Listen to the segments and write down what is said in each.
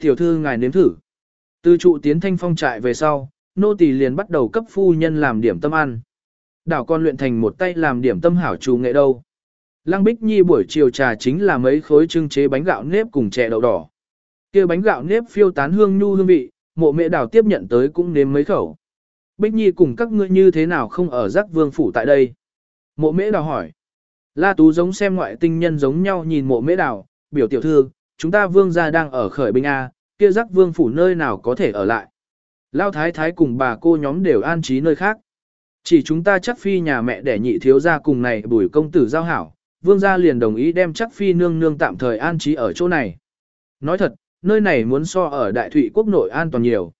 Tiểu thư ngài nếm thử. Từ trụ tiến thanh phong trại về sau, nô tỳ liền bắt đầu cấp phu nhân làm điểm tâm ăn. Đảo con luyện thành một tay làm điểm tâm hảo chủ nghệ đâu. Lăng Bích Nhi buổi chiều trà chính là mấy khối trưng chế bánh gạo nếp cùng chè đậu đỏ. kia bánh gạo nếp phiêu tán hương nhu hương vị, mộ mẹ đảo tiếp nhận tới cũng nếm mấy khẩu. Bích Nhi cùng các ngươi như thế nào không ở giác vương phủ tại đây? Mộ mễ đào hỏi. La Tú giống xem ngoại tinh nhân giống nhau nhìn mộ mễ đào, biểu tiểu thư, chúng ta vương gia đang ở khởi binh A, kia giác vương phủ nơi nào có thể ở lại. Lao thái thái cùng bà cô nhóm đều an trí nơi khác. Chỉ chúng ta chắc phi nhà mẹ để nhị thiếu gia cùng này bùi công tử giao hảo, vương gia liền đồng ý đem chắc phi nương nương tạm thời an trí ở chỗ này. Nói thật, nơi này muốn so ở đại thụy quốc nội an toàn nhiều.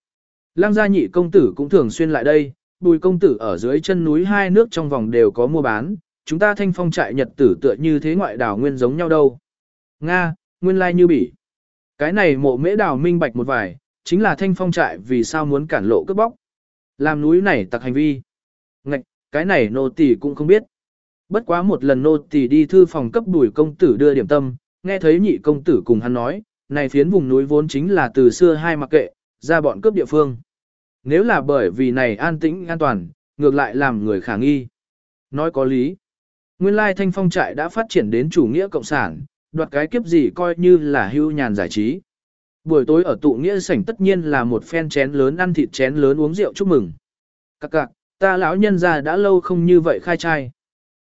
Lăng gia nhị công tử cũng thường xuyên lại đây, bùi công tử ở dưới chân núi hai nước trong vòng đều có mua bán, chúng ta thanh phong trại nhật tử tựa như thế ngoại đảo nguyên giống nhau đâu. Nga, nguyên lai như bỉ. Cái này mộ mễ đào minh bạch một vài, chính là thanh phong trại vì sao muốn cản lộ cướp bóc. Làm núi này tặc hành vi. Ngạch, cái này nô tỳ cũng không biết. Bất quá một lần nô tỳ đi thư phòng cấp đuổi công tử đưa điểm tâm, nghe thấy nhị công tử cùng hắn nói, này phiến vùng núi vốn chính là từ xưa hai mặc kệ, ra bọn cướp địa phương. Nếu là bởi vì này an tĩnh an toàn, ngược lại làm người khả nghi. Nói có lý. Nguyên lai thanh phong trại đã phát triển đến chủ nghĩa cộng sản, đoạt cái kiếp gì coi như là hưu nhàn giải trí. Buổi tối ở tụ nghĩa sảnh tất nhiên là một phen chén lớn ăn thịt chén lớn uống rượu chúc mừng. Các cạc, ta lão nhân già đã lâu không như vậy khai trai.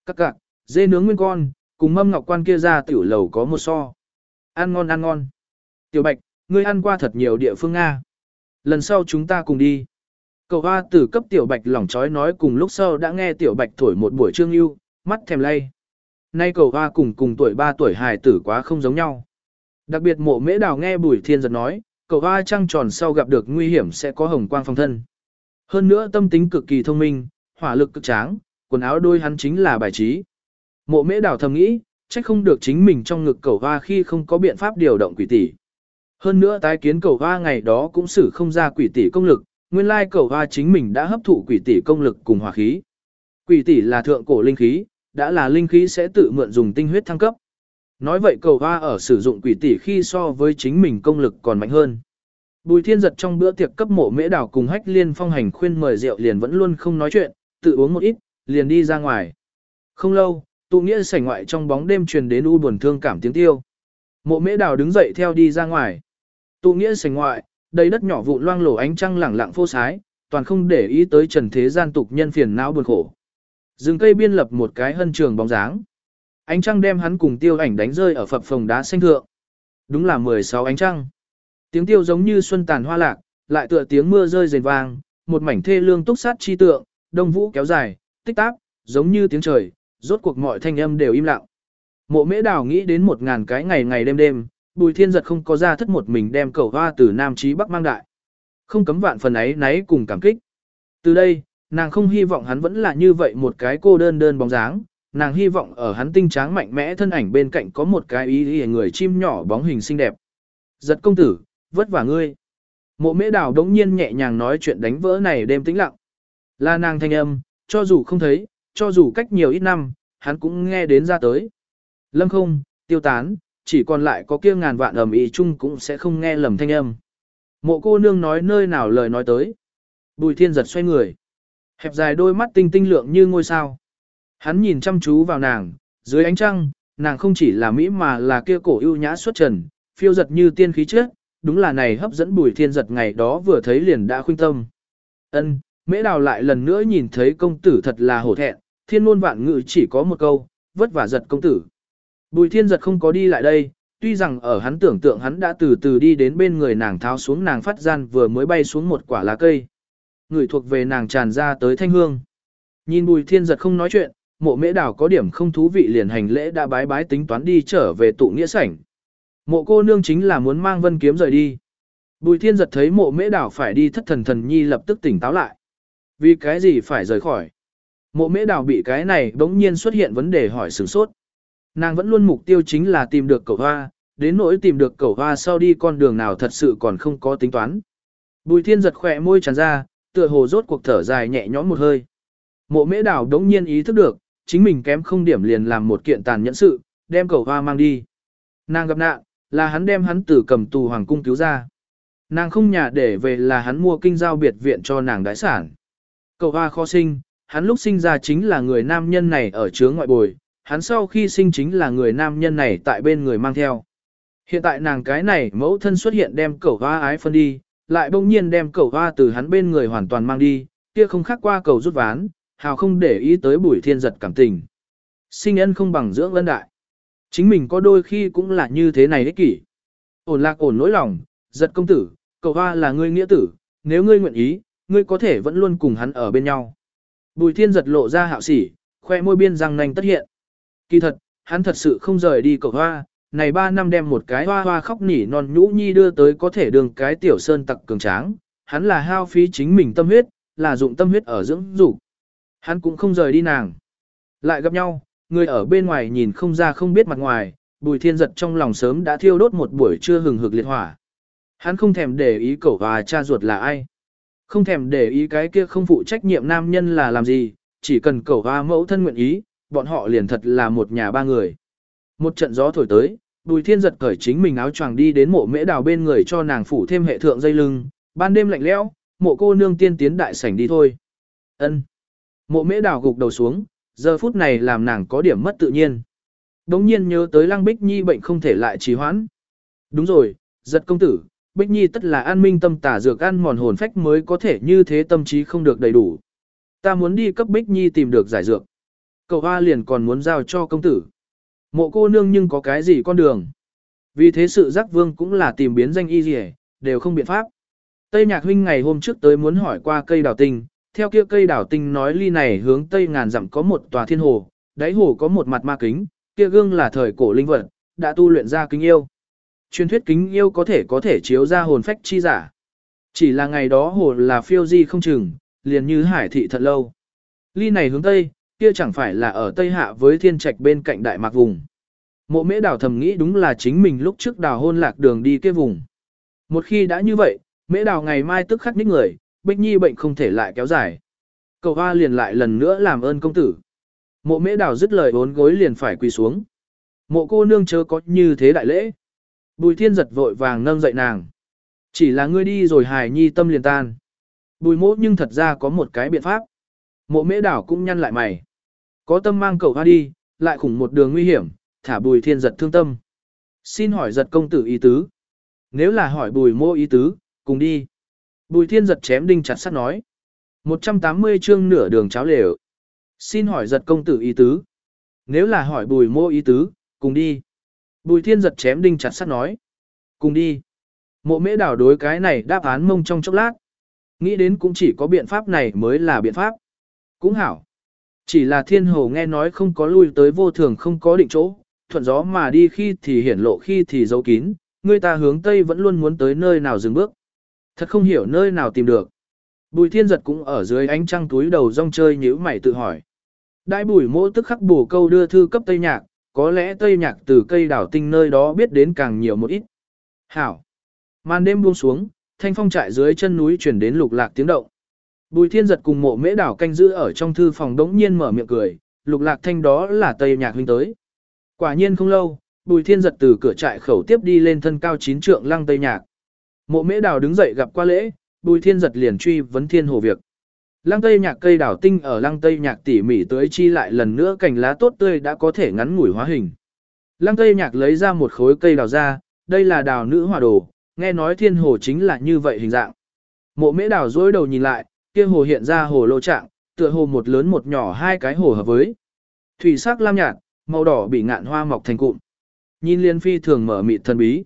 Các cạc, dê nướng nguyên con, cùng mâm ngọc quan kia ra tiểu lầu có một so. Ăn ngon ăn ngon. Tiểu Bạch, ngươi ăn qua thật nhiều địa phương Nga. Lần sau chúng ta cùng đi. Cầu hoa tử cấp Tiểu Bạch lỏng chói nói cùng lúc sau đã nghe Tiểu Bạch thổi một buổi trương yêu, mắt thèm lay. Nay cầu hoa cùng cùng tuổi 3 tuổi hài tử quá không giống nhau. Đặc biệt mộ mễ đào nghe bùi thiên giật nói, cầu hoa trăng tròn sau gặp được nguy hiểm sẽ có hồng quang phong thân. Hơn nữa tâm tính cực kỳ thông minh, hỏa lực cực tráng, quần áo đôi hắn chính là bài trí. Mộ mễ đào thầm nghĩ, trách không được chính mình trong ngực cầu hoa khi không có biện pháp điều động quỷ tỷ. Hơn nữa tái kiến cầu hoa ngày đó cũng xử không ra quỷ tỷ công lực, nguyên lai cầu hoa chính mình đã hấp thụ quỷ tỷ công lực cùng hỏa khí. Quỷ tỷ là thượng cổ linh khí, đã là linh khí sẽ tự mượn dùng tinh huyết thăng cấp. Nói vậy cầu hoa ở sử dụng quỷ tỷ khi so với chính mình công lực còn mạnh hơn. Bùi thiên giật trong bữa tiệc cấp mộ mễ đảo cùng hách liên phong hành khuyên mời rượu liền vẫn luôn không nói chuyện, tự uống một ít, liền đi ra ngoài. Không lâu, tụ nghĩa sảnh ngoại trong bóng đêm truyền đến u buồn thương cảm tiếng tiêu. Mộ mễ đảo đứng dậy theo đi ra ngoài. Tụ nghĩa sảnh ngoại, đầy đất nhỏ vụn loang lổ ánh trăng lẳng lặng phô sái, toàn không để ý tới trần thế gian tục nhân phiền não buồn khổ. Rừng cây biên lập một cái hân trường bóng dáng. Ánh trăng đem hắn cùng tiêu ảnh đánh rơi ở phập phòng đá xanh thượng. Đúng là 16 ánh trăng. Tiếng tiêu giống như xuân tàn hoa lạc, lại tựa tiếng mưa rơi rền vang, một mảnh thê lương túc sát chi tượng, đông vũ kéo dài, tích tác, giống như tiếng trời, rốt cuộc mọi thanh âm đều im lặng. Mộ mễ đào nghĩ đến một ngàn cái ngày ngày đêm đêm, bùi thiên giật không có ra thất một mình đem cầu hoa từ Nam Chí Bắc mang đại. Không cấm vạn phần ấy náy cùng cảm kích. Từ đây, nàng không hy vọng hắn vẫn là như vậy một cái cô đơn đơn bóng dáng, nàng hy vọng ở hắn tinh tráng mạnh mẽ thân ảnh bên cạnh có một cái ý ý người chim nhỏ bóng hình xinh đẹp. Giật công tử, vất vả ngươi. Mộ mễ đào đống nhiên nhẹ nhàng nói chuyện đánh vỡ này đêm tĩnh lặng. Là nàng thanh âm, cho dù không thấy, cho dù cách nhiều ít năm, hắn cũng nghe đến ra tới. Lâm không, tiêu tán, chỉ còn lại có kia ngàn vạn ầm ý chung cũng sẽ không nghe lầm thanh âm. Mộ cô nương nói nơi nào lời nói tới. Bùi thiên giật xoay người. Hẹp dài đôi mắt tinh tinh lượng như ngôi sao. Hắn nhìn chăm chú vào nàng, dưới ánh trăng, nàng không chỉ là mỹ mà là kia cổ ưu nhã xuất trần, phiêu giật như tiên khí trước, đúng là này hấp dẫn bùi thiên giật ngày đó vừa thấy liền đã khuyên tâm. ân mễ đào lại lần nữa nhìn thấy công tử thật là hổ thẹn, thiên ngôn vạn ngữ chỉ có một câu, vất vả giật công tử. Bùi thiên giật không có đi lại đây, tuy rằng ở hắn tưởng tượng hắn đã từ từ đi đến bên người nàng tháo xuống nàng phát gian vừa mới bay xuống một quả lá cây. Người thuộc về nàng tràn ra tới thanh hương. Nhìn bùi thiên giật không nói chuyện, mộ mễ đảo có điểm không thú vị liền hành lễ đã bái bái tính toán đi trở về tụ nghĩa sảnh. Mộ cô nương chính là muốn mang vân kiếm rời đi. Bùi thiên giật thấy mộ mễ đảo phải đi thất thần thần nhi lập tức tỉnh táo lại. Vì cái gì phải rời khỏi? Mộ mễ đảo bị cái này bỗng nhiên xuất hiện vấn đề hỏi sửng sốt. Nàng vẫn luôn mục tiêu chính là tìm được cậu hoa, đến nỗi tìm được cậu hoa sau đi con đường nào thật sự còn không có tính toán. Bùi thiên giật khỏe môi tràn ra, tựa hồ rốt cuộc thở dài nhẹ nhõm một hơi. Mộ mễ đảo đống nhiên ý thức được, chính mình kém không điểm liền làm một kiện tàn nhẫn sự, đem cầu hoa mang đi. Nàng gặp nạn, là hắn đem hắn từ cầm tù hoàng cung cứu ra. Nàng không nhà để về là hắn mua kinh giao biệt viện cho nàng đái sản. Cầu hoa khó sinh, hắn lúc sinh ra chính là người nam nhân này ở chướng ngoại bồi, hắn sau khi sinh chính là người nam nhân này tại bên người mang theo. Hiện tại nàng cái này mẫu thân xuất hiện đem cầu hoa ái phân đi, lại bỗng nhiên đem cầu hoa từ hắn bên người hoàn toàn mang đi, kia không khác qua cầu rút ván, hào không để ý tới bùi thiên giật cảm tình. Sinh ân không bằng dưỡng lân đại. Chính mình có đôi khi cũng là như thế này ích kỷ. Ổn lạc ổn nỗi lòng, giật công tử, cầu hoa là ngươi nghĩa tử, nếu ngươi nguyện ý, ngươi có thể vẫn luôn cùng hắn ở bên nhau. Bùi thiên giật lộ ra hạo sỉ, khoe môi biên răng nanh tất hiện. Kỳ thật, hắn thật sự không rời đi cầu hoa, này ba năm đem một cái hoa hoa khóc nỉ non nhũ nhi đưa tới có thể đường cái tiểu sơn tặc cường tráng, hắn là hao phí chính mình tâm huyết, là dụng tâm huyết ở dưỡng dục. Hắn cũng không rời đi nàng. Lại gặp nhau, người ở bên ngoài nhìn không ra không biết mặt ngoài, bùi thiên giật trong lòng sớm đã thiêu đốt một buổi trưa hừng hực liệt hỏa. Hắn không thèm để ý cậu và cha ruột là ai. Không thèm để ý cái kia không phụ trách nhiệm nam nhân là làm gì, chỉ cần cậu và mẫu thân nguyện ý, bọn họ liền thật là một nhà ba người. Một trận gió thổi tới, bùi thiên giật cởi chính mình áo choàng đi đến mộ mễ đào bên người cho nàng phủ thêm hệ thượng dây lưng, ban đêm lạnh lẽo, mộ cô nương tiên tiến đại sảnh đi thôi. ân Mộ mễ đào gục đầu xuống, giờ phút này làm nàng có điểm mất tự nhiên. Đống nhiên nhớ tới lăng bích nhi bệnh không thể lại trì hoãn. Đúng rồi, giật công tử, bích nhi tất là an minh tâm tả dược ăn mòn hồn phách mới có thể như thế tâm trí không được đầy đủ. Ta muốn đi cấp bích nhi tìm được giải dược. Cậu hoa liền còn muốn giao cho công tử. Mộ cô nương nhưng có cái gì con đường. Vì thế sự giác vương cũng là tìm biến danh y gì đều không biện pháp. Tây nhạc huynh ngày hôm trước tới muốn hỏi qua cây đào tinh, theo kia cây đào tinh nói ly này hướng tây ngàn dặm có một tòa thiên hồ, đáy hồ có một mặt ma kính, kia gương là thời cổ linh vật, đã tu luyện ra kính yêu. Truyền thuyết kính yêu có thể có thể chiếu ra hồn phách chi giả. Chỉ là ngày đó hồ là phiêu di không chừng, liền như hải thị thật lâu. Ly này hướng tây, kia chẳng phải là ở tây hạ với thiên trạch bên cạnh đại mạc vùng. Mộ mễ đào thầm nghĩ đúng là chính mình lúc trước đào hôn lạc đường đi kia vùng. Một khi đã như vậy, mễ đào ngày mai tức khắc ních người, Bích Nhi bệnh không thể lại kéo dài. cầu hoa liền lại lần nữa làm ơn công tử. Mộ mễ đào dứt lời bốn gối liền phải quỳ xuống. Mộ cô nương chớ có như thế đại lễ. Bùi thiên giật vội vàng nâng dậy nàng. Chỉ là ngươi đi rồi hài nhi tâm liền tan. Bùi mỗ nhưng thật ra có một cái biện pháp. Mộ mễ đảo cũng nhăn lại mày. Có tâm mang cậu hoa đi, lại khủng một đường nguy hiểm, thả bùi thiên giật thương tâm. Xin hỏi giật công tử ý tứ. Nếu là hỏi bùi mô ý tứ, cùng đi. Bùi thiên giật chém đinh chặt sắt nói. 180 chương nửa đường cháo lều. Xin hỏi giật công tử ý tứ. Nếu là hỏi bùi mô ý tứ, cùng đi. Bùi thiên giật chém đinh chặt sắt nói. Cùng đi. Mộ mễ đảo đối cái này đáp án mông trong chốc lát. Nghĩ đến cũng chỉ có biện pháp này mới là biện pháp. Cũng hảo. Chỉ là thiên hồ nghe nói không có lui tới vô thường không có định chỗ, thuận gió mà đi khi thì hiển lộ khi thì giấu kín, người ta hướng Tây vẫn luôn muốn tới nơi nào dừng bước. Thật không hiểu nơi nào tìm được. Bùi thiên giật cũng ở dưới ánh trăng túi đầu rong chơi nhíu mày tự hỏi. Đại bùi mỗ tức khắc bổ câu đưa thư cấp Tây Nhạc, có lẽ Tây Nhạc từ cây đảo tinh nơi đó biết đến càng nhiều một ít. Hảo. Màn đêm buông xuống, thanh phong trại dưới chân núi chuyển đến lục lạc tiếng động. Bùi thiên giật cùng mộ mễ đảo canh giữ ở trong thư phòng đống nhiên mở miệng cười, lục lạc thanh đó là Tây Nhạc huynh tới. Quả nhiên không lâu, bùi thiên giật từ cửa trại khẩu tiếp đi lên thân cao chín trượng lăng Tây Nhạc. Mộ mễ đào đứng dậy gặp qua lễ, bùi thiên giật liền truy vấn thiên hồ việc. Lăng tây nhạc cây đào tinh ở lăng tây nhạc tỉ mỉ tới chi lại lần nữa cành lá tốt tươi đã có thể ngắn ngủi hóa hình. Lăng tây nhạc lấy ra một khối cây đào ra, đây là đào nữ hòa đồ, nghe nói thiên hồ chính là như vậy hình dạng. Mộ mễ đào dối đầu nhìn lại, kia hồ hiện ra hồ lô trạng, tựa hồ một lớn một nhỏ hai cái hồ hợp với. Thủy sắc lam nhạt, màu đỏ bị ngạn hoa mọc thành cụm. Nhìn liên phi thường mở mịt thần bí.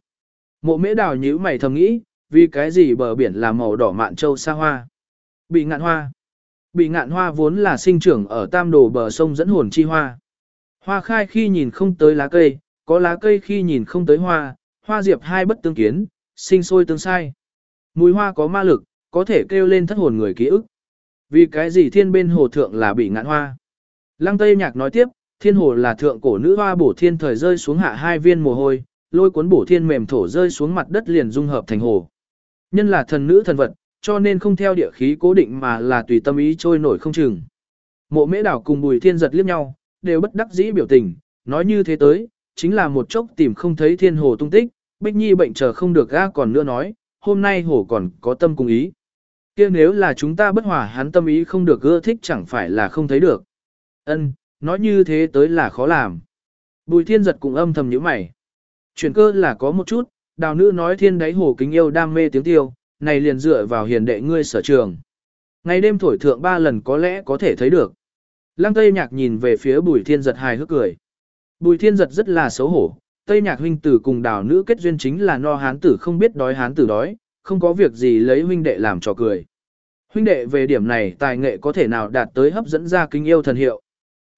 Mộ mễ đào nhíu mày thầm nghĩ, vì cái gì bờ biển là màu đỏ mạn châu sa hoa. Bị ngạn hoa. Bị ngạn hoa vốn là sinh trưởng ở tam đồ bờ sông dẫn hồn chi hoa. Hoa khai khi nhìn không tới lá cây, có lá cây khi nhìn không tới hoa, hoa diệp hai bất tương kiến, sinh sôi tương sai. Mùi hoa có ma lực, có thể kêu lên thất hồn người ký ức. Vì cái gì thiên bên hồ thượng là bị ngạn hoa. Lăng Tây Nhạc nói tiếp, thiên hồ là thượng cổ nữ hoa bổ thiên thời rơi xuống hạ hai viên mồ hôi, lôi cuốn bổ thiên mềm thổ rơi xuống mặt đất liền dung hợp thành hồ. Nhân là thần nữ thần vật, cho nên không theo địa khí cố định mà là tùy tâm ý trôi nổi không chừng. Mộ mễ đảo cùng bùi thiên giật liếc nhau, đều bất đắc dĩ biểu tình, nói như thế tới, chính là một chốc tìm không thấy thiên hồ tung tích, Bích Nhi bệnh chờ không được ga còn nữa nói, hôm nay hổ còn có tâm cùng ý. kia nếu là chúng ta bất hòa hắn tâm ý không được ưa thích chẳng phải là không thấy được. ân nói như thế tới là khó làm. Bùi thiên giật cũng âm thầm nhíu mày. Chuyển cơ là có một chút, đào nữ nói thiên đáy hồ kính yêu đam mê tiếng tiêu, này liền dựa vào hiền đệ ngươi sở trường. Ngày đêm thổi thượng ba lần có lẽ có thể thấy được. Lăng Tây Nhạc nhìn về phía Bùi Thiên Giật hài hước cười. Bùi Thiên Giật rất là xấu hổ, Tây Nhạc huynh tử cùng đào nữ kết duyên chính là no hán tử không biết đói hán tử đói, không có việc gì lấy huynh đệ làm trò cười. Huynh đệ về điểm này tài nghệ có thể nào đạt tới hấp dẫn ra kính yêu thần hiệu.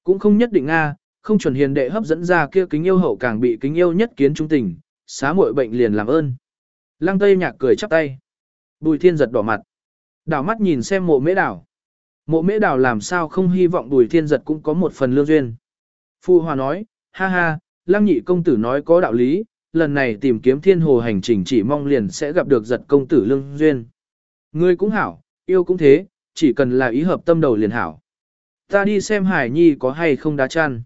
Cũng không nhất định Nga, không chuẩn hiền đệ hấp dẫn ra kia kính yêu hậu càng bị kính yêu nhất kiến trung tình, xá muội bệnh liền làm ơn. Lăng Tây Nhạc cười chắp tay. Bùi Thiên giật đỏ mặt. Đảo mắt nhìn xem mộ mễ đảo. Mộ mễ đảo làm sao không hy vọng Bùi Thiên giật cũng có một phần lương duyên. Phu Hòa nói, ha ha, Lăng nhị công tử nói có đạo lý, lần này tìm kiếm thiên hồ hành trình chỉ mong liền sẽ gặp được giật công tử lương duyên. Ngươi cũng hảo, yêu cũng thế, chỉ cần là ý hợp tâm đầu liền hảo. Ta đi xem Hải Nhi có hay không đá chăn.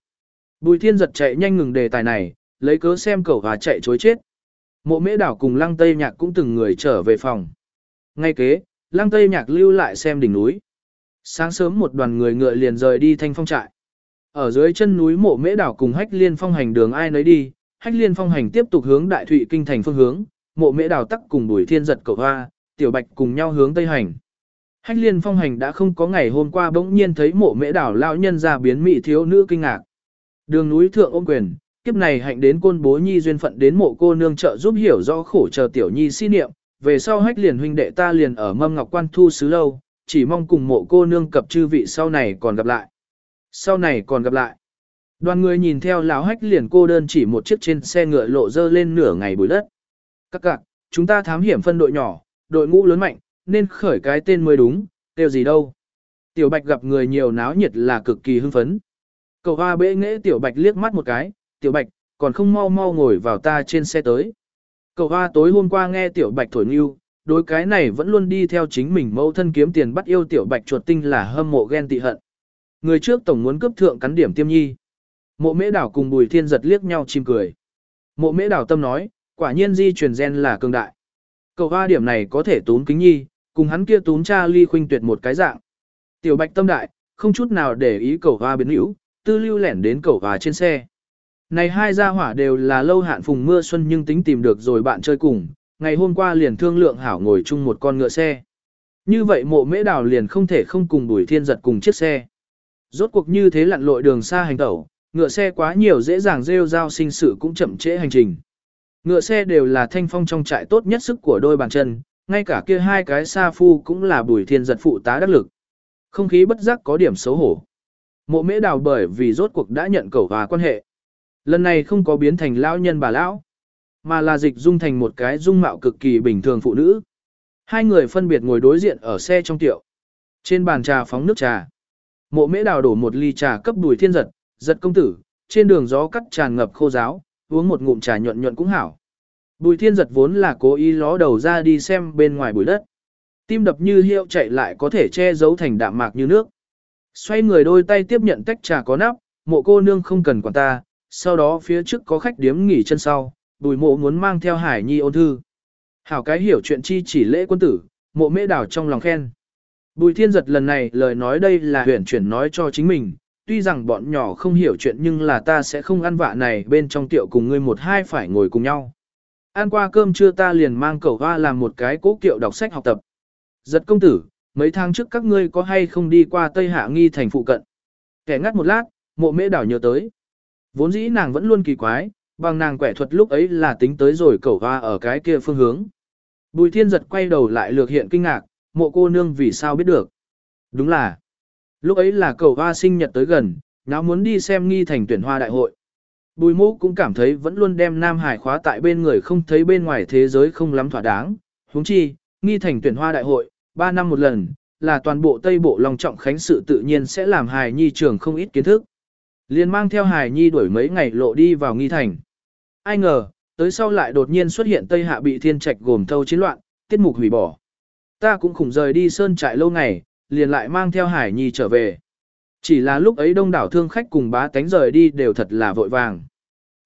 Bùi thiên giật chạy nhanh ngừng đề tài này, lấy cớ xem cậu và chạy chối chết. Mộ mễ đảo cùng lăng tây nhạc cũng từng người trở về phòng. Ngay kế, lăng tây nhạc lưu lại xem đỉnh núi. Sáng sớm một đoàn người ngựa liền rời đi thanh phong trại. Ở dưới chân núi mộ mễ đảo cùng hách liên phong hành đường ai nấy đi, hách liên phong hành tiếp tục hướng đại thụy kinh thành phương hướng, mộ mễ đảo tắc cùng bùi thiên giật cậu hoa, tiểu bạch cùng nhau hướng tây hành. Hách liên phong hành đã không có ngày hôm qua bỗng nhiên thấy mộ mễ đảo lão nhân ra biến mị thiếu nữ kinh ngạc. Đường núi thượng ôm quyền, kiếp này hạnh đến côn bố nhi duyên phận đến mộ cô nương trợ giúp hiểu rõ khổ chờ tiểu nhi si niệm, về sau hách liền huynh đệ ta liền ở mâm ngọc quan thu xứ lâu, chỉ mong cùng mộ cô nương cập chư vị sau này còn gặp lại. Sau này còn gặp lại. Đoàn người nhìn theo lão hách liền cô đơn chỉ một chiếc trên xe ngựa lộ dơ lên nửa ngày bụi đất. Các cạc, chúng ta thám hiểm phân đội nhỏ, đội ngũ lớn mạnh, nên khởi cái tên mới đúng, tiêu gì đâu. Tiểu Bạch gặp người nhiều náo nhiệt là cực kỳ hưng phấn. Cậu hoa bệ nghệ Tiểu Bạch liếc mắt một cái, Tiểu Bạch, còn không mau mau ngồi vào ta trên xe tới. Cậu hoa tối hôm qua nghe Tiểu Bạch thổi nghiêu, đối cái này vẫn luôn đi theo chính mình mẫu thân kiếm tiền bắt yêu Tiểu Bạch chuột tinh là hâm mộ ghen tị hận. Người trước tổng muốn cướp thượng cắn điểm tiêm nhi. Mộ mễ đảo cùng bùi thiên giật liếc nhau chim cười. Mộ mễ đảo tâm nói, quả nhiên di truyền gen là cường đại. Cậu hoa điểm này có thể tún kính nhi, cùng hắn kia tún cha ly khuynh tuyệt một cái dạng. Tiểu bạch tâm đại, không chút nào để ý cậu hoa biến hữu, tư lưu lẻn đến cậu hoa trên xe. Này hai gia hỏa đều là lâu hạn phùng mưa xuân nhưng tính tìm được rồi bạn chơi cùng, ngày hôm qua liền thương lượng hảo ngồi chung một con ngựa xe. Như vậy mộ mễ đảo liền không thể không cùng bùi thiên giật cùng chiếc xe. Rốt cuộc như thế lặn lội đường xa hành tẩu, ngựa xe quá nhiều dễ dàng rêu rao sinh sự cũng chậm trễ hành trình. Ngựa xe đều là thanh phong trong trại tốt nhất sức của đôi bàn chân, ngay cả kia hai cái sa phu cũng là bùi thiên giật phụ tá đắc lực. Không khí bất giác có điểm xấu hổ. Mộ mễ đào bởi vì rốt cuộc đã nhận cầu và quan hệ. Lần này không có biến thành lão nhân bà lão, mà là dịch dung thành một cái dung mạo cực kỳ bình thường phụ nữ. Hai người phân biệt ngồi đối diện ở xe trong tiệu. Trên bàn trà phóng nước trà. Mộ mễ đào đổ một ly trà cấp Đùi thiên giật, giật công tử, trên đường gió cắt tràn ngập khô giáo, uống một ngụm trà nhuận nhuận cũng hảo. Bùi thiên giật vốn là cố ý ló đầu ra đi xem bên ngoài bụi đất. Tim đập như hiệu chạy lại có thể che giấu thành đạm mạc như nước. Xoay người đôi tay tiếp nhận tách trà có nắp, mộ cô nương không cần quản ta, sau đó phía trước có khách điếm nghỉ chân sau, bùi mộ muốn mang theo hải nhi ôn thư. Hảo cái hiểu chuyện chi chỉ lễ quân tử, mộ mễ đảo trong lòng khen. Bùi thiên giật lần này lời nói đây là huyển chuyển nói cho chính mình, tuy rằng bọn nhỏ không hiểu chuyện nhưng là ta sẽ không ăn vạ này bên trong tiệu cùng ngươi một hai phải ngồi cùng nhau. Ăn qua cơm trưa ta liền mang cậu hoa làm một cái cố kiệu đọc sách học tập. Giật công tử, mấy tháng trước các ngươi có hay không đi qua Tây Hạ Nghi thành phụ cận. Kẻ ngắt một lát, mộ mễ đảo nhớ tới. Vốn dĩ nàng vẫn luôn kỳ quái, bằng nàng quẻ thuật lúc ấy là tính tới rồi cậu hoa ở cái kia phương hướng. Bùi thiên giật quay đầu lại lược hiện kinh ngạc, mộ cô nương vì sao biết được. Đúng là, lúc ấy là cậu hoa sinh nhật tới gần, nháo muốn đi xem nghi thành tuyển hoa đại hội. Bùi mũ cũng cảm thấy vẫn luôn đem Nam Hải khóa tại bên người không thấy bên ngoài thế giới không lắm thỏa đáng. huống chi, nghi thành tuyển hoa đại hội, 3 năm một lần, là toàn bộ Tây Bộ Long Trọng Khánh sự tự nhiên sẽ làm Hải Nhi trường không ít kiến thức. liền mang theo Hải Nhi đuổi mấy ngày lộ đi vào nghi thành. Ai ngờ, tới sau lại đột nhiên xuất hiện Tây Hạ bị thiên trạch gồm thâu chiến loạn, tiết mục hủy bỏ. Ta cũng khủng rời đi sơn trại lâu ngày, liền lại mang theo Hải Nhi trở về. Chỉ là lúc ấy đông đảo thương khách cùng bá tánh rời đi đều thật là vội vàng.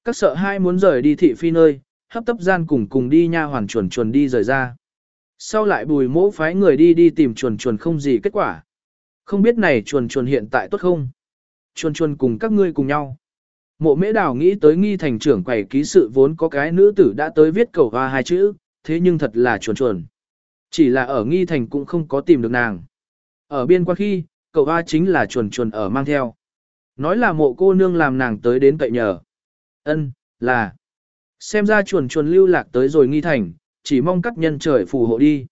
Các sợ hai muốn rời đi thị phi nơi, hấp tấp gian cùng cùng đi nha hoàn chuẩn chuẩn đi rời ra. Sau lại bùi mỗ phái người đi đi tìm chuẩn chuẩn không gì kết quả. Không biết này chuẩn chuẩn hiện tại tốt không? chuẩn chuẩn cùng các ngươi cùng nhau. Mộ mễ đào nghĩ tới nghi thành trưởng quầy ký sự vốn có cái nữ tử đã tới viết cầu hoa hai chữ, thế nhưng thật là chuẩn chuẩn. Chỉ là ở nghi thành cũng không có tìm được nàng. Ở biên quan khi, cậu A chính là chuồn chuồn ở mang theo. Nói là mộ cô nương làm nàng tới đến cậy nhờ. Ân, là. Xem ra chuồn chuồn lưu lạc tới rồi nghi thành, chỉ mong các nhân trời phù hộ đi.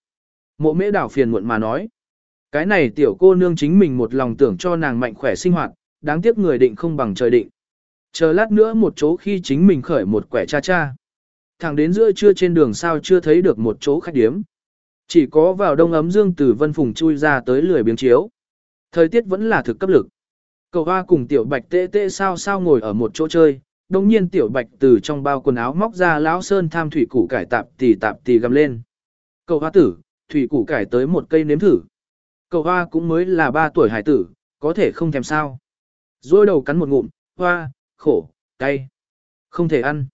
Mộ mễ đảo phiền muộn mà nói. Cái này tiểu cô nương chính mình một lòng tưởng cho nàng mạnh khỏe sinh hoạt, đáng tiếc người định không bằng trời định. Chờ lát nữa một chỗ khi chính mình khởi một quẻ cha cha. Thẳng đến giữa trưa trên đường sao chưa thấy được một chỗ khách điếm. Chỉ có vào đông ấm dương từ vân phùng chui ra tới lười biếng chiếu. Thời tiết vẫn là thực cấp lực. Cầu hoa cùng tiểu bạch tê tê sao sao ngồi ở một chỗ chơi. Đông nhiên tiểu bạch từ trong bao quần áo móc ra lão sơn tham thủy củ cải tạp tì tạp tì gầm lên. Cầu hoa tử, thủy củ cải tới một cây nếm thử. Cầu hoa cũng mới là ba tuổi hải tử, có thể không thèm sao. Rồi đầu cắn một ngụm, hoa, khổ, cay. Không thể ăn.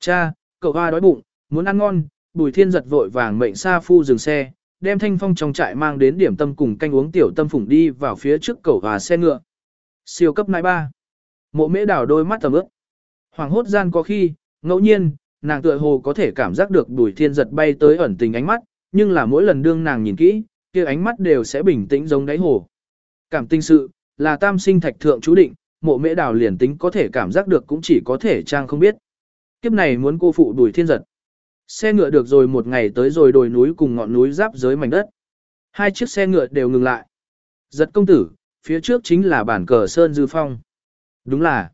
Cha, cậu hoa đói bụng, muốn ăn ngon, bùi thiên giật vội vàng mệnh sa phu dừng xe, đem thanh phong trong trại mang đến điểm tâm cùng canh uống tiểu tâm phủng đi vào phía trước cầu và xe ngựa. Siêu cấp nãi ba. Mộ mễ đảo đôi mắt tầm ướp. Hoàng hốt gian có khi, ngẫu nhiên, nàng tựa hồ có thể cảm giác được bùi thiên giật bay tới ẩn tình ánh mắt, nhưng là mỗi lần đương nàng nhìn kỹ, kia ánh mắt đều sẽ bình tĩnh giống đáy hồ. Cảm tinh sự, là tam sinh thạch thượng chú định, mộ mễ đào liền tính có thể cảm giác được cũng chỉ có thể trang không biết. Kiếp này muốn cô phụ đuổi thiên giật. Xe ngựa được rồi một ngày tới rồi đồi núi cùng ngọn núi giáp giới mảnh đất. Hai chiếc xe ngựa đều ngừng lại. Giật công tử, phía trước chính là bản cờ Sơn Dư Phong. Đúng là.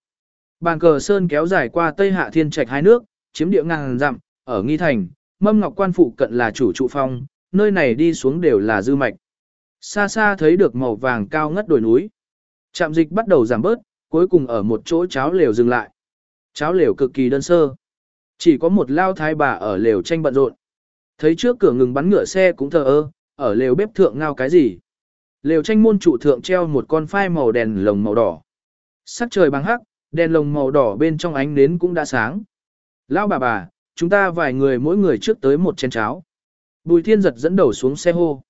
Bản cờ Sơn kéo dài qua Tây Hạ Thiên Trạch hai nước, chiếm địa ngàn dặm, ở Nghi Thành, Mâm Ngọc Quan Phụ cận là chủ trụ phong, nơi này đi xuống đều là dư mạch. Xa xa thấy được màu vàng cao ngất đồi núi. Trạm dịch bắt đầu giảm bớt, cuối cùng ở một chỗ cháo lều dừng lại. Cháo lều cực kỳ đơn sơ. Chỉ có một lao thái bà ở lều tranh bận rộn. Thấy trước cửa ngừng bắn ngựa xe cũng thờ ơ, ở lều bếp thượng ngao cái gì. Lều tranh môn trụ thượng treo một con phai màu đèn lồng màu đỏ. Sắc trời bằng hắc, đèn lồng màu đỏ bên trong ánh nến cũng đã sáng. Lao bà bà, chúng ta vài người mỗi người trước tới một chén cháo. Bùi thiên giật dẫn đầu xuống xe hô.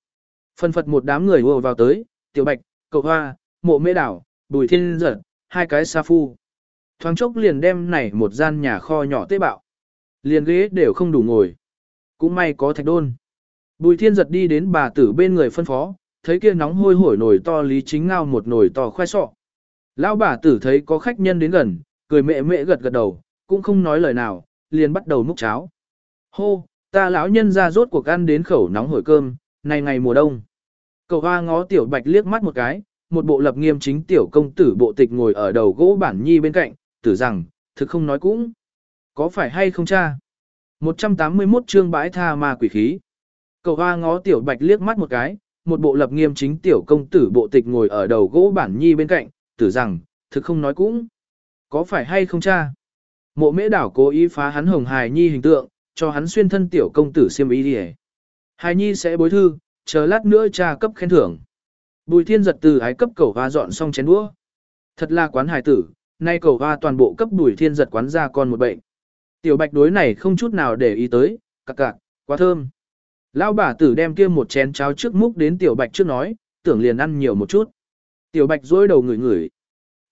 Phân phật một đám người vừa vào tới, tiểu bạch, cậu hoa, mộ mê đảo, bùi thiên giật, hai cái sa phu. Thoáng chốc liền đem này một gian nhà kho nhỏ tế bạo. Liền ghế đều không đủ ngồi. Cũng may có thạch đôn. Bùi thiên giật đi đến bà tử bên người phân phó, thấy kia nóng hôi hổi nồi to lý chính ngao một nồi to khoai sọ. Lão bà tử thấy có khách nhân đến gần, cười mẹ mẹ gật gật đầu, cũng không nói lời nào, liền bắt đầu múc cháo. Hô, ta lão nhân ra rốt cuộc ăn đến khẩu nóng hổi cơm, này ngày mùa đông. Cậu hoa ngó tiểu bạch liếc mắt một cái, một bộ lập nghiêm chính tiểu công tử bộ tịch ngồi ở đầu gỗ bản nhi bên cạnh, tử rằng, thực không nói cũng. Có phải hay không cha? 181 chương bãi tha ma quỷ khí. Cậu hoa ngó tiểu bạch liếc mắt một cái, một bộ lập nghiêm chính tiểu công tử bộ tịch ngồi ở đầu gỗ bản nhi bên cạnh, tử rằng, thực không nói cũng. Có phải hay không cha? Mộ mễ đảo cố ý phá hắn hồng hài nhi hình tượng, cho hắn xuyên thân tiểu công tử siêm ý đi Hài nhi sẽ bối thư, chờ lát nữa cha cấp khen thưởng. Bùi thiên giật từ ái cấp cầu hoa dọn xong chén đũa. Thật là quán hài tử, nay cầu hoa toàn bộ cấp bùi thiên giật quán ra con một bệnh. Tiểu bạch đối này không chút nào để ý tới, cặc cặc, quá thơm. Lão bà tử đem kia một chén cháo trước múc đến tiểu bạch trước nói, tưởng liền ăn nhiều một chút. Tiểu bạch dối đầu ngửi ngửi.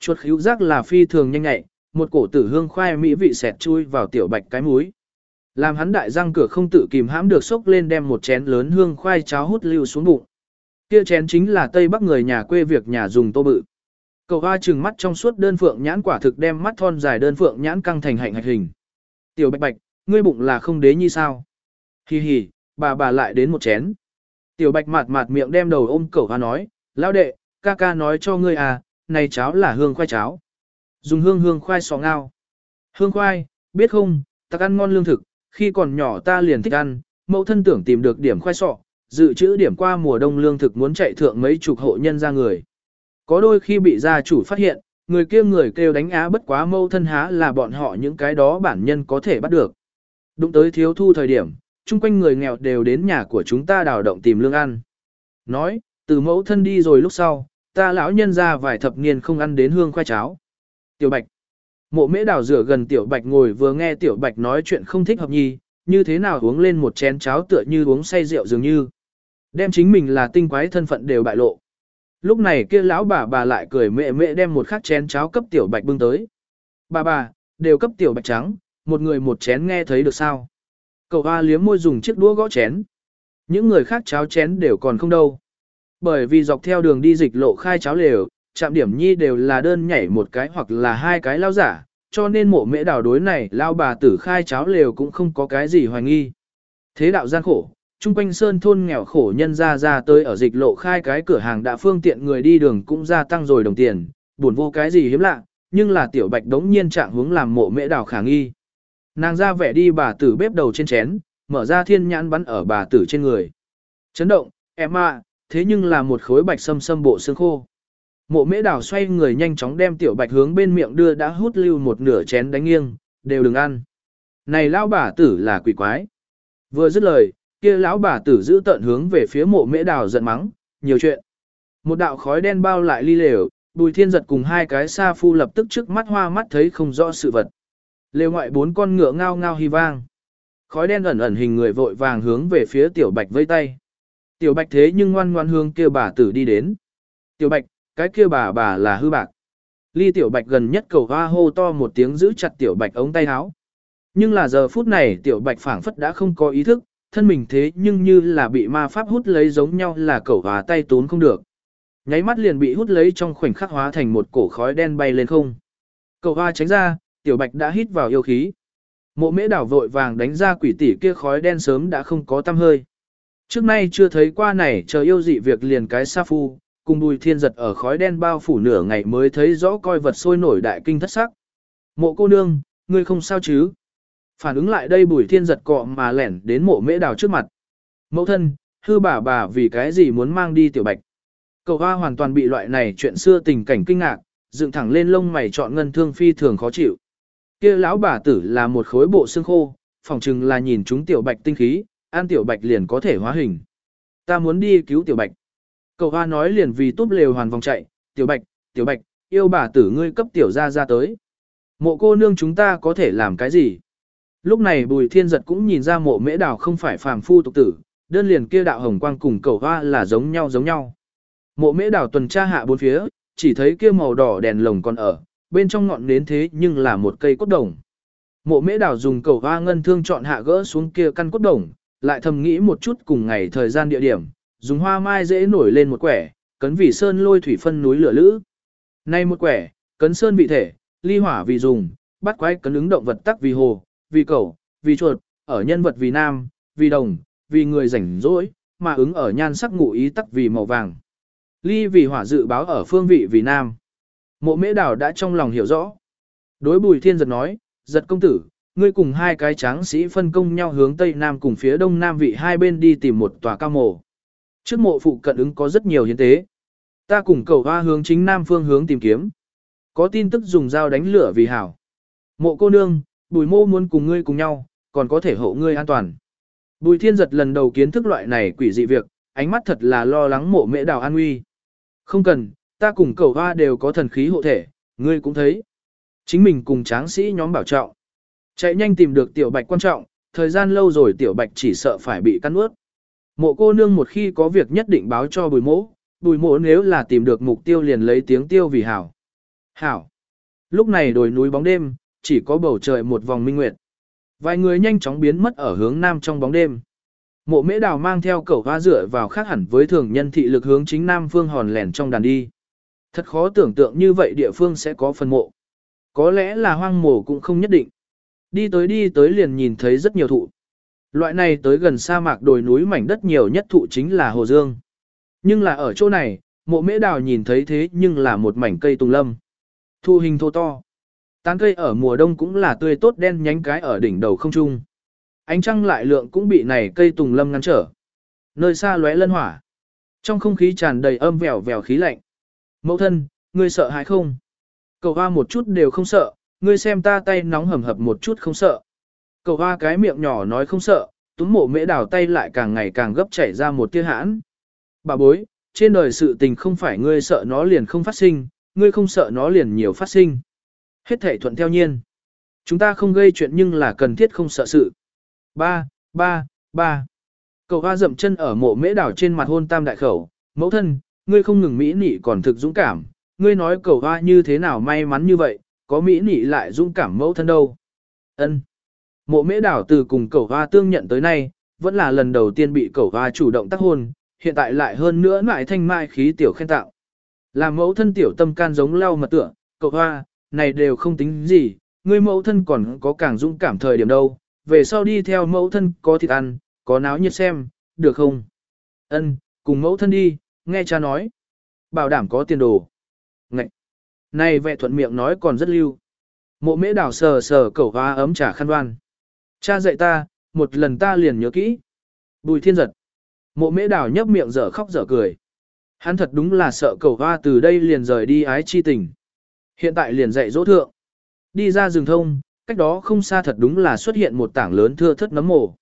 Chuột khíu giác là phi thường nhanh nhạy, một cổ tử hương khoai mỹ vị xẹt chui vào tiểu bạch cái múi. Làm hắn đại răng cửa không tự kìm hãm được sốc lên đem một chén lớn hương khoai cháo hút lưu xuống bụng. Kia chén chính là Tây Bắc người nhà quê việc nhà dùng tô bự. cậu hoa trừng mắt trong suốt đơn phượng nhãn quả thực đem mắt thon dài đơn phượng nhãn căng thành hạnh hạch hình. Tiểu bạch bạch, ngươi bụng là không đế như sao? Hi hi, bà bà lại đến một chén. Tiểu bạch mạt mạt miệng đem đầu ôm cẩu hoa nói, lão đệ, ca ca nói cho ngươi à, này cháo là hương khoai cháo. Dùng hương hương khoai sò ngao. Hương khoai, biết không, ta ăn ngon lương thực, khi còn nhỏ ta liền thích ăn, mẫu thân tưởng tìm được điểm khoai sọ, dự trữ điểm qua mùa đông lương thực muốn chạy thượng mấy chục hộ nhân ra người. Có đôi khi bị gia chủ phát hiện, người kia người kêu đánh á bất quá mâu thân há là bọn họ những cái đó bản nhân có thể bắt được. Đụng tới thiếu thu thời điểm, chung quanh người nghèo đều đến nhà của chúng ta đào động tìm lương ăn. Nói, từ mẫu thân đi rồi lúc sau, ta lão nhân ra vài thập niên không ăn đến hương khoai cháo. Tiểu Bạch. Mộ mễ đào rửa gần Tiểu Bạch ngồi vừa nghe Tiểu Bạch nói chuyện không thích hợp nhi, như thế nào uống lên một chén cháo tựa như uống say rượu dường như. Đem chính mình là tinh quái thân phận đều bại lộ. Lúc này kia lão bà bà lại cười mẹ mẹ đem một khát chén cháo cấp tiểu bạch bưng tới. Bà bà, đều cấp tiểu bạch trắng, một người một chén nghe thấy được sao. Cậu hoa liếm môi dùng chiếc đũa gõ chén. Những người khác cháo chén đều còn không đâu. Bởi vì dọc theo đường đi dịch lộ khai cháo lều, chạm điểm nhi đều là đơn nhảy một cái hoặc là hai cái lao giả, cho nên mộ mễ đào đối này lao bà tử khai cháo lều cũng không có cái gì hoài nghi. Thế đạo gian khổ, chung quanh sơn thôn nghèo khổ nhân ra ra tới ở dịch lộ khai cái cửa hàng đã phương tiện người đi đường cũng gia tăng rồi đồng tiền, buồn vô cái gì hiếm lạ, nhưng là tiểu bạch đống nhiên trạng hướng làm mộ mễ đào khả nghi. Nàng ra vẻ đi bà tử bếp đầu trên chén, mở ra thiên nhãn bắn ở bà tử trên người. Chấn động, em à, thế nhưng là một khối bạch sâm sâm bộ xương khô. Mộ mễ đào xoay người nhanh chóng đem tiểu bạch hướng bên miệng đưa đã hút lưu một nửa chén đánh nghiêng, đều đừng ăn. Này lao bà tử là quỷ quái. Vừa dứt lời, kia lão bà tử giữ tận hướng về phía mộ mễ đào giận mắng, nhiều chuyện. Một đạo khói đen bao lại ly lều, bùi thiên giật cùng hai cái sa phu lập tức trước mắt hoa mắt thấy không rõ sự vật. Lều ngoại bốn con ngựa ngao ngao hy vang. Khói đen ẩn ẩn hình người vội vàng hướng về phía tiểu bạch vây tay. Tiểu bạch thế nhưng ngoan ngoan hướng kia bà tử đi đến. Tiểu bạch, cái kia bà bà là hư bạc. Ly tiểu bạch gần nhất cầu hoa hô to một tiếng giữ chặt tiểu bạch ống tay áo. Nhưng là giờ phút này tiểu bạch phảng phất đã không có ý thức, thân mình thế nhưng như là bị ma pháp hút lấy giống nhau là cẩu hóa tay tốn không được. Nháy mắt liền bị hút lấy trong khoảnh khắc hóa thành một cổ khói đen bay lên không. Cậu hoa tránh ra, tiểu bạch đã hít vào yêu khí. Mộ mễ đảo vội vàng đánh ra quỷ tỷ kia khói đen sớm đã không có tăm hơi. Trước nay chưa thấy qua này chờ yêu dị việc liền cái sa phu, cùng bùi thiên giật ở khói đen bao phủ nửa ngày mới thấy rõ coi vật sôi nổi đại kinh thất sắc. Mộ cô nương, ngươi không sao chứ? Phản ứng lại đây bùi thiên giật cọ mà lẻn đến mộ mễ đào trước mặt. Mẫu thân, hư bà bà vì cái gì muốn mang đi tiểu bạch. Cầu hoa hoàn toàn bị loại này chuyện xưa tình cảnh kinh ngạc, dựng thẳng lên lông mày chọn ngân thương phi thường khó chịu. kia lão bà tử là một khối bộ xương khô, phỏng chừng là nhìn chúng tiểu bạch tinh khí, ăn tiểu bạch liền có thể hóa hình. Ta muốn đi cứu tiểu bạch. Cầu hoa nói liền vì túp lều hoàn vòng chạy, tiểu bạch, tiểu bạch, yêu bà tử ngươi cấp tiểu ra ra tới. Mộ cô nương chúng ta có thể làm cái gì? Lúc này bùi thiên giật cũng nhìn ra mộ mễ đào không phải phàm phu tục tử, đơn liền kia đạo hồng quang cùng cầu hoa là giống nhau giống nhau. Mộ mễ đào tuần tra hạ bốn phía, chỉ thấy kia màu đỏ đèn lồng còn ở, bên trong ngọn nến thế nhưng là một cây cốt đồng. Mộ mễ đào dùng cầu hoa ngân thương chọn hạ gỡ xuống kia căn cốt đồng, lại thầm nghĩ một chút cùng ngày thời gian địa điểm, dùng hoa mai dễ nổi lên một quẻ, cấn vì sơn lôi thủy phân núi lửa lữ. Nay một quẻ, cấn sơn vị thể, ly hỏa vì dùng, bắt quái cấn ứng động vật tắc vì hồ, vì cẩu, vì chuột, ở nhân vật vì nam, vì đồng, vì người rảnh rỗi, mà ứng ở nhan sắc ngụ ý tắc vì màu vàng. Ly vì hỏa dự báo ở phương vị vì nam. Mộ mễ đảo đã trong lòng hiểu rõ. Đối bùi thiên giật nói, giật công tử, ngươi cùng hai cái tráng sĩ phân công nhau hướng tây nam cùng phía đông nam vị hai bên đi tìm một tòa cao mộ. Trước mộ phụ cận ứng có rất nhiều hiến tế. Ta cùng cầu hoa hướng chính nam phương hướng tìm kiếm. Có tin tức dùng dao đánh lửa vì hảo. Mộ cô nương, bùi mô muốn cùng ngươi cùng nhau, còn có thể hộ ngươi an toàn. Bùi thiên giật lần đầu kiến thức loại này quỷ dị việc, ánh mắt thật là lo lắng mộ mễ đào an nguy. Không cần, ta cùng cầu hoa đều có thần khí hộ thể, ngươi cũng thấy. Chính mình cùng tráng sĩ nhóm bảo trọng. Chạy nhanh tìm được tiểu bạch quan trọng, thời gian lâu rồi tiểu bạch chỉ sợ phải bị cắn ướt. Mộ cô nương một khi có việc nhất định báo cho bùi mỗ, bùi mỗ nếu là tìm được mục tiêu liền lấy tiếng tiêu vì hảo. Hảo. Lúc này đồi núi bóng đêm, chỉ có bầu trời một vòng minh nguyệt. Vài người nhanh chóng biến mất ở hướng nam trong bóng đêm. Mộ mễ đào mang theo cẩu hoa rửa vào khác hẳn với thường nhân thị lực hướng chính nam phương hòn lẻn trong đàn đi. Thật khó tưởng tượng như vậy địa phương sẽ có phần mộ. Có lẽ là hoang mộ cũng không nhất định. Đi tới đi tới liền nhìn thấy rất nhiều thụ. Loại này tới gần sa mạc đồi núi mảnh đất nhiều nhất thụ chính là Hồ Dương. Nhưng là ở chỗ này, mộ mễ đào nhìn thấy thế nhưng là một mảnh cây tùng lâm. Thu hình thô to. Tán cây ở mùa đông cũng là tươi tốt đen nhánh cái ở đỉnh đầu không trung. Ánh trăng lại lượng cũng bị này cây tùng lâm ngăn trở. Nơi xa lóe lân hỏa. Trong không khí tràn đầy âm vèo vèo khí lạnh. Mẫu thân, ngươi sợ hãi không? Cầu hoa một chút đều không sợ, ngươi xem ta tay nóng hầm hập một chút không sợ. Cầu hoa cái miệng nhỏ nói không sợ, túm mộ mễ đào tay lại càng ngày càng gấp chảy ra một tia hãn. Bà bối, trên đời sự tình không phải ngươi sợ nó liền không phát sinh, ngươi không sợ nó liền nhiều phát sinh. Hết thể thuận theo nhiên. Chúng ta không gây chuyện nhưng là cần thiết không sợ sự. Ba, ba, ba. Cậu hoa dậm chân ở mộ mễ đảo trên mặt hôn tam đại khẩu, mẫu thân, ngươi không ngừng mỹ nị còn thực dũng cảm, ngươi nói cậu hoa như thế nào may mắn như vậy, có mỹ nị lại dũng cảm mẫu thân đâu. Ân. Mộ mễ đảo từ cùng cậu hoa tương nhận tới nay, vẫn là lần đầu tiên bị cậu hoa chủ động tác hôn, hiện tại lại hơn nữa lại thanh mai khí tiểu khen tạo. Làm mẫu thân tiểu tâm can giống lau mật tựa, cậu hoa, này đều không tính gì, ngươi mẫu thân còn có càng dũng cảm thời điểm đâu, về sau đi theo mẫu thân có thịt ăn, có náo nhiệt xem, được không? Ân, cùng mẫu thân đi, nghe cha nói. Bảo đảm có tiền đồ. Ngậy! Này vẹ thuận miệng nói còn rất lưu. Mộ mễ đảo sờ sờ cẩu hoa ấm trà khăn đoan. Cha dạy ta, một lần ta liền nhớ kỹ. Bùi thiên giật. Mộ mễ đảo nhấp miệng dở khóc dở cười. Hắn thật đúng là sợ cẩu hoa từ đây liền rời đi ái chi tình. Hiện tại liền dạy dỗ thượng. Đi ra rừng thông, cách đó không xa thật đúng là xuất hiện một tảng lớn thưa thất nấm mồ.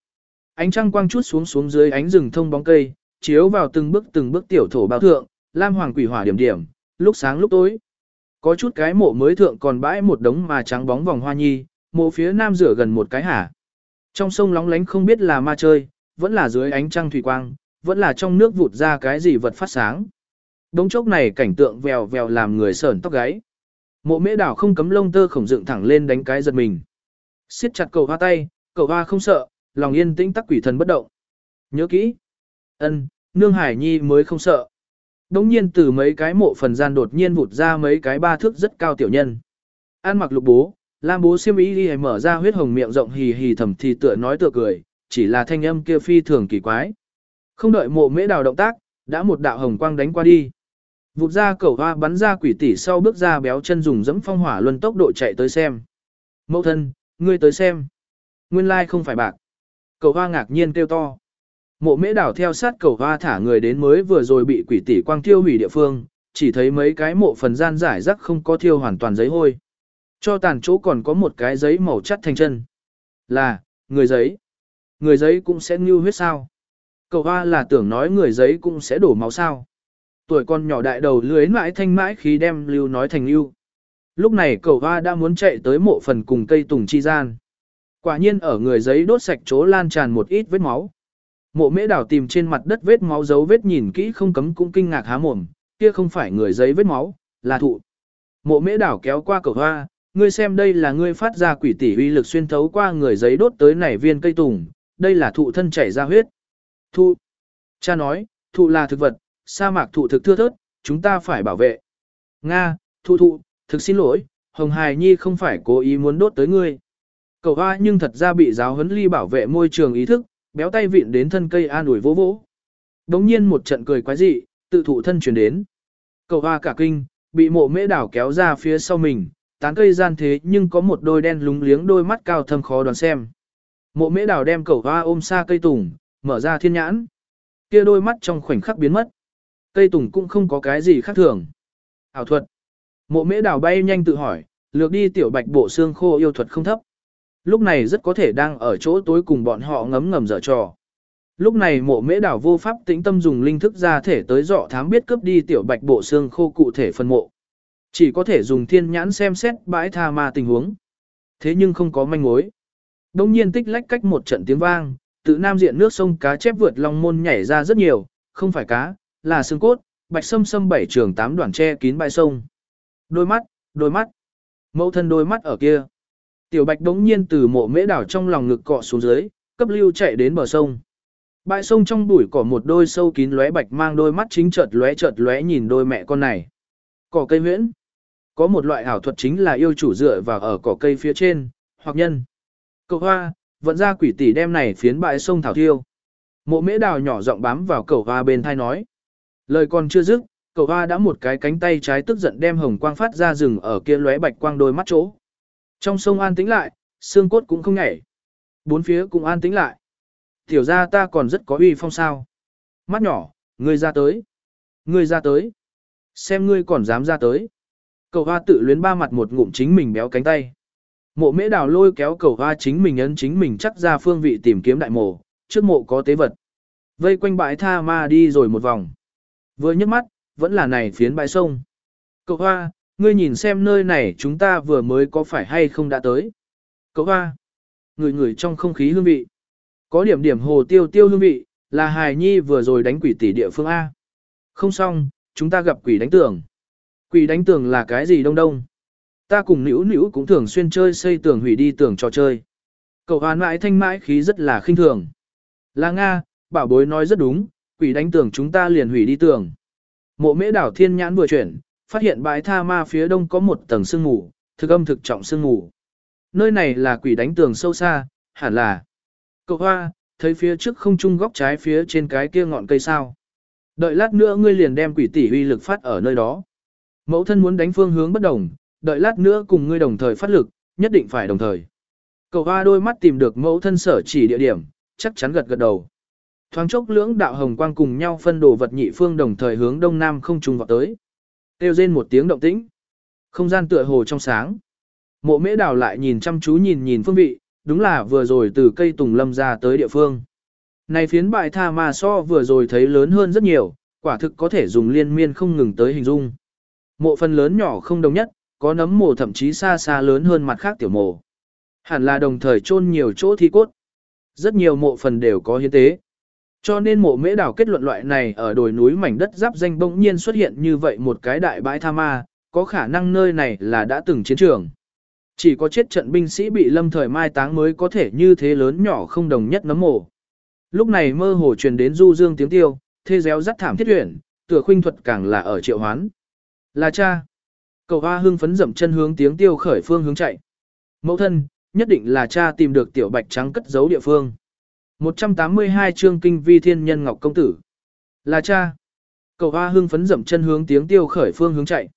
Ánh trăng quang chút xuống xuống dưới ánh rừng thông bóng cây, chiếu vào từng bước từng bước tiểu thổ bao thượng, lam hoàng quỷ hỏa điểm điểm, lúc sáng lúc tối. Có chút cái mộ mới thượng còn bãi một đống mà trắng bóng vòng hoa nhi, mộ phía nam rửa gần một cái hả. Trong sông lóng lánh không biết là ma chơi, vẫn là dưới ánh trăng thủy quang, vẫn là trong nước vụt ra cái gì vật phát sáng. Đống chốc này cảnh tượng vèo vèo làm người sởn tóc gáy. Mộ mễ đảo không cấm lông tơ khổng dựng thẳng lên đánh cái giật mình. siết chặt cầu hoa tay, cầu hoa không sợ, lòng yên tĩnh tắc quỷ thần bất động. Nhớ kỹ. ân nương hải nhi mới không sợ. Đống nhiên từ mấy cái mộ phần gian đột nhiên vụt ra mấy cái ba thước rất cao tiểu nhân. An mặc lục bố, lam bố siêm ý đi mở ra huyết hồng miệng rộng hì hì thầm thì tựa nói tựa cười, chỉ là thanh âm kia phi thường kỳ quái. Không đợi mộ mễ đào động tác, đã một đạo hồng quang đánh qua đi. Vụt ra cẩu hoa bắn ra quỷ tỷ sau bước ra béo chân dùng dẫm phong hỏa luân tốc độ chạy tới xem. Mẫu thân, ngươi tới xem. Nguyên lai không phải bạc. Cẩu hoa ngạc nhiên kêu to. Mộ mễ đảo theo sát cẩu hoa thả người đến mới vừa rồi bị quỷ tỷ quang tiêu hủy địa phương, chỉ thấy mấy cái mộ phần gian giải rác không có thiêu hoàn toàn giấy hôi. Cho tàn chỗ còn có một cái giấy màu chất thành chân. Là, người giấy. Người giấy cũng sẽ như huyết sao. Cậu hoa là tưởng nói người giấy cũng sẽ đổ máu sao tuổi con nhỏ đại đầu lưới mãi thanh mãi khí đem lưu nói thành lưu. Lúc này cầu hoa đã muốn chạy tới mộ phần cùng cây tùng chi gian. Quả nhiên ở người giấy đốt sạch chỗ lan tràn một ít vết máu. Mộ mễ đảo tìm trên mặt đất vết máu dấu vết nhìn kỹ không cấm cũng kinh ngạc há mồm, kia không phải người giấy vết máu, là thụ. Mộ mễ đảo kéo qua cầu hoa, ngươi xem đây là ngươi phát ra quỷ tỷ uy lực xuyên thấu qua người giấy đốt tới nảy viên cây tùng, đây là thụ thân chảy ra huyết. Thụ. Cha nói, thụ là thực vật, sa mạc thụ thực thưa thớt, chúng ta phải bảo vệ. Nga, thụ thụ, thực xin lỗi, Hồng Hải Nhi không phải cố ý muốn đốt tới ngươi. Cậu hoa nhưng thật ra bị giáo huấn ly bảo vệ môi trường ý thức, béo tay vịn đến thân cây an ủi vỗ vỗ. Đống nhiên một trận cười quái dị, tự thụ thân chuyển đến. Cậu hoa cả kinh, bị mộ mễ đảo kéo ra phía sau mình, tán cây gian thế nhưng có một đôi đen lúng liếng đôi mắt cao thâm khó đoán xem. Mộ mễ đảo đem cậu hoa ôm xa cây tùng, mở ra thiên nhãn. kia đôi mắt trong khoảnh khắc biến mất. Cây tùng cũng không có cái gì khác thường. Ảo thuật. Mộ mễ đào bay nhanh tự hỏi, lược đi tiểu bạch bộ xương khô yêu thuật không thấp. Lúc này rất có thể đang ở chỗ tối cùng bọn họ ngấm ngầm dở trò. Lúc này mộ mễ đảo vô pháp tĩnh tâm dùng linh thức ra thể tới dọ thám biết cướp đi tiểu bạch bộ xương khô cụ thể phân mộ. Chỉ có thể dùng thiên nhãn xem xét bãi tha ma tình huống. Thế nhưng không có manh mối. Đông nhiên tích lách cách một trận tiếng vang, tự nam diện nước sông cá chép vượt long môn nhảy ra rất nhiều, không phải cá, là xương cốt, bạch sâm sâm bảy trường tám đoạn tre kín bãi sông. Đôi mắt, đôi mắt, mẫu thân đôi mắt ở kia. Tiểu bạch đống nhiên từ mộ mễ đảo trong lòng ngực cọ xuống dưới, cấp lưu chạy đến bờ sông. Bãi sông trong bụi cỏ một đôi sâu kín lóe bạch mang đôi mắt chính chợt lóe chợt lóe nhìn đôi mẹ con này. Cỏ cây huyễn. Có một loại ảo thuật chính là yêu chủ dựa vào ở cỏ cây phía trên, hoặc nhân. Cậu hoa, vận ra quỷ tỷ đem này phiến bãi sông thảo thiêu. Mộ mễ đào nhỏ giọng bám vào cậu hoa bên thai nói. Lời còn chưa dứt, cậu hoa đã một cái cánh tay trái tức giận đem hồng quang phát ra rừng ở kia lóe bạch quang đôi mắt chỗ. Trong sông an tĩnh lại, xương cốt cũng không nhảy. Bốn phía cũng an tĩnh lại. Tiểu ra ta còn rất có uy phong sao. Mắt nhỏ, ngươi ra tới. Ngươi ra tới. Xem ngươi còn dám ra tới. Cậu hoa tự luyến ba mặt một ngụm chính mình béo cánh tay. Mộ mễ đào lôi kéo cầu hoa chính mình ấn chính mình chắc ra phương vị tìm kiếm đại mộ, trước mộ có tế vật. Vây quanh bãi tha ma đi rồi một vòng. Vừa nhấc mắt, vẫn là này phiến bãi sông. Cậu hoa, ngươi nhìn xem nơi này chúng ta vừa mới có phải hay không đã tới. Cậu hoa, người người trong không khí hương vị. Có điểm điểm hồ tiêu tiêu hương vị, là hài nhi vừa rồi đánh quỷ tỷ địa phương A. Không xong, chúng ta gặp quỷ đánh tường. Quỷ đánh tường là cái gì đông đông? Ta cùng nữ nữ cũng thường xuyên chơi xây tường hủy đi tường trò chơi. Cậu hoán mãi thanh mãi khí rất là khinh thường. Là Nga, bảo bối nói rất đúng, quỷ đánh tường chúng ta liền hủy đi tường. Mộ mễ đảo thiên nhãn vừa chuyển, phát hiện bãi tha ma phía đông có một tầng sương mù, thực âm thực trọng sương mù. Nơi này là quỷ đánh tường sâu xa, hẳn là. Cậu hoa, thấy phía trước không trung góc trái phía trên cái kia ngọn cây sao. Đợi lát nữa ngươi liền đem quỷ tỷ uy lực phát ở nơi đó. Mẫu thân muốn đánh phương hướng bất đồng, đợi lát nữa cùng ngươi đồng thời phát lực, nhất định phải đồng thời. Cậu hoa đôi mắt tìm được mẫu thân sở chỉ địa điểm, chắc chắn gật gật đầu. Thoáng chốc lưỡng đạo hồng quang cùng nhau phân đồ vật nhị phương đồng thời hướng đông nam không trùng vào tới. Tiêu rên một tiếng động tĩnh. Không gian tựa hồ trong sáng. Mộ mễ đào lại nhìn chăm chú nhìn nhìn phương vị, đúng là vừa rồi từ cây tùng lâm ra tới địa phương. Này phiến bại tha mà so vừa rồi thấy lớn hơn rất nhiều, quả thực có thể dùng liên miên không ngừng tới hình dung. Mộ phần lớn nhỏ không đồng nhất, có nấm mồ thậm chí xa xa lớn hơn mặt khác tiểu mồ. Hẳn là đồng thời chôn nhiều chỗ thi cốt. Rất nhiều mộ phần đều có hiến tế. Cho nên mộ mễ đảo kết luận loại này ở đồi núi mảnh đất giáp danh bỗng nhiên xuất hiện như vậy một cái đại bãi tha ma, có khả năng nơi này là đã từng chiến trường. Chỉ có chết trận binh sĩ bị lâm thời mai táng mới có thể như thế lớn nhỏ không đồng nhất nấm mộ. Lúc này mơ hồ truyền đến du dương tiếng tiêu, thê réo rắt thảm thiết tuyển, tựa khuynh thuật càng là ở triệu hoán. Là cha. Cầu hoa hưng phấn dậm chân hướng tiếng tiêu khởi phương hướng chạy. Mẫu thân, nhất định là cha tìm được tiểu bạch trắng cất giấu địa phương. 182 chương kinh vi thiên nhân ngọc công tử. Là cha. Cầu hoa hưng phấn dậm chân hướng tiếng tiêu khởi phương hướng chạy.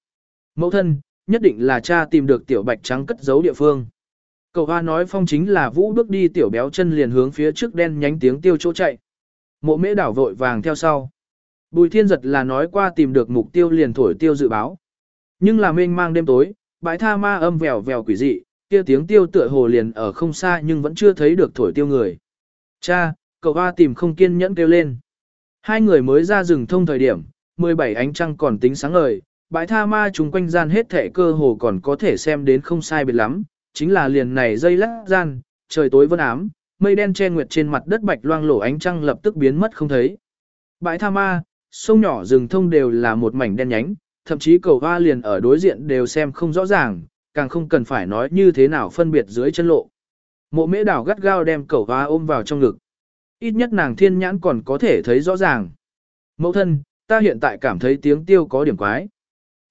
Mẫu thân, nhất định là cha tìm được tiểu bạch trắng cất giấu địa phương. Cầu hoa nói phong chính là vũ bước đi tiểu béo chân liền hướng phía trước đen nhánh tiếng tiêu chỗ chạy. Mộ mễ đảo vội vàng theo sau. Bùi thiên giật là nói qua tìm được mục tiêu liền thổi tiêu dự báo. Nhưng là mênh mang đêm tối, bãi tha ma âm vèo vèo quỷ dị, kia tiếng tiêu tựa hồ liền ở không xa nhưng vẫn chưa thấy được thổi tiêu người. Cha, cậu hoa tìm không kiên nhẫn kêu lên. Hai người mới ra rừng thông thời điểm, 17 ánh trăng còn tính sáng ngời, bãi tha ma chúng quanh gian hết thể cơ hồ còn có thể xem đến không sai biệt lắm, chính là liền này dây lắc gian, trời tối vân ám, mây đen che nguyệt trên mặt đất bạch loang lổ ánh trăng lập tức biến mất không thấy. Bãi tha ma, sông nhỏ rừng thông đều là một mảnh đen nhánh, thậm chí cầu hoa liền ở đối diện đều xem không rõ ràng, càng không cần phải nói như thế nào phân biệt dưới chân lộ. Mộ mễ đảo gắt gao đem cầu hoa ôm vào trong ngực. Ít nhất nàng thiên nhãn còn có thể thấy rõ ràng. Mẫu thân, ta hiện tại cảm thấy tiếng tiêu có điểm quái.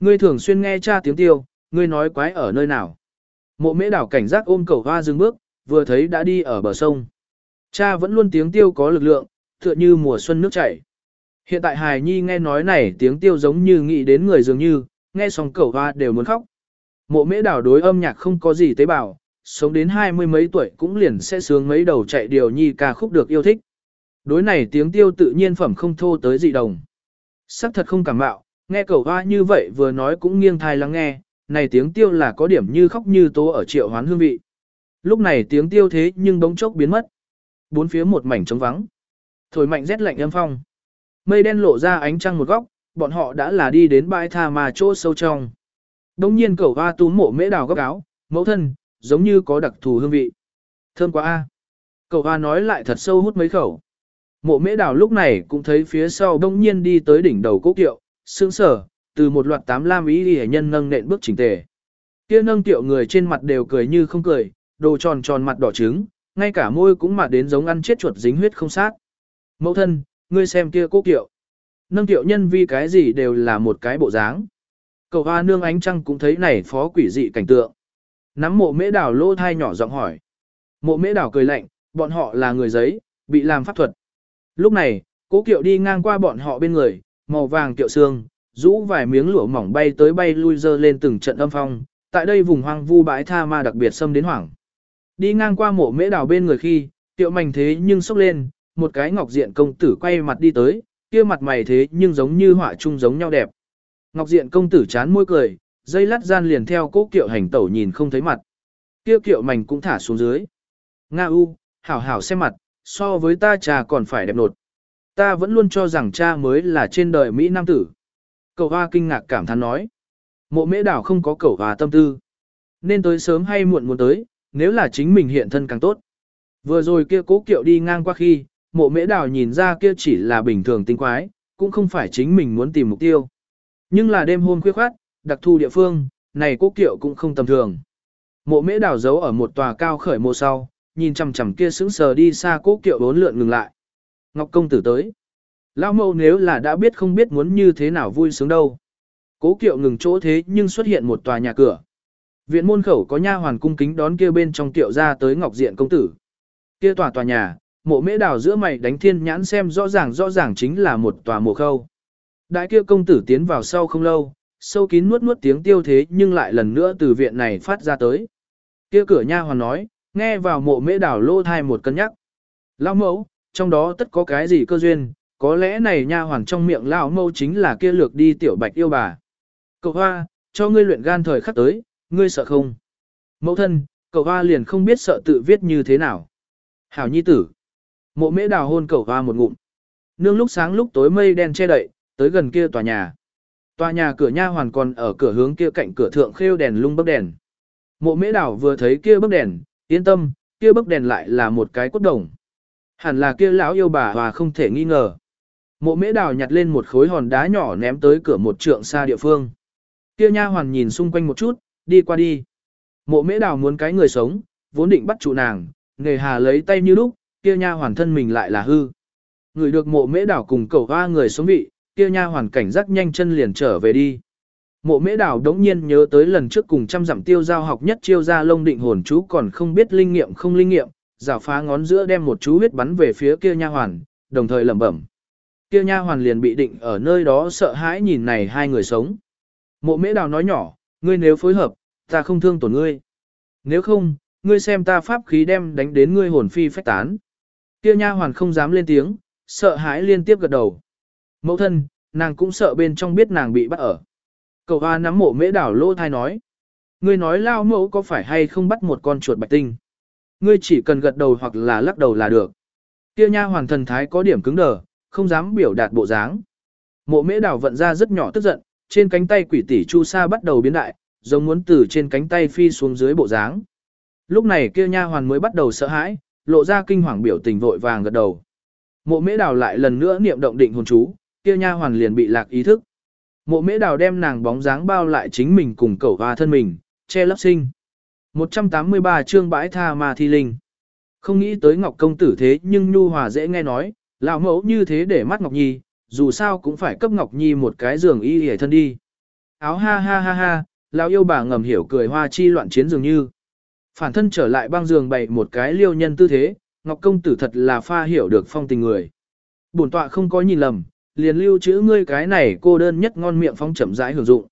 Ngươi thường xuyên nghe cha tiếng tiêu, ngươi nói quái ở nơi nào. Mộ mễ đảo cảnh giác ôm cầu hoa dừng bước, vừa thấy đã đi ở bờ sông. Cha vẫn luôn tiếng tiêu có lực lượng, tựa như mùa xuân nước chảy. Hiện tại hài nhi nghe nói này tiếng tiêu giống như nghĩ đến người dường như, nghe xong cầu hoa đều muốn khóc. Mộ mễ đảo đối âm nhạc không có gì tế bào, sống đến hai mươi mấy tuổi cũng liền sẽ sướng mấy đầu chạy điều nhi ca khúc được yêu thích. Đối này tiếng tiêu tự nhiên phẩm không thô tới dị đồng. Sắc thật không cảm mạo. nghe cầu hoa như vậy vừa nói cũng nghiêng thai lắng nghe, này tiếng tiêu là có điểm như khóc như tố ở triệu hoán hương vị. Lúc này tiếng tiêu thế nhưng bỗng chốc biến mất. Bốn phía một mảnh trống vắng. Thổi mạnh rét lạnh âm phong. Mây đen lộ ra ánh trăng một góc, bọn họ đã là đi đến bãi tha mà chỗ sâu trong. Đông nhiên cầu hoa tú mộ mễ đào góc áo, mẫu thân, giống như có đặc thù hương vị. Thơm quá a. Cậu hoa nói lại thật sâu hút mấy khẩu. Mộ mễ đào lúc này cũng thấy phía sau đông nhiên đi tới đỉnh đầu cố kiệu, sững sở, từ một loạt tám lam ý đi nhân nâng nện bước chỉnh tề. Kia nâng tiệu người trên mặt đều cười như không cười, đồ tròn tròn mặt đỏ trứng, ngay cả môi cũng mà đến giống ăn chết chuột dính huyết không sát. Mẫu thân, ngươi xem kia cố kiệu. Nâng tiệu nhân vi cái gì đều là một cái bộ dáng. Cầu hoa nương ánh trăng cũng thấy này phó quỷ dị cảnh tượng. Nắm mộ mễ đảo lô thai nhỏ giọng hỏi. Mộ mễ đảo cười lạnh, bọn họ là người giấy, bị làm pháp thuật. Lúc này, cố kiệu đi ngang qua bọn họ bên người, màu vàng kiệu xương, rũ vài miếng lụa mỏng bay tới bay lui dơ lên từng trận âm phong. Tại đây vùng hoang vu bãi tha ma đặc biệt xâm đến hoảng. Đi ngang qua mộ mễ đảo bên người khi, tiệu mảnh thế nhưng sốc lên, một cái ngọc diện công tử quay mặt đi tới, kia mặt mày thế nhưng giống như họa chung giống nhau đẹp. Ngọc diện công tử chán môi cười, dây lát gian liền theo cố kiệu hành tẩu nhìn không thấy mặt. Kia kiệu mảnh cũng thả xuống dưới. Nga u, hảo hảo xem mặt, so với ta cha còn phải đẹp nột. Ta vẫn luôn cho rằng cha mới là trên đời Mỹ Nam tử. Cậu hoa kinh ngạc cảm thán nói. Mộ mễ đảo không có cậu hoa tâm tư. Nên tới sớm hay muộn muốn tới, nếu là chính mình hiện thân càng tốt. Vừa rồi kia cố kiệu đi ngang qua khi, mộ mễ đào nhìn ra kia chỉ là bình thường tinh quái, cũng không phải chính mình muốn tìm mục tiêu. Nhưng là đêm hôm khuya khoát, đặc thu địa phương, này cố kiệu cũng không tầm thường. Mộ mễ đào giấu ở một tòa cao khởi mộ sau, nhìn chằm chằm kia sững sờ đi xa cố kiệu bốn lượn ngừng lại. Ngọc công tử tới. Lão Mẫu nếu là đã biết không biết muốn như thế nào vui sướng đâu. Cố kiệu ngừng chỗ thế nhưng xuất hiện một tòa nhà cửa. Viện môn khẩu có nha hoàn cung kính đón kia bên trong kiệu ra tới ngọc diện công tử. Kia tòa tòa nhà, mộ mễ đào giữa mày đánh thiên nhãn xem rõ ràng rõ ràng chính là một tòa mộ khâu. Đại kia công tử tiến vào sau không lâu, sâu kín nuốt nuốt tiếng tiêu thế nhưng lại lần nữa từ viện này phát ra tới. Kia cửa nha hoàn nói, nghe vào mộ mễ đào lô thai một cân nhắc. Lão mẫu, trong đó tất có cái gì cơ duyên, có lẽ này nha hoàn trong miệng lão mẫu chính là kia lược đi tiểu bạch yêu bà. Cậu hoa, cho ngươi luyện gan thời khắc tới, ngươi sợ không? Mẫu thân, cậu hoa liền không biết sợ tự viết như thế nào. Hảo nhi tử. Mộ mễ đào hôn cậu hoa một ngụm. Nương lúc sáng lúc tối mây đen che đậy, tới gần kia tòa nhà. Tòa nhà cửa nha hoàn còn ở cửa hướng kia cạnh cửa thượng khêu đèn lung bấc đèn. Mộ mễ đào vừa thấy kia bấc đèn, yên tâm, kia bấc đèn lại là một cái cốt đồng. Hẳn là kia lão yêu bà và không thể nghi ngờ. Mộ mễ đào nhặt lên một khối hòn đá nhỏ ném tới cửa một trượng xa địa phương. Kia nha hoàn nhìn xung quanh một chút, đi qua đi. Mộ mễ đào muốn cái người sống, vốn định bắt trụ nàng, nghề hà lấy tay như lúc, kia nha hoàn thân mình lại là hư. Người được mộ mễ đào cùng cầu hoa người sống vị, kia nha hoàn cảnh giác nhanh chân liền trở về đi. Mộ mễ đào đống nhiên nhớ tới lần trước cùng trăm dặm tiêu giao học nhất chiêu ra lông định hồn chú còn không biết linh nghiệm không linh nghiệm, rào phá ngón giữa đem một chú huyết bắn về phía kia nha hoàn, đồng thời lẩm bẩm. Kia nha hoàn liền bị định ở nơi đó sợ hãi nhìn này hai người sống. Mộ mễ đào nói nhỏ, ngươi nếu phối hợp, ta không thương tổn ngươi. Nếu không, ngươi xem ta pháp khí đem đánh đến ngươi hồn phi phách tán. Kia nha hoàn không dám lên tiếng, sợ hãi liên tiếp gật đầu. Mẫu thân, nàng cũng sợ bên trong biết nàng bị bắt ở. Cầu hoa nắm mộ mễ đảo lô thai nói. Ngươi nói lao mẫu có phải hay không bắt một con chuột bạch tinh. Ngươi chỉ cần gật đầu hoặc là lắc đầu là được. Kia nha hoàn thần thái có điểm cứng đờ, không dám biểu đạt bộ dáng. Mộ mễ đảo vận ra rất nhỏ tức giận, trên cánh tay quỷ tỷ chu sa bắt đầu biến đại, giống muốn từ trên cánh tay phi xuống dưới bộ dáng. Lúc này kia nha hoàn mới bắt đầu sợ hãi, lộ ra kinh hoàng biểu tình vội vàng gật đầu. Mộ Mễ Đào lại lần nữa niệm động định hồn chú, kia nha hoàn liền bị lạc ý thức. Mộ Mễ Đào đem nàng bóng dáng bao lại chính mình cùng cẩu và thân mình, che lấp sinh. 183 chương bãi tha ma thi linh. Không nghĩ tới Ngọc công tử thế nhưng nhu hòa dễ nghe nói, lão mẫu như thế để mắt Ngọc Nhi, dù sao cũng phải cấp Ngọc Nhi một cái giường y hề thân đi. Áo ha ha ha ha, lão yêu bà ngầm hiểu cười hoa chi loạn chiến dường như. Phản thân trở lại băng giường bày một cái liêu nhân tư thế, Ngọc công tử thật là pha hiểu được phong tình người. Bổn tọa không có nhìn lầm, liền lưu chữ ngươi cái này cô đơn nhất ngon miệng phong chậm rãi hưởng dụng.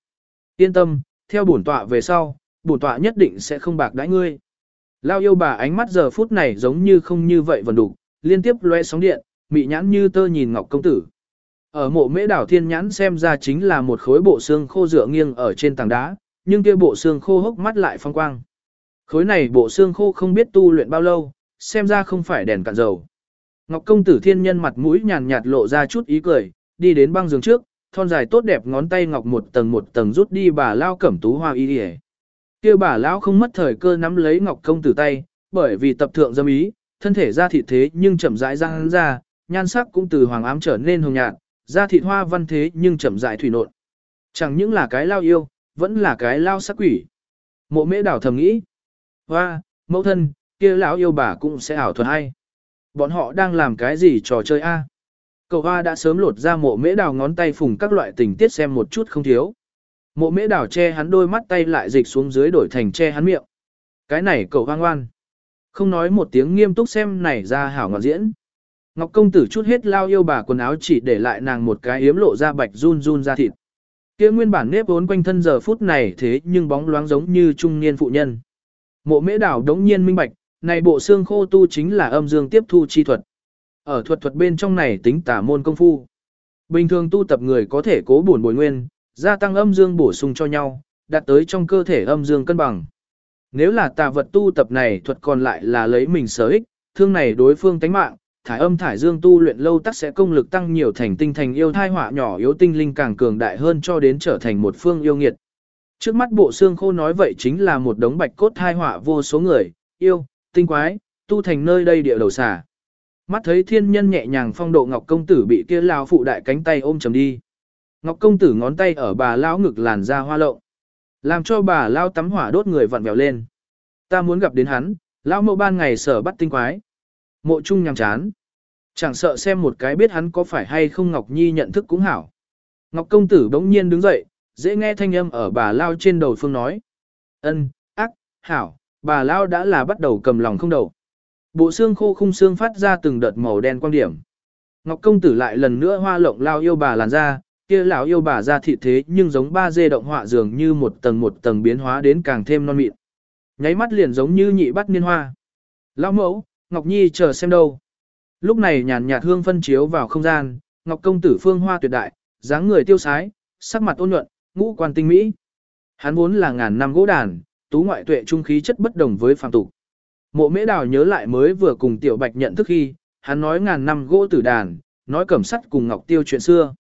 Yên tâm, theo bổn tọa về sau, bổn tọa nhất định sẽ không bạc đãi ngươi. Lao yêu bà ánh mắt giờ phút này giống như không như vậy vần đủ, liên tiếp loe sóng điện, mị nhãn như tơ nhìn Ngọc công tử. Ở mộ mễ đảo thiên nhãn xem ra chính là một khối bộ xương khô dựa nghiêng ở trên tảng đá, nhưng kia bộ xương khô hốc mắt lại phong quang. Khối này bộ xương khô không biết tu luyện bao lâu, xem ra không phải đèn cạn dầu. Ngọc công tử thiên nhân mặt mũi nhàn nhạt lộ ra chút ý cười, đi đến băng giường trước, thon dài tốt đẹp ngón tay ngọc một tầng một tầng rút đi bà lao cẩm tú hoa y đi kia bà lão không mất thời cơ nắm lấy ngọc công tử tay, bởi vì tập thượng dâm ý, thân thể ra thịt thế nhưng chậm rãi ra ra, nhan sắc cũng từ hoàng ám trở nên hồng nhạt, da thịt hoa văn thế nhưng chậm rãi thủy nộn. Chẳng những là cái lao yêu, vẫn là cái lao sắc quỷ. Mộ mễ đảo thầm nghĩ. Hoa, mẫu thân, kia lão yêu bà cũng sẽ ảo thuật hay. Bọn họ đang làm cái gì trò chơi a? Cậu hoa đã sớm lột ra mộ mễ đào ngón tay phùng các loại tình tiết xem một chút không thiếu. Mộ mễ đào che hắn đôi mắt tay lại dịch xuống dưới đổi thành che hắn miệng. Cái này cậu hoang ngoan. Không nói một tiếng nghiêm túc xem này ra hảo ngọt diễn. Ngọc công tử chút hết lao yêu bà quần áo chỉ để lại nàng một cái yếm lộ ra bạch run run ra thịt. Kia nguyên bản nếp vốn quanh thân giờ phút này thế nhưng bóng loáng giống như trung niên phụ nhân. Mộ mễ đảo đống nhiên minh bạch, này bộ xương khô tu chính là âm dương tiếp thu chi thuật. Ở thuật thuật bên trong này tính tả môn công phu. Bình thường tu tập người có thể cố bổn bồi nguyên, gia tăng âm dương bổ sung cho nhau, đạt tới trong cơ thể âm dương cân bằng. Nếu là tà vật tu tập này thuật còn lại là lấy mình sở ích, thương này đối phương tánh mạng, thải âm thải dương tu luyện lâu tắc sẽ công lực tăng nhiều thành tinh thành yêu thai họa nhỏ yếu tinh linh càng cường đại hơn cho đến trở thành một phương yêu nghiệt. Trước mắt bộ xương khô nói vậy chính là một đống bạch cốt thai họa vô số người, yêu, tinh quái, tu thành nơi đây địa đầu xà. Mắt thấy thiên nhân nhẹ nhàng phong độ Ngọc Công Tử bị kia lao phụ đại cánh tay ôm chầm đi. Ngọc Công Tử ngón tay ở bà lão ngực làn ra hoa lộng. Làm cho bà lao tắm hỏa đốt người vặn vẹo lên. Ta muốn gặp đến hắn, lao mộ ban ngày sở bắt tinh quái. Mộ trung nhằm chán. Chẳng sợ xem một cái biết hắn có phải hay không Ngọc Nhi nhận thức cũng hảo. Ngọc Công Tử bỗng nhiên đứng dậy, dễ nghe thanh âm ở bà lao trên đầu phương nói. ân ác, hảo, bà lao đã là bắt đầu cầm lòng không đầu. Bộ xương khô khung xương phát ra từng đợt màu đen quang điểm. Ngọc công tử lại lần nữa hoa lộng lao yêu bà làn ra, kia lão yêu bà ra thị thế nhưng giống ba dê động họa dường như một tầng một tầng biến hóa đến càng thêm non mịn. Nháy mắt liền giống như nhị bắt niên hoa. Lão mẫu, Ngọc Nhi chờ xem đâu. Lúc này nhàn nhạt hương phân chiếu vào không gian, Ngọc công tử phương hoa tuyệt đại, dáng người tiêu sái, sắc mặt ôn nhuận, ngũ quan tinh mỹ. Hắn vốn là ngàn năm gỗ đàn, tú ngoại tuệ trung khí chất bất đồng với phàm tục. Mộ mễ đào nhớ lại mới vừa cùng tiểu bạch nhận thức khi, hắn nói ngàn năm gỗ tử đàn, nói cẩm sắt cùng ngọc tiêu chuyện xưa.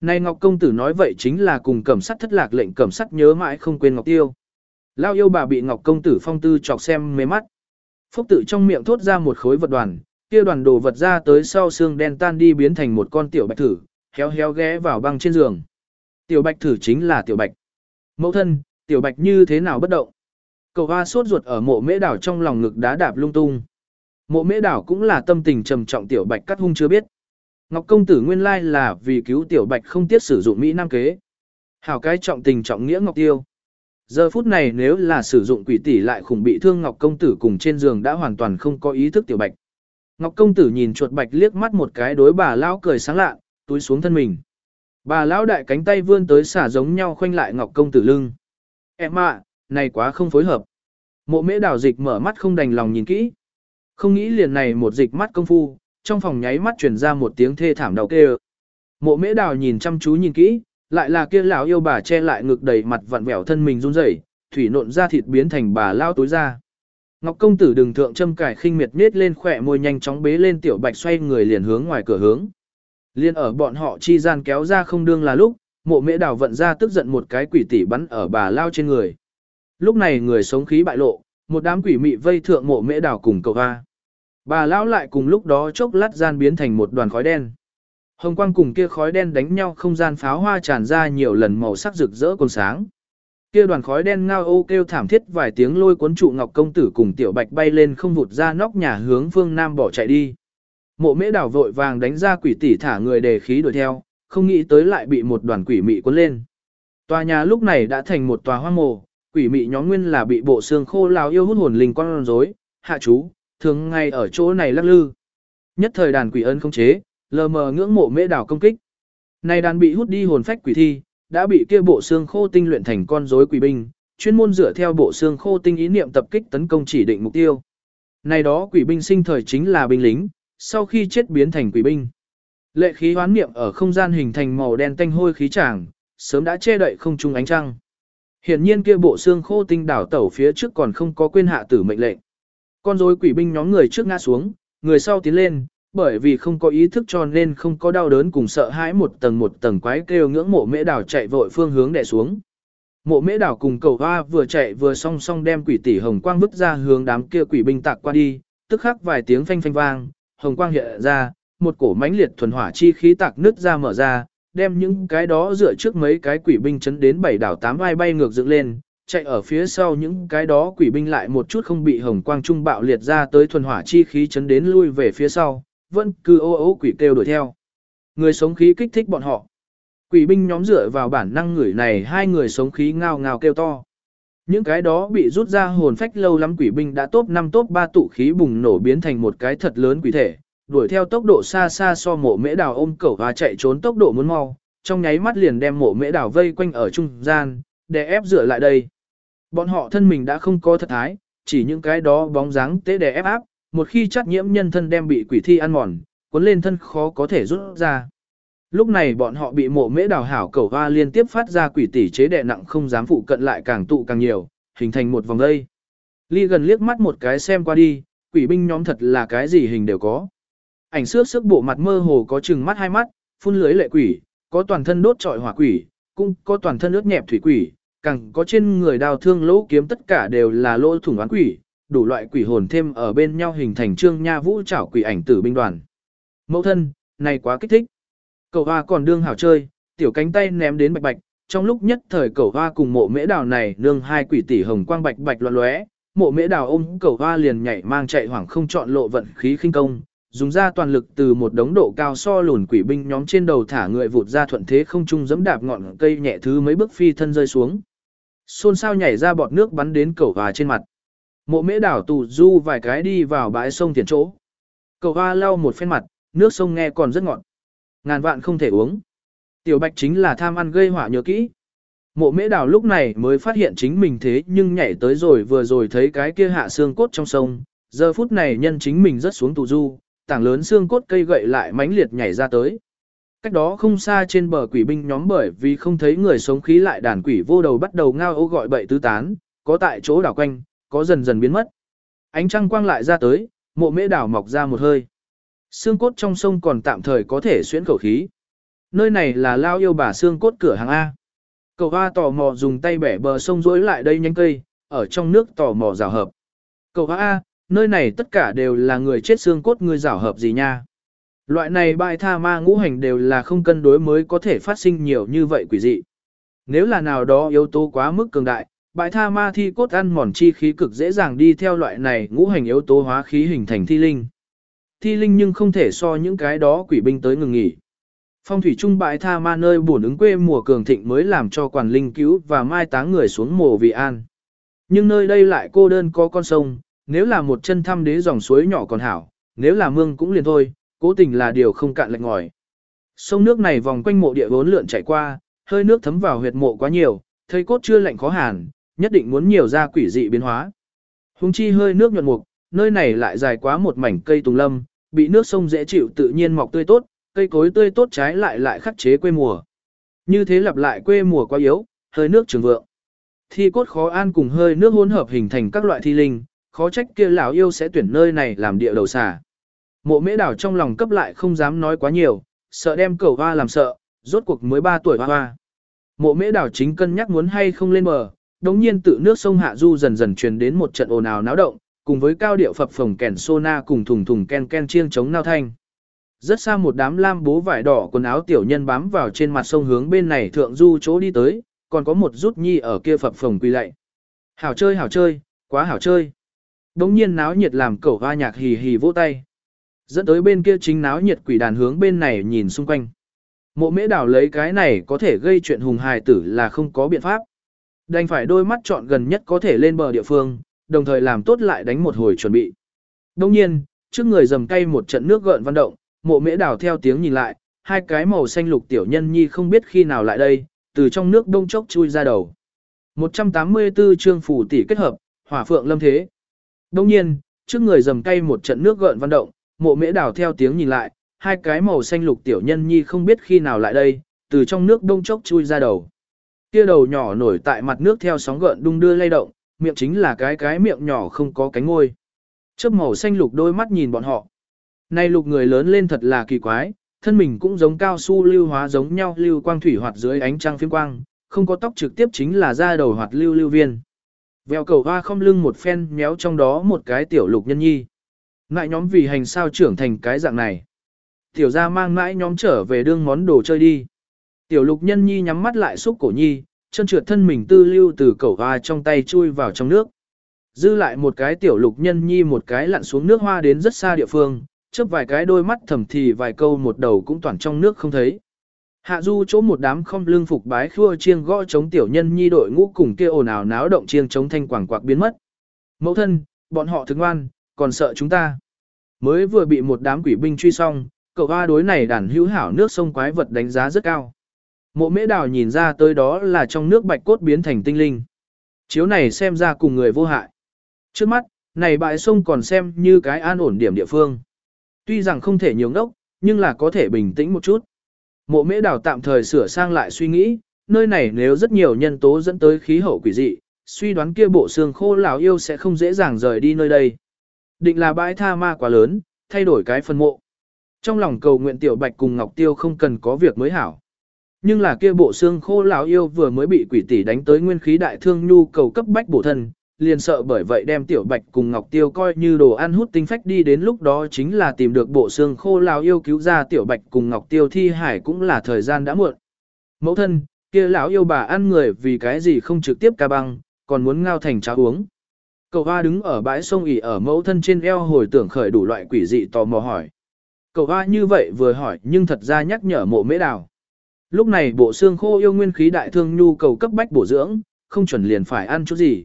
Này ngọc công tử nói vậy chính là cùng cẩm sắt thất lạc lệnh cẩm sắt nhớ mãi không quên ngọc tiêu. Lao yêu bà bị ngọc công tử phong tư chọc xem mê mắt. Phúc tự trong miệng thốt ra một khối vật đoàn, kia đoàn đồ vật ra tới sau xương đen tan đi biến thành một con tiểu bạch thử, héo héo ghé vào băng trên giường. Tiểu bạch thử chính là tiểu bạch. Mẫu thân, tiểu bạch như thế nào bất động? Cầu hoa sốt ruột ở mộ mễ đảo trong lòng ngực đá đạp lung tung. Mộ mễ đảo cũng là tâm tình trầm trọng tiểu bạch cắt hung chưa biết. Ngọc công tử nguyên lai là vì cứu tiểu bạch không tiếc sử dụng Mỹ Nam kế. Hảo cái trọng tình trọng nghĩa Ngọc Tiêu. Giờ phút này nếu là sử dụng quỷ tỷ lại khủng bị thương Ngọc công tử cùng trên giường đã hoàn toàn không có ý thức tiểu bạch. Ngọc công tử nhìn chuột bạch liếc mắt một cái đối bà lão cười sáng lạ, túi xuống thân mình. Bà lão đại cánh tay vươn tới xả giống nhau khoanh lại Ngọc công tử lưng. Em ạ, này quá không phối hợp. Mộ mễ đào dịch mở mắt không đành lòng nhìn kỹ. Không nghĩ liền này một dịch mắt công phu, trong phòng nháy mắt truyền ra một tiếng thê thảm đầu kêu. Mộ mễ đào nhìn chăm chú nhìn kỹ, lại là kia lão yêu bà che lại ngực đầy mặt vặn vẹo thân mình run rẩy, thủy nộn ra thịt biến thành bà lao tối ra. Ngọc công tử đừng thượng châm cải khinh miệt nết lên khỏe môi nhanh chóng bế lên tiểu bạch xoay người liền hướng ngoài cửa hướng. Liên ở bọn họ chi gian kéo ra không đương là lúc, mộ mễ đào vận ra tức giận một cái quỷ tỷ bắn ở bà lao trên người. Lúc này người sống khí bại lộ, một đám quỷ mị vây thượng mộ mễ đảo cùng cầu hoa. Bà lão lại cùng lúc đó chốc lát gian biến thành một đoàn khói đen. Hồng quang cùng kia khói đen đánh nhau không gian pháo hoa tràn ra nhiều lần màu sắc rực rỡ còn sáng. Kia đoàn khói đen ngao ô kêu thảm thiết vài tiếng lôi cuốn trụ ngọc công tử cùng tiểu bạch bay lên không vụt ra nóc nhà hướng phương nam bỏ chạy đi. Mộ mễ đảo vội vàng đánh ra quỷ tỷ thả người đề khí đuổi theo, không nghĩ tới lại bị một đoàn quỷ mị cuốn lên. Tòa nhà lúc này đã thành một tòa hoang mộ, quỷ mị nhóm nguyên là bị bộ xương khô lao yêu hút hồn linh con rối, hạ chú, thường ngay ở chỗ này lắc lư. Nhất thời đàn quỷ ân không chế, lờ mờ ngưỡng mộ mễ đảo công kích. Này đàn bị hút đi hồn phách quỷ thi, đã bị kia bộ xương khô tinh luyện thành con rối quỷ binh, chuyên môn dựa theo bộ xương khô tinh ý niệm tập kích tấn công chỉ định mục tiêu. Này đó quỷ binh sinh thời chính là binh lính, sau khi chết biến thành quỷ binh. Lệ khí hoán niệm ở không gian hình thành màu đen tanh hôi khí tràng, sớm đã che đậy không trung ánh trăng. Hiển nhiên kia bộ xương khô tinh đảo tẩu phía trước còn không có quên hạ tử mệnh lệnh. Con rối quỷ binh nhóm người trước ngã xuống, người sau tiến lên, bởi vì không có ý thức cho nên không có đau đớn cùng sợ hãi một tầng một tầng quái kêu ngưỡng mộ mễ đảo chạy vội phương hướng đè xuống. Mộ mễ đảo cùng cầu hoa vừa chạy vừa song song đem quỷ tỷ hồng quang vứt ra hướng đám kia quỷ binh tạc qua đi, tức khắc vài tiếng phanh phanh vang, hồng quang hiện ra, một cổ mãnh liệt thuần hỏa chi khí tạc nứt ra mở ra, đem những cái đó dựa trước mấy cái quỷ binh chấn đến bảy đảo tám vai bay ngược dựng lên, chạy ở phía sau những cái đó quỷ binh lại một chút không bị hồng quang trung bạo liệt ra tới thuần hỏa chi khí chấn đến lui về phía sau, vẫn cứ ô ô quỷ kêu đuổi theo. Người sống khí kích thích bọn họ. Quỷ binh nhóm dựa vào bản năng người này hai người sống khí ngao ngao kêu to. Những cái đó bị rút ra hồn phách lâu lắm quỷ binh đã top 5 top 3 tụ khí bùng nổ biến thành một cái thật lớn quỷ thể, đuổi theo tốc độ xa xa so mộ mễ đào ôm cẩu và chạy trốn tốc độ muốn mau, trong nháy mắt liền đem mộ mễ đào vây quanh ở trung gian, để ép dựa lại đây. Bọn họ thân mình đã không có thật thái, chỉ những cái đó bóng dáng tế đè ép áp, một khi chắc nhiễm nhân thân đem bị quỷ thi ăn mòn, cuốn lên thân khó có thể rút ra. Lúc này bọn họ bị mộ mễ đào hảo cẩu hoa liên tiếp phát ra quỷ tỷ chế đè nặng không dám phụ cận lại càng tụ càng nhiều, hình thành một vòng dây. Ly gần liếc mắt một cái xem qua đi, quỷ binh nhóm thật là cái gì hình đều có. Ảnh xước sức bộ mặt mơ hồ có chừng mắt hai mắt, phun lưới lệ quỷ, có toàn thân đốt trọi hỏa quỷ, cũng có toàn thân ướt nhẹp thủy quỷ, càng có trên người đào thương lỗ kiếm tất cả đều là lỗ thủng oán quỷ, đủ loại quỷ hồn thêm ở bên nhau hình thành trương nha vũ trảo quỷ ảnh tử binh đoàn. Mẫu thân, này quá kích thích. Cậu hoa còn đương hảo chơi, tiểu cánh tay ném đến bạch bạch, trong lúc nhất thời cậu hoa cùng mộ mễ đào này nương hai quỷ tỷ hồng quang bạch bạch loạn lóe, mộ mễ đào ôm cậu hoa liền nhảy mang chạy hoảng không chọn lộ vận khí khinh công, dùng ra toàn lực từ một đống độ cao so lùn quỷ binh nhóm trên đầu thả người vụt ra thuận thế không trung giẫm đạp ngọn cây nhẹ thứ mấy bước phi thân rơi xuống. Xôn sao nhảy ra bọt nước bắn đến cậu gà trên mặt. Mộ mễ đảo tù du vài cái đi vào bãi sông tiền chỗ. Cậu hoa lau một phen mặt, nước sông nghe còn rất ngọt. Ngàn vạn không thể uống. Tiểu bạch chính là tham ăn gây họa nhớ kỹ. Mộ mễ đảo lúc này mới phát hiện chính mình thế nhưng nhảy tới rồi vừa rồi thấy cái kia hạ xương cốt trong sông. Giờ phút này nhân chính mình rất xuống tù du, tảng lớn xương cốt cây gậy lại mãnh liệt nhảy ra tới. Cách đó không xa trên bờ quỷ binh nhóm bởi vì không thấy người sống khí lại đàn quỷ vô đầu bắt đầu ngao ô gọi bậy tứ tán, có tại chỗ đảo quanh, có dần dần biến mất. Ánh trăng quang lại ra tới, mộ mễ đảo mọc ra một hơi. Xương cốt trong sông còn tạm thời có thể xuyễn khẩu khí. Nơi này là lao yêu bà xương cốt cửa hàng A. Cậu hoa tò mò dùng tay bẻ bờ sông rối lại đây nhánh cây, ở trong nước tò mò rào hợp. Cậu hoa A, nơi này tất cả đều là người chết xương cốt người rảo hợp gì nha. Loại này bại tha ma ngũ hành đều là không cân đối mới có thể phát sinh nhiều như vậy quỷ dị. Nếu là nào đó yếu tố quá mức cường đại, bại tha ma thi cốt ăn mòn chi khí cực dễ dàng đi theo loại này ngũ hành yếu tố hóa khí hình thành thi linh. Thi linh nhưng không thể so những cái đó quỷ binh tới ngừng nghỉ. Phong thủy trung bãi tha ma nơi bổn ứng quê mùa cường thịnh mới làm cho quản linh cứu và mai táng người xuống mồ vì an. Nhưng nơi đây lại cô đơn có con sông, nếu là một chân thăm đế dòng suối nhỏ còn hảo, nếu là mương cũng liền thôi, cố tình là điều không cạn lệch ngòi. Sông nước này vòng quanh mộ địa vốn lượn chảy qua, hơi nước thấm vào huyệt mộ quá nhiều, thấy cốt chưa lạnh khó hàn, nhất định muốn nhiều ra quỷ dị biến hóa. Hùng chi hơi nước nhuận mục, nơi này lại dài quá một mảnh cây tùng lâm, bị nước sông dễ chịu tự nhiên mọc tươi tốt, cây cối tươi tốt trái lại lại khắc chế quê mùa. Như thế lặp lại quê mùa quá yếu, hơi nước trường vượng. Thi cốt khó an cùng hơi nước hỗn hợp hình thành các loại thi linh, khó trách kia lão yêu sẽ tuyển nơi này làm địa đầu xà. Mộ mễ đảo trong lòng cấp lại không dám nói quá nhiều, sợ đem cẩu hoa làm sợ, rốt cuộc mới 3 tuổi hoa hoa. Mộ mễ đảo chính cân nhắc muốn hay không lên bờ, đống nhiên tự nước sông Hạ Du dần dần truyền đến một trận ồn ào náo động, cùng với cao điệu phập phồng kèn sô na cùng thùng thùng ken ken chiêng chống nao thanh. Rất xa một đám lam bố vải đỏ quần áo tiểu nhân bám vào trên mặt sông hướng bên này thượng du chỗ đi tới, còn có một rút nhi ở kia phập phồng quy lạy. Hảo chơi hảo chơi, quá hảo chơi. Đống nhiên náo nhiệt làm cẩu hoa nhạc hì hì vỗ tay. Dẫn tới bên kia chính náo nhiệt quỷ đàn hướng bên này nhìn xung quanh. Mộ mễ đảo lấy cái này có thể gây chuyện hùng hài tử là không có biện pháp. Đành phải đôi mắt chọn gần nhất có thể lên bờ địa phương, đồng thời làm tốt lại đánh một hồi chuẩn bị. đống nhiên, trước người dầm cây một trận nước gợn văn động, mộ mễ đảo theo tiếng nhìn lại, hai cái màu xanh lục tiểu nhân nhi không biết khi nào lại đây, từ trong nước đông chốc chui ra đầu. 184 chương phủ tỷ kết hợp, hỏa phượng lâm thế. Đông nhiên, trước người dầm cay một trận nước gợn văn động, mộ mễ đảo theo tiếng nhìn lại, hai cái màu xanh lục tiểu nhân nhi không biết khi nào lại đây, từ trong nước đông chốc chui ra đầu. Kia đầu nhỏ nổi tại mặt nước theo sóng gợn đung đưa lay động, miệng chính là cái cái miệng nhỏ không có cánh ngôi. Chớp màu xanh lục đôi mắt nhìn bọn họ. Này lục người lớn lên thật là kỳ quái, thân mình cũng giống cao su lưu hóa giống nhau lưu quang thủy hoạt dưới ánh trăng phiếm quang, không có tóc trực tiếp chính là da đầu hoạt lưu lưu viên. Vèo cầu hoa không lưng một phen méo trong đó một cái tiểu lục nhân nhi. Ngại nhóm vì hành sao trưởng thành cái dạng này. Tiểu ra mang mãi nhóm trở về đương món đồ chơi đi. Tiểu lục nhân nhi nhắm mắt lại xúc cổ nhi, chân trượt thân mình tư lưu từ cầu hoa trong tay chui vào trong nước. Dư lại một cái tiểu lục nhân nhi một cái lặn xuống nước hoa đến rất xa địa phương, chớp vài cái đôi mắt thầm thì vài câu một đầu cũng toàn trong nước không thấy. Hạ du chỗ một đám không lương phục bái khua chiêng gõ chống tiểu nhân nhi đội ngũ cùng kia ồn ào náo động chiêng chống thanh quảng quạc biến mất. Mẫu thân, bọn họ thức ngoan, còn sợ chúng ta. Mới vừa bị một đám quỷ binh truy xong, cậu hoa đối này đàn hữu hảo nước sông quái vật đánh giá rất cao. Mộ mễ đào nhìn ra tới đó là trong nước bạch cốt biến thành tinh linh. Chiếu này xem ra cùng người vô hại. Trước mắt, này bãi sông còn xem như cái an ổn điểm địa phương. Tuy rằng không thể nhiều ngốc, nhưng là có thể bình tĩnh một chút. Mộ mễ đào tạm thời sửa sang lại suy nghĩ, nơi này nếu rất nhiều nhân tố dẫn tới khí hậu quỷ dị, suy đoán kia bộ xương khô lão yêu sẽ không dễ dàng rời đi nơi đây. Định là bãi tha ma quá lớn, thay đổi cái phân mộ. Trong lòng cầu nguyện tiểu bạch cùng Ngọc Tiêu không cần có việc mới hảo. Nhưng là kia bộ xương khô lão yêu vừa mới bị quỷ tỷ đánh tới nguyên khí đại thương nhu cầu cấp bách bổ thân, liền sợ bởi vậy đem tiểu bạch cùng ngọc tiêu coi như đồ ăn hút tinh phách đi đến lúc đó chính là tìm được bộ xương khô lao yêu cứu ra tiểu bạch cùng ngọc tiêu thi hải cũng là thời gian đã muộn. Mẫu thân, kia lão yêu bà ăn người vì cái gì không trực tiếp ca băng, còn muốn ngao thành cháo uống. Cậu hoa đứng ở bãi sông ỉ ở mẫu thân trên eo hồi tưởng khởi đủ loại quỷ dị tò mò hỏi. Cậu hoa như vậy vừa hỏi nhưng thật ra nhắc nhở mộ mễ đào. Lúc này bộ xương khô yêu nguyên khí đại thương nhu cầu cấp bách bổ dưỡng, không chuẩn liền phải ăn chút gì.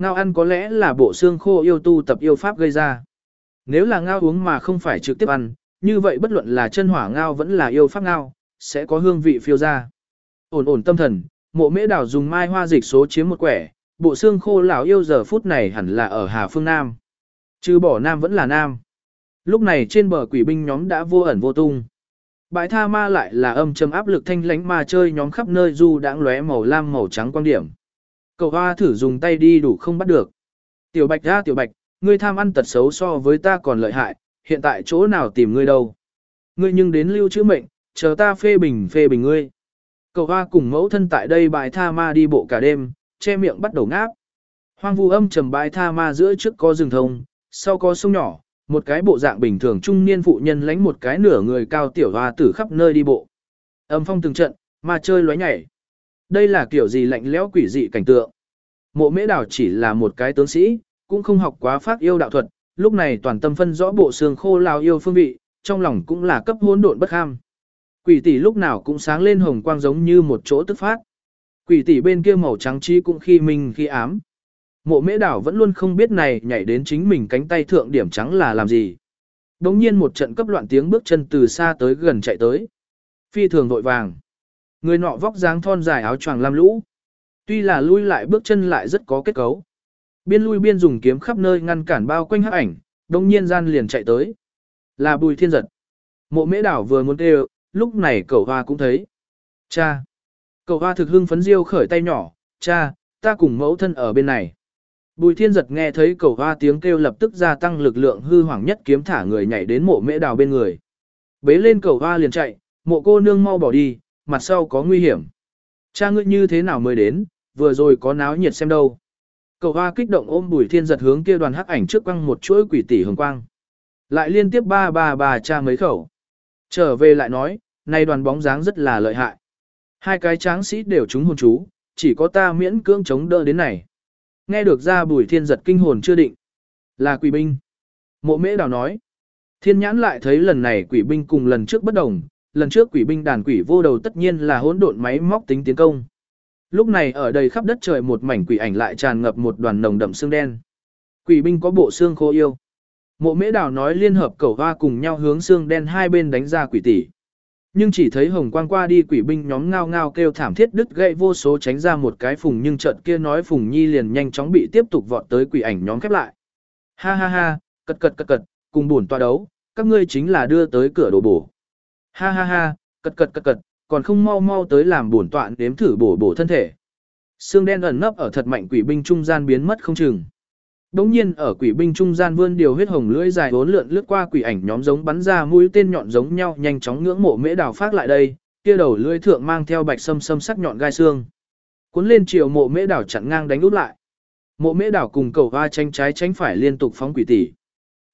Ngao ăn có lẽ là bộ xương khô yêu tu tập yêu pháp gây ra. Nếu là ngao uống mà không phải trực tiếp ăn, như vậy bất luận là chân hỏa ngao vẫn là yêu pháp ngao, sẽ có hương vị phiêu ra. Ổn ổn tâm thần, mộ mễ đảo dùng mai hoa dịch số chiếm một quẻ, bộ xương khô lão yêu giờ phút này hẳn là ở Hà Phương Nam. Chứ bỏ Nam vẫn là Nam. Lúc này trên bờ quỷ binh nhóm đã vô ẩn vô tung. Bãi tha ma lại là âm trầm áp lực thanh lánh ma chơi nhóm khắp nơi du đãng lóe màu lam màu trắng quan điểm. Cậu hoa thử dùng tay đi đủ không bắt được. Tiểu bạch ra tiểu bạch, ngươi tham ăn tật xấu so với ta còn lợi hại, hiện tại chỗ nào tìm ngươi đâu. Ngươi nhưng đến lưu chữ mệnh, chờ ta phê bình phê bình ngươi. Cậu hoa cùng mẫu thân tại đây bãi tha ma đi bộ cả đêm, che miệng bắt đầu ngáp. Hoang vu âm trầm bãi tha ma giữa trước có rừng thông, sau có sông nhỏ, một cái bộ dạng bình thường trung niên phụ nhân lánh một cái nửa người cao tiểu hoa tử khắp nơi đi bộ. Âm phong từng trận, ma chơi lóe nhảy. Đây là kiểu gì lạnh lẽo quỷ dị cảnh tượng. Mộ mễ đảo chỉ là một cái tướng sĩ, cũng không học quá phát yêu đạo thuật, lúc này toàn tâm phân rõ bộ xương khô lao yêu phương vị, trong lòng cũng là cấp hỗn độn bất ham. Quỷ tỷ lúc nào cũng sáng lên hồng quang giống như một chỗ tức phát. Quỷ tỷ bên kia màu trắng trí cũng khi minh khi ám. Mộ mễ đảo vẫn luôn không biết này nhảy đến chính mình cánh tay thượng điểm trắng là làm gì. Đồng nhiên một trận cấp loạn tiếng bước chân từ xa tới gần chạy tới. Phi thường vội vàng. Người nọ vóc dáng thon dài áo choàng lam lũ. Tuy là lui lại bước chân lại rất có kết cấu. Biên lui biên dùng kiếm khắp nơi ngăn cản bao quanh hắc ảnh, đồng nhiên gian liền chạy tới. Là bùi thiên giật. Mộ mễ đảo vừa muốn kêu, lúc này cậu hoa cũng thấy. Cha! Cậu hoa thực hưng phấn diêu khởi tay nhỏ, cha, ta cùng mẫu thân ở bên này. Bùi thiên giật nghe thấy cậu hoa tiếng kêu lập tức gia tăng lực lượng hư hoảng nhất kiếm thả người nhảy đến mộ mễ đào bên người. Bế lên cậu hoa liền chạy, mộ cô nương mau bỏ đi, mặt sau có nguy hiểm. Cha ngươi như thế nào mới đến, vừa rồi có náo nhiệt xem đâu. Cầu hoa kích động ôm bùi thiên giật hướng kia đoàn hắc ảnh trước quăng một chuỗi quỷ tỷ hồng quang. Lại liên tiếp ba ba ba cha mấy khẩu. Trở về lại nói, nay đoàn bóng dáng rất là lợi hại. Hai cái tráng sĩ đều trúng hồn chú, chỉ có ta miễn cưỡng chống đỡ đến này. Nghe được ra bùi thiên giật kinh hồn chưa định. Là quỷ binh. Mộ mễ đào nói. Thiên nhãn lại thấy lần này quỷ binh cùng lần trước bất đồng, lần trước quỷ binh đàn quỷ vô đầu tất nhiên là hỗn độn máy móc tính tiến công. Lúc này ở đầy khắp đất trời một mảnh quỷ ảnh lại tràn ngập một đoàn nồng đậm xương đen. Quỷ binh có bộ xương khô yêu. Mộ mễ đào nói liên hợp cầu hoa cùng nhau hướng xương đen hai bên đánh ra quỷ tỷ. Nhưng chỉ thấy hồng quang qua đi quỷ binh nhóm ngao ngao kêu thảm thiết đứt gãy vô số tránh ra một cái phùng nhưng trận kia nói phùng nhi liền nhanh chóng bị tiếp tục vọt tới quỷ ảnh nhóm khép lại. Ha ha ha, cật cật cật cật, cùng buồn toa đấu, các ngươi chính là đưa tới cửa đồ bổ. Ha ha ha, cật cật cật cật, còn không mau mau tới làm bổn tọa đếm thử bổ bổ thân thể. Xương đen ẩn nấp ở thật mạnh quỷ binh trung gian biến mất không chừng. Đống nhiên ở quỷ binh trung gian vươn điều huyết hồng lưỡi dài bốn lượn lướt qua quỷ ảnh nhóm giống bắn ra mũi tên nhọn giống nhau nhanh chóng ngưỡng mộ mễ đào phát lại đây, kia đầu lưỡi thượng mang theo bạch sâm sâm sắc nhọn gai xương. Cuốn lên chiều mộ mễ đảo chặn ngang đánh út lại. Mộ mễ đảo cùng cầu va tranh trái tránh phải liên tục phóng quỷ tỷ.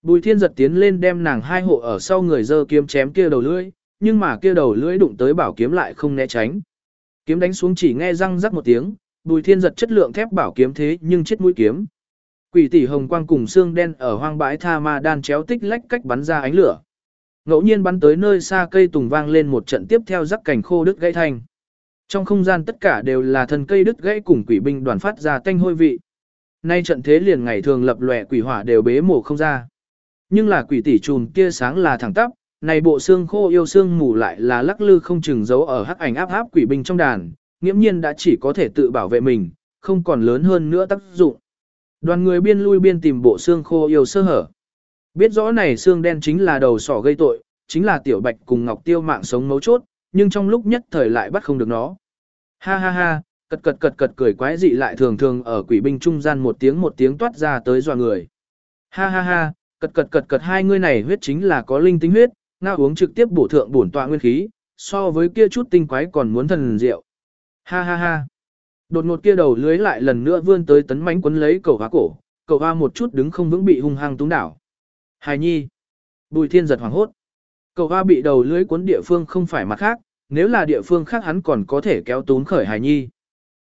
Bùi thiên giật tiến lên đem nàng hai hộ ở sau người dơ kiếm chém kia đầu lưỡi, nhưng mà kia đầu lưỡi đụng tới bảo kiếm lại không né tránh. Kiếm đánh xuống chỉ nghe răng rắc một tiếng, bùi thiên giật chất lượng thép bảo kiếm thế nhưng chết mũi kiếm. Quỷ tỷ hồng quang cùng xương đen ở hoang bãi tha ma đan chéo tích lách cách bắn ra ánh lửa. Ngẫu nhiên bắn tới nơi xa cây tùng vang lên một trận tiếp theo rắc cảnh khô đứt gãy thành. Trong không gian tất cả đều là thân cây đứt gãy cùng quỷ binh đoàn phát ra tanh hôi vị. Nay trận thế liền ngày thường lập lòe quỷ hỏa đều bế mổ không ra. Nhưng là quỷ tỷ trùm kia sáng là thẳng tắp, này bộ xương khô yêu xương mù lại là lắc lư không chừng giấu ở hắc ảnh áp áp quỷ binh trong đàn, nghiễm nhiên đã chỉ có thể tự bảo vệ mình, không còn lớn hơn nữa tác dụng. Đoàn người biên lui biên tìm bộ xương khô yêu sơ hở. Biết rõ này xương đen chính là đầu sỏ gây tội, chính là tiểu bạch cùng ngọc tiêu mạng sống mấu chốt, nhưng trong lúc nhất thời lại bắt không được nó. Ha ha ha, cật cật cật cật cười quái dị lại thường thường ở quỷ binh trung gian một tiếng một tiếng toát ra tới dọa người. Ha ha ha, cật cật cật cật hai người này huyết chính là có linh tính huyết, ngao uống trực tiếp bổ thượng bổn tọa nguyên khí, so với kia chút tinh quái còn muốn thần rượu. Ha ha ha. Đột ngột kia đầu lưới lại lần nữa vươn tới tấn mãnh quấn lấy cầu hoa cổ, cầu hoa một chút đứng không vững bị hung hăng túng đảo. Hài nhi. Bùi thiên giật hoảng hốt. Cầu hoa bị đầu lưới cuốn địa phương không phải mặt khác, nếu là địa phương khác hắn còn có thể kéo tún khởi hài nhi.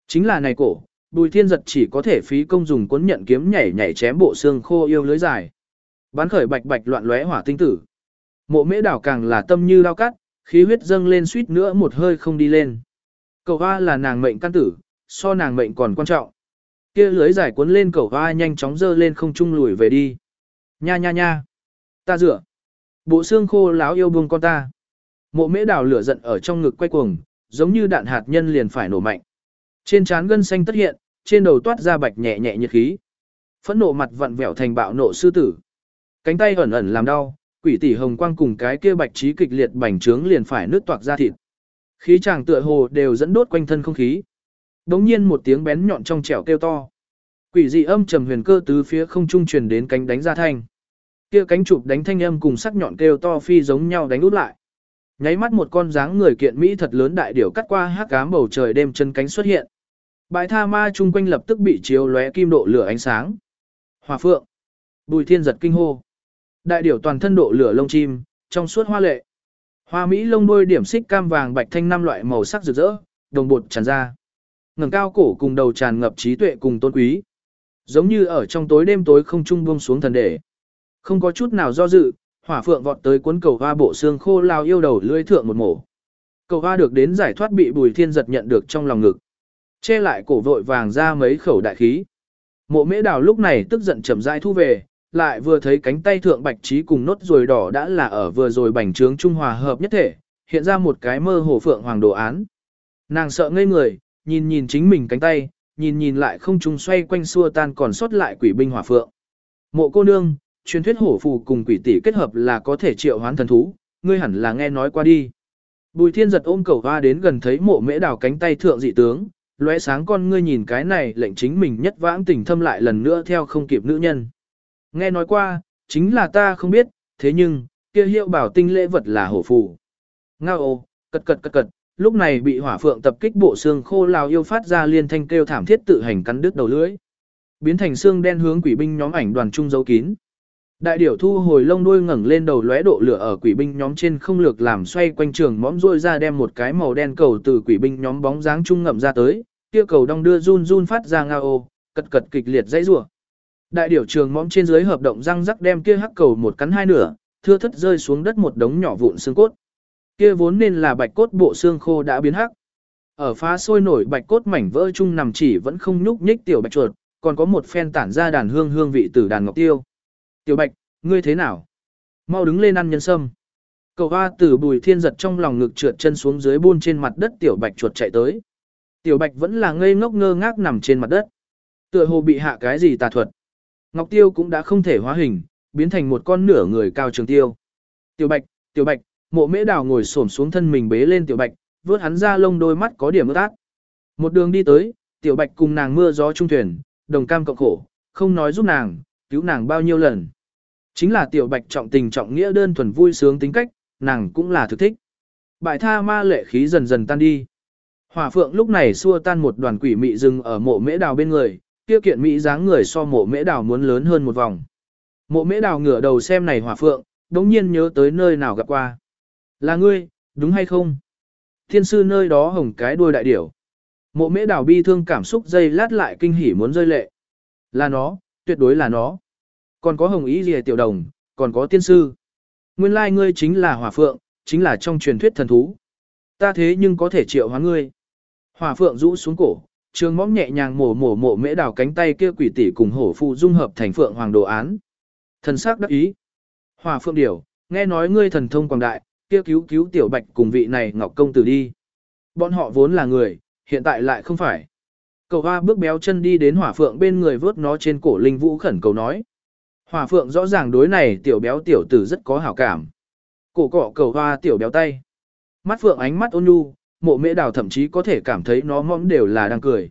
Chính là này cổ, bùi thiên giật chỉ có thể phí công dùng cuốn nhận kiếm nhảy nhảy chém bộ xương khô yêu lưới dài. Bán khởi bạch bạch loạn lóe hỏa tinh tử. Mộ mễ đảo càng là tâm như đao cắt, khí huyết dâng lên suýt nữa một hơi không đi lên. Cầu hoa là nàng mệnh căn tử, so nàng mệnh còn quan trọng. Kia lưới giải cuốn lên cầu hoa nhanh chóng dơ lên không trung lùi về đi. Nha nha nha. Ta rửa. Bộ xương khô láo yêu buông con ta. Mộ mễ đảo lửa giận ở trong ngực quay cuồng, giống như đạn hạt nhân liền phải nổ mạnh. Trên trán gân xanh tất hiện, trên đầu toát ra bạch nhẹ nhẹ nhiệt khí. Phẫn nộ mặt vặn vẹo thành bạo nộ sư tử. Cánh tay ẩn ẩn làm đau, quỷ tỷ hồng quang cùng cái kia bạch trí kịch liệt bành trướng liền phải nứt toạc ra thịt. Khí chàng tựa hồ đều dẫn đốt quanh thân không khí. Đống nhiên một tiếng bén nhọn trong trẻo kêu to. Quỷ dị âm trầm huyền cơ tứ phía không trung truyền đến cánh đánh ra thanh. Kia cánh chụp đánh thanh âm cùng sắc nhọn kêu to phi giống nhau đánh út lại. Nháy mắt một con dáng người kiện mỹ thật lớn đại điểu cắt qua hắc ám bầu trời đêm chân cánh xuất hiện. Bãi tha ma chung quanh lập tức bị chiếu lóe kim độ lửa ánh sáng. Hòa phượng. Bùi thiên giật kinh hô. Đại điểu toàn thân độ lửa lông chim, trong suốt hoa lệ. Hoa mỹ lông đuôi điểm xích cam vàng bạch thanh năm loại màu sắc rực rỡ, đồng bột tràn ra. ngẩng cao cổ cùng đầu tràn ngập trí tuệ cùng tôn quý. Giống như ở trong tối đêm tối không trung buông xuống thần đề. Không có chút nào do dự, hỏa phượng vọt tới cuốn cầu hoa bộ xương khô lao yêu đầu lưỡi thượng một mổ. Cầu hoa được đến giải thoát bị bùi thiên giật nhận được trong lòng ngực. Che lại cổ vội vàng ra mấy khẩu đại khí. Mộ mễ đào lúc này tức giận chậm rãi thu về, lại vừa thấy cánh tay thượng bạch trí cùng nốt ruồi đỏ đã là ở vừa rồi bành trướng trung hòa hợp nhất thể, hiện ra một cái mơ hồ phượng hoàng đồ án. Nàng sợ ngây người, nhìn nhìn chính mình cánh tay, nhìn nhìn lại không trung xoay quanh xua tan còn sót lại quỷ binh hỏa phượng. Mộ cô nương, truyền thuyết hổ phù cùng quỷ tỷ kết hợp là có thể triệu hoán thần thú, ngươi hẳn là nghe nói qua đi. Bùi thiên giật ôm cầu hoa đến gần thấy mộ mễ đào cánh tay thượng dị tướng, lóe sáng con ngươi nhìn cái này lệnh chính mình nhất vãng tình thâm lại lần nữa theo không kịp nữ nhân. Nghe nói qua, chính là ta không biết, thế nhưng, kia hiệu bảo tinh lễ vật là hổ phù. Ngao ô, cật cật cật cật, lúc này bị hỏa phượng tập kích bộ xương khô lao yêu phát ra liên thanh kêu thảm thiết tự hành cắn đứt đầu lưỡi. Biến thành xương đen hướng quỷ binh nhóm ảnh đoàn trung dấu kín. Đại điểu thu hồi lông đuôi ngẩng lên đầu lóe độ lửa ở quỷ binh nhóm trên không lược làm xoay quanh trường mõm rôi ra đem một cái màu đen cầu từ quỷ binh nhóm bóng dáng trung ngậm ra tới, kia cầu đong đưa run run phát ra ngao ô, cật cật kịch liệt dãy rủa. Đại điểu trường mõm trên dưới hợp động răng rắc đem kia hắc cầu một cắn hai nửa, thưa thất rơi xuống đất một đống nhỏ vụn xương cốt. Kia vốn nên là bạch cốt bộ xương khô đã biến hắc. Ở phá sôi nổi bạch cốt mảnh vỡ chung nằm chỉ vẫn không nhúc nhích tiểu bạch chuột, còn có một phen tản ra đàn hương hương vị từ đàn ngọc tiêu. Tiểu bạch, ngươi thế nào? Mau đứng lên ăn nhân sâm. Cầu hoa tử bùi thiên giật trong lòng ngực trượt chân xuống dưới buôn trên mặt đất tiểu bạch chuột chạy tới. Tiểu bạch vẫn là ngây ngốc ngơ ngác nằm trên mặt đất. Tựa hồ bị hạ cái gì tà thuật. Ngọc tiêu cũng đã không thể hóa hình, biến thành một con nửa người cao trường tiêu. Tiểu bạch, tiểu bạch, mộ mễ đào ngồi xổm xuống thân mình bế lên tiểu bạch, vớt hắn ra lông đôi mắt có điểm ướt át. Một đường đi tới, tiểu bạch cùng nàng mưa gió trung thuyền, đồng cam cộng khổ, không nói giúp nàng, cứu nàng bao nhiêu lần. Chính là tiểu bạch trọng tình trọng nghĩa đơn thuần vui sướng tính cách, nàng cũng là thực thích. Bại tha ma lệ khí dần dần tan đi. Hỏa phượng lúc này xua tan một đoàn quỷ mị rừng ở mộ mễ đào bên người, kia kiện mỹ dáng người so mộ mễ đào muốn lớn hơn một vòng. Mộ mễ đào ngửa đầu xem này hỏa phượng, đống nhiên nhớ tới nơi nào gặp qua. Là ngươi, đúng hay không? Thiên sư nơi đó hồng cái đuôi đại điểu. Mộ mễ đào bi thương cảm xúc dây lát lại kinh hỉ muốn rơi lệ. Là nó, tuyệt đối là nó. Còn có hồng ý gì tiểu đồng, còn có tiên sư. Nguyên lai ngươi chính là hỏa phượng, chính là trong truyền thuyết thần thú. Ta thế nhưng có thể triệu hóa ngươi. Hỏa phượng rũ xuống cổ, trường móng nhẹ nhàng mổ mổ mổ mễ đào cánh tay kia quỷ tỷ cùng hổ phụ dung hợp thành phượng hoàng đồ án. Thần sắc đắc ý. hòa phượng điểu, nghe nói ngươi thần thông quảng đại, kia cứu cứu tiểu bạch cùng vị này ngọc công tử đi. Bọn họ vốn là người, hiện tại lại không phải. Cầu hoa bước béo chân đi đến hỏa phượng bên người vớt nó trên cổ linh vũ khẩn cầu nói. Hỏa phượng rõ ràng đối này tiểu béo tiểu tử rất có hảo cảm. Cổ cọ cầu hoa tiểu béo tay. Mắt phượng ánh mắt ôn nhu, mộ mễ đào thậm chí có thể cảm thấy nó mõm đều là đang cười.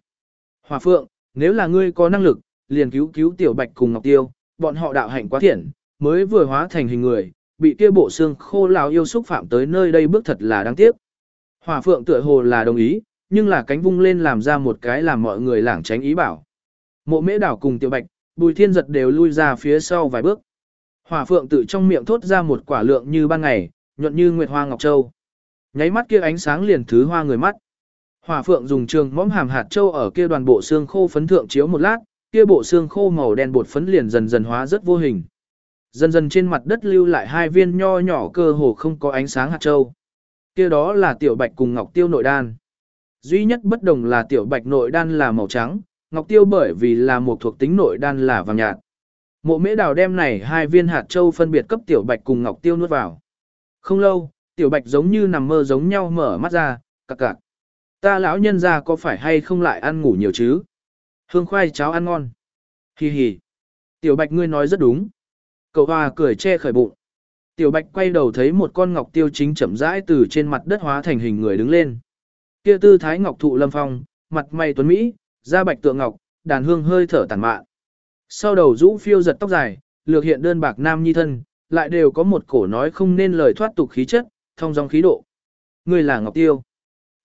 Hòa phượng, nếu là ngươi có năng lực, liền cứu cứu tiểu bạch cùng ngọc tiêu, bọn họ đạo hạnh quá thiện, mới vừa hóa thành hình người, bị kia bộ xương khô lão yêu xúc phạm tới nơi đây bước thật là đáng tiếc. Hòa phượng tựa hồ là đồng ý, nhưng là cánh vung lên làm ra một cái làm mọi người lảng tránh ý bảo. Mộ mễ đảo cùng tiểu bạch, bùi thiên giật đều lui ra phía sau vài bước. Hòa phượng tự trong miệng thốt ra một quả lượng như ban ngày, nhuận như nguyệt hoa ngọc châu. Nháy mắt kia ánh sáng liền thứ hoa người mắt. Hỏa phượng dùng trường mõm hàm hạt châu ở kia đoàn bộ xương khô phấn thượng chiếu một lát, kia bộ xương khô màu đen bột phấn liền dần dần hóa rất vô hình. Dần dần trên mặt đất lưu lại hai viên nho nhỏ cơ hồ không có ánh sáng hạt châu. Kia đó là tiểu bạch cùng ngọc tiêu nội đan. Duy nhất bất đồng là tiểu bạch nội đan là màu trắng, ngọc tiêu bởi vì là một thuộc tính nội đan là vàng nhạt. Mộ mễ đào đem này hai viên hạt châu phân biệt cấp tiểu bạch cùng ngọc tiêu nuốt vào. Không lâu, tiểu bạch giống như nằm mơ giống nhau mở mắt ra, cặc cặc. Ta lão nhân ra có phải hay không lại ăn ngủ nhiều chứ? Hương khoai cháo ăn ngon. Hi hi. Tiểu bạch ngươi nói rất đúng. Cậu hoa cười che khởi bụng. Tiểu bạch quay đầu thấy một con ngọc tiêu chính chậm rãi từ trên mặt đất hóa thành hình người đứng lên. Kia tư thái ngọc thụ lâm phong, mặt mày tuấn Mỹ, da bạch tượng ngọc, đàn hương hơi thở tàn mạn. Sau đầu rũ phiêu giật tóc dài, lược hiện đơn bạc nam nhi thân, lại đều có một cổ nói không nên lời thoát tục khí chất, thông dòng khí độ. ngươi là Ngọc Tiêu.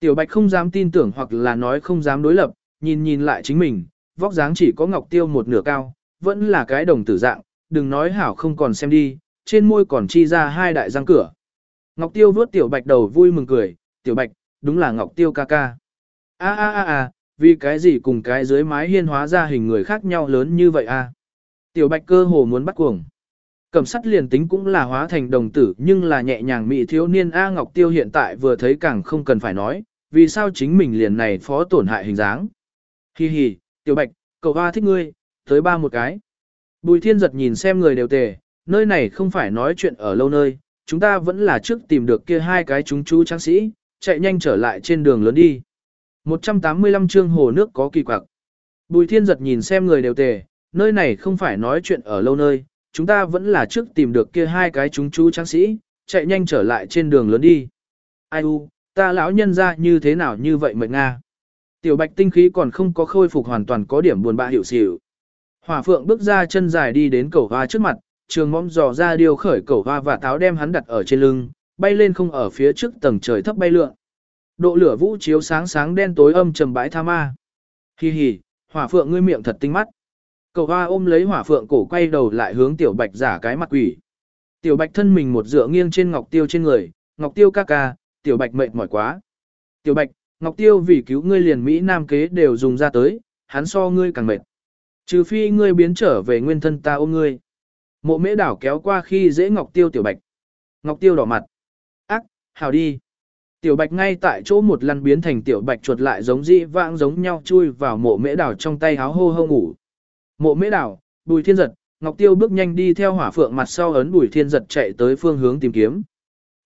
Tiểu Bạch không dám tin tưởng hoặc là nói không dám đối lập, nhìn nhìn lại chính mình, vóc dáng chỉ có Ngọc Tiêu một nửa cao, vẫn là cái đồng tử dạng, đừng nói hảo không còn xem đi, trên môi còn chi ra hai đại răng cửa. Ngọc Tiêu vuốt Tiểu Bạch đầu vui mừng cười, Tiểu Bạch, đúng là Ngọc Tiêu ca ca. A a a a, vì cái gì cùng cái dưới mái hiên hóa ra hình người khác nhau lớn như vậy a? Tiểu Bạch cơ hồ muốn bắt cuồng. Cẩm sắt liền tính cũng là hóa thành đồng tử nhưng là nhẹ nhàng mị thiếu niên A Ngọc Tiêu hiện tại vừa thấy càng không cần phải nói, vì sao chính mình liền này phó tổn hại hình dáng. Hi hi, Tiểu Bạch, cậu hoa thích ngươi, tới ba một cái. Bùi thiên giật nhìn xem người đều tề, nơi này không phải nói chuyện ở lâu nơi, chúng ta vẫn là trước tìm được kia hai cái chúng chú tráng sĩ, chạy nhanh trở lại trên đường lớn đi. 185 chương hồ nước có kỳ quặc. Bùi thiên giật nhìn xem người đều tề, nơi này không phải nói chuyện ở lâu nơi, chúng ta vẫn là trước tìm được kia hai cái chúng chú tráng sĩ, chạy nhanh trở lại trên đường lớn đi. Ai u, ta lão nhân ra như thế nào như vậy mệt nga. Tiểu bạch tinh khí còn không có khôi phục hoàn toàn có điểm buồn bã hiệu xỉu. Hỏa phượng bước ra chân dài đi đến cầu hoa trước mặt, trường mõm dò ra điều khởi cầu hoa và táo đem hắn đặt ở trên lưng, bay lên không ở phía trước tầng trời thấp bay lượn. Độ lửa vũ chiếu sáng sáng đen tối âm trầm bãi tha ma. Hi hi, hỏa phượng ngươi miệng thật tinh mắt. Cầu hoa ôm lấy hỏa phượng cổ quay đầu lại hướng tiểu bạch giả cái mặt quỷ. Tiểu bạch thân mình một dựa nghiêng trên ngọc tiêu trên người, ngọc tiêu ca ca, tiểu bạch mệt mỏi quá. Tiểu bạch, ngọc tiêu vì cứu ngươi liền Mỹ Nam kế đều dùng ra tới, hắn so ngươi càng mệt. Trừ phi ngươi biến trở về nguyên thân ta ôm ngươi. Mộ mễ đảo kéo qua khi dễ ngọc tiêu tiểu bạch. Ngọc tiêu đỏ mặt. Ác, hào đi. Tiểu bạch ngay tại chỗ một lần biến thành tiểu bạch chuột lại giống dĩ vãng giống nhau chui vào mộ mễ đảo trong tay háo hô hô ngủ. Mộ mễ đảo, bùi thiên giật, Ngọc Tiêu bước nhanh đi theo hỏa phượng mặt sau ấn bùi thiên giật chạy tới phương hướng tìm kiếm.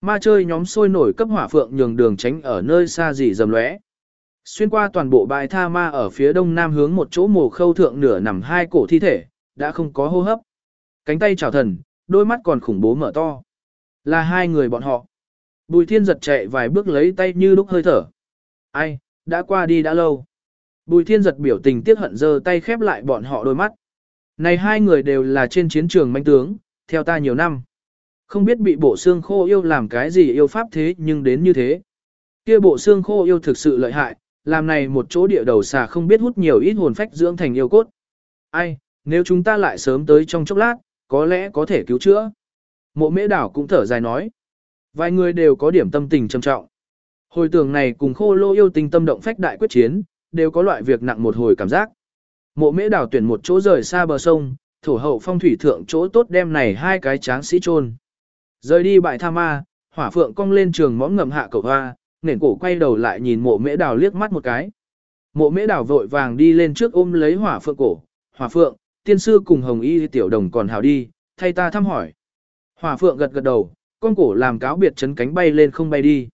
Ma chơi nhóm sôi nổi cấp hỏa phượng nhường đường tránh ở nơi xa gì dầm lóe. Xuyên qua toàn bộ bãi tha ma ở phía đông nam hướng một chỗ mồ khâu thượng nửa nằm hai cổ thi thể, đã không có hô hấp. Cánh tay chào thần, đôi mắt còn khủng bố mở to. Là hai người bọn họ. Bùi thiên giật chạy vài bước lấy tay như lúc hơi thở. Ai, đã qua đi đã lâu. Bùi thiên giật biểu tình tiếc hận giơ tay khép lại bọn họ đôi mắt. Này hai người đều là trên chiến trường manh tướng, theo ta nhiều năm. Không biết bị bộ xương khô yêu làm cái gì yêu pháp thế nhưng đến như thế. kia bộ xương khô yêu thực sự lợi hại, làm này một chỗ địa đầu xà không biết hút nhiều ít hồn phách dưỡng thành yêu cốt. Ai, nếu chúng ta lại sớm tới trong chốc lát, có lẽ có thể cứu chữa. Mộ mễ đảo cũng thở dài nói. Vài người đều có điểm tâm tình trầm trọng. Hồi tưởng này cùng khô lô yêu tình tâm động phách đại quyết chiến, đều có loại việc nặng một hồi cảm giác. Mộ mễ đảo tuyển một chỗ rời xa bờ sông, thổ hậu phong thủy thượng chỗ tốt đem này hai cái tráng sĩ chôn Rời đi bại tha ma, hỏa phượng cong lên trường mõm ngầm hạ cầu hoa, nền cổ quay đầu lại nhìn mộ mễ đảo liếc mắt một cái. Mộ mễ đảo vội vàng đi lên trước ôm lấy hỏa phượng cổ, hỏa phượng, tiên sư cùng hồng y tiểu đồng còn hào đi, thay ta thăm hỏi. Hỏa phượng gật gật đầu, con cổ làm cáo biệt chấn cánh bay lên không bay đi.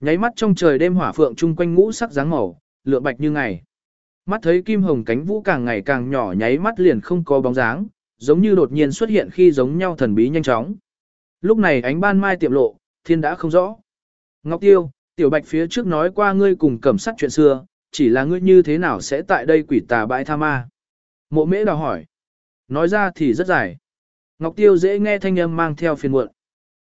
Nháy mắt trong trời đêm hỏa phượng chung quanh ngũ sắc dáng màu, lượng bạch như ngày. Mắt thấy kim hồng cánh vũ càng ngày càng nhỏ nháy mắt liền không có bóng dáng, giống như đột nhiên xuất hiện khi giống nhau thần bí nhanh chóng. Lúc này ánh ban mai tiệm lộ, thiên đã không rõ. Ngọc Tiêu, tiểu bạch phía trước nói qua ngươi cùng cẩm sắt chuyện xưa, chỉ là ngươi như thế nào sẽ tại đây quỷ tà bãi tha ma. Mộ mễ đào hỏi. Nói ra thì rất dài. Ngọc Tiêu dễ nghe thanh âm mang theo phiền muộn.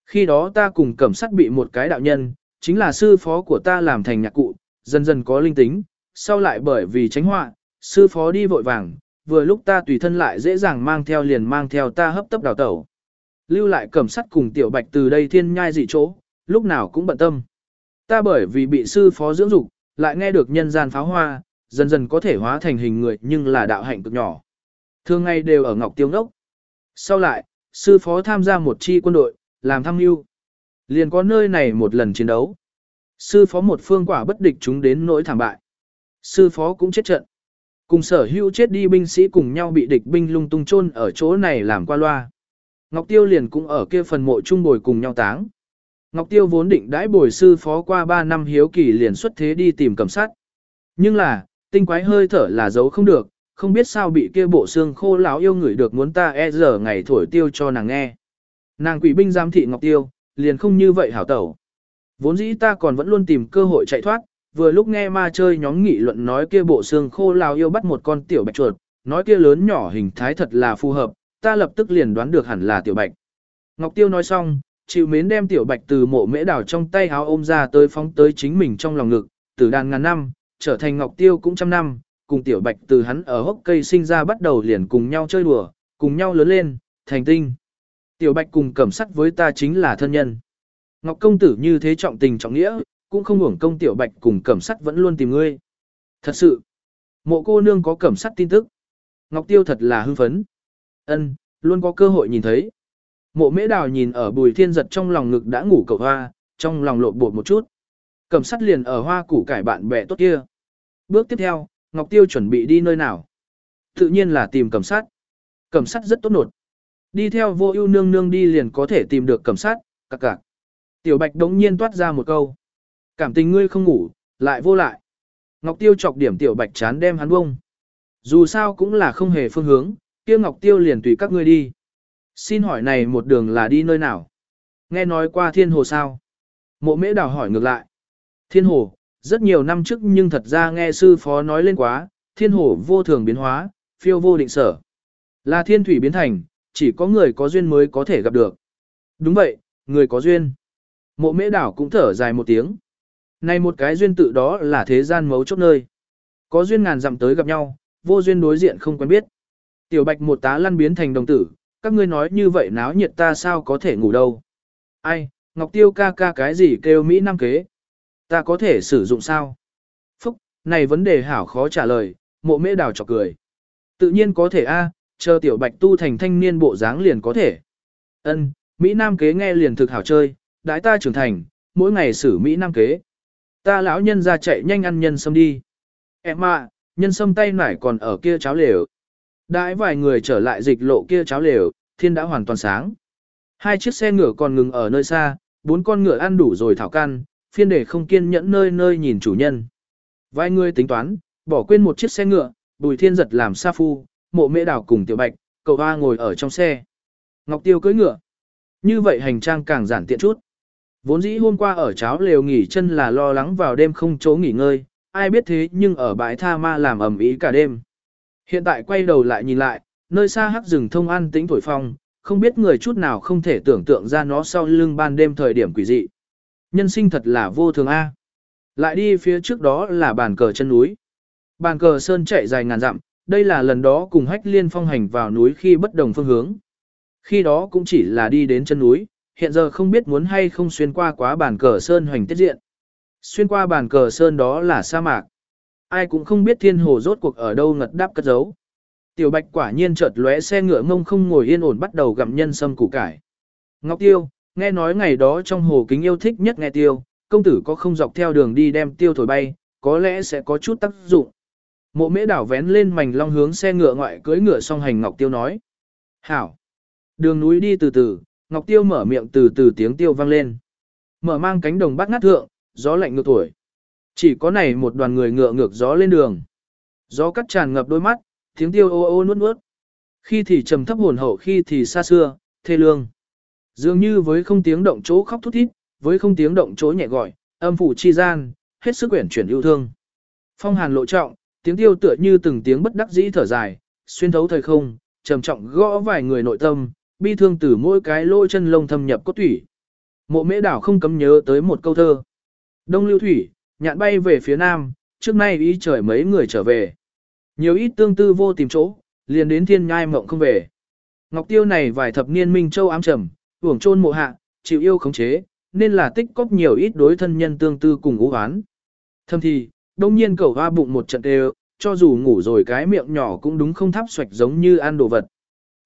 Khi đó ta cùng cẩm sắt bị một cái đạo nhân, chính là sư phó của ta làm thành nhạc cụ, dần dần có linh tính, sau lại bởi vì tránh họa, sư phó đi vội vàng, vừa lúc ta tùy thân lại dễ dàng mang theo liền mang theo ta hấp tấp đào tẩu. Lưu lại cẩm sắt cùng tiểu bạch từ đây thiên nhai dị chỗ, lúc nào cũng bận tâm. Ta bởi vì bị sư phó dưỡng dục, lại nghe được nhân gian pháo hoa, dần dần có thể hóa thành hình người nhưng là đạo hạnh cực nhỏ. Thường ngày đều ở Ngọc Tiêu Ngốc. Sau lại, sư phó tham gia một chi quân đội, làm tham mưu. Liền có nơi này một lần chiến đấu. Sư phó một phương quả bất địch chúng đến nỗi thảm bại. Sư phó cũng chết trận. Cùng sở hữu chết đi binh sĩ cùng nhau bị địch binh lung tung chôn ở chỗ này làm qua loa. Ngọc Tiêu liền cũng ở kia phần mộ chung bồi cùng nhau táng. Ngọc Tiêu vốn định đãi bồi sư phó qua 3 năm hiếu kỳ liền xuất thế đi tìm cầm sát. Nhưng là, tinh quái hơi thở là giấu không được, không biết sao bị kia bộ xương khô lão yêu người được muốn ta e giờ ngày thổi tiêu cho nàng nghe. Nàng quỷ binh giám thị Ngọc Tiêu, liền không như vậy hảo tẩu. Vốn dĩ ta còn vẫn luôn tìm cơ hội chạy thoát, vừa lúc nghe ma chơi nhóm nghị luận nói kia bộ xương khô lao yêu bắt một con tiểu bạch chuột, nói kia lớn nhỏ hình thái thật là phù hợp, ta lập tức liền đoán được hẳn là tiểu bạch. Ngọc Tiêu nói xong, chịu mến đem tiểu bạch từ mộ mễ đảo trong tay háo ôm ra tới phóng tới chính mình trong lòng ngực, từ đàn ngàn năm, trở thành Ngọc Tiêu cũng trăm năm, cùng tiểu bạch từ hắn ở hốc cây sinh ra bắt đầu liền cùng nhau chơi đùa, cùng nhau lớn lên, thành tinh. Tiểu bạch cùng cẩm sắt với ta chính là thân nhân. Ngọc công tử như thế trọng tình trọng nghĩa, cũng không hưởng công tiểu bạch cùng cẩm sắt vẫn luôn tìm ngươi. Thật sự, mộ cô nương có cẩm sắt tin tức. Ngọc tiêu thật là hưng phấn. ân luôn có cơ hội nhìn thấy. Mộ mễ đào nhìn ở bùi thiên giật trong lòng ngực đã ngủ cậu hoa, trong lòng lộn bột một chút. Cẩm sắt liền ở hoa củ cải bạn bè tốt kia. Bước tiếp theo, Ngọc Tiêu chuẩn bị đi nơi nào? Tự nhiên là tìm cẩm sát. Cẩm sát rất tốt nột. Đi theo vô ưu nương nương đi liền có thể tìm được cẩm sát, cặc cặc. Tiểu Bạch đống nhiên toát ra một câu. Cảm tình ngươi không ngủ, lại vô lại. Ngọc Tiêu chọc điểm Tiểu Bạch chán đem hắn bông. Dù sao cũng là không hề phương hướng, kia Ngọc Tiêu liền tùy các ngươi đi. Xin hỏi này một đường là đi nơi nào? Nghe nói qua thiên hồ sao? Mộ mễ đào hỏi ngược lại. Thiên hồ, rất nhiều năm trước nhưng thật ra nghe sư phó nói lên quá, thiên hồ vô thường biến hóa, phiêu vô định sở. Là thiên thủy biến thành, chỉ có người có duyên mới có thể gặp được. Đúng vậy, người có duyên. Mộ mễ đảo cũng thở dài một tiếng. Này một cái duyên tự đó là thế gian mấu chốt nơi. Có duyên ngàn dặm tới gặp nhau, vô duyên đối diện không quen biết. Tiểu bạch một tá lăn biến thành đồng tử, các ngươi nói như vậy náo nhiệt ta sao có thể ngủ đâu. Ai, Ngọc Tiêu ca ca cái gì kêu Mỹ Nam kế. Ta có thể sử dụng sao? Phúc, này vấn đề hảo khó trả lời, mộ mễ đào chọc cười. Tự nhiên có thể a, chờ tiểu bạch tu thành thanh niên bộ dáng liền có thể. Ân, Mỹ Nam kế nghe liền thực hảo chơi, đãi ta trưởng thành, mỗi ngày xử Mỹ Nam kế. Ta lão nhân ra chạy nhanh ăn nhân sâm đi. Em ạ, nhân sâm tay nải còn ở kia cháo lều. Đãi vài người trở lại dịch lộ kia cháo lều, thiên đã hoàn toàn sáng. Hai chiếc xe ngựa còn ngừng ở nơi xa, bốn con ngựa ăn đủ rồi thảo căn, phiên để không kiên nhẫn nơi nơi nhìn chủ nhân. Vài người tính toán, bỏ quên một chiếc xe ngựa, bùi thiên giật làm sa phu, mộ mễ đảo cùng tiểu bạch, cậu hoa ngồi ở trong xe. Ngọc tiêu cưỡi ngựa. Như vậy hành trang càng giản tiện chút. Vốn dĩ hôm qua ở cháo lều nghỉ chân là lo lắng vào đêm không chỗ nghỉ ngơi, ai biết thế nhưng ở bãi tha ma làm ẩm ý cả đêm. Hiện tại quay đầu lại nhìn lại, nơi xa hắc rừng thông an tĩnh thổi phong, không biết người chút nào không thể tưởng tượng ra nó sau lưng ban đêm thời điểm quỷ dị. Nhân sinh thật là vô thường A. Lại đi phía trước đó là bàn cờ chân núi. Bàn cờ sơn chạy dài ngàn dặm, đây là lần đó cùng hách liên phong hành vào núi khi bất đồng phương hướng. Khi đó cũng chỉ là đi đến chân núi, hiện giờ không biết muốn hay không xuyên qua quá bàn cờ sơn hoành tiết diện. Xuyên qua bàn cờ sơn đó là sa mạc. Ai cũng không biết thiên hồ rốt cuộc ở đâu ngật đáp cất giấu. Tiểu bạch quả nhiên chợt lóe xe ngựa ngông không ngồi yên ổn bắt đầu gặm nhân sâm củ cải. Ngọc tiêu, nghe nói ngày đó trong hồ kính yêu thích nhất nghe tiêu, công tử có không dọc theo đường đi đem tiêu thổi bay, có lẽ sẽ có chút tác dụng. Mộ mễ đảo vén lên mảnh long hướng xe ngựa ngoại cưỡi ngựa song hành Ngọc Tiêu nói. Hảo! Đường núi đi từ từ, Ngọc Tiêu mở miệng từ từ tiếng tiêu vang lên. Mở mang cánh đồng bắt ngát thượng, gió lạnh ngược tuổi. Chỉ có này một đoàn người ngựa ngược gió lên đường. Gió cắt tràn ngập đôi mắt, tiếng tiêu ô ô nuốt nuốt. Khi thì trầm thấp hồn hậu khi thì xa xưa, thê lương. Dường như với không tiếng động chỗ khóc thút thít, với không tiếng động chỗ nhẹ gọi, âm phủ chi gian, hết sức quyển chuyển yêu thương. Phong hàn lộ trọng, tiếng tiêu tựa như từng tiếng bất đắc dĩ thở dài, xuyên thấu thời không, trầm trọng gõ vài người nội tâm, bi thương từ mỗi cái lỗ chân lông thâm nhập cốt thủy. Mộ mễ đảo không cấm nhớ tới một câu thơ. Đông lưu thủy, nhạn bay về phía nam, trước nay ý trời mấy người trở về. Nhiều ít tương tư vô tìm chỗ, liền đến thiên nhai mộng không về. Ngọc Tiêu này vài thập niên Minh Châu ám trầm, uổng chôn mộ hạ, chịu yêu khống chế, nên là tích cóp nhiều ít đối thân nhân tương tư cùng ú hoán. Thâm thì, đông nhiên cẩu hoa bụng một trận đều, cho dù ngủ rồi cái miệng nhỏ cũng đúng không thắp xoạch giống như ăn đồ vật.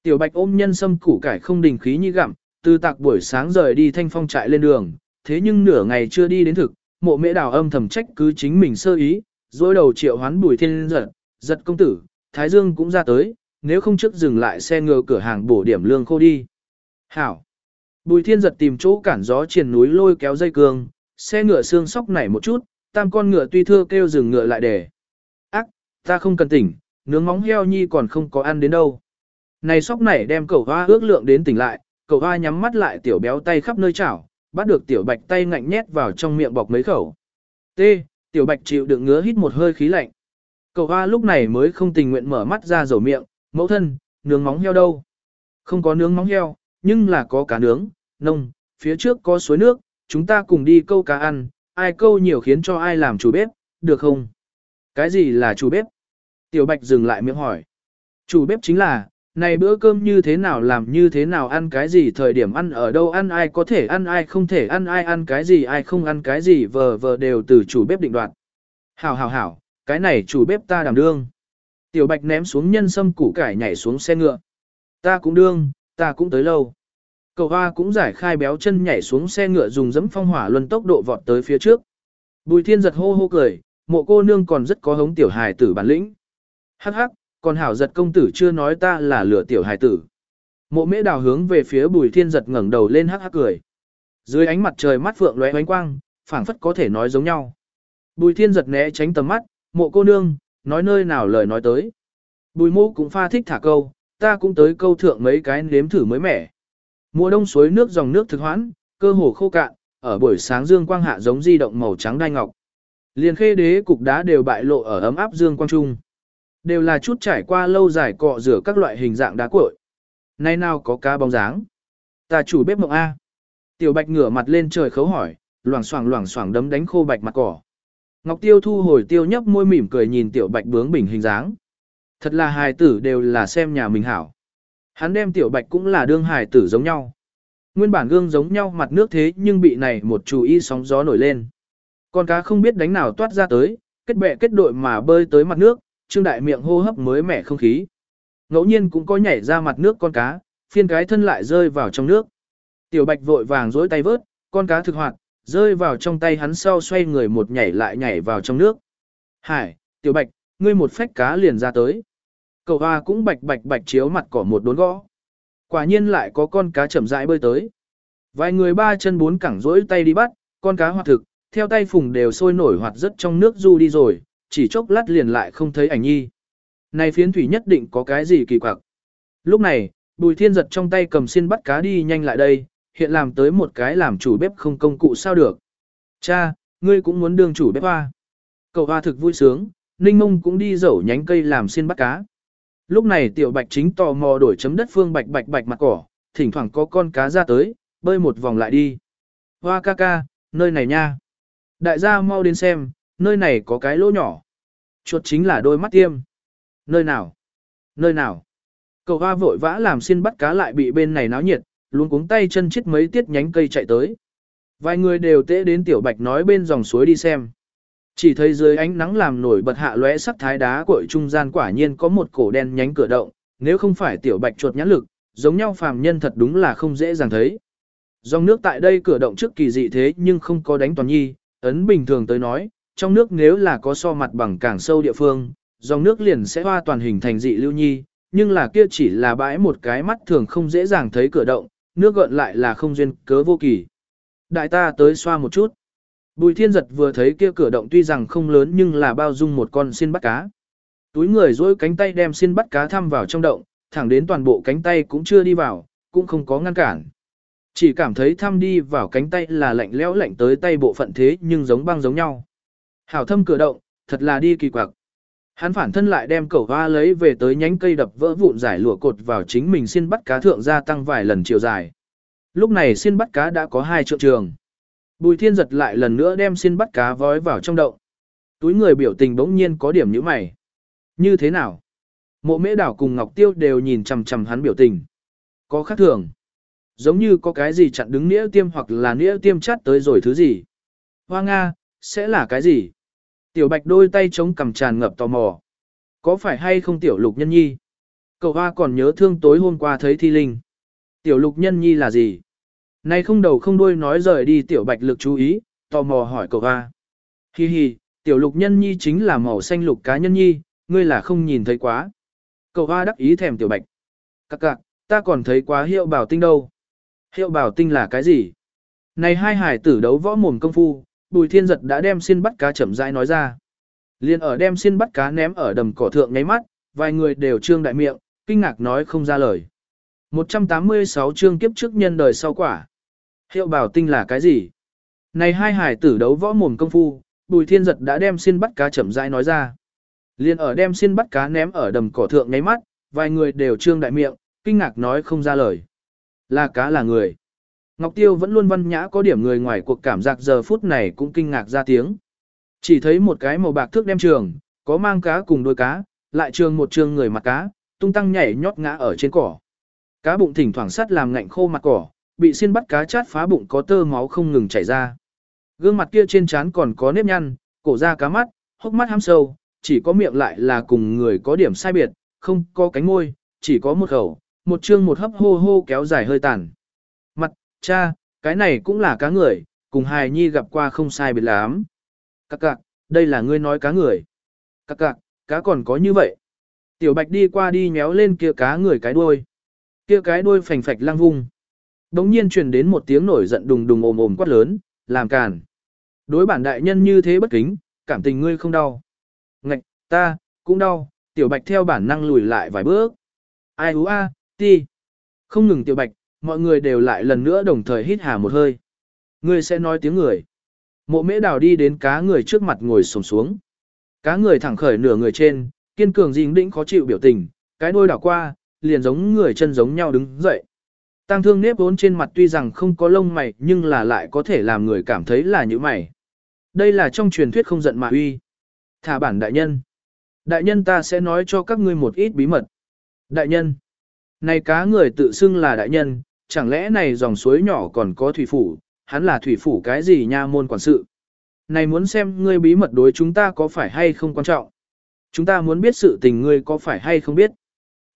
Tiểu bạch ôm nhân sâm củ cải không đình khí như gặm, từ tạc buổi sáng rời đi thanh phong trại lên đường, thế nhưng nửa ngày chưa đi đến thực, mộ mễ đào âm thầm trách cứ chính mình sơ ý, dối đầu triệu hoán bùi thiên giật, giật công tử, Thái Dương cũng ra tới, nếu không trước dừng lại xe ngựa cửa hàng bổ điểm lương khô đi. Hảo. Bùi thiên giật tìm chỗ cản gió triền núi lôi kéo dây cương, xe ngựa xương sóc nảy một chút, tam con ngựa tuy thưa kêu dừng ngựa lại để. Ác, ta không cần tỉnh, nướng móng heo nhi còn không có ăn đến đâu. Này sóc này đem cậu hoa ước lượng đến tỉnh lại, cậu hoa nhắm mắt lại tiểu béo tay khắp nơi chảo, bắt được tiểu bạch tay ngạnh nhét vào trong miệng bọc mấy khẩu. T, tiểu bạch chịu đựng ngứa hít một hơi khí lạnh. Cậu hoa lúc này mới không tình nguyện mở mắt ra dầu miệng, mẫu thân, nướng móng heo đâu? Không có nướng móng heo, nhưng là có cá nướng, nông, phía trước có suối nước, chúng ta cùng đi câu cá ăn, ai câu nhiều khiến cho ai làm chủ bếp, được không? Cái gì là chủ bếp? Tiểu Bạch dừng lại miệng hỏi. Chủ bếp chính là, này bữa cơm như thế nào làm như thế nào ăn cái gì thời điểm ăn ở đâu ăn ai có thể ăn ai không thể ăn ai ăn cái gì ai không ăn cái gì vờ vờ đều từ chủ bếp định đoạt. Hảo hảo hảo, cái này chủ bếp ta đảm đương. Tiểu Bạch ném xuống nhân sâm củ cải nhảy xuống xe ngựa. Ta cũng đương, ta cũng tới lâu. cầu hoa cũng giải khai béo chân nhảy xuống xe ngựa dùng dẫm phong hỏa luân tốc độ vọt tới phía trước. Bùi thiên giật hô hô cười, mộ cô nương còn rất có hống tiểu hài tử bản lĩnh. Hắc hắc, còn hảo giật công tử chưa nói ta là lửa tiểu hài tử. Mộ mễ đào hướng về phía bùi thiên giật ngẩng đầu lên hắc hắc cười. Dưới ánh mặt trời mắt phượng lóe ánh quang, phảng phất có thể nói giống nhau. Bùi thiên giật né tránh tầm mắt, mộ cô nương, nói nơi nào lời nói tới. Bùi mô cũng pha thích thả câu, ta cũng tới câu thượng mấy cái nếm thử mới mẻ. Mùa đông suối nước dòng nước thực hoãn, cơ hồ khô cạn, ở buổi sáng dương quang hạ giống di động màu trắng đai ngọc. Liền khê đế cục đá đều bại lộ ở ấm áp dương quang trung. Đều là chút trải qua lâu dài cọ rửa các loại hình dạng đá cuội. Nay nào có cá bóng dáng. Ta chủ bếp mộng A. Tiểu bạch ngửa mặt lên trời khấu hỏi, loảng xoảng loảng xoảng đấm đánh khô bạch mặt cỏ. Ngọc Tiêu thu hồi tiêu nhấp môi mỉm cười nhìn tiểu bạch bướng bình hình dáng. Thật là hài tử đều là xem nhà mình hảo. Hắn đem tiểu bạch cũng là đương hài tử giống nhau. Nguyên bản gương giống nhau mặt nước thế nhưng bị này một chú ý sóng gió nổi lên. Con cá không biết đánh nào toát ra tới, kết bè kết đội mà bơi tới mặt nước, trương đại miệng hô hấp mới mẻ không khí. Ngẫu nhiên cũng có nhảy ra mặt nước con cá, phiên cái thân lại rơi vào trong nước. Tiểu bạch vội vàng dối tay vớt, con cá thực hoạt, rơi vào trong tay hắn sau xoay người một nhảy lại nhảy vào trong nước. Hải, tiểu bạch, ngươi một phách cá liền ra tới. Cậu hoa cũng bạch bạch bạch chiếu mặt cỏ một đốn gõ. Quả nhiên lại có con cá chậm rãi bơi tới. Vài người ba chân bốn cẳng rỗi tay đi bắt, con cá hoạt thực, theo tay phùng đều sôi nổi hoạt rất trong nước du đi rồi, chỉ chốc lát liền lại không thấy ảnh nhi. Này phiến thủy nhất định có cái gì kỳ quặc. Lúc này, bùi thiên giật trong tay cầm xin bắt cá đi nhanh lại đây, hiện làm tới một cái làm chủ bếp không công cụ sao được. Cha, ngươi cũng muốn đương chủ bếp hoa. Cậu hoa thực vui sướng, ninh mông cũng đi dẫu nhánh cây làm xin bắt cá. Lúc này tiểu bạch chính tò mò đổi chấm đất phương bạch bạch bạch mặt cỏ, thỉnh thoảng có con cá ra tới, bơi một vòng lại đi. Hoa ca ca, nơi này nha. Đại gia mau đến xem, nơi này có cái lỗ nhỏ. Chuột chính là đôi mắt tiêm. Nơi nào? Nơi nào? Cậu hoa vội vã làm xin bắt cá lại bị bên này náo nhiệt, luôn cuống tay chân chết mấy tiết nhánh cây chạy tới. Vài người đều tễ đến tiểu bạch nói bên dòng suối đi xem. Chỉ thấy dưới ánh nắng làm nổi bật hạ lóe sắc thái đá cội trung gian quả nhiên có một cổ đen nhánh cửa động, nếu không phải tiểu bạch chuột nhãn lực, giống nhau phàm nhân thật đúng là không dễ dàng thấy. Dòng nước tại đây cửa động trước kỳ dị thế nhưng không có đánh toàn nhi, ấn bình thường tới nói, trong nước nếu là có so mặt bằng càng sâu địa phương, dòng nước liền sẽ hoa toàn hình thành dị lưu nhi, nhưng là kia chỉ là bãi một cái mắt thường không dễ dàng thấy cửa động, nước gợn lại là không duyên cớ vô kỳ. Đại ta tới xoa một chút. Bùi thiên giật vừa thấy kia cửa động tuy rằng không lớn nhưng là bao dung một con xin bắt cá. Túi người dối cánh tay đem xin bắt cá thăm vào trong động, thẳng đến toàn bộ cánh tay cũng chưa đi vào, cũng không có ngăn cản. Chỉ cảm thấy thăm đi vào cánh tay là lạnh lẽo lạnh tới tay bộ phận thế nhưng giống băng giống nhau. Hảo thâm cửa động, thật là đi kỳ quặc. Hắn phản thân lại đem cẩu hoa lấy về tới nhánh cây đập vỡ vụn giải lụa cột vào chính mình xin bắt cá thượng gia tăng vài lần chiều dài. Lúc này xin bắt cá đã có hai trượng trường. Bùi thiên giật lại lần nữa đem xin bắt cá vói vào trong động. Túi người biểu tình bỗng nhiên có điểm như mày. Như thế nào? Mộ mễ đảo cùng Ngọc Tiêu đều nhìn chằm chằm hắn biểu tình. Có khác thường. Giống như có cái gì chặn đứng nĩa tiêm hoặc là nĩa tiêm chắt tới rồi thứ gì. Hoa Nga, sẽ là cái gì? Tiểu bạch đôi tay chống cằm tràn ngập tò mò. Có phải hay không tiểu lục nhân nhi? Cậu hoa còn nhớ thương tối hôm qua thấy thi linh. Tiểu lục nhân nhi là gì? Nay không đầu không đuôi nói rời đi tiểu bạch lực chú ý, tò mò hỏi cậu hoa. Hi hi, tiểu lục nhân nhi chính là màu xanh lục cá nhân nhi, ngươi là không nhìn thấy quá. Cậu hoa đắc ý thèm tiểu bạch. Các cạc, ta còn thấy quá hiệu bảo tinh đâu. Hiệu bảo tinh là cái gì? Này hai hải tử đấu võ mồm công phu, bùi thiên giật đã đem xin bắt cá chậm rãi nói ra. Liên ở đem xin bắt cá ném ở đầm cỏ thượng nháy mắt, vài người đều trương đại miệng, kinh ngạc nói không ra lời. 186 chương kiếp trước nhân đời sau quả. Hiệu bảo tinh là cái gì? Này hai hải tử đấu võ mồm công phu, bùi thiên giật đã đem xin bắt cá chậm rãi nói ra. Liên ở đem xin bắt cá ném ở đầm cỏ thượng nháy mắt, vài người đều trương đại miệng, kinh ngạc nói không ra lời. Là cá là người. Ngọc Tiêu vẫn luôn văn nhã có điểm người ngoài cuộc cảm giác giờ phút này cũng kinh ngạc ra tiếng. Chỉ thấy một cái màu bạc thước đem trường, có mang cá cùng đôi cá, lại trường một trường người mặt cá, tung tăng nhảy nhót ngã ở trên cỏ. Cá bụng thỉnh thoảng sắt làm ngạnh khô mặt cỏ, bị xiên bắt cá chát phá bụng có tơ máu không ngừng chảy ra. Gương mặt kia trên trán còn có nếp nhăn, cổ ra cá mắt, hốc mắt hăm sâu, chỉ có miệng lại là cùng người có điểm sai biệt, không có cánh môi, chỉ có một khẩu, một chương một hấp hô hô kéo dài hơi tàn. Cha, cái này cũng là cá người, cùng hài nhi gặp qua không sai biệt lắm. Các cạc, đây là ngươi nói cá người. Các cạc, cá còn có như vậy. Tiểu bạch đi qua đi nhéo lên kia cá người cái đuôi. Kia cái đuôi phành phạch lang vung. Đống nhiên truyền đến một tiếng nổi giận đùng đùng ồm ồm quát lớn, làm càn. Đối bản đại nhân như thế bất kính, cảm tình ngươi không đau. Ngạch, ta, cũng đau, tiểu bạch theo bản năng lùi lại vài bước. Ai hú a, ti. Không ngừng tiểu bạch, mọi người đều lại lần nữa đồng thời hít hà một hơi. Ngươi sẽ nói tiếng người. Mộ mễ đào đi đến cá người trước mặt ngồi sồm xuống. Cá người thẳng khởi nửa người trên, kiên cường dính đĩnh khó chịu biểu tình, cái đôi đảo qua, liền giống người chân giống nhau đứng dậy. Tăng thương nếp vốn trên mặt tuy rằng không có lông mày nhưng là lại có thể làm người cảm thấy là như mày. Đây là trong truyền thuyết không giận mà uy. Thả bản đại nhân. Đại nhân ta sẽ nói cho các ngươi một ít bí mật. Đại nhân. Này cá người tự xưng là đại nhân, chẳng lẽ này dòng suối nhỏ còn có thủy phủ, hắn là thủy phủ cái gì nha môn quản sự. Này muốn xem ngươi bí mật đối chúng ta có phải hay không quan trọng. Chúng ta muốn biết sự tình ngươi có phải hay không biết.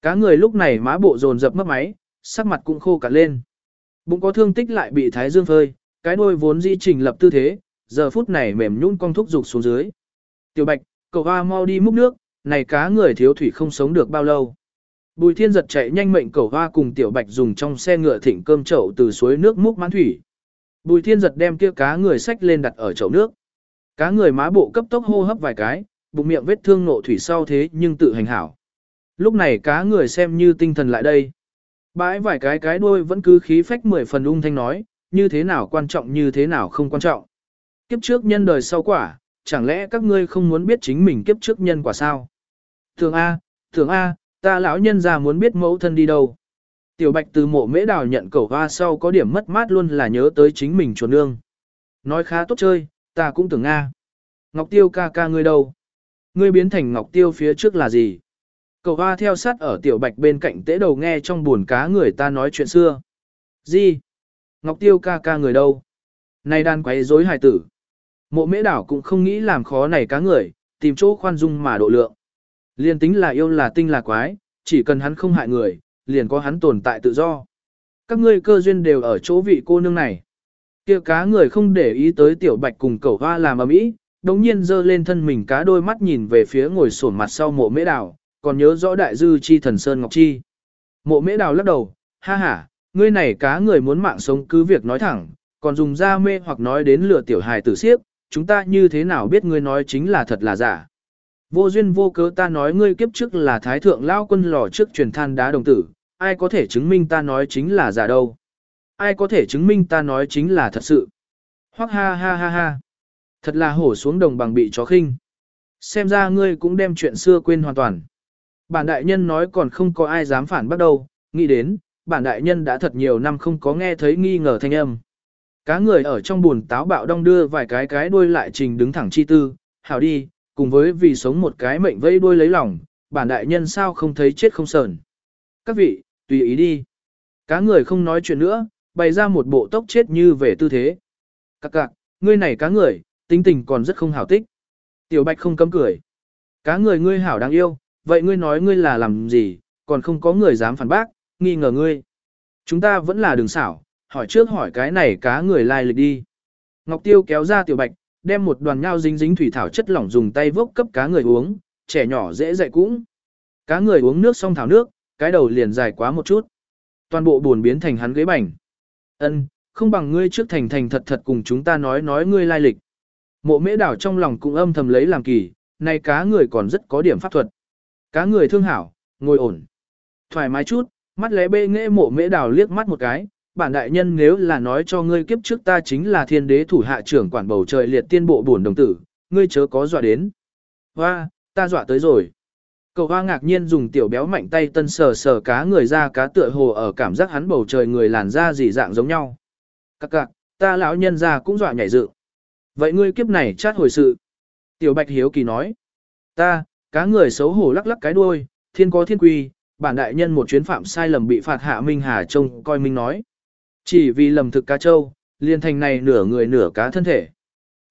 Cá người lúc này má bộ dồn dập mất máy, sắc mặt cũng khô cả lên. Bụng có thương tích lại bị thái dương phơi, cái đôi vốn di trình lập tư thế, giờ phút này mềm nhũn cong thúc dục xuống dưới. Tiểu Bạch, cậu hoa mau đi múc nước, này cá người thiếu thủy không sống được bao lâu. Bùi thiên giật chạy nhanh mệnh cầu hoa cùng Tiểu Bạch dùng trong xe ngựa thỉnh cơm chậu từ suối nước múc mãn thủy. Bùi thiên giật đem kia cá người sách lên đặt ở chậu nước. Cá người má bộ cấp tốc hô hấp vài cái, bụng miệng vết thương nộ thủy sau thế nhưng tự hành hảo. Lúc này cá người xem như tinh thần lại đây. Bãi vài cái cái đuôi vẫn cứ khí phách mười phần ung thanh nói, như thế nào quan trọng như thế nào không quan trọng. Kiếp trước nhân đời sau quả, chẳng lẽ các ngươi không muốn biết chính mình kiếp trước nhân quả sao? Thường A, thường A, ta lão nhân già muốn biết mẫu thân đi đâu. Tiểu bạch từ mộ mễ đào nhận cầu hoa sau có điểm mất mát luôn là nhớ tới chính mình chuột nương. Nói khá tốt chơi, ta cũng tưởng Nga. Ngọc tiêu ca ca ngươi đâu? Ngươi biến thành ngọc tiêu phía trước là gì? Cầu hoa theo sát ở tiểu bạch bên cạnh tế đầu nghe trong buồn cá người ta nói chuyện xưa. Gì? Ngọc tiêu ca ca người đâu? Này đàn quấy rối hài tử. Mộ mễ đảo cũng không nghĩ làm khó này cá người, tìm chỗ khoan dung mà độ lượng liền tính là yêu là tinh là quái, chỉ cần hắn không hại người, liền có hắn tồn tại tự do. Các ngươi cơ duyên đều ở chỗ vị cô nương này. Kia cá người không để ý tới tiểu bạch cùng cẩu hoa làm ầm ĩ, đống nhiên giơ lên thân mình cá đôi mắt nhìn về phía ngồi sổn mặt sau mộ mễ đào còn nhớ rõ đại dư chi thần Sơn Ngọc Chi. Mộ mễ đào lắc đầu, ha ha, ngươi này cá người muốn mạng sống cứ việc nói thẳng, còn dùng ra mê hoặc nói đến lừa tiểu hài tử siếp, chúng ta như thế nào biết ngươi nói chính là thật là giả. Vô duyên vô cớ ta nói ngươi kiếp trước là thái thượng lao quân lò trước truyền than đá đồng tử, ai có thể chứng minh ta nói chính là giả đâu. Ai có thể chứng minh ta nói chính là thật sự. Hoác ha ha ha ha. Thật là hổ xuống đồng bằng bị chó khinh. Xem ra ngươi cũng đem chuyện xưa quên hoàn toàn. Bản đại nhân nói còn không có ai dám phản bắt đâu, nghĩ đến, bản đại nhân đã thật nhiều năm không có nghe thấy nghi ngờ thanh âm. Cá người ở trong buồn táo bạo đong đưa vài cái cái đuôi lại trình đứng thẳng chi tư, hảo đi, cùng với vì sống một cái mệnh vây đuôi lấy lòng, bản đại nhân sao không thấy chết không sờn. Các vị, tùy ý đi. Cá người không nói chuyện nữa, bày ra một bộ tốc chết như về tư thế. Các cạc, ngươi này cá người, tính tình còn rất không hảo tích. Tiểu bạch không cấm cười. Cá người ngươi hảo đáng yêu, vậy ngươi nói ngươi là làm gì, còn không có người dám phản bác, nghi ngờ ngươi. Chúng ta vẫn là đường xảo, hỏi trước hỏi cái này cá người lai lịch đi. Ngọc Tiêu kéo ra tiểu bạch, đem một đoàn nhao dính dính thủy thảo chất lỏng dùng tay vốc cấp cá người uống, trẻ nhỏ dễ dạy cũng. Cá người uống nước xong thảo nước, cái đầu liền dài quá một chút. Toàn bộ buồn biến thành hắn ghế bành. Ân, không bằng ngươi trước thành thành thật thật cùng chúng ta nói nói ngươi lai lịch. Mộ mễ đảo trong lòng cũng âm thầm lấy làm kỳ, này cá người còn rất có điểm pháp thuật. Cá người thương hảo, ngồi ổn. Thoải mái chút, mắt lẽ bê nghệ mộ mễ đảo liếc mắt một cái, bản đại nhân nếu là nói cho ngươi kiếp trước ta chính là thiên đế thủ hạ trưởng quản bầu trời liệt tiên bộ bổn đồng tử, ngươi chớ có dọa đến. Hoa, ta dọa tới rồi. Cậu hoa ngạc nhiên dùng tiểu béo mạnh tay tân sờ sờ cá người ra cá tựa hồ ở cảm giác hắn bầu trời người làn da dị dạng giống nhau. Các cạc, ta lão nhân ra cũng dọa nhảy dự. Vậy ngươi kiếp này chát hồi sự. Tiểu bạch hiếu kỳ nói. Ta, cá người xấu hổ lắc lắc cái đuôi, thiên có thiên quy, bản đại nhân một chuyến phạm sai lầm bị phạt hạ Minh Hà trông coi Minh nói. Chỉ vì lầm thực cá trâu, liền thành này nửa người nửa cá thân thể.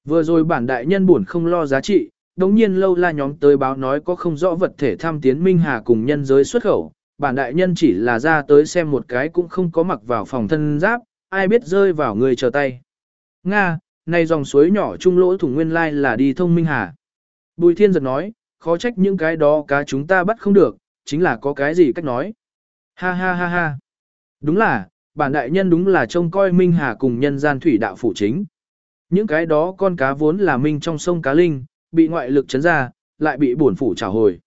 Vừa rồi bản đại nhân buồn không lo giá trị, đống nhiên lâu la nhóm tới báo nói có không rõ vật thể tham tiến Minh Hà cùng nhân giới xuất khẩu, bản đại nhân chỉ là ra tới xem một cái cũng không có mặc vào phòng thân giáp, ai biết rơi vào người chờ tay. Nga, này dòng suối nhỏ trung lỗ thủng nguyên lai là đi thông Minh Hà. Bùi thiên giật nói, khó trách những cái đó cá chúng ta bắt không được, chính là có cái gì cách nói. Ha ha ha ha. Đúng là, bản đại nhân đúng là trông coi Minh Hà cùng nhân gian thủy đạo phụ chính. Những cái đó con cá vốn là minh trong sông cá linh, bị ngoại lực chấn ra, lại bị bổn phủ trả hồi.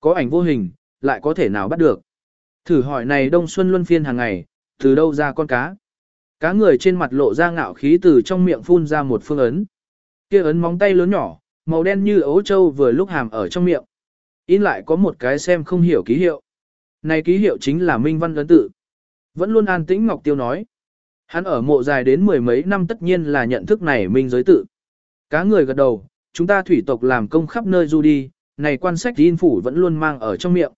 Có ảnh vô hình, lại có thể nào bắt được. Thử hỏi này đông xuân luân phiên hàng ngày, từ đâu ra con cá? Cá người trên mặt lộ ra ngạo khí từ trong miệng phun ra một phương ấn. Kia ấn móng tay lớn nhỏ, màu đen như ấu trâu vừa lúc hàm ở trong miệng. In lại có một cái xem không hiểu ký hiệu. Này ký hiệu chính là minh văn ấn tự. Vẫn luôn an tĩnh Ngọc Tiêu nói. Hắn ở mộ dài đến mười mấy năm tất nhiên là nhận thức này minh giới tự. Cá người gật đầu, chúng ta thủy tộc làm công khắp nơi du đi, này quan sách in phủ vẫn luôn mang ở trong miệng.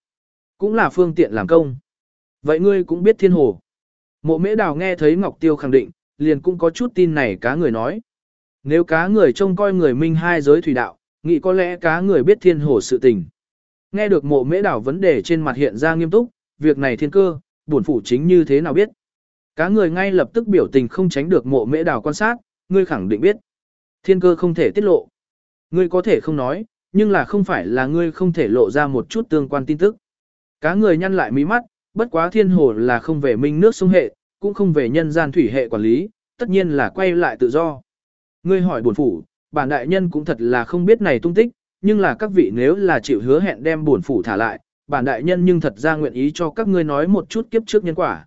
Cũng là phương tiện làm công. Vậy ngươi cũng biết thiên hồ. Mộ mễ đào nghe thấy Ngọc Tiêu khẳng định, liền cũng có chút tin này cá người nói. Nếu cá người trông coi người minh hai giới thủy đạo, nghĩ có lẽ cá người biết thiên hồ sự tình. Nghe được mộ mễ đảo vấn đề trên mặt hiện ra nghiêm túc, việc này thiên cơ, bổn phủ chính như thế nào biết. Cá người ngay lập tức biểu tình không tránh được mộ mễ đào quan sát, ngươi khẳng định biết. Thiên cơ không thể tiết lộ. Ngươi có thể không nói, nhưng là không phải là ngươi không thể lộ ra một chút tương quan tin tức. Cá người nhăn lại mí mắt, bất quá thiên hồ là không về minh nước sông hệ, cũng không về nhân gian thủy hệ quản lý, tất nhiên là quay lại tự do. Ngươi hỏi buồn phủ, bản đại nhân cũng thật là không biết này tung tích, nhưng là các vị nếu là chịu hứa hẹn đem buồn phủ thả lại, bản đại nhân nhưng thật ra nguyện ý cho các ngươi nói một chút kiếp trước nhân quả.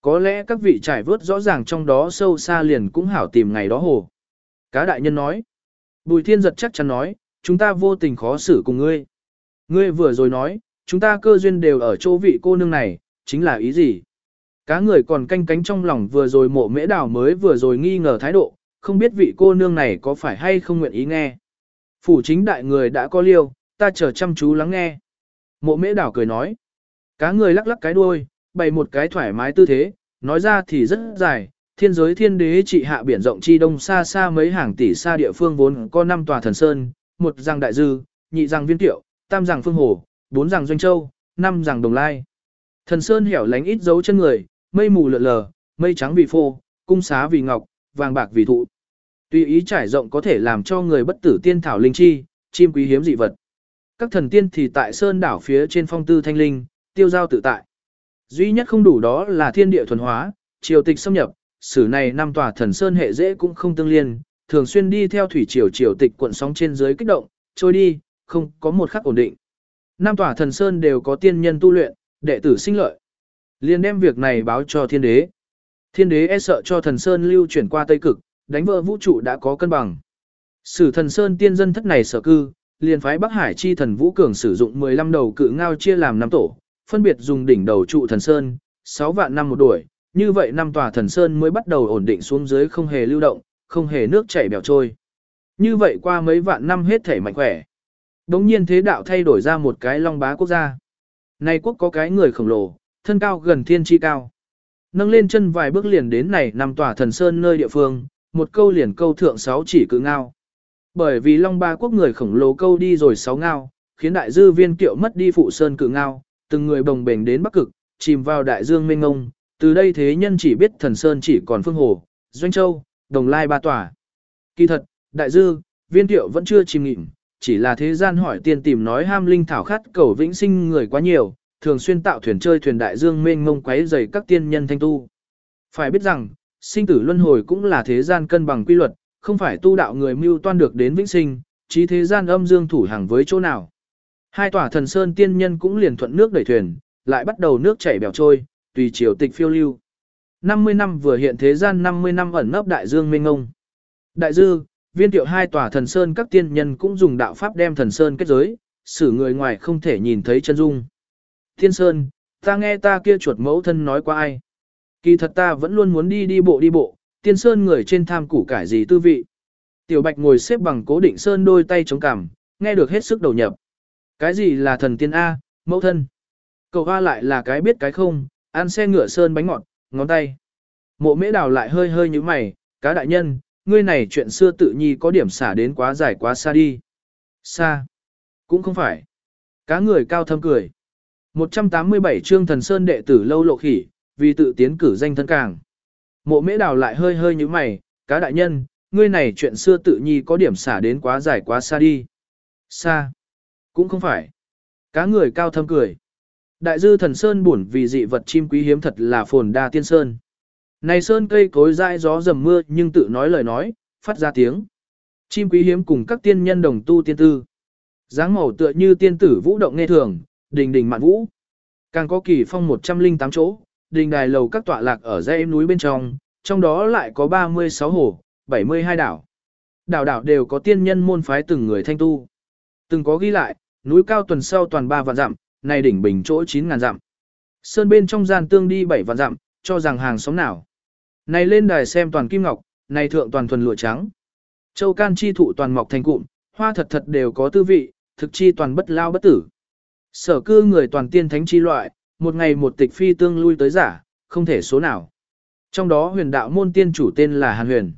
Có lẽ các vị trải vớt rõ ràng trong đó sâu xa liền cũng hảo tìm ngày đó hồ. Cá đại nhân nói. Bùi thiên giật chắc chắn nói, chúng ta vô tình khó xử cùng ngươi. Ngươi vừa rồi nói, chúng ta cơ duyên đều ở chỗ vị cô nương này, chính là ý gì? Cá người còn canh cánh trong lòng vừa rồi mộ mễ đào mới vừa rồi nghi ngờ thái độ, không biết vị cô nương này có phải hay không nguyện ý nghe. Phủ chính đại người đã có liêu, ta chờ chăm chú lắng nghe. Mộ mễ đảo cười nói. Cá người lắc lắc cái đuôi, bày một cái thoải mái tư thế, nói ra thì rất dài. Thiên giới thiên đế trị hạ biển rộng chi đông xa xa mấy hàng tỷ xa địa phương vốn có năm tòa thần sơn, một rằng đại dư, nhị rằng viên tiệu, tam rằng phương hồ, bốn rằng doanh châu, năm rằng đồng lai. Thần sơn hẻo lánh ít dấu chân người, mây mù lượn lờ, mây trắng vì phô, cung xá vì ngọc, vàng bạc vì thụ. Tùy ý trải rộng có thể làm cho người bất tử tiên thảo linh chi, chim quý hiếm dị vật. Các thần tiên thì tại sơn đảo phía trên phong tư thanh linh, tiêu giao tự tại. Duy nhất không đủ đó là thiên địa thuần hóa, triều tịch xâm nhập, sử này năm tòa thần sơn hệ dễ cũng không tương liên, thường xuyên đi theo thủy triều triều tịch cuộn sóng trên dưới kích động, trôi đi, không có một khắc ổn định. Năm tòa thần sơn đều có tiên nhân tu luyện, đệ tử sinh lợi. Liên đem việc này báo cho thiên đế. Thiên đế e sợ cho thần sơn lưu chuyển qua Tây Cực, đánh vỡ vũ trụ đã có cân bằng. Sử thần sơn tiên dân thất này sở cư, liền phái Bắc Hải chi thần Vũ Cường sử dụng 15 đầu cự ngao chia làm năm tổ, phân biệt dùng đỉnh đầu trụ thần sơn, 6 vạn năm một đuổi, như vậy năm tòa thần sơn mới bắt đầu ổn định xuống dưới không hề lưu động, không hề nước chảy bèo trôi. Như vậy qua mấy vạn năm hết thể mạnh khỏe. Đống nhiên thế đạo thay đổi ra một cái long bá quốc gia. Nay quốc có cái người khổng lồ, thân cao gần thiên chi cao. Nâng lên chân vài bước liền đến này nằm tòa thần sơn nơi địa phương, một câu liền câu thượng sáu chỉ cự ngao. Bởi vì long ba quốc người khổng lồ câu đi rồi sáu ngao, khiến đại dư viên kiệu mất đi phụ sơn cự ngao, từng người bồng bềnh đến bắc cực, chìm vào đại dương mênh ngông, từ đây thế nhân chỉ biết thần sơn chỉ còn phương hồ, doanh châu, đồng lai ba tòa. Kỳ thật, đại dư, viên tiệu vẫn chưa chìm nghỉm, chỉ là thế gian hỏi tiên tìm nói ham linh thảo khát cầu vĩnh sinh người quá nhiều, thường xuyên tạo thuyền chơi thuyền đại dương mênh mông quấy dày các tiên nhân thanh tu. Phải biết rằng, sinh tử luân hồi cũng là thế gian cân bằng quy luật, không phải tu đạo người mưu toan được đến vĩnh sinh, trí thế gian âm dương thủ hàng với chỗ nào. Hai tòa thần sơn tiên nhân cũng liền thuận nước đẩy thuyền, lại bắt đầu nước chảy bèo trôi, tùy chiều tịch phiêu lưu. 50 năm vừa hiện thế gian 50 năm ẩn nấp đại dương mênh ngông. Đại dư, viên tiệu hai tòa thần sơn các tiên nhân cũng dùng đạo pháp đem thần sơn kết giới, xử người ngoài không thể nhìn thấy chân dung. Thiên sơn, ta nghe ta kia chuột mẫu thân nói qua ai. Kỳ thật ta vẫn luôn muốn đi đi bộ đi bộ, tiên sơn người trên tham củ cải gì tư vị. Tiểu bạch ngồi xếp bằng cố định sơn đôi tay chống cằm, nghe được hết sức đầu nhập. Cái gì là thần tiên A, mẫu thân? Cậu hoa lại là cái biết cái không, ăn xe ngựa sơn bánh ngọt, ngón tay. Mộ mễ đào lại hơi hơi như mày, cá đại nhân, ngươi này chuyện xưa tự nhi có điểm xả đến quá dài quá xa đi. Xa. Cũng không phải. Cá người cao thâm cười. 187 chương thần sơn đệ tử lâu lộ khỉ, vì tự tiến cử danh thân càng. Mộ mễ đào lại hơi hơi như mày, cá đại nhân, ngươi này chuyện xưa tự nhi có điểm xả đến quá dài quá xa đi. Xa. Cũng không phải. Cá người cao thâm cười. Đại dư thần sơn buồn vì dị vật chim quý hiếm thật là phồn đa tiên sơn. Này sơn cây cối dai gió dầm mưa nhưng tự nói lời nói, phát ra tiếng. Chim quý hiếm cùng các tiên nhân đồng tu tiên tư. dáng màu tựa như tiên tử vũ động nghe thường, đình đình mạn vũ. Càng có kỳ phong 108 chỗ, đình đài lầu các tọa lạc ở dãy núi bên trong, trong đó lại có 36 hồ, 72 đảo. Đảo đảo đều có tiên nhân môn phái từng người thanh tu. Từng có ghi lại, núi cao tuần sau toàn 3 vạn dặm, này đỉnh bình chỗ 9 ngàn dặm. Sơn bên trong gian tương đi 7 vạn dặm, cho rằng hàng xóm nào. Này lên đài xem toàn kim ngọc, này thượng toàn thuần lụa trắng. Châu can chi thụ toàn mọc thành cụm, hoa thật thật đều có tư vị, thực chi toàn bất lao bất tử. Sở cư người toàn tiên thánh chi loại, một ngày một tịch phi tương lui tới giả, không thể số nào. Trong đó huyền đạo môn tiên chủ tên là Hàn Huyền.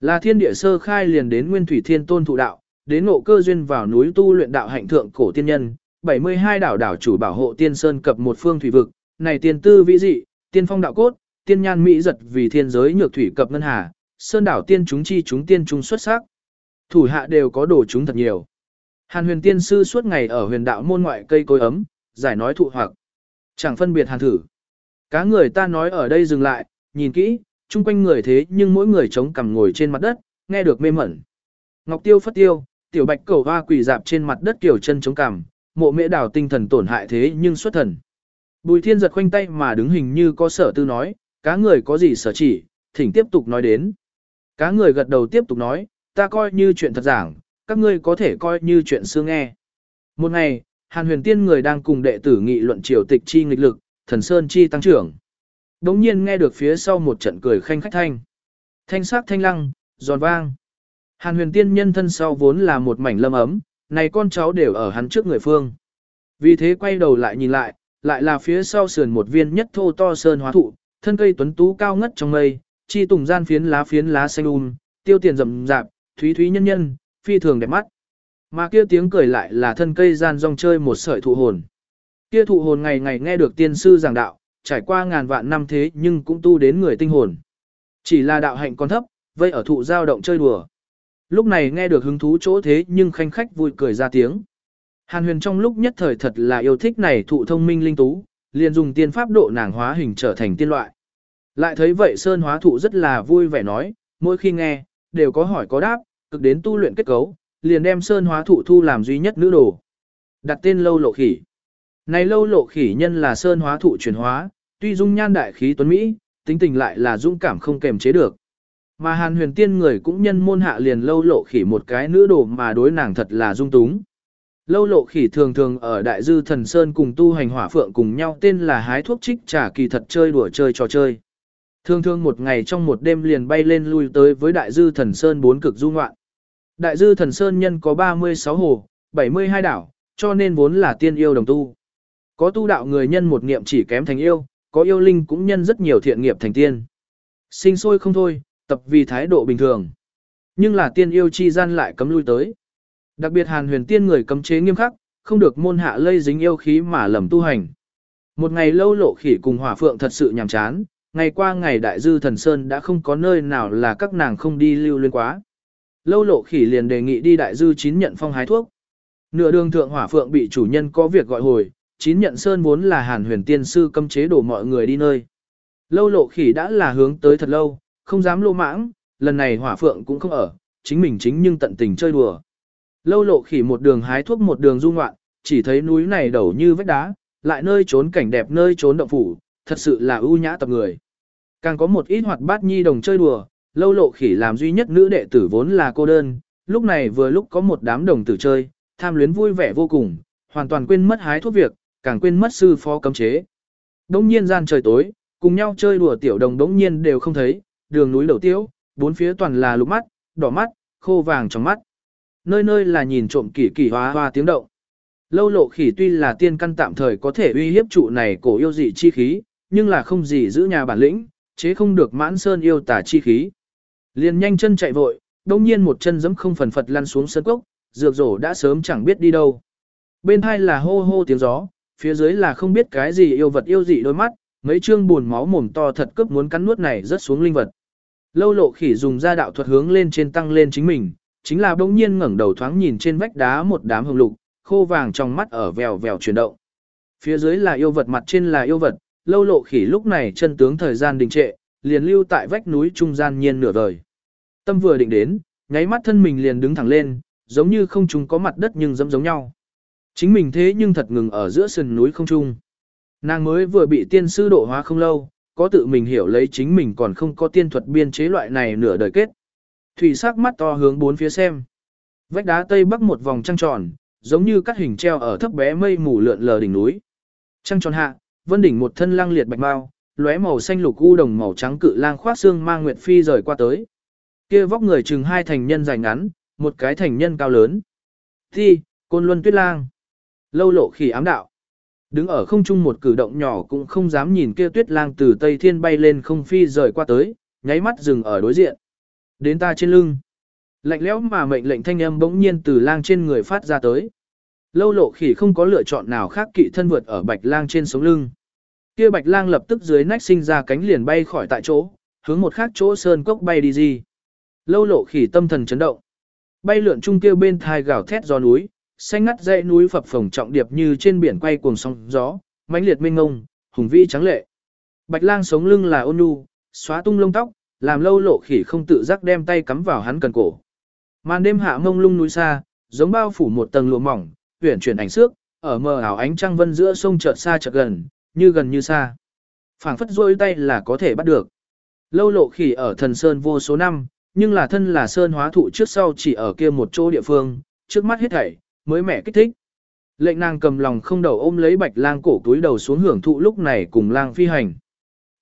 Là thiên địa sơ khai liền đến nguyên thủy thiên tôn thụ đạo, đến ngộ cơ duyên vào núi tu luyện đạo hạnh thượng cổ tiên nhân, 72 đảo đảo chủ bảo hộ tiên sơn cập một phương thủy vực, này tiên tư vĩ dị, tiên phong đạo cốt, tiên nhan mỹ giật vì thiên giới nhược thủy cập ngân hà, sơn đảo tiên chúng chi chúng tiên chúng xuất sắc. Thủ hạ đều có đồ chúng thật nhiều. Hàn huyền tiên sư suốt ngày ở huyền đạo môn ngoại cây cối ấm, giải nói thụ hoặc. Chẳng phân biệt hàn thử. Cá người ta nói ở đây dừng lại, nhìn kỹ, chung quanh người thế nhưng mỗi người chống cằm ngồi trên mặt đất, nghe được mê mẩn. Ngọc tiêu phất tiêu, tiểu bạch cầu hoa quỳ dạp trên mặt đất kiểu chân chống cằm, mộ mễ đào tinh thần tổn hại thế nhưng xuất thần. Bùi thiên giật khoanh tay mà đứng hình như có sở tư nói, cá người có gì sở chỉ, thỉnh tiếp tục nói đến. Cá người gật đầu tiếp tục nói, ta coi như chuyện thật giảng, các ngươi có thể coi như chuyện xưa nghe. Một ngày, Hàn huyền tiên người đang cùng đệ tử nghị luận triều tịch chi nghịch lực, thần sơn chi tăng trưởng. Đống nhiên nghe được phía sau một trận cười khanh khách thanh. Thanh sắc thanh lăng, giòn vang. Hàn huyền tiên nhân thân sau vốn là một mảnh lâm ấm, này con cháu đều ở hắn trước người phương. Vì thế quay đầu lại nhìn lại, lại là phía sau sườn một viên nhất thô to sơn hóa thụ, thân cây tuấn tú cao ngất trong mây, chi tùng gian phiến lá phiến lá xanh um, tiêu tiền rậm rạp, thúy thúy nhân nhân, phi thường đẹp mắt. Mà kia tiếng cười lại là thân cây gian rong chơi một sợi thụ hồn. Kia thụ hồn ngày ngày nghe được tiên sư giảng đạo, trải qua ngàn vạn năm thế nhưng cũng tu đến người tinh hồn. Chỉ là đạo hạnh còn thấp, vây ở thụ giao động chơi đùa. Lúc này nghe được hứng thú chỗ thế nhưng khanh khách vui cười ra tiếng. Hàn huyền trong lúc nhất thời thật là yêu thích này thụ thông minh linh tú, liền dùng tiên pháp độ nàng hóa hình trở thành tiên loại. Lại thấy vậy Sơn hóa thụ rất là vui vẻ nói, mỗi khi nghe, đều có hỏi có đáp, cực đến tu luyện kết cấu, liền đem Sơn hóa thụ thu làm duy nhất nữ đồ. Đặt tên lâu lộ khỉ. Này lâu lộ khỉ nhân là Sơn hóa thụ chuyển hóa, tuy dung nhan đại khí tuấn Mỹ, tính tình lại là dung cảm không kềm chế được. Mà hàn huyền tiên người cũng nhân môn hạ liền lâu lộ khỉ một cái nữ đồ mà đối nàng thật là dung túng. Lâu lộ khỉ thường thường ở đại dư thần sơn cùng tu hành hỏa phượng cùng nhau tên là hái thuốc trích trả kỳ thật chơi đùa chơi trò chơi. Thường thường một ngày trong một đêm liền bay lên lui tới với đại dư thần sơn bốn cực du ngoạn. Đại dư thần sơn nhân có 36 hồ, 72 đảo, cho nên vốn là tiên yêu đồng tu. Có tu đạo người nhân một niệm chỉ kém thành yêu, có yêu linh cũng nhân rất nhiều thiện nghiệp thành tiên. Sinh sôi không thôi, tập vì thái độ bình thường. Nhưng là tiên yêu chi gian lại cấm lui tới. Đặc biệt hàn huyền tiên người cấm chế nghiêm khắc, không được môn hạ lây dính yêu khí mà lầm tu hành. Một ngày lâu lộ khỉ cùng hỏa phượng thật sự nhàm chán, ngày qua ngày đại dư thần sơn đã không có nơi nào là các nàng không đi lưu liên quá. Lâu lộ khỉ liền đề nghị đi đại dư chín nhận phong hái thuốc. Nửa đường thượng hỏa phượng bị chủ nhân có việc gọi hồi, chín nhận sơn vốn là hàn huyền tiên sư cấm chế đổ mọi người đi nơi. Lâu lộ khỉ đã là hướng tới thật lâu, không dám lô mãng, lần này hỏa phượng cũng không ở, chính mình chính nhưng tận tình chơi đùa. Lâu lộ khỉ một đường hái thuốc một đường du ngoạn, chỉ thấy núi này đầu như vách đá, lại nơi trốn cảnh đẹp nơi trốn động phủ, thật sự là ưu nhã tập người. Càng có một ít hoạt bát nhi đồng chơi đùa, lâu lộ khỉ làm duy nhất nữ đệ tử vốn là cô đơn, lúc này vừa lúc có một đám đồng tử chơi, tham luyến vui vẻ vô cùng, hoàn toàn quên mất hái thuốc việc, càng quên mất sư phó cấm chế. Đông nhiên gian trời tối, cùng nhau chơi đùa tiểu đồng đống nhiên đều không thấy, đường núi đầu tiếu, bốn phía toàn là lục mắt, đỏ mắt, khô vàng trong mắt. Nơi nơi là nhìn trộm kỳ kỳ hoa hoa tiếng động. Lâu lộ khỉ tuy là tiên căn tạm thời có thể uy hiếp trụ này cổ yêu dị chi khí, nhưng là không gì giữ nhà bản lĩnh, chế không được mãn sơn yêu tả chi khí. Liền nhanh chân chạy vội, đông nhiên một chân giẫm không phần phật lăn xuống sân cốc, dược rổ đã sớm chẳng biết đi đâu. Bên hai là hô hô tiếng gió, phía dưới là không biết cái gì yêu vật yêu dị đôi mắt, mấy chương buồn máu mồm to thật cấp muốn cắn nuốt này rất xuống linh vật. Lâu lộ khỉ dùng ra đạo thuật hướng lên trên tăng lên chính mình, chính là bỗng nhiên ngẩng đầu thoáng nhìn trên vách đá một đám hồng lục, khô vàng trong mắt ở vèo vèo chuyển động. Phía dưới là yêu vật mặt trên là yêu vật, lâu lộ khỉ lúc này chân tướng thời gian đình trệ, liền lưu tại vách núi trung gian nhiên nửa vời. Tâm vừa định đến, nháy mắt thân mình liền đứng thẳng lên, giống như không chúng có mặt đất nhưng giống giống nhau. Chính mình thế nhưng thật ngừng ở giữa sườn núi không trung. Nàng mới vừa bị tiên sư độ hóa không lâu, có tự mình hiểu lấy chính mình còn không có tiên thuật biên chế loại này nửa đời kết. Thủy sắc mắt to hướng bốn phía xem. Vách đá tây bắc một vòng trăng tròn, giống như cắt hình treo ở thấp bé mây mù lượn lờ đỉnh núi. Trăng tròn hạ, vân đỉnh một thân lang liệt bạch mao, lóe màu xanh lục u đồng màu trắng cự lang khoác xương mang nguyệt phi rời qua tới. Kia vóc người chừng hai thành nhân dài ngắn, một cái thành nhân cao lớn. Thi, côn luân tuyết lang. Lâu lộ khỉ ám đạo. Đứng ở không trung một cử động nhỏ cũng không dám nhìn kia tuyết lang từ tây thiên bay lên không phi rời qua tới, nháy mắt dừng ở đối diện. Đến ta trên lưng. Lạnh lẽo mà mệnh lệnh thanh âm bỗng nhiên từ lang trên người phát ra tới. Lâu lộ khỉ không có lựa chọn nào khác kỵ thân vượt ở bạch lang trên sống lưng. Kia bạch lang lập tức dưới nách sinh ra cánh liền bay khỏi tại chỗ, hướng một khác chỗ sơn cốc bay đi gì. Lâu lộ khỉ tâm thần chấn động. Bay lượn chung kia bên thai gào thét gió núi, xanh ngắt dãy núi phập phồng trọng điệp như trên biển quay cuồng sóng gió, mãnh liệt mênh ngông, hùng vĩ trắng lệ. Bạch lang sống lưng là ôn nhu, xóa tung lông tóc, làm lâu lộ khỉ không tự giác đem tay cắm vào hắn cần cổ. Màn đêm hạ mông lung núi xa, giống bao phủ một tầng lụa mỏng, uyển chuyển ảnh xước, ở mờ ảo ánh trăng vân giữa sông chợt xa chợt gần, như gần như xa. Phảng phất rôi tay là có thể bắt được. Lâu lộ khỉ ở thần sơn vô số năm, nhưng là thân là sơn hóa thụ trước sau chỉ ở kia một chỗ địa phương, trước mắt hết thảy, mới mẻ kích thích. Lệnh nàng cầm lòng không đầu ôm lấy bạch lang cổ túi đầu xuống hưởng thụ lúc này cùng lang phi hành.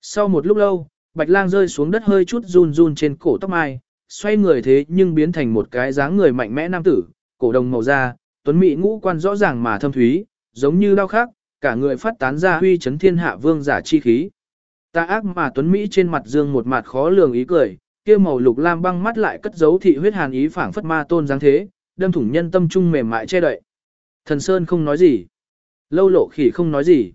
Sau một lúc lâu, bạch lang rơi xuống đất hơi chút run run trên cổ tóc mai, xoay người thế nhưng biến thành một cái dáng người mạnh mẽ nam tử, cổ đồng màu da, tuấn mỹ ngũ quan rõ ràng mà thâm thúy, giống như đau khác, cả người phát tán ra huy chấn thiên hạ vương giả chi khí. Ta ác mà tuấn mỹ trên mặt dương một mặt khó lường ý cười, kia màu lục lam băng mắt lại cất giấu thị huyết hàn ý phảng phất ma tôn dáng thế, đâm thủng nhân tâm trung mềm mại che đậy. Thần Sơn không nói gì. Lâu lộ khỉ không nói gì.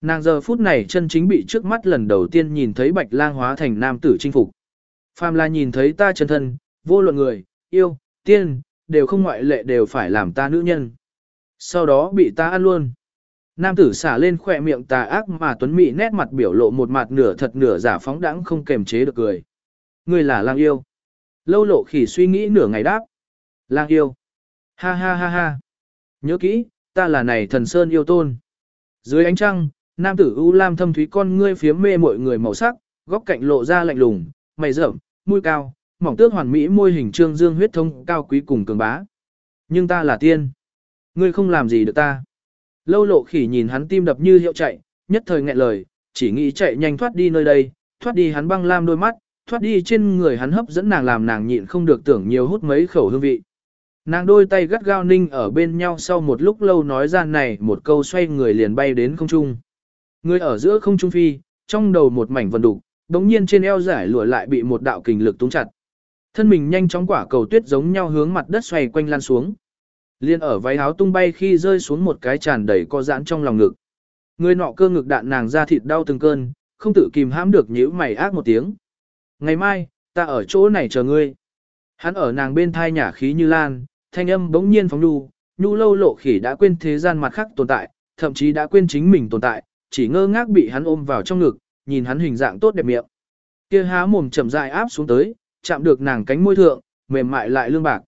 Nàng giờ phút này chân chính bị trước mắt lần đầu tiên nhìn thấy bạch lang hóa thành nam tử chinh phục. Phàm là nhìn thấy ta chân thân, vô luận người, yêu, tiên, đều không ngoại lệ đều phải làm ta nữ nhân. Sau đó bị ta ăn luôn. Nam tử xả lên khỏe miệng tà ác mà tuấn mị nét mặt biểu lộ một mặt nửa thật nửa giả phóng đãng không kềm chế được cười. Người là lang yêu. Lâu lộ khỉ suy nghĩ nửa ngày đáp. Lang yêu. Ha ha ha ha. Nhớ kỹ, ta là này thần sơn yêu tôn. Dưới ánh trăng, nam tử U Lam thâm thúy con ngươi phía mê mọi người màu sắc, góc cạnh lộ ra lạnh lùng, mày rậm, mũi cao, mỏng tước hoàn mỹ môi hình trương dương huyết thông cao quý cùng cường bá. Nhưng ta là tiên. Ngươi không làm gì được ta. Lâu lộ khỉ nhìn hắn tim đập như hiệu chạy, nhất thời nghẹn lời, chỉ nghĩ chạy nhanh thoát đi nơi đây, thoát đi hắn băng lam đôi mắt, thoát đi trên người hắn hấp dẫn nàng làm nàng nhịn không được tưởng nhiều hút mấy khẩu hương vị. Nàng đôi tay gắt gao ninh ở bên nhau sau một lúc lâu nói ra này một câu xoay người liền bay đến không trung. Người ở giữa không trung phi, trong đầu một mảnh vần đục, đống nhiên trên eo giải lụa lại bị một đạo kình lực túng chặt. Thân mình nhanh chóng quả cầu tuyết giống nhau hướng mặt đất xoay quanh lan xuống. Liên ở váy áo tung bay khi rơi xuống một cái tràn đầy co giãn trong lòng ngực. Người nọ cơ ngực đạn nàng ra thịt đau từng cơn, không tự kìm hãm được nhíu mày ác một tiếng. Ngày mai, ta ở chỗ này chờ ngươi. Hắn ở nàng bên thai nhả khí như lan, thanh âm bỗng nhiên phóng nhu, nhu lâu lộ khỉ đã quên thế gian mặt khác tồn tại, thậm chí đã quên chính mình tồn tại, chỉ ngơ ngác bị hắn ôm vào trong ngực, nhìn hắn hình dạng tốt đẹp miệng. Kia há mồm chậm rãi áp xuống tới, chạm được nàng cánh môi thượng, mềm mại lại lương bạc.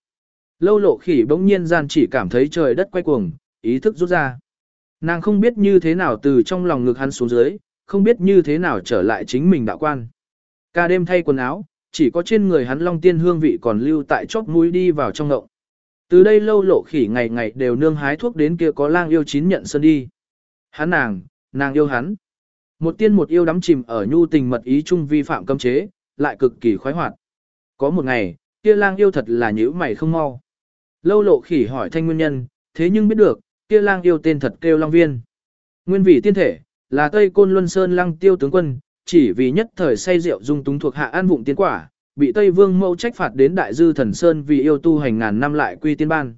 Lâu lộ khỉ bỗng nhiên gian chỉ cảm thấy trời đất quay cuồng, ý thức rút ra. Nàng không biết như thế nào từ trong lòng ngực hắn xuống dưới, không biết như thế nào trở lại chính mình đạo quan. Ca đêm thay quần áo, chỉ có trên người hắn long tiên hương vị còn lưu tại chóp mũi đi vào trong ngộng. Từ đây lâu lộ khỉ ngày ngày đều nương hái thuốc đến kia có lang yêu chín nhận sơn đi. Hắn nàng, nàng yêu hắn. Một tiên một yêu đắm chìm ở nhu tình mật ý chung vi phạm cấm chế, lại cực kỳ khoái hoạt. Có một ngày, kia lang yêu thật là nhữ mày không mau. Lâu lộ khỉ hỏi thanh nguyên nhân, thế nhưng biết được, kia lang yêu tên thật kêu long viên. Nguyên vị tiên thể, là Tây Côn Luân Sơn lăng tiêu tướng quân, chỉ vì nhất thời say rượu dung túng thuộc hạ an vụng tiến quả, bị Tây Vương mâu trách phạt đến đại dư thần Sơn vì yêu tu hành ngàn năm lại quy tiên ban.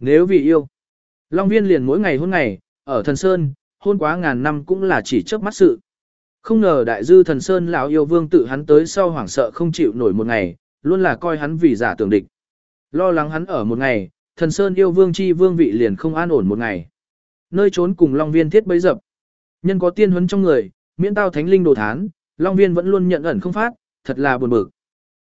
Nếu vì yêu, Long Viên liền mỗi ngày hôn ngày, ở thần Sơn, hôn quá ngàn năm cũng là chỉ chớp mắt sự. Không ngờ đại dư thần Sơn lão yêu vương tự hắn tới sau hoảng sợ không chịu nổi một ngày, luôn là coi hắn vì giả tưởng địch. Lo lắng hắn ở một ngày, thần Sơn yêu vương chi vương vị liền không an ổn một ngày. Nơi trốn cùng Long Viên thiết bấy dập. Nhân có tiên huấn trong người, miễn tao thánh linh đồ thán, Long Viên vẫn luôn nhận ẩn không phát, thật là buồn bực.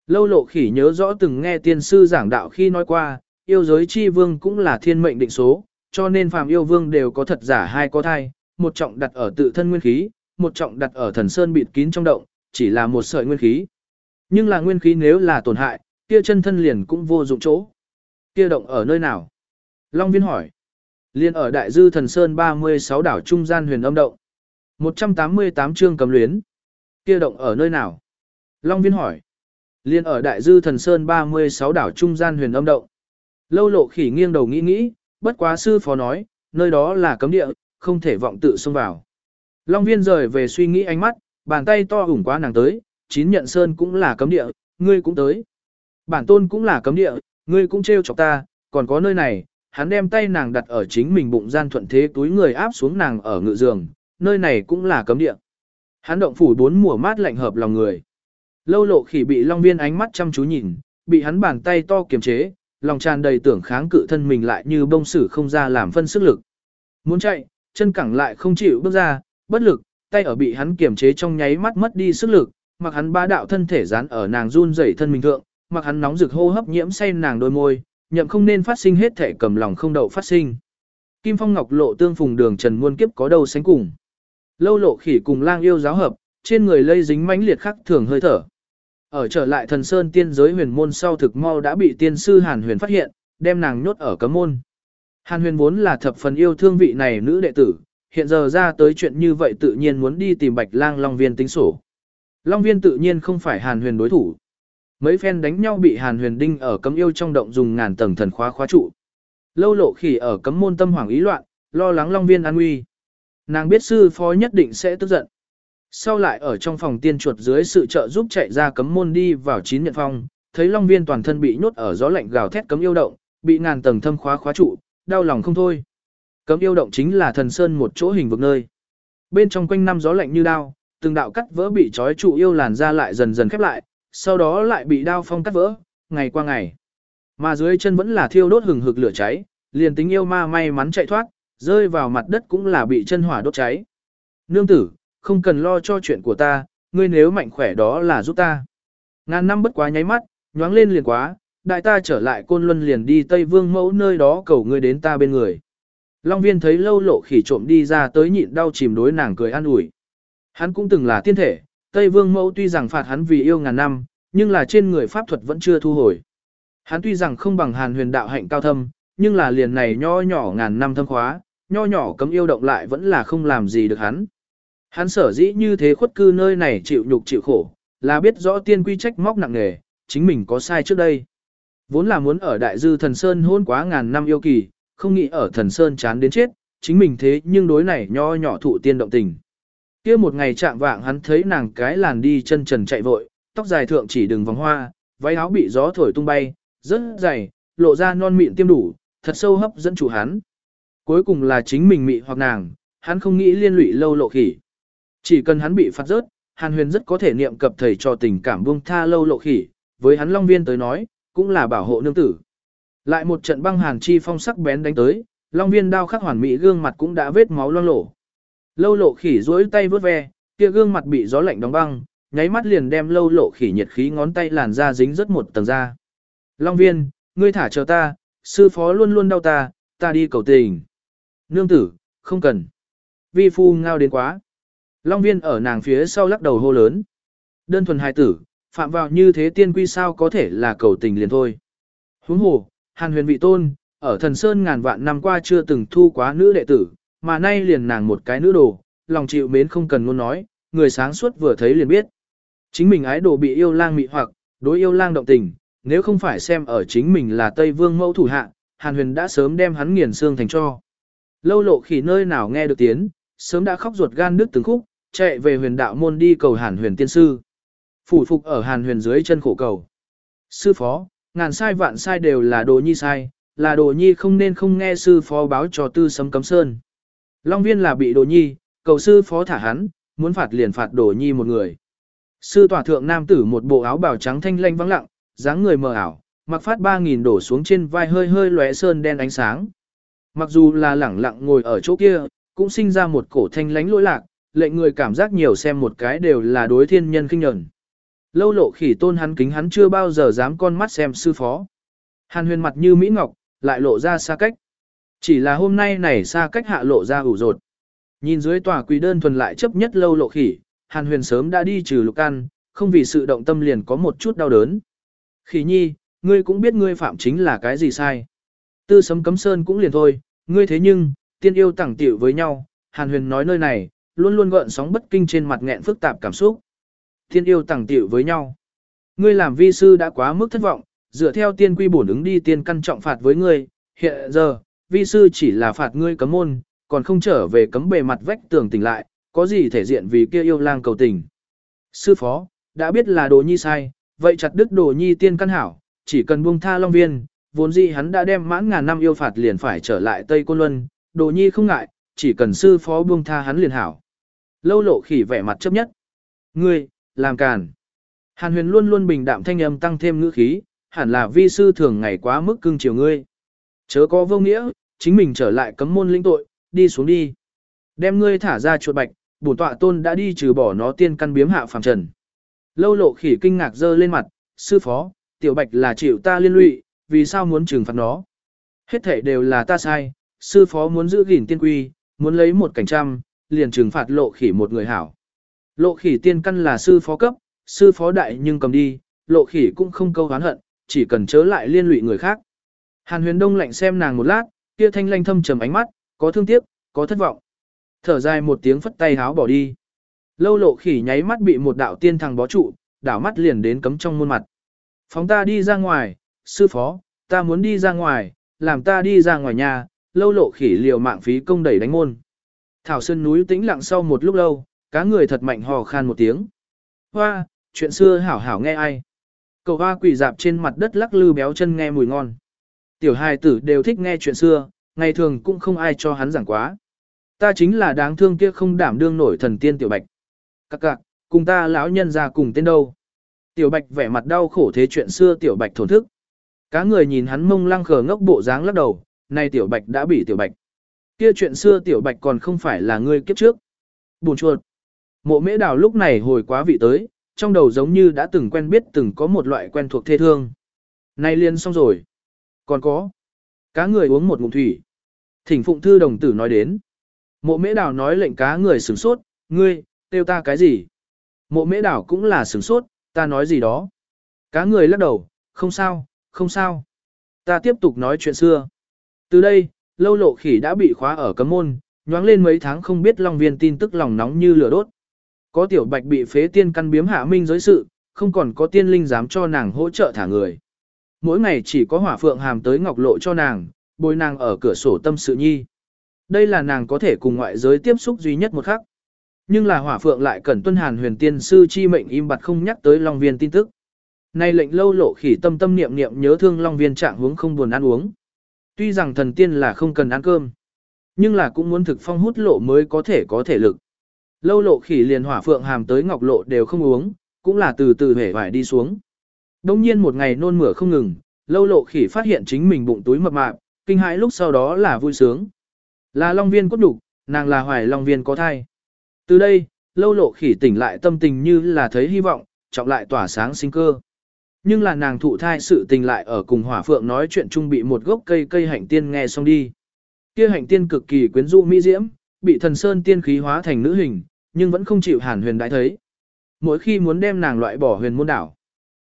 Lâu lộ khỉ nhớ rõ từng nghe tiên sư giảng đạo khi nói qua, yêu giới chi vương cũng là thiên mệnh định số, cho nên phàm yêu vương đều có thật giả hai có thai, một trọng đặt ở tự thân nguyên khí, một trọng đặt ở thần sơn bịt kín trong động, chỉ là một sợi nguyên khí. Nhưng là nguyên khí nếu là tổn hại, kia chân thân liền cũng vô dụng chỗ. Kia động ở nơi nào? Long viên hỏi. Liên ở đại dư thần sơn 36 đảo trung gian huyền âm động. 188 chương cấm luyến. Kia động ở nơi nào? Long viên hỏi. Liên ở đại dư thần sơn 36 đảo trung gian huyền âm động. Lâu lộ khỉ nghiêng đầu nghĩ nghĩ, bất quá sư phó nói, nơi đó là cấm địa, không thể vọng tự xông vào. Long viên rời về suy nghĩ ánh mắt, bàn tay to ủng quá nàng tới, chín nhận sơn cũng là cấm địa, ngươi cũng tới. Bản tôn cũng là cấm địa, ngươi cũng trêu chọc ta, còn có nơi này, hắn đem tay nàng đặt ở chính mình bụng gian thuận thế túi người áp xuống nàng ở ngự giường, nơi này cũng là cấm địa. Hắn động phủ bốn mùa mát lạnh hợp lòng người. Lâu lộ khỉ bị long viên ánh mắt chăm chú nhìn, bị hắn bàn tay to kiềm chế, lòng tràn đầy tưởng kháng cự thân mình lại như bông sử không ra làm phân sức lực. Muốn chạy, chân cẳng lại không chịu bước ra, bất lực, tay ở bị hắn kiềm chế trong nháy mắt mất đi sức lực, mặc hắn ba đạo thân thể dán ở nàng run rẩy thân mình thượng, mặc hắn nóng rực hô hấp nhiễm say nàng đôi môi, nhậm không nên phát sinh hết thể cầm lòng không đậu phát sinh. Kim Phong Ngọc lộ tương phùng đường Trần Muôn kiếp có đầu sánh cùng. Lâu lộ khỉ cùng lang yêu giáo hợp, trên người lây dính mãnh liệt khắc thường hơi thở. Ở trở lại thần sơn tiên giới huyền môn sau thực mau đã bị tiên sư Hàn huyền phát hiện, đem nàng nhốt ở cấm môn. Hàn huyền vốn là thập phần yêu thương vị này nữ đệ tử, hiện giờ ra tới chuyện như vậy tự nhiên muốn đi tìm bạch lang long viên tính sổ. Long viên tự nhiên không phải hàn huyền đối thủ. Mấy phen đánh nhau bị hàn huyền đinh ở cấm yêu trong động dùng ngàn tầng thần khóa khóa trụ. Lâu lộ khỉ ở cấm môn tâm hoảng ý loạn, lo lắng long viên an nguy. Nàng biết sư phó nhất định sẽ tức giận. Sau lại ở trong phòng tiên chuột dưới sự trợ giúp chạy ra cấm môn đi vào chín nhận phong, thấy long viên toàn thân bị nhốt ở gió lạnh gào thét cấm yêu động, bị ngàn tầng thâm khóa khóa trụ, đau lòng không thôi. Cấm yêu động chính là thần sơn một chỗ hình vực nơi. Bên trong quanh năm gió lạnh như đao, từng đạo cắt vỡ bị trói trụ yêu làn ra lại dần dần khép lại, sau đó lại bị đao phong cắt vỡ, ngày qua ngày. Mà dưới chân vẫn là thiêu đốt hừng hực lửa cháy, liền tính yêu ma may mắn chạy thoát, rơi vào mặt đất cũng là bị chân hỏa đốt cháy. Nương tử, không cần lo cho chuyện của ta, ngươi nếu mạnh khỏe đó là giúp ta. Ngàn năm bất quá nháy mắt, nhoáng lên liền quá, đại ta trở lại côn luân liền đi Tây Vương mẫu nơi đó cầu ngươi đến ta bên người. Long viên thấy lâu lộ khỉ trộm đi ra tới nhịn đau chìm đối nàng cười an ủi. Hắn cũng từng là tiên thể, Tây Vương mẫu tuy rằng phạt hắn vì yêu ngàn năm, nhưng là trên người pháp thuật vẫn chưa thu hồi. Hắn tuy rằng không bằng hàn huyền đạo hạnh cao thâm, nhưng là liền này nho nhỏ ngàn năm thâm khóa, nho nhỏ cấm yêu động lại vẫn là không làm gì được hắn. Hắn sở dĩ như thế khuất cư nơi này chịu nhục chịu khổ, là biết rõ tiên quy trách móc nặng nề, chính mình có sai trước đây. Vốn là muốn ở đại dư thần sơn hôn quá ngàn năm yêu kỳ, không nghĩ ở thần sơn chán đến chết, chính mình thế nhưng đối này nho nhỏ thụ tiên động tình kia một ngày chạm vạng hắn thấy nàng cái làn đi chân trần chạy vội, tóc dài thượng chỉ đường vòng hoa, váy áo bị gió thổi tung bay, rất dày, lộ ra non mịn tiêm đủ, thật sâu hấp dẫn chủ hắn. Cuối cùng là chính mình mị hoặc nàng, hắn không nghĩ liên lụy lâu lộ khỉ. Chỉ cần hắn bị phạt rớt, Hàn Huyền rất có thể niệm cập thầy cho tình cảm buông tha lâu lộ khỉ, với hắn Long Viên tới nói, cũng là bảo hộ nương tử. Lại một trận băng hàn chi phong sắc bén đánh tới, Long Viên đao khắc hoàn mỹ gương mặt cũng đã vết máu loang lổ. Lâu lộ khỉ duỗi tay vớt ve, kia gương mặt bị gió lạnh đóng băng, nháy mắt liền đem lâu lộ khỉ nhiệt khí ngón tay làn ra dính rất một tầng da. Long Viên, ngươi thả chờ ta, sư phó luôn luôn đau ta, ta đi cầu tình. Nương tử, không cần. Vi phu ngao đến quá. Long viên ở nàng phía sau lắc đầu hô lớn. Đơn thuần hài tử, phạm vào như thế tiên quy sao có thể là cầu tình liền thôi. Huống hồ, hàn huyền vị tôn, ở thần sơn ngàn vạn năm qua chưa từng thu quá nữ đệ tử, mà nay liền nàng một cái nữ đồ, lòng chịu mến không cần ngôn nói, người sáng suốt vừa thấy liền biết. Chính mình ái đồ bị yêu lang mị hoặc, đối yêu lang động tình, nếu không phải xem ở chính mình là Tây Vương mẫu thủ hạ, Hàn Huyền đã sớm đem hắn nghiền xương thành cho. Lâu lộ khỉ nơi nào nghe được tiếng, sớm đã khóc ruột gan đứt từng khúc, chạy về huyền đạo môn đi cầu Hàn Huyền tiên sư. Phủ phục ở Hàn Huyền dưới chân khổ cầu. Sư phó, ngàn sai vạn sai đều là đồ nhi sai, là đồ nhi không nên không nghe sư phó báo cho tư sấm cấm sơn. Long viên là bị đồ nhi, cầu sư phó thả hắn, muốn phạt liền phạt đồ nhi một người. Sư tỏa thượng nam tử một bộ áo bào trắng thanh lanh vắng lặng, dáng người mờ ảo, mặc phát 3.000 đổ xuống trên vai hơi hơi lóe sơn đen ánh sáng. Mặc dù là lẳng lặng ngồi ở chỗ kia, cũng sinh ra một cổ thanh lánh lỗi lạc, lệnh người cảm giác nhiều xem một cái đều là đối thiên nhân kinh nhẫn. Lâu lộ khỉ tôn hắn kính hắn chưa bao giờ dám con mắt xem sư phó. Hàn huyền mặt như Mỹ Ngọc, lại lộ ra xa cách. Chỉ là hôm nay này xa cách hạ lộ ra ủ rột. Nhìn dưới tòa quỳ đơn thuần lại chấp nhất lâu lộ khỉ, hàn huyền sớm đã đi trừ lục ăn, không vì sự động tâm liền có một chút đau đớn. Khỉ nhi, ngươi cũng biết ngươi phạm chính là cái gì sai. Tư sấm cấm sơn cũng liền thôi, ngươi thế nhưng, tiên yêu tẳng tiểu với nhau, hàn huyền nói nơi này, luôn luôn gợn sóng bất kinh trên mặt nghẹn phức tạp cảm xúc. Tiên yêu tẳng tiểu với nhau. Ngươi làm vi sư đã quá mức thất vọng, dựa theo tiên quy bổn ứng đi tiên căn trọng phạt với ngươi, hiện giờ, vi sư chỉ là phạt ngươi cấm môn, còn không trở về cấm bề mặt vách tường tỉnh lại, có gì thể diện vì kia yêu lang cầu tình. Sư phó, đã biết là đồ nhi sai, vậy chặt đức đồ nhi tiên căn hảo, chỉ cần buông tha long viên, vốn dĩ hắn đã đem mãn ngàn năm yêu phạt liền phải trở lại Tây Côn Luân, đồ nhi không ngại, chỉ cần sư phó buông tha hắn liền hảo. Lâu lộ khỉ vẻ mặt chấp nhất. Ngươi, làm càn. Hàn huyền luôn luôn bình đạm thanh âm tăng thêm ngữ khí, hẳn là vi sư thường ngày quá mức cưng chiều ngươi. Chớ có vô nghĩa, chính mình trở lại cấm môn linh tội, đi xuống đi. Đem ngươi thả ra chuột bạch, bổn tọa tôn đã đi trừ bỏ nó tiên căn biếm hạ phàm trần. Lâu lộ khỉ kinh ngạc dơ lên mặt, sư phó, tiểu bạch là chịu ta liên lụy, vì sao muốn trừng phạt nó? Hết thể đều là ta sai, sư phó muốn giữ gìn tiên quy, muốn lấy một cảnh trăm, liền trừng phạt lộ khỉ một người hảo. Lộ khỉ tiên căn là sư phó cấp, sư phó đại nhưng cầm đi, lộ khỉ cũng không câu hán hận, chỉ cần chớ lại liên lụy người khác. Hàn huyền đông lạnh xem nàng một lát, kia thanh lanh thâm trầm ánh mắt, có thương tiếc, có thất vọng. Thở dài một tiếng phất tay háo bỏ đi. Lâu lộ khỉ nháy mắt bị một đạo tiên thằng bó trụ, đảo mắt liền đến cấm trong muôn mặt. Phóng ta đi ra ngoài, sư phó, ta muốn đi ra ngoài, làm ta đi ra ngoài nhà, lâu lộ khỉ liều mạng phí công đẩy đánh môn. Thảo Sơn núi tĩnh lặng sau một lúc lâu, cá người thật mạnh hò khan một tiếng. Hoa, chuyện xưa hảo hảo nghe ai. Cầu hoa quỳ dạp trên mặt đất lắc lư béo chân nghe mùi ngon. Tiểu hài tử đều thích nghe chuyện xưa, ngày thường cũng không ai cho hắn giảng quá. Ta chính là đáng thương kia không đảm đương nổi thần tiên tiểu bạch. Các cạc, cùng ta lão nhân ra cùng tên đâu. Tiểu bạch vẻ mặt đau khổ thế chuyện xưa tiểu bạch thổn thức. Cá người nhìn hắn mông lăng khờ ngốc bộ dáng lắc đầu, nay tiểu bạch đã bị tiểu bạch. Kia chuyện xưa tiểu bạch còn không phải là ngươi kiếp trước. Buồn chuột. Mộ mễ đào lúc này hồi quá vị tới, trong đầu giống như đã từng quen biết từng có một loại quen thuộc thê thương. Nay liên xong rồi. Còn có. Cá người uống một ngụm thủy. Thỉnh phụng thư đồng tử nói đến. Mộ mễ đảo nói lệnh cá người sửng sốt, ngươi, tiêu ta cái gì? Mộ mễ đảo cũng là sửng sốt, ta nói gì đó. Cá người lắc đầu, không sao, không sao. Ta tiếp tục nói chuyện xưa. Từ đây, lâu lộ khỉ đã bị khóa ở cấm môn, nhoáng lên mấy tháng không biết Long Viên tin tức lòng nóng như lửa đốt. Có tiểu bạch bị phế tiên căn biếm hạ minh giới sự, không còn có tiên linh dám cho nàng hỗ trợ thả người. Mỗi ngày chỉ có hỏa phượng hàm tới ngọc lộ cho nàng, bồi nàng ở cửa sổ tâm sự nhi. Đây là nàng có thể cùng ngoại giới tiếp xúc duy nhất một khắc. Nhưng là hỏa phượng lại cần tuân hàn huyền tiên sư chi mệnh im bặt không nhắc tới Long Viên tin tức. Nay lệnh lâu lộ khỉ tâm tâm niệm niệm nhớ thương Long Viên trạng hướng không buồn ăn uống. Tuy rằng thần tiên là không cần ăn cơm, nhưng là cũng muốn thực phong hút lộ mới có thể có thể lực. Lâu lộ khỉ liền hỏa phượng hàm tới ngọc lộ đều không uống, cũng là từ từ hể vải đi xuống. Đông nhiên một ngày nôn mửa không ngừng, lâu lộ khỉ phát hiện chính mình bụng túi mập mạp, kinh hãi lúc sau đó là vui sướng. Là long viên cốt đục, nàng là hoài long viên có thai. Từ đây, lâu lộ khỉ tỉnh lại tâm tình như là thấy hy vọng, trọng lại tỏa sáng sinh cơ. Nhưng là nàng thụ thai sự tình lại ở cùng hỏa phượng nói chuyện chung bị một gốc cây cây hạnh tiên nghe xong đi. Kia hạnh tiên cực kỳ quyến rũ mỹ diễm, bị thần sơn tiên khí hóa thành nữ hình, nhưng vẫn không chịu hàn huyền đại thấy. Mỗi khi muốn đem nàng loại bỏ huyền môn đảo.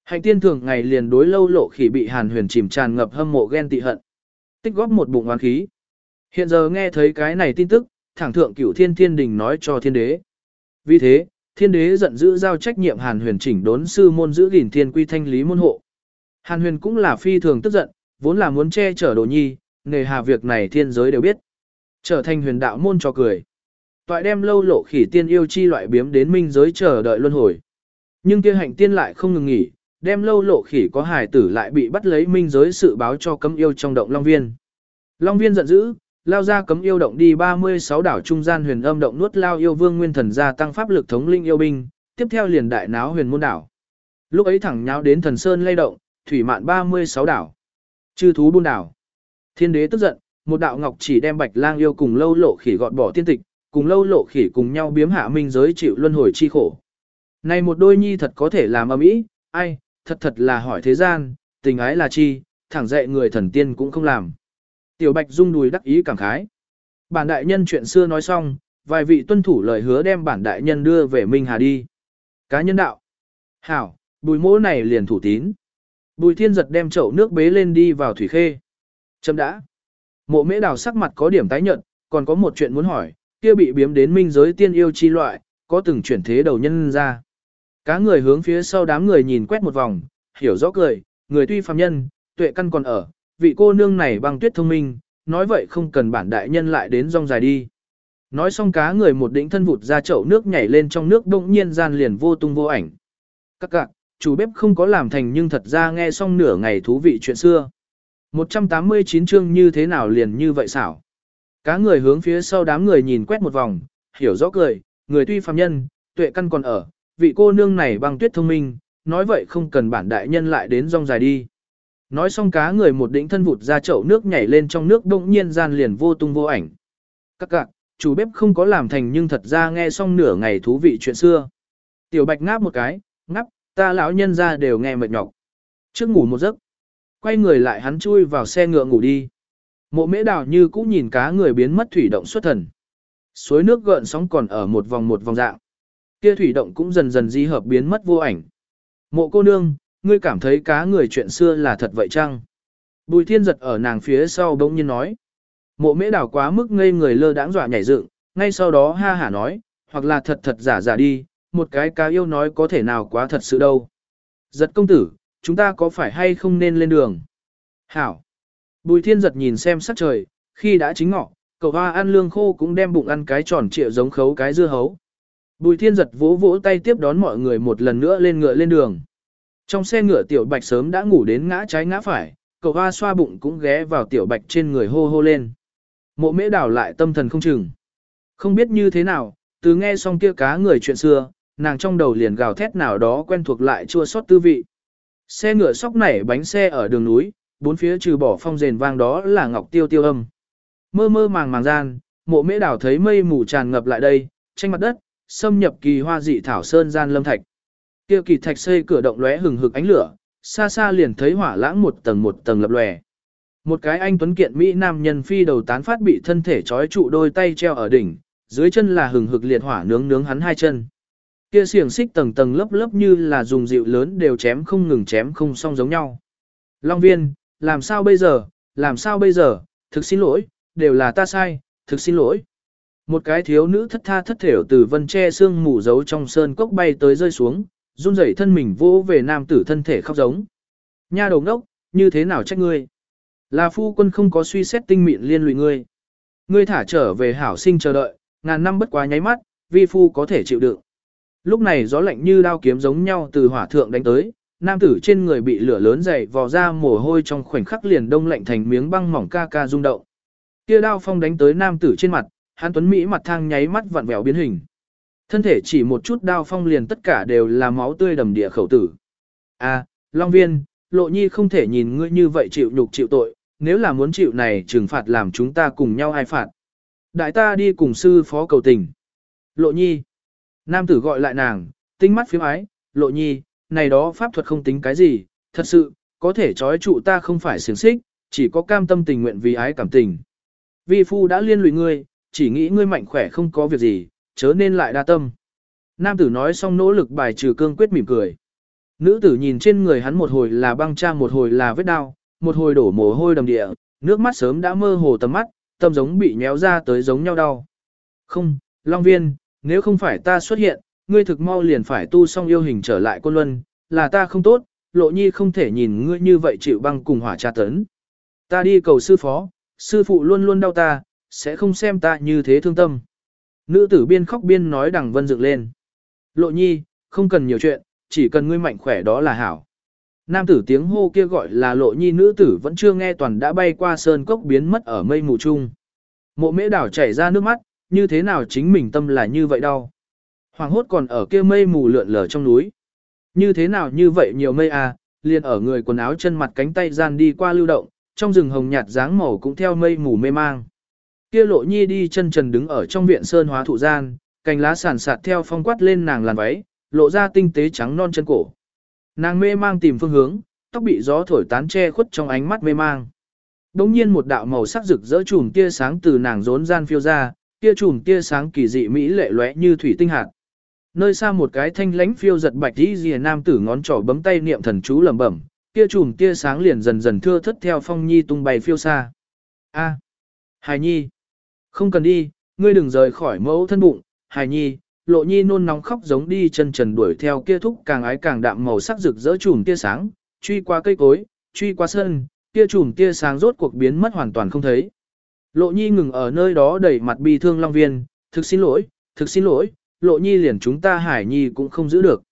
Hạnh tiên thường ngày liền đối lâu lộ khỉ bị hàn huyền chìm tràn ngập hâm mộ ghen tị hận. Tích góp một bụng oán khí. Hiện giờ nghe thấy cái này tin tức, thẳng thượng cửu thiên thiên đình nói cho thiên đế. Vì thế, thiên đế giận dữ giao trách nhiệm hàn huyền chỉnh đốn sư môn giữ gìn thiên quy thanh lý môn hộ. Hàn huyền cũng là phi thường tức giận, vốn là muốn che chở đồ nhi, nghề hà việc này thiên giới đều biết. Trở thành huyền đạo môn cho cười. Toại đem lâu lộ khỉ tiên yêu chi loại biếm đến minh giới chờ đợi luân hồi. Nhưng kia hạnh tiên lại không ngừng nghỉ, đem lâu lộ khỉ có hài tử lại bị bắt lấy minh giới sự báo cho cấm yêu trong động Long Viên. Long Viên giận dữ, lao ra cấm yêu động đi 36 đảo trung gian huyền âm động nuốt lao yêu vương nguyên thần gia tăng pháp lực thống linh yêu binh, tiếp theo liền đại náo huyền môn đảo. Lúc ấy thẳng nháo đến thần sơn lay động, thủy mạn 36 đảo. Chư thú buôn đảo. Thiên đế tức giận, một đạo ngọc chỉ đem bạch lang yêu cùng lâu lộ khỉ gọt bỏ tiên tịch, cùng lâu lộ khỉ cùng nhau biếm hạ minh giới chịu luân hồi chi khổ. Này một đôi nhi thật có thể làm âm ý, ai, thật thật là hỏi thế gian, tình ái là chi, thẳng dạy người thần tiên cũng không làm. Tiểu Bạch rung đùi đắc ý cảm khái. Bản đại nhân chuyện xưa nói xong, vài vị tuân thủ lời hứa đem bản đại nhân đưa về Minh Hà đi. Cá nhân đạo. Hảo, bùi mỗ này liền thủ tín. Bùi thiên giật đem chậu nước bế lên đi vào thủy khê. Chấm đã. Mộ mễ đào sắc mặt có điểm tái nhận, còn có một chuyện muốn hỏi, kia bị biếm đến minh giới tiên yêu chi loại, có từng chuyển thế đầu nhân ra. Cá người hướng phía sau đám người nhìn quét một vòng, hiểu rõ cười, người tuy phàm nhân, tuệ căn còn ở, vị cô nương này băng tuyết thông minh, nói vậy không cần bản đại nhân lại đến rong dài đi. Nói xong cá người một đỉnh thân vụt ra chậu nước nhảy lên trong nước đông nhiên gian liền vô tung vô ảnh. Các cạc, chủ bếp không có làm thành nhưng thật ra nghe xong nửa ngày thú vị chuyện xưa. 189 chương như thế nào liền như vậy xảo. Cá người hướng phía sau đám người nhìn quét một vòng, hiểu rõ cười, người tuy phàm nhân, tuệ căn còn ở, vị cô nương này băng tuyết thông minh, nói vậy không cần bản đại nhân lại đến rong dài đi. Nói xong cá người một đỉnh thân vụt ra chậu nước nhảy lên trong nước đông nhiên gian liền vô tung vô ảnh. Các cạc, chủ bếp không có làm thành nhưng thật ra nghe xong nửa ngày thú vị chuyện xưa. Tiểu bạch ngáp một cái, ngáp, ta lão nhân ra đều nghe mệt nhọc. Trước ngủ một giấc, quay người lại hắn chui vào xe ngựa ngủ đi. Mộ mễ đào như cũ nhìn cá người biến mất thủy động xuất thần. Suối nước gợn sóng còn ở một vòng một vòng dạng. Kia thủy động cũng dần dần di hợp biến mất vô ảnh. Mộ cô nương, ngươi cảm thấy cá người chuyện xưa là thật vậy chăng? Bùi thiên giật ở nàng phía sau bỗng nhiên nói. Mộ mễ đảo quá mức ngây người lơ đãng dọa nhảy dựng, ngay sau đó ha hả nói, hoặc là thật thật giả giả đi, một cái cá yêu nói có thể nào quá thật sự đâu. Giật công tử, chúng ta có phải hay không nên lên đường? Hảo. Bùi thiên giật nhìn xem sắc trời, khi đã chính ngọ, cậu hoa ăn lương khô cũng đem bụng ăn cái tròn trịa giống khấu cái dưa hấu. Bùi thiên giật vỗ vỗ tay tiếp đón mọi người một lần nữa lên ngựa lên đường. Trong xe ngựa tiểu bạch sớm đã ngủ đến ngã trái ngã phải, cậu hoa xoa bụng cũng ghé vào tiểu bạch trên người hô hô lên. Mộ mễ đảo lại tâm thần không chừng. Không biết như thế nào, từ nghe xong kia cá người chuyện xưa, nàng trong đầu liền gào thét nào đó quen thuộc lại chua xót tư vị. Xe ngựa sóc nảy bánh xe ở đường núi, bốn phía trừ bỏ phong rền vang đó là ngọc tiêu tiêu âm. Mơ mơ màng màng gian, mộ mễ đảo thấy mây mù tràn ngập lại đây, tranh mặt đất, xâm nhập kỳ hoa dị thảo sơn gian lâm thạch. Kia kỳ thạch xây cửa động lóe hừng hực ánh lửa, xa xa liền thấy hỏa lãng một tầng một tầng lập lòe. Một cái anh tuấn kiện mỹ nam nhân phi đầu tán phát bị thân thể trói trụ đôi tay treo ở đỉnh, dưới chân là hừng hực liệt hỏa nướng nướng hắn hai chân. Kia xiềng xích tầng tầng lớp lớp như là dùng dịu lớn đều chém không ngừng chém không xong giống nhau. Long viên, làm sao bây giờ, làm sao bây giờ, thực xin lỗi, đều là ta sai, thực xin lỗi. Một cái thiếu nữ thất tha thất thểu từ vân che xương mù giấu trong sơn cốc bay tới rơi xuống, run rẩy thân mình vô về nam tử thân thể khóc giống. Nha đầu ngốc, như thế nào trách ngươi? Là phu quân không có suy xét tinh mịn liên lụy ngươi. Ngươi thả trở về hảo sinh chờ đợi, ngàn năm bất quá nháy mắt, vi phu có thể chịu đựng. Lúc này gió lạnh như đao kiếm giống nhau từ hỏa thượng đánh tới, nam tử trên người bị lửa lớn dày vò ra mồ hôi trong khoảnh khắc liền đông lạnh thành miếng băng mỏng ca ca rung động. Kia đao phong đánh tới nam tử trên mặt, hắn tuấn mỹ mặt thang nháy mắt vặn vẹo biến hình. Thân thể chỉ một chút đao phong liền tất cả đều là máu tươi đầm địa khẩu tử. A, Long Viên, Lộ Nhi không thể nhìn ngươi như vậy chịu nhục chịu tội, nếu là muốn chịu này trừng phạt làm chúng ta cùng nhau ai phạt. Đại ta đi cùng sư phó cầu tình. Lộ Nhi. Nam tử gọi lại nàng, tinh mắt phím ái, Lộ Nhi, này đó pháp thuật không tính cái gì, thật sự, có thể trói trụ ta không phải xiềng xích, chỉ có cam tâm tình nguyện vì ái cảm tình. Vi phu đã liên lụy ngươi, chỉ nghĩ ngươi mạnh khỏe không có việc gì, chớ nên lại đa tâm. Nam tử nói xong nỗ lực bài trừ cương quyết mỉm cười. Nữ tử nhìn trên người hắn một hồi là băng cha một hồi là vết đau, một hồi đổ mồ hôi đầm địa, nước mắt sớm đã mơ hồ tầm mắt, tâm giống bị nhéo ra tới giống nhau đau. Không, Long Viên, nếu không phải ta xuất hiện, ngươi thực mau liền phải tu xong yêu hình trở lại côn luân, là ta không tốt, lộ nhi không thể nhìn ngươi như vậy chịu băng cùng hỏa tra tấn. Ta đi cầu sư phó, sư phụ luôn luôn đau ta, sẽ không xem ta như thế thương tâm. Nữ tử biên khóc biên nói đằng vân dựng lên. Lộ nhi, không cần nhiều chuyện, chỉ cần ngươi mạnh khỏe đó là hảo. Nam tử tiếng hô kia gọi là lộ nhi nữ tử vẫn chưa nghe toàn đã bay qua sơn cốc biến mất ở mây mù chung. Mộ mễ đảo chảy ra nước mắt, như thế nào chính mình tâm là như vậy đau. Hoàng hốt còn ở kia mây mù lượn lờ trong núi. Như thế nào như vậy nhiều mây à, liền ở người quần áo chân mặt cánh tay gian đi qua lưu động, trong rừng hồng nhạt dáng màu cũng theo mây mù mê mang. Kia lộ nhi đi chân trần đứng ở trong viện sơn hóa thụ gian, cành lá sàn sạt theo phong quát lên nàng làn váy, lộ ra tinh tế trắng non chân cổ. Nàng mê mang tìm phương hướng, tóc bị gió thổi tán che khuất trong ánh mắt mê mang. Đống nhiên một đạo màu sắc rực rỡ chùm tia sáng từ nàng rốn gian phiêu ra, tia chùm tia sáng kỳ dị mỹ lệ lóe như thủy tinh hạt. Nơi xa một cái thanh lánh phiêu giật bạch đi rìa nam tử ngón trỏ bấm tay niệm thần chú lẩm bẩm, tia chùm tia sáng liền dần dần thưa thất theo phong nhi tung bay phiêu xa. A, Hài Nhi, không cần đi, ngươi đừng rời khỏi mẫu thân bụng, Hài Nhi, lộ nhi nôn nóng khóc giống đi chân trần đuổi theo kia thúc càng ái càng đạm màu sắc rực rỡ chùm tia sáng, truy qua cây cối, truy qua sân, kia chùm tia sáng rốt cuộc biến mất hoàn toàn không thấy. Lộ nhi ngừng ở nơi đó đẩy mặt bi thương long viên, thực xin lỗi, thực xin lỗi, lộ nhi liền chúng ta hải nhi cũng không giữ được.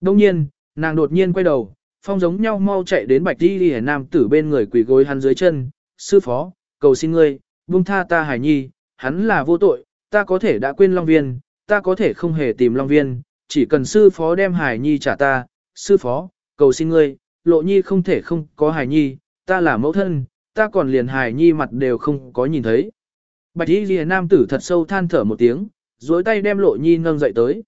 Đông nhiên, nàng đột nhiên quay đầu, phong giống nhau mau chạy đến bạch đi đi nam tử bên người quỳ gối hắn dưới chân, sư phó, cầu xin ngươi, buông tha ta hải nhi, hắn là vô tội, ta có thể đã quên long viên, ta có thể không hề tìm Long Viên, chỉ cần sư phó đem Hải Nhi trả ta, sư phó, cầu xin ngươi, lộ nhi không thể không có Hải Nhi, ta là mẫu thân, ta còn liền Hải Nhi mặt đều không có nhìn thấy. Bạch Y Lìa Nam tử thật sâu than thở một tiếng, duỗi tay đem lộ nhi nâng dậy tới.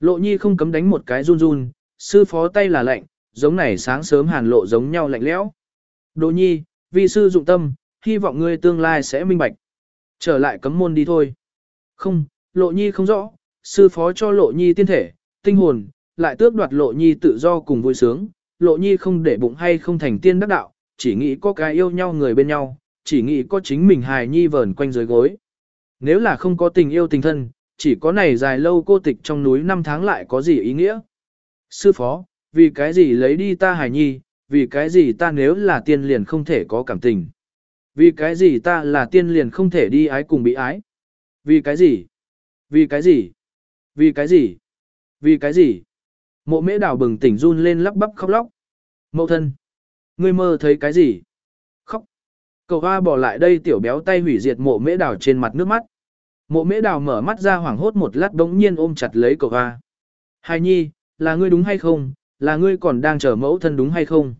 Lộ nhi không cấm đánh một cái run run, sư phó tay là lạnh, giống này sáng sớm hàn lộ giống nhau lạnh lẽo. Đỗ nhi, vì sư dụng tâm, hy vọng ngươi tương lai sẽ minh bạch. Trở lại cấm môn đi thôi. Không, lộ nhi không rõ, sư phó cho lộ nhi tiên thể, tinh hồn, lại tước đoạt lộ nhi tự do cùng vui sướng, lộ nhi không để bụng hay không thành tiên đắc đạo, chỉ nghĩ có cái yêu nhau người bên nhau, chỉ nghĩ có chính mình hài nhi vờn quanh dưới gối. Nếu là không có tình yêu tình thân, chỉ có này dài lâu cô tịch trong núi năm tháng lại có gì ý nghĩa? Sư phó, vì cái gì lấy đi ta hài nhi, vì cái gì ta nếu là tiên liền không thể có cảm tình? Vì cái gì ta là tiên liền không thể đi ái cùng bị ái? Vì cái gì? Vì cái gì? Vì cái gì? Vì cái gì? Mộ mễ đào bừng tỉnh run lên lắp bắp khóc lóc. Mậu thân. Ngươi mơ thấy cái gì? Khóc. Cậu hoa bỏ lại đây tiểu béo tay hủy diệt mộ mễ đào trên mặt nước mắt. Mộ mễ đào mở mắt ra hoảng hốt một lát đống nhiên ôm chặt lấy cậu hoa. Hài nhi, là ngươi đúng hay không? Là ngươi còn đang chờ mẫu thân đúng hay không?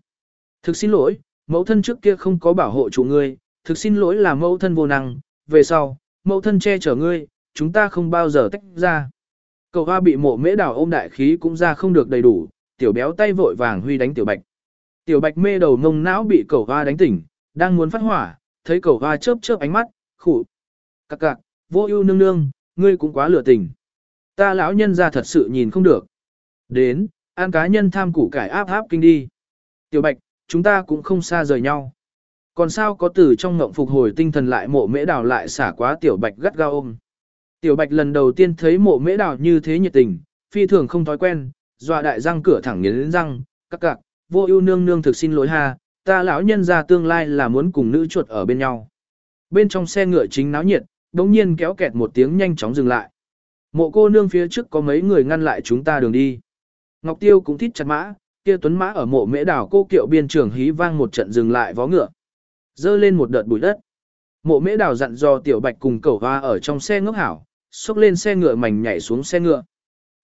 Thực xin lỗi, mẫu thân trước kia không có bảo hộ chủ ngươi. Thực xin lỗi là mẫu thân vô năng. Về sau, mẫu thân che chở ngươi, chúng ta không bao giờ tách ra. Cậu hoa bị mộ mễ đào ôm đại khí cũng ra không được đầy đủ, tiểu béo tay vội vàng huy đánh tiểu bạch. Tiểu bạch mê đầu ngông não bị cậu hoa đánh tỉnh, đang muốn phát hỏa, thấy cậu hoa chớp chớp ánh mắt, khủ. Cạc cạc, vô ưu nương nương, ngươi cũng quá lửa tình. Ta lão nhân ra thật sự nhìn không được. Đến, an cá nhân tham củ cải áp áp kinh đi. Tiểu bạch, chúng ta cũng không xa rời nhau. Còn sao có từ trong ngộng phục hồi tinh thần lại mộ mễ đào lại xả quá tiểu bạch gắt gao ôm. Tiểu Bạch lần đầu tiên thấy mộ mễ đào như thế nhiệt tình, phi thường không thói quen, dọa đại răng cửa thẳng nghiến răng, các cạc, vô ưu nương nương thực xin lỗi ha, ta lão nhân ra tương lai là muốn cùng nữ chuột ở bên nhau. Bên trong xe ngựa chính náo nhiệt, đống nhiên kéo kẹt một tiếng nhanh chóng dừng lại. Mộ cô nương phía trước có mấy người ngăn lại chúng ta đường đi. Ngọc Tiêu cũng thít chặt mã, kia tuấn mã ở mộ mễ đảo cô kiệu biên trường hí vang một trận dừng lại vó ngựa. Dơ lên một đợt bụi đất. Mộ mễ đào dặn dò tiểu bạch cùng cẩu hoa ở trong xe ngốc hảo, xúc lên xe ngựa mảnh nhảy xuống xe ngựa.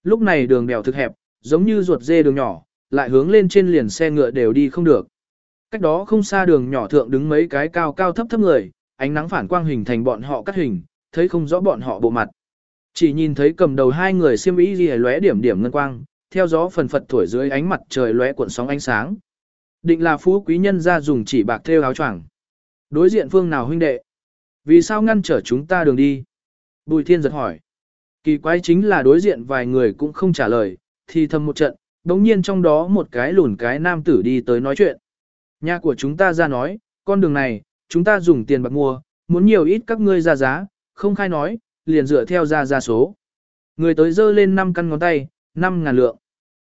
Lúc này đường đèo thực hẹp, giống như ruột dê đường nhỏ, lại hướng lên trên liền xe ngựa đều đi không được. Cách đó không xa đường nhỏ thượng đứng mấy cái cao cao thấp thấp người, ánh nắng phản quang hình thành bọn họ cắt hình, thấy không rõ bọn họ bộ mặt. Chỉ nhìn thấy cầm đầu hai người xiêm y gì lóe điểm điểm ngân quang, theo gió phần phật thổi dưới ánh mặt trời lóe cuộn sóng ánh sáng. Định là phú quý nhân ra dùng chỉ bạc thêu áo choàng. Đối diện phương nào huynh đệ? Vì sao ngăn trở chúng ta đường đi? Bùi thiên giật hỏi. Kỳ quái chính là đối diện vài người cũng không trả lời, thì thầm một trận, đống nhiên trong đó một cái lùn cái nam tử đi tới nói chuyện. Nhà của chúng ta ra nói, con đường này, chúng ta dùng tiền bạc mua, muốn nhiều ít các ngươi ra giá, không khai nói, liền dựa theo ra ra số. Người tới dơ lên 5 căn ngón tay, 5 ngàn lượng.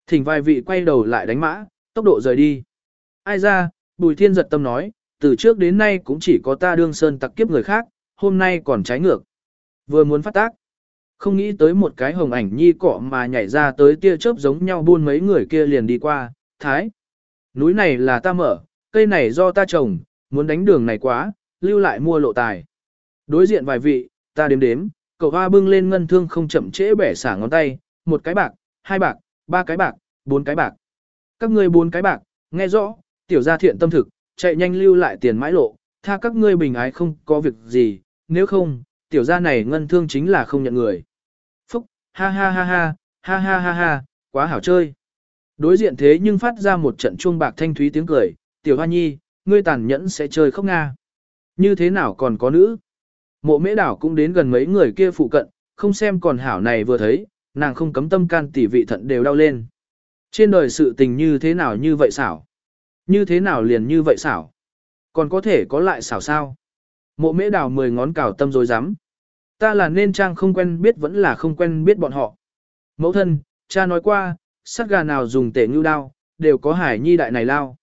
Thỉnh vài vị quay đầu lại đánh mã, tốc độ rời đi. Ai ra, Bùi Thiên giật tâm nói, từ trước đến nay cũng chỉ có ta đương sơn tặc kiếp người khác, hôm nay còn trái ngược. Vừa muốn phát tác. Không nghĩ tới một cái hồng ảnh nhi cọ mà nhảy ra tới tia chớp giống nhau buôn mấy người kia liền đi qua, thái. Núi này là ta mở, cây này do ta trồng, muốn đánh đường này quá, lưu lại mua lộ tài. Đối diện vài vị, ta đếm đếm, cậu hoa bưng lên ngân thương không chậm trễ bẻ xả ngón tay, một cái bạc, hai bạc, ba cái bạc, bốn cái bạc. Các ngươi bốn cái bạc, nghe rõ, tiểu gia thiện tâm thực, chạy nhanh lưu lại tiền mãi lộ, tha các ngươi bình ái không có việc gì, nếu không, tiểu gia này ngân thương chính là không nhận người. Phúc, ha ha ha ha, ha ha ha ha, quá hảo chơi. Đối diện thế nhưng phát ra một trận chuông bạc thanh thúy tiếng cười, tiểu hoa nhi, ngươi tàn nhẫn sẽ chơi khóc nga. Như thế nào còn có nữ? Mộ mễ đảo cũng đến gần mấy người kia phụ cận, không xem còn hảo này vừa thấy, nàng không cấm tâm can tỷ vị thận đều đau lên. Trên đời sự tình như thế nào như vậy xảo? Như thế nào liền như vậy xảo? Còn có thể có lại xảo sao? Mộ mễ đào mười ngón cào tâm rồi dám. Ta là nên trang không quen biết vẫn là không quen biết bọn họ. Mẫu thân, cha nói qua, sát gà nào dùng tể ngưu đao, đều có hải nhi đại này lao.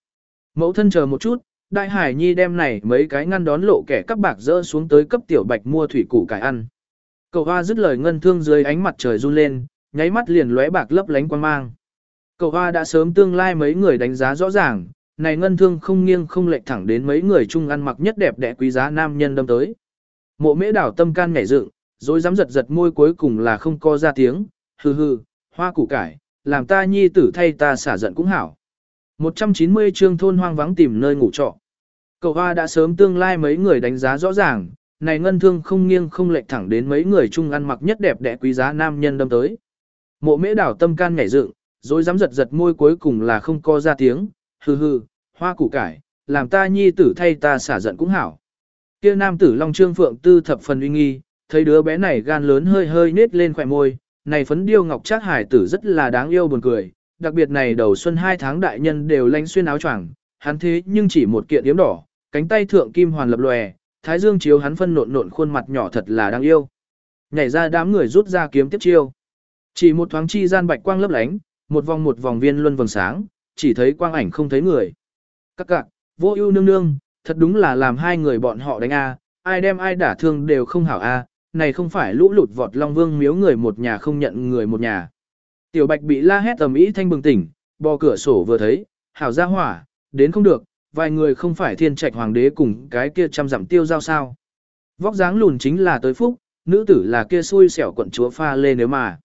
Mẫu thân chờ một chút, đại hải nhi đem này mấy cái ngăn đón lộ kẻ các bạc dỡ xuống tới cấp tiểu bạch mua thủy củ cải ăn. Cậu hoa dứt lời ngân thương dưới ánh mặt trời run lên, nháy mắt liền lóe bạc lấp lánh quan mang. Cậu hoa đã sớm tương lai mấy người đánh giá rõ ràng, này ngân thương không nghiêng không lệch thẳng đến mấy người chung ăn mặc nhất đẹp đẽ quý giá nam nhân đâm tới. Mộ mễ đảo tâm can nhảy dựng, rồi dám giật giật môi cuối cùng là không co ra tiếng, hừ hừ, hoa củ cải, làm ta nhi tử thay ta xả giận cũng hảo. 190 chương thôn hoang vắng tìm nơi ngủ trọ. Cậu hoa đã sớm tương lai mấy người đánh giá rõ ràng, này ngân thương không nghiêng không lệch thẳng đến mấy người chung ăn mặc nhất đẹp đẽ quý giá nam nhân đâm tới. Mộ mễ đảo tâm can nhảy dựng, rồi dám giật giật môi cuối cùng là không co ra tiếng, hừ hừ, hoa củ cải, làm ta nhi tử thay ta xả giận cũng hảo. Kia nam tử Long Trương Phượng Tư thập phần uy nghi, thấy đứa bé này gan lớn hơi hơi nết lên khỏe môi, này phấn điêu ngọc trác hải tử rất là đáng yêu buồn cười, đặc biệt này đầu xuân hai tháng đại nhân đều lánh xuyên áo choàng, hắn thế nhưng chỉ một kiện yếm đỏ, cánh tay thượng kim hoàn lập lòe, thái dương chiếu hắn phân nộn nộn khuôn mặt nhỏ thật là đáng yêu. Nhảy ra đám người rút ra kiếm tiếp chiêu. Chỉ một thoáng chi gian bạch quang lấp lánh, một vòng một vòng viên luân vầng sáng, chỉ thấy quang ảnh không thấy người. Các cạc, vô ưu nương nương, thật đúng là làm hai người bọn họ đánh a, ai đem ai đả thương đều không hảo a, này không phải lũ lụt vọt long vương miếu người một nhà không nhận người một nhà. Tiểu bạch bị la hét tầm ý thanh bừng tỉnh, bò cửa sổ vừa thấy, hảo ra hỏa, đến không được, vài người không phải thiên trạch hoàng đế cùng cái kia trăm dặm tiêu giao sao. Vóc dáng lùn chính là tới phúc, nữ tử là kia xui xẻo quận chúa pha lê nếu mà.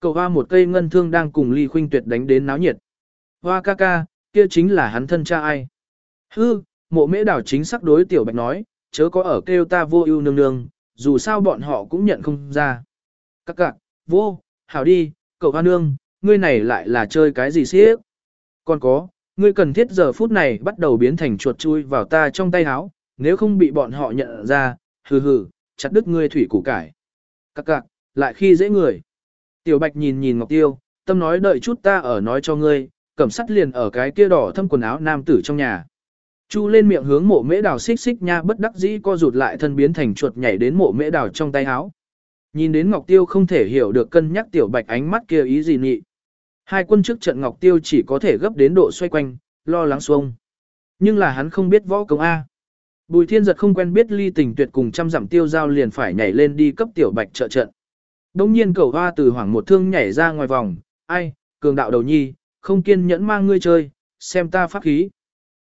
Cầu hoa một cây ngân thương đang cùng ly khuynh tuyệt đánh đến náo nhiệt. Hoa ca ca, kia chính là hắn thân cha ai. Hư, mộ mễ đảo chính xác đối tiểu bạch nói, chớ có ở kêu ta vô ưu nương nương, dù sao bọn họ cũng nhận không ra. Các cạc, vô, hảo đi, cậu hoa nương, ngươi này lại là chơi cái gì siếc. Còn có, ngươi cần thiết giờ phút này bắt đầu biến thành chuột chui vào ta trong tay háo, nếu không bị bọn họ nhận ra, hừ hừ, chặt đứt ngươi thủy củ cải. Các cạc, lại khi dễ người. Tiểu bạch nhìn nhìn Ngọc Tiêu, tâm nói đợi chút ta ở nói cho ngươi, cẩm sắt liền ở cái kia đỏ thâm quần áo nam tử trong nhà. Chu lên miệng hướng mộ mễ đào xích xích nha bất đắc dĩ co rụt lại thân biến thành chuột nhảy đến mộ mễ đào trong tay áo. Nhìn đến Ngọc Tiêu không thể hiểu được cân nhắc tiểu bạch ánh mắt kia ý gì nhị. Hai quân trước trận Ngọc Tiêu chỉ có thể gấp đến độ xoay quanh, lo lắng xuông. Nhưng là hắn không biết võ công A. Bùi thiên giật không quen biết ly tình tuyệt cùng trăm dặm tiêu giao liền phải nhảy lên đi cấp tiểu bạch trợ trận. Đông nhiên cầu hoa từ hoảng một thương nhảy ra ngoài vòng, ai, cường đạo đầu nhi, không kiên nhẫn mang ngươi chơi, xem ta phát khí.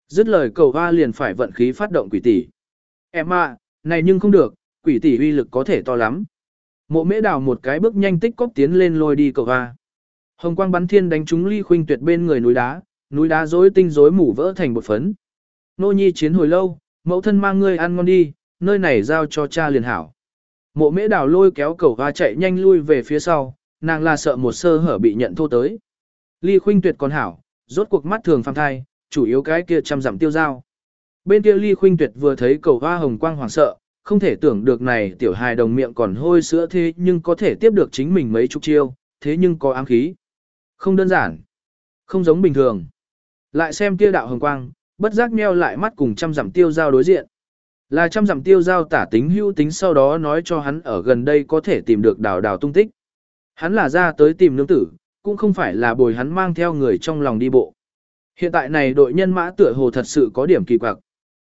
Dứt lời cầu hoa liền phải vận khí phát động quỷ tỷ. Em à, này nhưng không được, quỷ tỷ uy lực có thể to lắm. Mộ mễ đào một cái bước nhanh tích cóp tiến lên lôi đi cầu hoa. Hồng quang bắn thiên đánh trúng ly khuynh tuyệt bên người núi đá, núi đá rối tinh rối mủ vỡ thành một phấn. Nô nhi chiến hồi lâu, mẫu thân mang ngươi ăn ngon đi, nơi này giao cho cha liền hảo. Mộ mễ đào lôi kéo cầu hoa chạy nhanh lui về phía sau, nàng là sợ một sơ hở bị nhận thô tới. Ly khuynh tuyệt còn hảo, rốt cuộc mắt thường phàm thai, chủ yếu cái kia chăm dặm tiêu dao. Bên kia ly khuynh tuyệt vừa thấy cầu hoa hồng quang hoàng sợ, không thể tưởng được này tiểu hài đồng miệng còn hôi sữa thế nhưng có thể tiếp được chính mình mấy chục chiêu, thế nhưng có ám khí. Không đơn giản, không giống bình thường. Lại xem kia đạo hồng quang, bất giác nheo lại mắt cùng trăm dặm tiêu giao đối diện. Là trăm dặm tiêu giao tả tính hữu tính sau đó nói cho hắn ở gần đây có thể tìm được đào đào tung tích. Hắn là ra tới tìm nương tử, cũng không phải là bồi hắn mang theo người trong lòng đi bộ. Hiện tại này đội nhân mã tựa hồ thật sự có điểm kỳ quặc.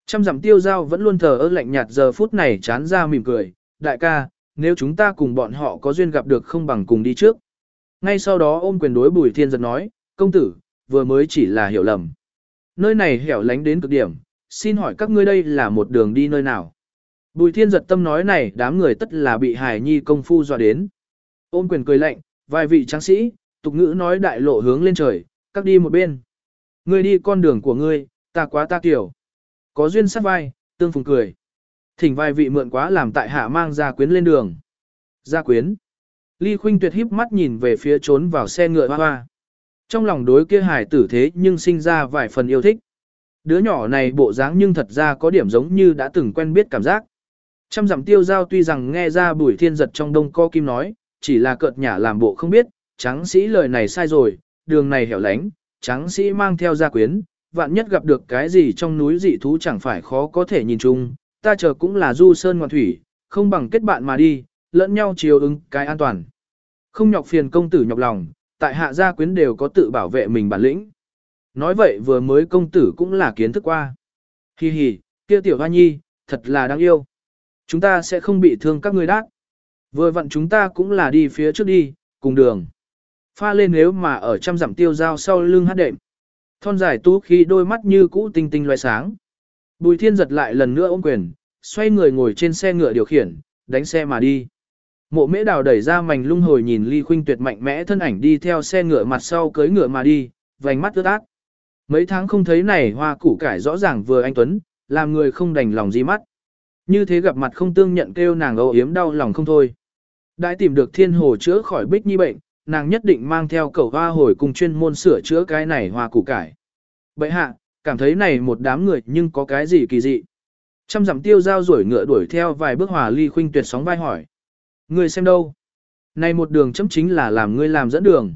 Trăm dặm tiêu giao vẫn luôn thờ ơ lạnh nhạt giờ phút này chán ra mỉm cười, đại ca, nếu chúng ta cùng bọn họ có duyên gặp được không bằng cùng đi trước. Ngay sau đó ôm quyền đối bùi thiên giật nói, công tử, vừa mới chỉ là hiểu lầm. Nơi này hẻo lánh đến cực điểm, xin hỏi các ngươi đây là một đường đi nơi nào. Bùi thiên giật tâm nói này đám người tất là bị hải nhi công phu dọa đến. Ôm quyền cười lạnh, vài vị tráng sĩ, tục ngữ nói đại lộ hướng lên trời, các đi một bên. Ngươi đi con đường của ngươi, ta quá ta kiểu. Có duyên sát vai, tương phùng cười. Thỉnh vai vị mượn quá làm tại hạ mang ra quyến lên đường. Gia quyến. Ly Khuynh Tuyệt híp mắt nhìn về phía trốn vào xe ngựa hoa hoa. Trong lòng đối kia hải tử thế nhưng sinh ra vài phần yêu thích. Đứa nhỏ này bộ dáng nhưng thật ra có điểm giống như đã từng quen biết cảm giác. Trăm dặm tiêu giao tuy rằng nghe ra bùi thiên giật trong đông co kim nói, chỉ là cợt nhả làm bộ không biết, tráng sĩ lời này sai rồi, đường này hẻo lánh, tráng sĩ mang theo gia quyến, vạn nhất gặp được cái gì trong núi dị thú chẳng phải khó có thể nhìn chung, ta chờ cũng là du sơn ngoạn thủy, không bằng kết bạn mà đi, lẫn nhau chiều ứng cái an toàn. Không nhọc phiền công tử nhọc lòng, tại hạ gia quyến đều có tự bảo vệ mình bản lĩnh. Nói vậy vừa mới công tử cũng là kiến thức qua. Hi hi, kia tiểu hoa nhi, thật là đáng yêu. Chúng ta sẽ không bị thương các ngươi đát. Vừa vặn chúng ta cũng là đi phía trước đi, cùng đường. Pha lên nếu mà ở trăm dặm tiêu dao sau lưng hát đệm. Thon dài tú khí đôi mắt như cũ tinh tinh loài sáng. Bùi thiên giật lại lần nữa ôm quyền, xoay người ngồi trên xe ngựa điều khiển, đánh xe mà đi. Mộ mễ đào đẩy ra mảnh lung hồi nhìn ly khuynh tuyệt mạnh mẽ thân ảnh đi theo xe ngựa mặt sau cưới ngựa mà đi, vành mắt ướt át. Mấy tháng không thấy này hoa củ cải rõ ràng vừa anh Tuấn, làm người không đành lòng gì mắt. Như thế gặp mặt không tương nhận kêu nàng âu yếm đau lòng không thôi. Đã tìm được thiên hồ chữa khỏi bích nhi bệnh, nàng nhất định mang theo cẩu hoa hồi cùng chuyên môn sửa chữa cái này hoa củ cải. bệ hạ, cảm thấy này một đám người nhưng có cái gì kỳ dị. Trăm dặm tiêu giao rủi ngựa đuổi theo vài bước hòa ly khuynh tuyệt sóng vai hỏi. người xem đâu? Này một đường chấm chính là làm ngươi làm dẫn đường.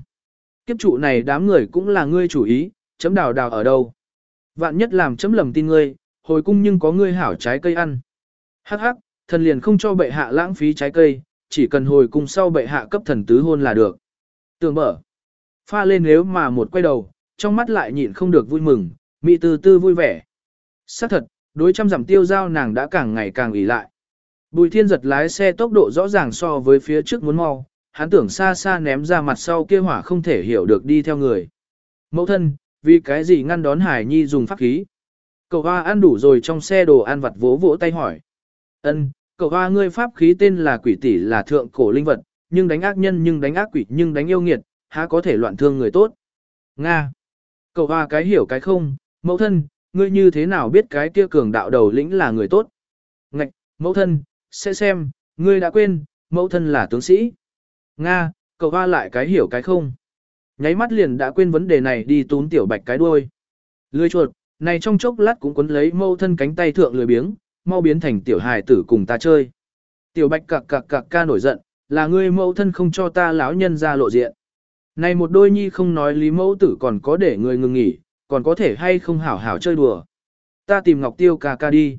Kiếp trụ này đám người cũng là ngươi chủ ý, chấm đào đào ở đâu? Vạn nhất làm chấm lầm tin ngươi, hồi cung nhưng có ngươi hảo trái cây ăn. Hắc hắc, thần liền không cho bệ hạ lãng phí trái cây, chỉ cần hồi cung sau bệ hạ cấp thần tứ hôn là được. Tường mở. Pha lên nếu mà một quay đầu, trong mắt lại nhịn không được vui mừng, mị từ tư vui vẻ. xác thật, đối trăm giảm tiêu giao nàng đã càng ngày càng ủy lại. Bùi thiên giật lái xe tốc độ rõ ràng so với phía trước muốn mau, hắn tưởng xa xa ném ra mặt sau kia hỏa không thể hiểu được đi theo người. Mẫu thân, vì cái gì ngăn đón Hải Nhi dùng pháp khí? Cậu hoa ăn đủ rồi trong xe đồ ăn vặt vỗ vỗ tay hỏi. Ân, cậu hoa ngươi pháp khí tên là quỷ tỷ là thượng cổ linh vật, nhưng đánh ác nhân nhưng đánh ác quỷ nhưng đánh yêu nghiệt, há có thể loạn thương người tốt. Nga. Cậu hoa cái hiểu cái không, mẫu thân, ngươi như thế nào biết cái kia cường đạo đầu lĩnh là người tốt? Ngạch, mẫu thân, sẽ xem, ngươi đã quên, mẫu thân là tướng sĩ. Nga, cậu hoa lại cái hiểu cái không. Nháy mắt liền đã quên vấn đề này đi tún tiểu bạch cái đuôi. Lười chuột, này trong chốc lát cũng quấn lấy mẫu thân cánh tay thượng lười biếng, mau biến thành tiểu hài tử cùng ta chơi. Tiểu bạch cặc cặc cặc ca nổi giận, là ngươi mẫu thân không cho ta lão nhân ra lộ diện. Này một đôi nhi không nói lý mẫu tử còn có để người ngừng nghỉ, còn có thể hay không hảo hảo chơi đùa. Ta tìm Ngọc Tiêu ca ca đi.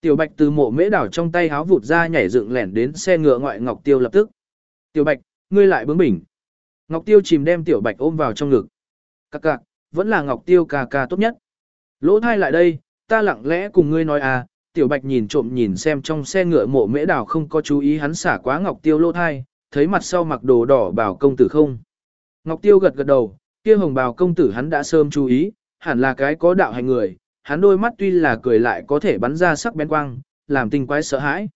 Tiểu Bạch từ mộ mễ đảo trong tay háo vụt ra nhảy dựng lẻn đến xe ngựa ngoại Ngọc Tiêu lập tức. Tiểu Bạch, ngươi lại bướng bỉnh. Ngọc Tiêu chìm đem Tiểu Bạch ôm vào trong ngực. Cạc cạc, vẫn là Ngọc Tiêu ca ca tốt nhất. Lỗ thai lại đây, ta lặng lẽ cùng ngươi nói à, Tiểu Bạch nhìn trộm nhìn xem trong xe ngựa mộ mễ Đào không có chú ý hắn xả quá Ngọc Tiêu lỗ thai, thấy mặt sau mặc đồ đỏ bảo công tử không. Ngọc Tiêu gật gật đầu, kia hồng bào công tử hắn đã sớm chú ý, hẳn là cái có đạo hành người, hắn đôi mắt tuy là cười lại có thể bắn ra sắc bén quang, làm tinh quái sợ hãi.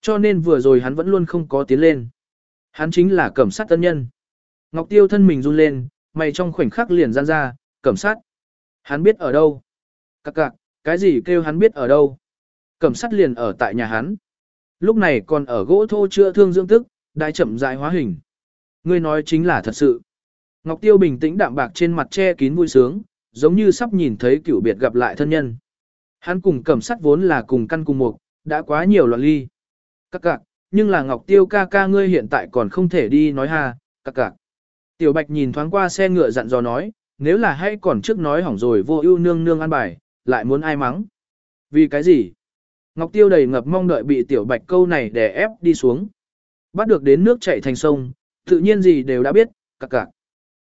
Cho nên vừa rồi hắn vẫn luôn không có tiến lên. Hắn chính là cẩm sát tân nhân. Ngọc Tiêu thân mình run lên, mày trong khoảnh khắc liền gian ra, cẩm sát. Hắn biết ở đâu? Các cạc, cái gì kêu hắn biết ở đâu? Cẩm Sắt liền ở tại nhà hắn. Lúc này còn ở gỗ thô chữa thương dưỡng tức, đại chậm rãi hóa hình. Ngươi nói chính là thật sự. Ngọc Tiêu bình tĩnh đạm bạc trên mặt che kín vui sướng, giống như sắp nhìn thấy cựu biệt gặp lại thân nhân. Hắn cùng cẩm sắt vốn là cùng căn cùng mục, đã quá nhiều loạn ly. Các cạc, nhưng là Ngọc Tiêu ca ca ngươi hiện tại còn không thể đi nói ha, các cạc. Tiểu Bạch nhìn thoáng qua xe ngựa dặn dò nói, nếu là hay còn trước nói hỏng rồi vô ưu nương nương ăn bài, lại muốn ai mắng. Vì cái gì? Ngọc Tiêu đầy ngập mong đợi bị Tiểu Bạch câu này đè ép đi xuống. Bắt được đến nước chảy thành sông, tự nhiên gì đều đã biết, cặc cặc.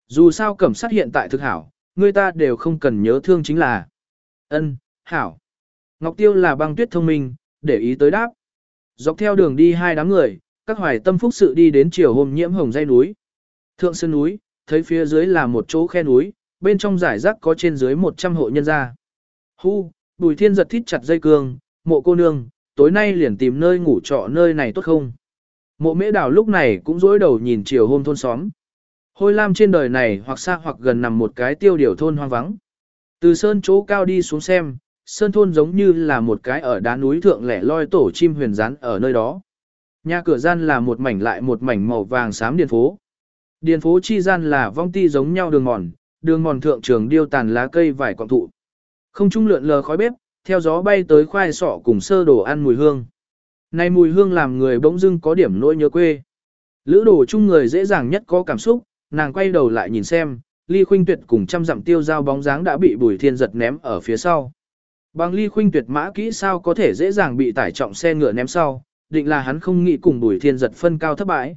Dù sao cẩm sát hiện tại thực hảo, người ta đều không cần nhớ thương chính là. ân hảo. Ngọc Tiêu là băng tuyết thông minh, để ý tới đáp. Dọc theo đường đi hai đám người, các hoài tâm phúc sự đi đến chiều hôm nhiễm hồng dây núi. Thượng sơn núi, thấy phía dưới là một chỗ khe núi, bên trong giải rác có trên dưới 100 hộ nhân gia. Hu, bùi thiên giật thít chặt dây cương, mộ cô nương, tối nay liền tìm nơi ngủ trọ nơi này tốt không? Mộ mễ đào lúc này cũng dối đầu nhìn chiều hôm thôn xóm. Hôi lam trên đời này hoặc xa hoặc gần nằm một cái tiêu điều thôn hoang vắng. Từ sơn chỗ cao đi xuống xem, sơn thôn giống như là một cái ở đá núi thượng lẻ loi tổ chim huyền rán ở nơi đó. Nhà cửa gian là một mảnh lại một mảnh màu vàng xám điền phố. Điền phố chi gian là vong ti giống nhau đường mòn, đường mòn thượng trường điêu tàn lá cây vải quạng thụ. Không trung lượn lờ khói bếp, theo gió bay tới khoai sọ cùng sơ đồ ăn mùi hương. Này mùi hương làm người bỗng dưng có điểm nỗi nhớ quê. Lữ đồ chung người dễ dàng nhất có cảm xúc, nàng quay đầu lại nhìn xem, ly khuynh tuyệt cùng trăm dặm tiêu giao bóng dáng đã bị bùi thiên giật ném ở phía sau. Bằng ly khuynh tuyệt mã kỹ sao có thể dễ dàng bị tải trọng xe ngựa ném sau, định là hắn không nghĩ cùng bùi thiên giật phân cao thất bại.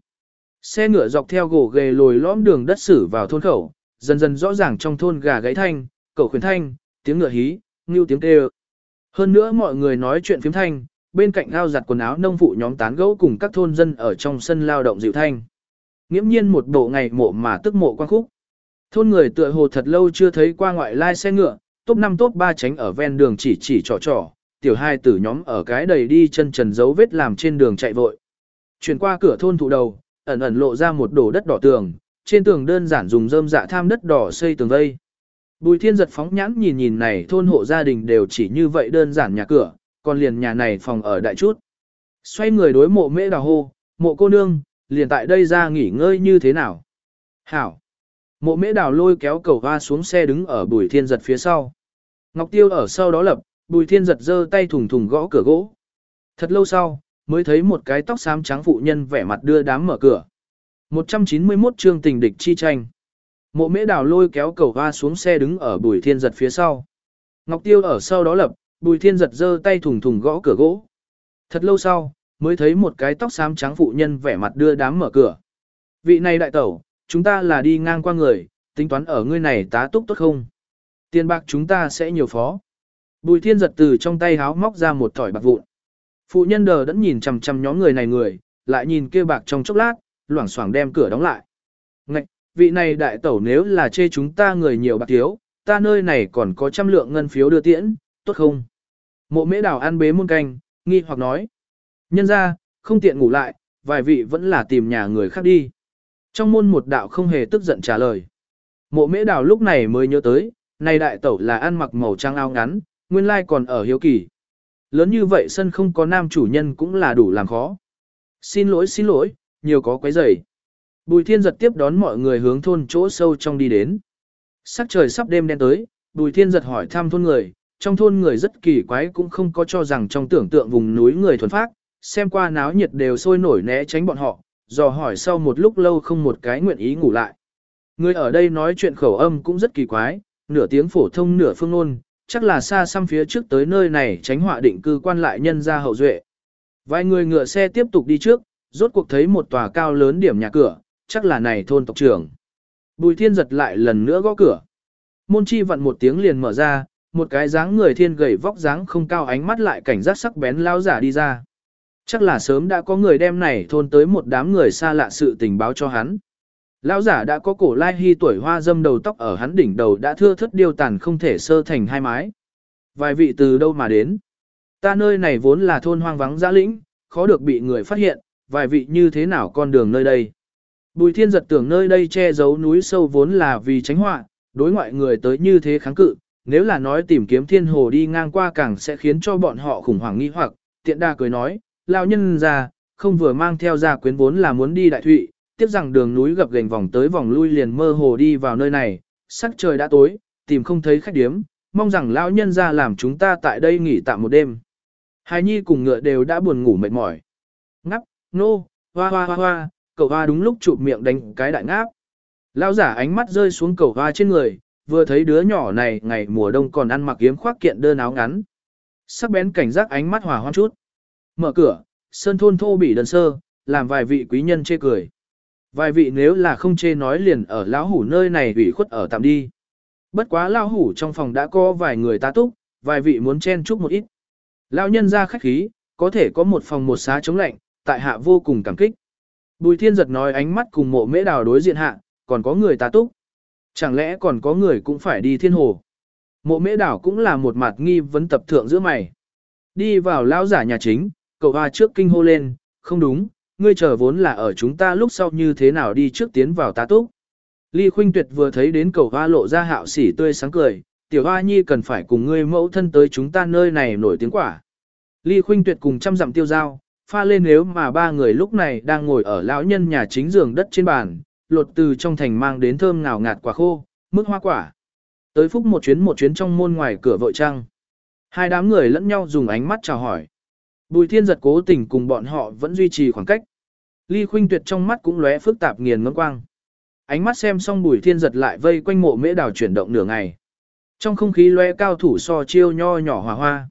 Xe ngựa dọc theo gỗ ghề lồi lõm đường đất xử vào thôn khẩu, dần dần rõ ràng trong thôn gà gáy thanh, cẩu khuyến thanh, tiếng ngựa hí, ngưu tiếng kêu. Hơn nữa mọi người nói chuyện phiếm thanh, bên cạnh ao giặt quần áo nông phụ nhóm tán gẫu cùng các thôn dân ở trong sân lao động dịu thanh. Nghiễm nhiên một bộ ngày mộ mà tức mộ quan khúc. Thôn người tựa hồ thật lâu chưa thấy qua ngoại lai xe ngựa, top 5 top 3 tránh ở ven đường chỉ chỉ trò trò, tiểu hai tử nhóm ở cái đầy đi chân trần dấu vết làm trên đường chạy vội. Chuyển qua cửa thôn thụ đầu, ẩn ẩn lộ ra một đổ đất đỏ tường, trên tường đơn giản dùng rơm dạ tham đất đỏ xây tường vây. Bùi thiên giật phóng nhãn nhìn nhìn này thôn hộ gia đình đều chỉ như vậy đơn giản nhà cửa, còn liền nhà này phòng ở đại chút. Xoay người đối mộ mễ đào hô, mộ cô nương, liền tại đây ra nghỉ ngơi như thế nào. Hảo. Mộ mễ đào lôi kéo cầu hoa xuống xe đứng ở bùi thiên giật phía sau. Ngọc Tiêu ở sau đó lập, bùi thiên giật giơ tay thùng thùng gõ cửa gỗ. Thật lâu sau, mới thấy một cái tóc xám trắng phụ nhân vẻ mặt đưa đám mở cửa. 191 chương tình địch chi tranh. Mộ mễ đào lôi kéo cầu hoa xuống xe đứng ở bùi thiên giật phía sau. Ngọc Tiêu ở sau đó lập, bùi thiên giật giơ tay thùng thùng gõ cửa gỗ. Thật lâu sau, mới thấy một cái tóc xám trắng phụ nhân vẻ mặt đưa đám mở cửa. Vị này đại tẩu, chúng ta là đi ngang qua người, tính toán ở ngươi này tá túc tốt không? Tiền bạc chúng ta sẽ nhiều phó. Bùi thiên giật từ trong tay háo móc ra một thỏi bạc vụn. Phụ nhân đờ đẫn nhìn chằm chằm nhóm người này người, lại nhìn kia bạc trong chốc lát, loảng xoảng đem cửa đóng lại. Ngạch, vị này đại tẩu nếu là chê chúng ta người nhiều bạc thiếu, ta nơi này còn có trăm lượng ngân phiếu đưa tiễn, tốt không? Mộ mễ đào ăn bế muôn canh, nghi hoặc nói. Nhân ra, không tiện ngủ lại, vài vị vẫn là tìm nhà người khác đi. Trong môn một đạo không hề tức giận trả lời. Mộ mễ đào lúc này mới nhớ tới, này đại tẩu là ăn mặc màu trang áo ngắn, nguyên lai còn ở hiếu kỳ. Lớn như vậy sân không có nam chủ nhân cũng là đủ làm khó. Xin lỗi xin lỗi, nhiều có quấy rầy. Bùi thiên giật tiếp đón mọi người hướng thôn chỗ sâu trong đi đến. Sắc trời sắp đêm đen tới, bùi thiên giật hỏi thăm thôn người, trong thôn người rất kỳ quái cũng không có cho rằng trong tưởng tượng vùng núi người thuần phác, xem qua náo nhiệt đều sôi nổi né tránh bọn họ, dò hỏi sau một lúc lâu không một cái nguyện ý ngủ lại. Người ở đây nói chuyện khẩu âm cũng rất kỳ quái, nửa tiếng phổ thông nửa phương ngôn, chắc là xa xăm phía trước tới nơi này tránh họa định cư quan lại nhân ra hậu duệ. Vài người ngựa xe tiếp tục đi trước, rốt cuộc thấy một tòa cao lớn điểm nhà cửa, chắc là này thôn tộc trưởng. Bùi thiên giật lại lần nữa gõ cửa. Môn chi vặn một tiếng liền mở ra, một cái dáng người thiên gầy vóc dáng không cao ánh mắt lại cảnh giác sắc bén lao giả đi ra. Chắc là sớm đã có người đem này thôn tới một đám người xa lạ sự tình báo cho hắn. Lão giả đã có cổ lai hy tuổi hoa dâm đầu tóc ở hắn đỉnh đầu đã thưa thất điêu tàn không thể sơ thành hai mái. Vài vị từ đâu mà đến? Ta nơi này vốn là thôn hoang vắng giã lĩnh, khó được bị người phát hiện, vài vị như thế nào con đường nơi đây? Bùi thiên giật tưởng nơi đây che giấu núi sâu vốn là vì tránh họa, đối ngoại người tới như thế kháng cự, nếu là nói tìm kiếm thiên hồ đi ngang qua càng sẽ khiến cho bọn họ khủng hoảng nghi hoặc, tiện đa cười nói, lao nhân ra, không vừa mang theo ra quyến vốn là muốn đi đại thụy, tiếp rằng đường núi gập gành vòng tới vòng lui liền mơ hồ đi vào nơi này, sắc trời đã tối, tìm không thấy khách điếm, mong rằng lão nhân ra làm chúng ta tại đây nghỉ tạm một đêm. Hài nhi cùng ngựa đều đã buồn ngủ mệt mỏi. Ngắp, nô, hoa hoa hoa hoa, cậu hoa đúng lúc chụp miệng đánh cái đại ngáp. Lão giả ánh mắt rơi xuống cậu hoa trên người, vừa thấy đứa nhỏ này ngày mùa đông còn ăn mặc yếm khoác kiện đơn áo ngắn. Sắc bén cảnh giác ánh mắt hòa hoan chút. Mở cửa, sơn thôn thô bị đơn sơ, làm vài vị quý nhân chê cười. Vài vị nếu là không chê nói liền ở lão hủ nơi này ủy khuất ở tạm đi. Bất quá lão hủ trong phòng đã có vài người ta túc, vài vị muốn chen chúc một ít. Lão nhân ra khách khí, có thể có một phòng một xá chống lạnh, tại hạ vô cùng cảm kích. Bùi thiên giật nói ánh mắt cùng mộ mễ đào đối diện hạ, còn có người ta túc. Chẳng lẽ còn có người cũng phải đi thiên hồ. Mộ mễ đảo cũng là một mặt nghi vấn tập thượng giữa mày. Đi vào lão giả nhà chính, cậu hoa trước kinh hô lên, không đúng, ngươi chờ vốn là ở chúng ta lúc sau như thế nào đi trước tiến vào tá túc. Ly Khuynh Tuyệt vừa thấy đến cậu hoa lộ ra hạo sỉ tươi sáng cười, tiểu hoa nhi cần phải cùng ngươi mẫu thân tới chúng ta nơi này nổi tiếng quả. Ly Khuynh Tuyệt cùng trăm dặm tiêu giao, pha lên nếu mà ba người lúc này đang ngồi ở lão nhân nhà chính giường đất trên bàn, lột từ trong thành mang đến thơm ngào ngạt quả khô, mức hoa quả. Tới phúc một chuyến một chuyến trong môn ngoài cửa vội trăng. Hai đám người lẫn nhau dùng ánh mắt chào hỏi. Bùi thiên giật cố tình cùng bọn họ vẫn duy trì khoảng cách. Ly khuynh tuyệt trong mắt cũng lóe phức tạp nghiền ngấm quang. Ánh mắt xem xong bùi thiên giật lại vây quanh mộ mễ đào chuyển động nửa ngày. Trong không khí lóe cao thủ so chiêu nho nhỏ hòa hoa.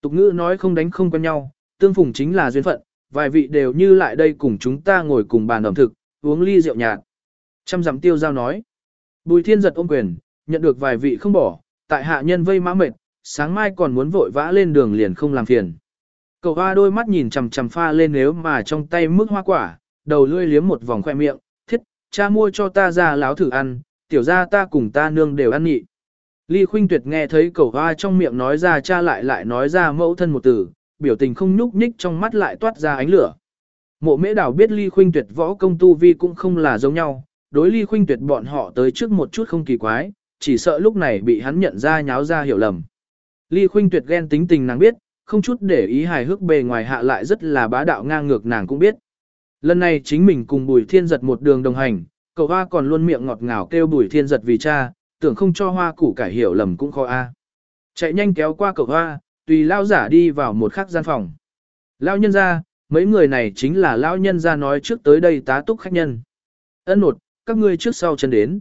Tục ngữ nói không đánh không quen nhau, tương phùng chính là duyên phận, vài vị đều như lại đây cùng chúng ta ngồi cùng bàn ẩm thực, uống ly rượu nhạt. Trăm dặm tiêu giao nói. Bùi thiên giật ôm quyền, nhận được vài vị không bỏ, tại hạ nhân vây mã mệt, sáng mai còn muốn vội vã lên đường liền không làm phiền. Cậu hoa đôi mắt nhìn chằm chằm pha lên nếu mà trong tay mức hoa quả, đầu lươi liếm một vòng khoe miệng, thiết, cha mua cho ta ra láo thử ăn, tiểu ra ta cùng ta nương đều ăn nhị. Ly Khuynh Tuyệt nghe thấy cậu hoa trong miệng nói ra cha lại lại nói ra mẫu thân một từ, biểu tình không nhúc nhích trong mắt lại toát ra ánh lửa. Mộ mễ đảo biết Ly Khuynh Tuyệt võ công tu vi cũng không là giống nhau, đối ly khuynh tuyệt bọn họ tới trước một chút không kỳ quái, chỉ sợ lúc này bị hắn nhận ra nháo ra hiểu lầm. Ly khuynh tuyệt ghen tính tình nàng biết, không chút để ý hài hước bề ngoài hạ lại rất là bá đạo ngang ngược nàng cũng biết. Lần này chính mình cùng bùi thiên giật một đường đồng hành, cậu hoa còn luôn miệng ngọt ngào kêu bùi thiên giật vì cha, tưởng không cho hoa củ cải hiểu lầm cũng khó a. Chạy nhanh kéo qua cậu hoa, tùy lao giả đi vào một khắc gian phòng. Lao nhân ra, mấy người này chính là lao nhân ra nói trước tới đây tá túc khách nhân. Ân nột, các ngươi trước sau chân đến.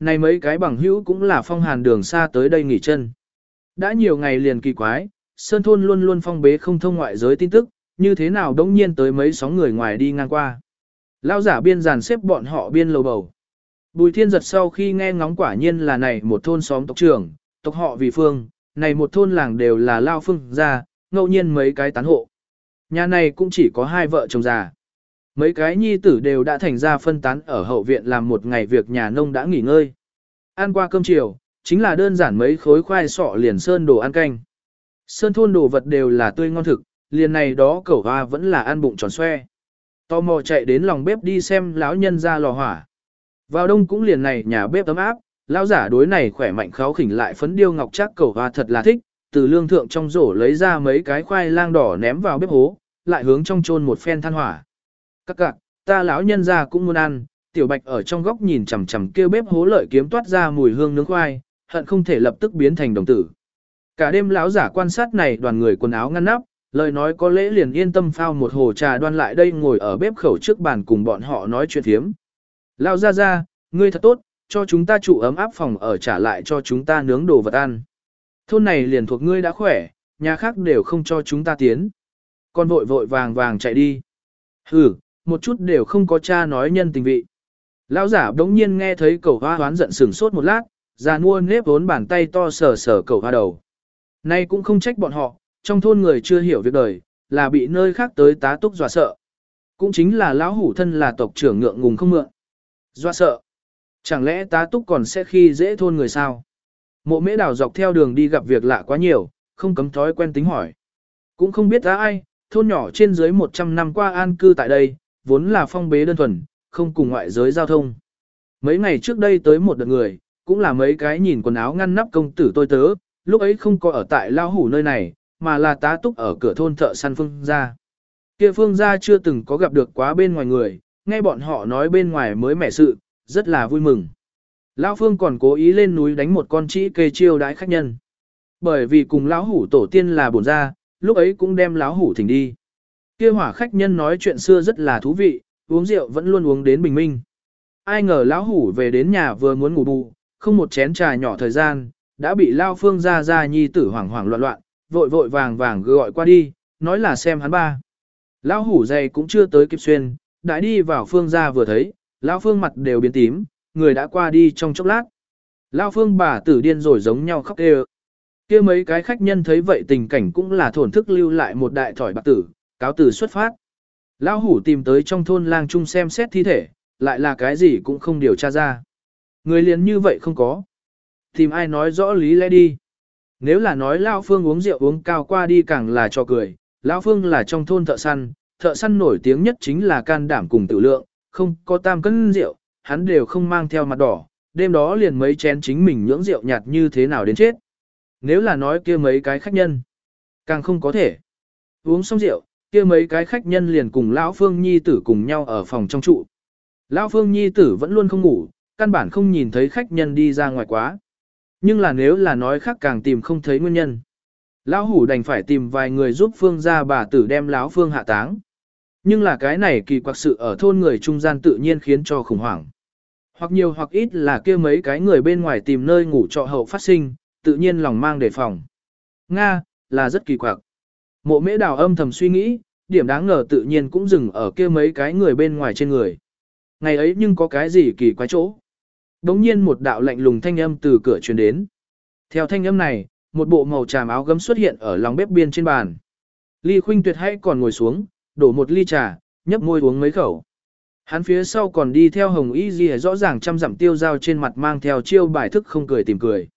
Này mấy cái bằng hữu cũng là phong hàn đường xa tới đây nghỉ chân. Đã nhiều ngày liền kỳ quái, Sơn Thôn luôn luôn phong bế không thông ngoại giới tin tức, như thế nào đống nhiên tới mấy sóng người ngoài đi ngang qua. Lao giả biên giàn xếp bọn họ biên lầu bầu. Bùi thiên giật sau khi nghe ngóng quả nhiên là này một thôn xóm tộc trưởng, tộc họ vì phương, này một thôn làng đều là Lao Phương gia, ngẫu nhiên mấy cái tán hộ. Nhà này cũng chỉ có hai vợ chồng già. Mấy cái nhi tử đều đã thành ra phân tán ở hậu viện làm một ngày việc nhà nông đã nghỉ ngơi. Ăn qua cơm chiều, chính là đơn giản mấy khối khoai sọ liền sơn đồ ăn canh. Sơn thôn đồ vật đều là tươi ngon thực, liền này đó cẩu hoa vẫn là ăn bụng tròn xoe. Tò mò chạy đến lòng bếp đi xem lão nhân ra lò hỏa. Vào đông cũng liền này nhà bếp ấm áp, lão giả đối này khỏe mạnh kháo khỉnh lại phấn điêu ngọc chắc cầu hoa thật là thích, từ lương thượng trong rổ lấy ra mấy cái khoai lang đỏ ném vào bếp hố, lại hướng trong chôn một phen than hỏa. Các cạc, ta lão nhân ra cũng muốn ăn, tiểu bạch ở trong góc nhìn chằm chằm kêu bếp hố lợi kiếm toát ra mùi hương nướng khoai, hận không thể lập tức biến thành đồng tử. Cả đêm lão giả quan sát này đoàn người quần áo ngăn nắp, lời nói có lẽ liền yên tâm phao một hồ trà đoan lại đây ngồi ở bếp khẩu trước bàn cùng bọn họ nói chuyện thiếm. Lão ra ra, ngươi thật tốt, cho chúng ta trụ ấm áp phòng ở trả lại cho chúng ta nướng đồ vật ăn. Thôn này liền thuộc ngươi đã khỏe, nhà khác đều không cho chúng ta tiến. Con vội vội vàng vàng chạy đi. Hừ, một chút đều không có cha nói nhân tình vị. Lão giả đống nhiên nghe thấy cầu hoa hoán giận sửng sốt một lát, già mua nếp vốn bàn tay to sờ sờ cầu hoa đầu. Nay cũng không trách bọn họ, trong thôn người chưa hiểu việc đời, là bị nơi khác tới tá túc dọa sợ. Cũng chính là lão hủ thân là tộc trưởng ngượng ngùng không mượn. Dọa sợ. Chẳng lẽ tá túc còn sẽ khi dễ thôn người sao? Mộ mễ đảo dọc theo đường đi gặp việc lạ quá nhiều, không cấm thói quen tính hỏi. Cũng không biết ra ai, thôn nhỏ trên dưới 100 năm qua an cư tại đây, vốn là phong bế đơn thuần, không cùng ngoại giới giao thông. Mấy ngày trước đây tới một đợt người, cũng là mấy cái nhìn quần áo ngăn nắp công tử tôi tớ, lúc ấy không có ở tại lao hủ nơi này, mà là tá túc ở cửa thôn thợ săn phương gia. Kia phương gia chưa từng có gặp được quá bên ngoài người, nghe bọn họ nói bên ngoài mới mẻ sự, rất là vui mừng. Lão Phương còn cố ý lên núi đánh một con trĩ kê chiêu đãi khách nhân. Bởi vì cùng lão hủ tổ tiên là bổn gia, lúc ấy cũng đem lão hủ thỉnh đi. Kia hỏa khách nhân nói chuyện xưa rất là thú vị, uống rượu vẫn luôn uống đến bình minh. Ai ngờ lão hủ về đến nhà vừa muốn ngủ bù, không một chén trà nhỏ thời gian, đã bị Lao Phương ra ra nhi tử hoảng hoảng loạn loạn, vội vội vàng vàng gọi qua đi, nói là xem hắn ba. Lão hủ dày cũng chưa tới kịp xuyên, đã đi vào Phương ra vừa thấy, Lão Phương mặt đều biến tím, người đã qua đi trong chốc lát. Lão Phương bà tử điên rồi giống nhau khóc kêu. kia mấy cái khách nhân thấy vậy tình cảnh cũng là thổn thức lưu lại một đại thỏi bạc tử, cáo tử xuất phát. Lão hủ tìm tới trong thôn lang trung xem xét thi thể, lại là cái gì cũng không điều tra ra. Người liền như vậy không có. Tìm ai nói rõ lý lẽ đi. Nếu là nói Lão Phương uống rượu uống cao qua đi càng là cho cười, Lão Phương là trong thôn thợ săn, thợ săn nổi tiếng nhất chính là can đảm cùng tự lượng, không có tam cân rượu, hắn đều không mang theo mặt đỏ, đêm đó liền mấy chén chính mình nhưỡng rượu nhạt như thế nào đến chết. Nếu là nói kia mấy cái khách nhân, càng không có thể. Uống xong rượu, kia mấy cái khách nhân liền cùng Lão Phương Nhi tử cùng nhau ở phòng trong trụ. Lão Phương Nhi tử vẫn luôn không ngủ, căn bản không nhìn thấy khách nhân đi ra ngoài quá. Nhưng là nếu là nói khác càng tìm không thấy nguyên nhân. Lão hủ đành phải tìm vài người giúp Phương ra bà tử đem lão Phương hạ táng. Nhưng là cái này kỳ quặc sự ở thôn người trung gian tự nhiên khiến cho khủng hoảng. Hoặc nhiều hoặc ít là kia mấy cái người bên ngoài tìm nơi ngủ trọ hậu phát sinh, tự nhiên lòng mang đề phòng. Nga, là rất kỳ quặc. Mộ mễ đào âm thầm suy nghĩ, điểm đáng ngờ tự nhiên cũng dừng ở kia mấy cái người bên ngoài trên người. Ngày ấy nhưng có cái gì kỳ quái chỗ. Đống nhiên một đạo lạnh lùng thanh âm từ cửa truyền đến. Theo thanh âm này, một bộ màu tràm áo gấm xuất hiện ở lòng bếp biên trên bàn. Ly Khuynh Tuyệt hãy còn ngồi xuống, đổ một ly trà, nhấp môi uống mấy khẩu. Hắn phía sau còn đi theo Hồng Y Di rõ ràng chăm dặm tiêu dao trên mặt mang theo chiêu bài thức không cười tìm cười.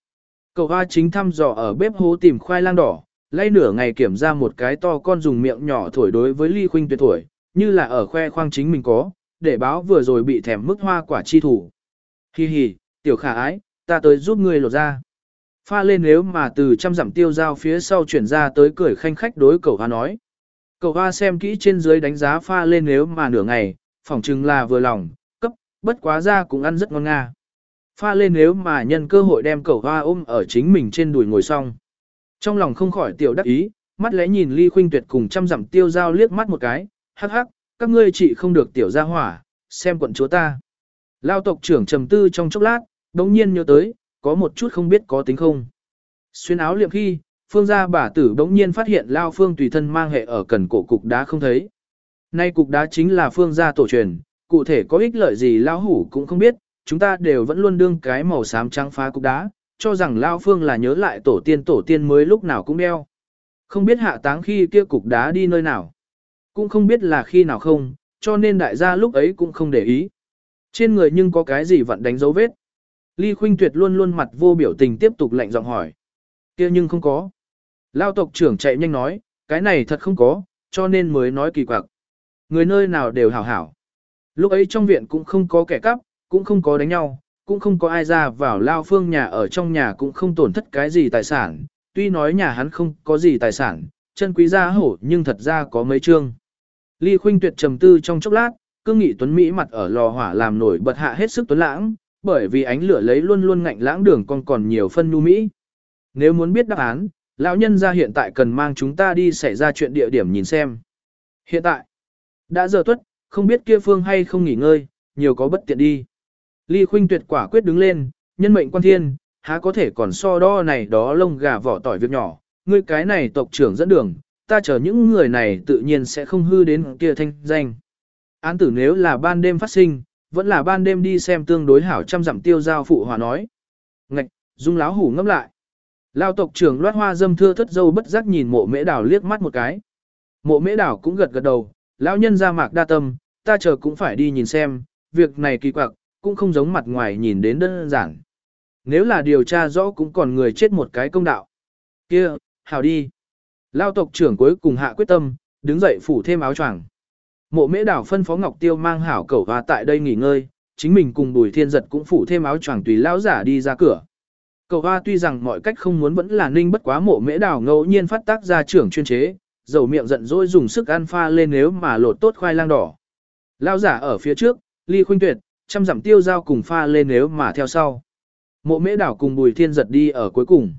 Cậu hoa chính thăm dò ở bếp hố tìm khoai lang đỏ, lay nửa ngày kiểm ra một cái to con dùng miệng nhỏ thổi đối với Ly Khuynh Tuyệt thổi, như là ở khoe khoang chính mình có, để báo vừa rồi bị thèm mức hoa quả chi thủ. Hi hi, tiểu khả ái, ta tới giúp ngươi lột ra. Pha lên nếu mà từ trăm dặm tiêu dao phía sau chuyển ra tới cười khanh khách đối cậu hoa nói. Cầu hoa xem kỹ trên dưới đánh giá pha lên nếu mà nửa ngày, phỏng chừng là vừa lòng, cấp, bất quá ra cũng ăn rất ngon nga. Pha lên nếu mà nhân cơ hội đem cầu hoa ôm ở chính mình trên đùi ngồi xong. Trong lòng không khỏi tiểu đắc ý, mắt lẽ nhìn ly khuynh tuyệt cùng trăm dặm tiêu giao liếc mắt một cái, hắc hắc, các ngươi chỉ không được tiểu ra hỏa, xem quận chúa ta. Lao tộc trưởng trầm tư trong chốc lát, đống nhiên nhớ tới, có một chút không biết có tính không. Xuyên áo liệm khi, phương gia bà tử đống nhiên phát hiện Lao phương tùy thân mang hệ ở cần cổ cục đá không thấy. Nay cục đá chính là phương gia tổ truyền, cụ thể có ích lợi gì Lao hủ cũng không biết, chúng ta đều vẫn luôn đương cái màu xám trắng phá cục đá, cho rằng Lao phương là nhớ lại tổ tiên tổ tiên mới lúc nào cũng đeo. Không biết hạ táng khi kia cục đá đi nơi nào. Cũng không biết là khi nào không, cho nên đại gia lúc ấy cũng không để ý. Trên người nhưng có cái gì vẫn đánh dấu vết. Ly Khuynh Tuyệt luôn luôn mặt vô biểu tình tiếp tục lạnh giọng hỏi. kia nhưng không có. Lao tộc trưởng chạy nhanh nói, cái này thật không có, cho nên mới nói kỳ quặc. Người nơi nào đều hảo hảo. Lúc ấy trong viện cũng không có kẻ cắp, cũng không có đánh nhau, cũng không có ai ra vào Lao Phương nhà ở trong nhà cũng không tổn thất cái gì tài sản. Tuy nói nhà hắn không có gì tài sản, chân quý gia hổ nhưng thật ra có mấy chương. Ly Khuynh Tuyệt trầm tư trong chốc lát, cương nghị tuấn Mỹ mặt ở lò hỏa làm nổi bật hạ hết sức tuấn lãng, bởi vì ánh lửa lấy luôn luôn ngạnh lãng đường còn còn nhiều phân nhu Mỹ. Nếu muốn biết đáp án, lão nhân ra hiện tại cần mang chúng ta đi xảy ra chuyện địa điểm nhìn xem. Hiện tại, đã giờ tuất, không biết kia phương hay không nghỉ ngơi, nhiều có bất tiện đi. Ly Khuynh tuyệt quả quyết đứng lên, nhân mệnh quan thiên, há có thể còn so đo này đó lông gà vỏ tỏi việc nhỏ, ngươi cái này tộc trưởng dẫn đường, ta chờ những người này tự nhiên sẽ không hư đến kia thanh danh. Án tử nếu là ban đêm phát sinh, vẫn là ban đêm đi xem tương đối hảo trăm dặm tiêu giao phụ hòa nói. Ngạch, dung láo hủ ngâm lại. Lao tộc trưởng loát hoa dâm thưa thất dâu bất giác nhìn mộ mễ đảo liếc mắt một cái. Mộ mễ đảo cũng gật gật đầu, lão nhân ra mạc đa tâm, ta chờ cũng phải đi nhìn xem, việc này kỳ quặc, cũng không giống mặt ngoài nhìn đến đơn giản. Nếu là điều tra rõ cũng còn người chết một cái công đạo. kia hào đi. Lao tộc trưởng cuối cùng hạ quyết tâm, đứng dậy phủ thêm áo choàng. Mộ mễ đảo phân phó Ngọc Tiêu mang hảo cẩu và tại đây nghỉ ngơi, chính mình cùng Bùi Thiên Giật cũng phủ thêm áo choàng tùy lão giả đi ra cửa. Cậu hoa tuy rằng mọi cách không muốn vẫn là ninh bất quá mộ mễ đảo ngẫu nhiên phát tác ra trưởng chuyên chế, dầu miệng giận dỗi dùng sức ăn pha lên nếu mà lột tốt khoai lang đỏ. Lão giả ở phía trước, ly khuynh tuyệt, trăm dặm tiêu giao cùng pha lên nếu mà theo sau. Mộ mễ đảo cùng Bùi Thiên Giật đi ở cuối cùng.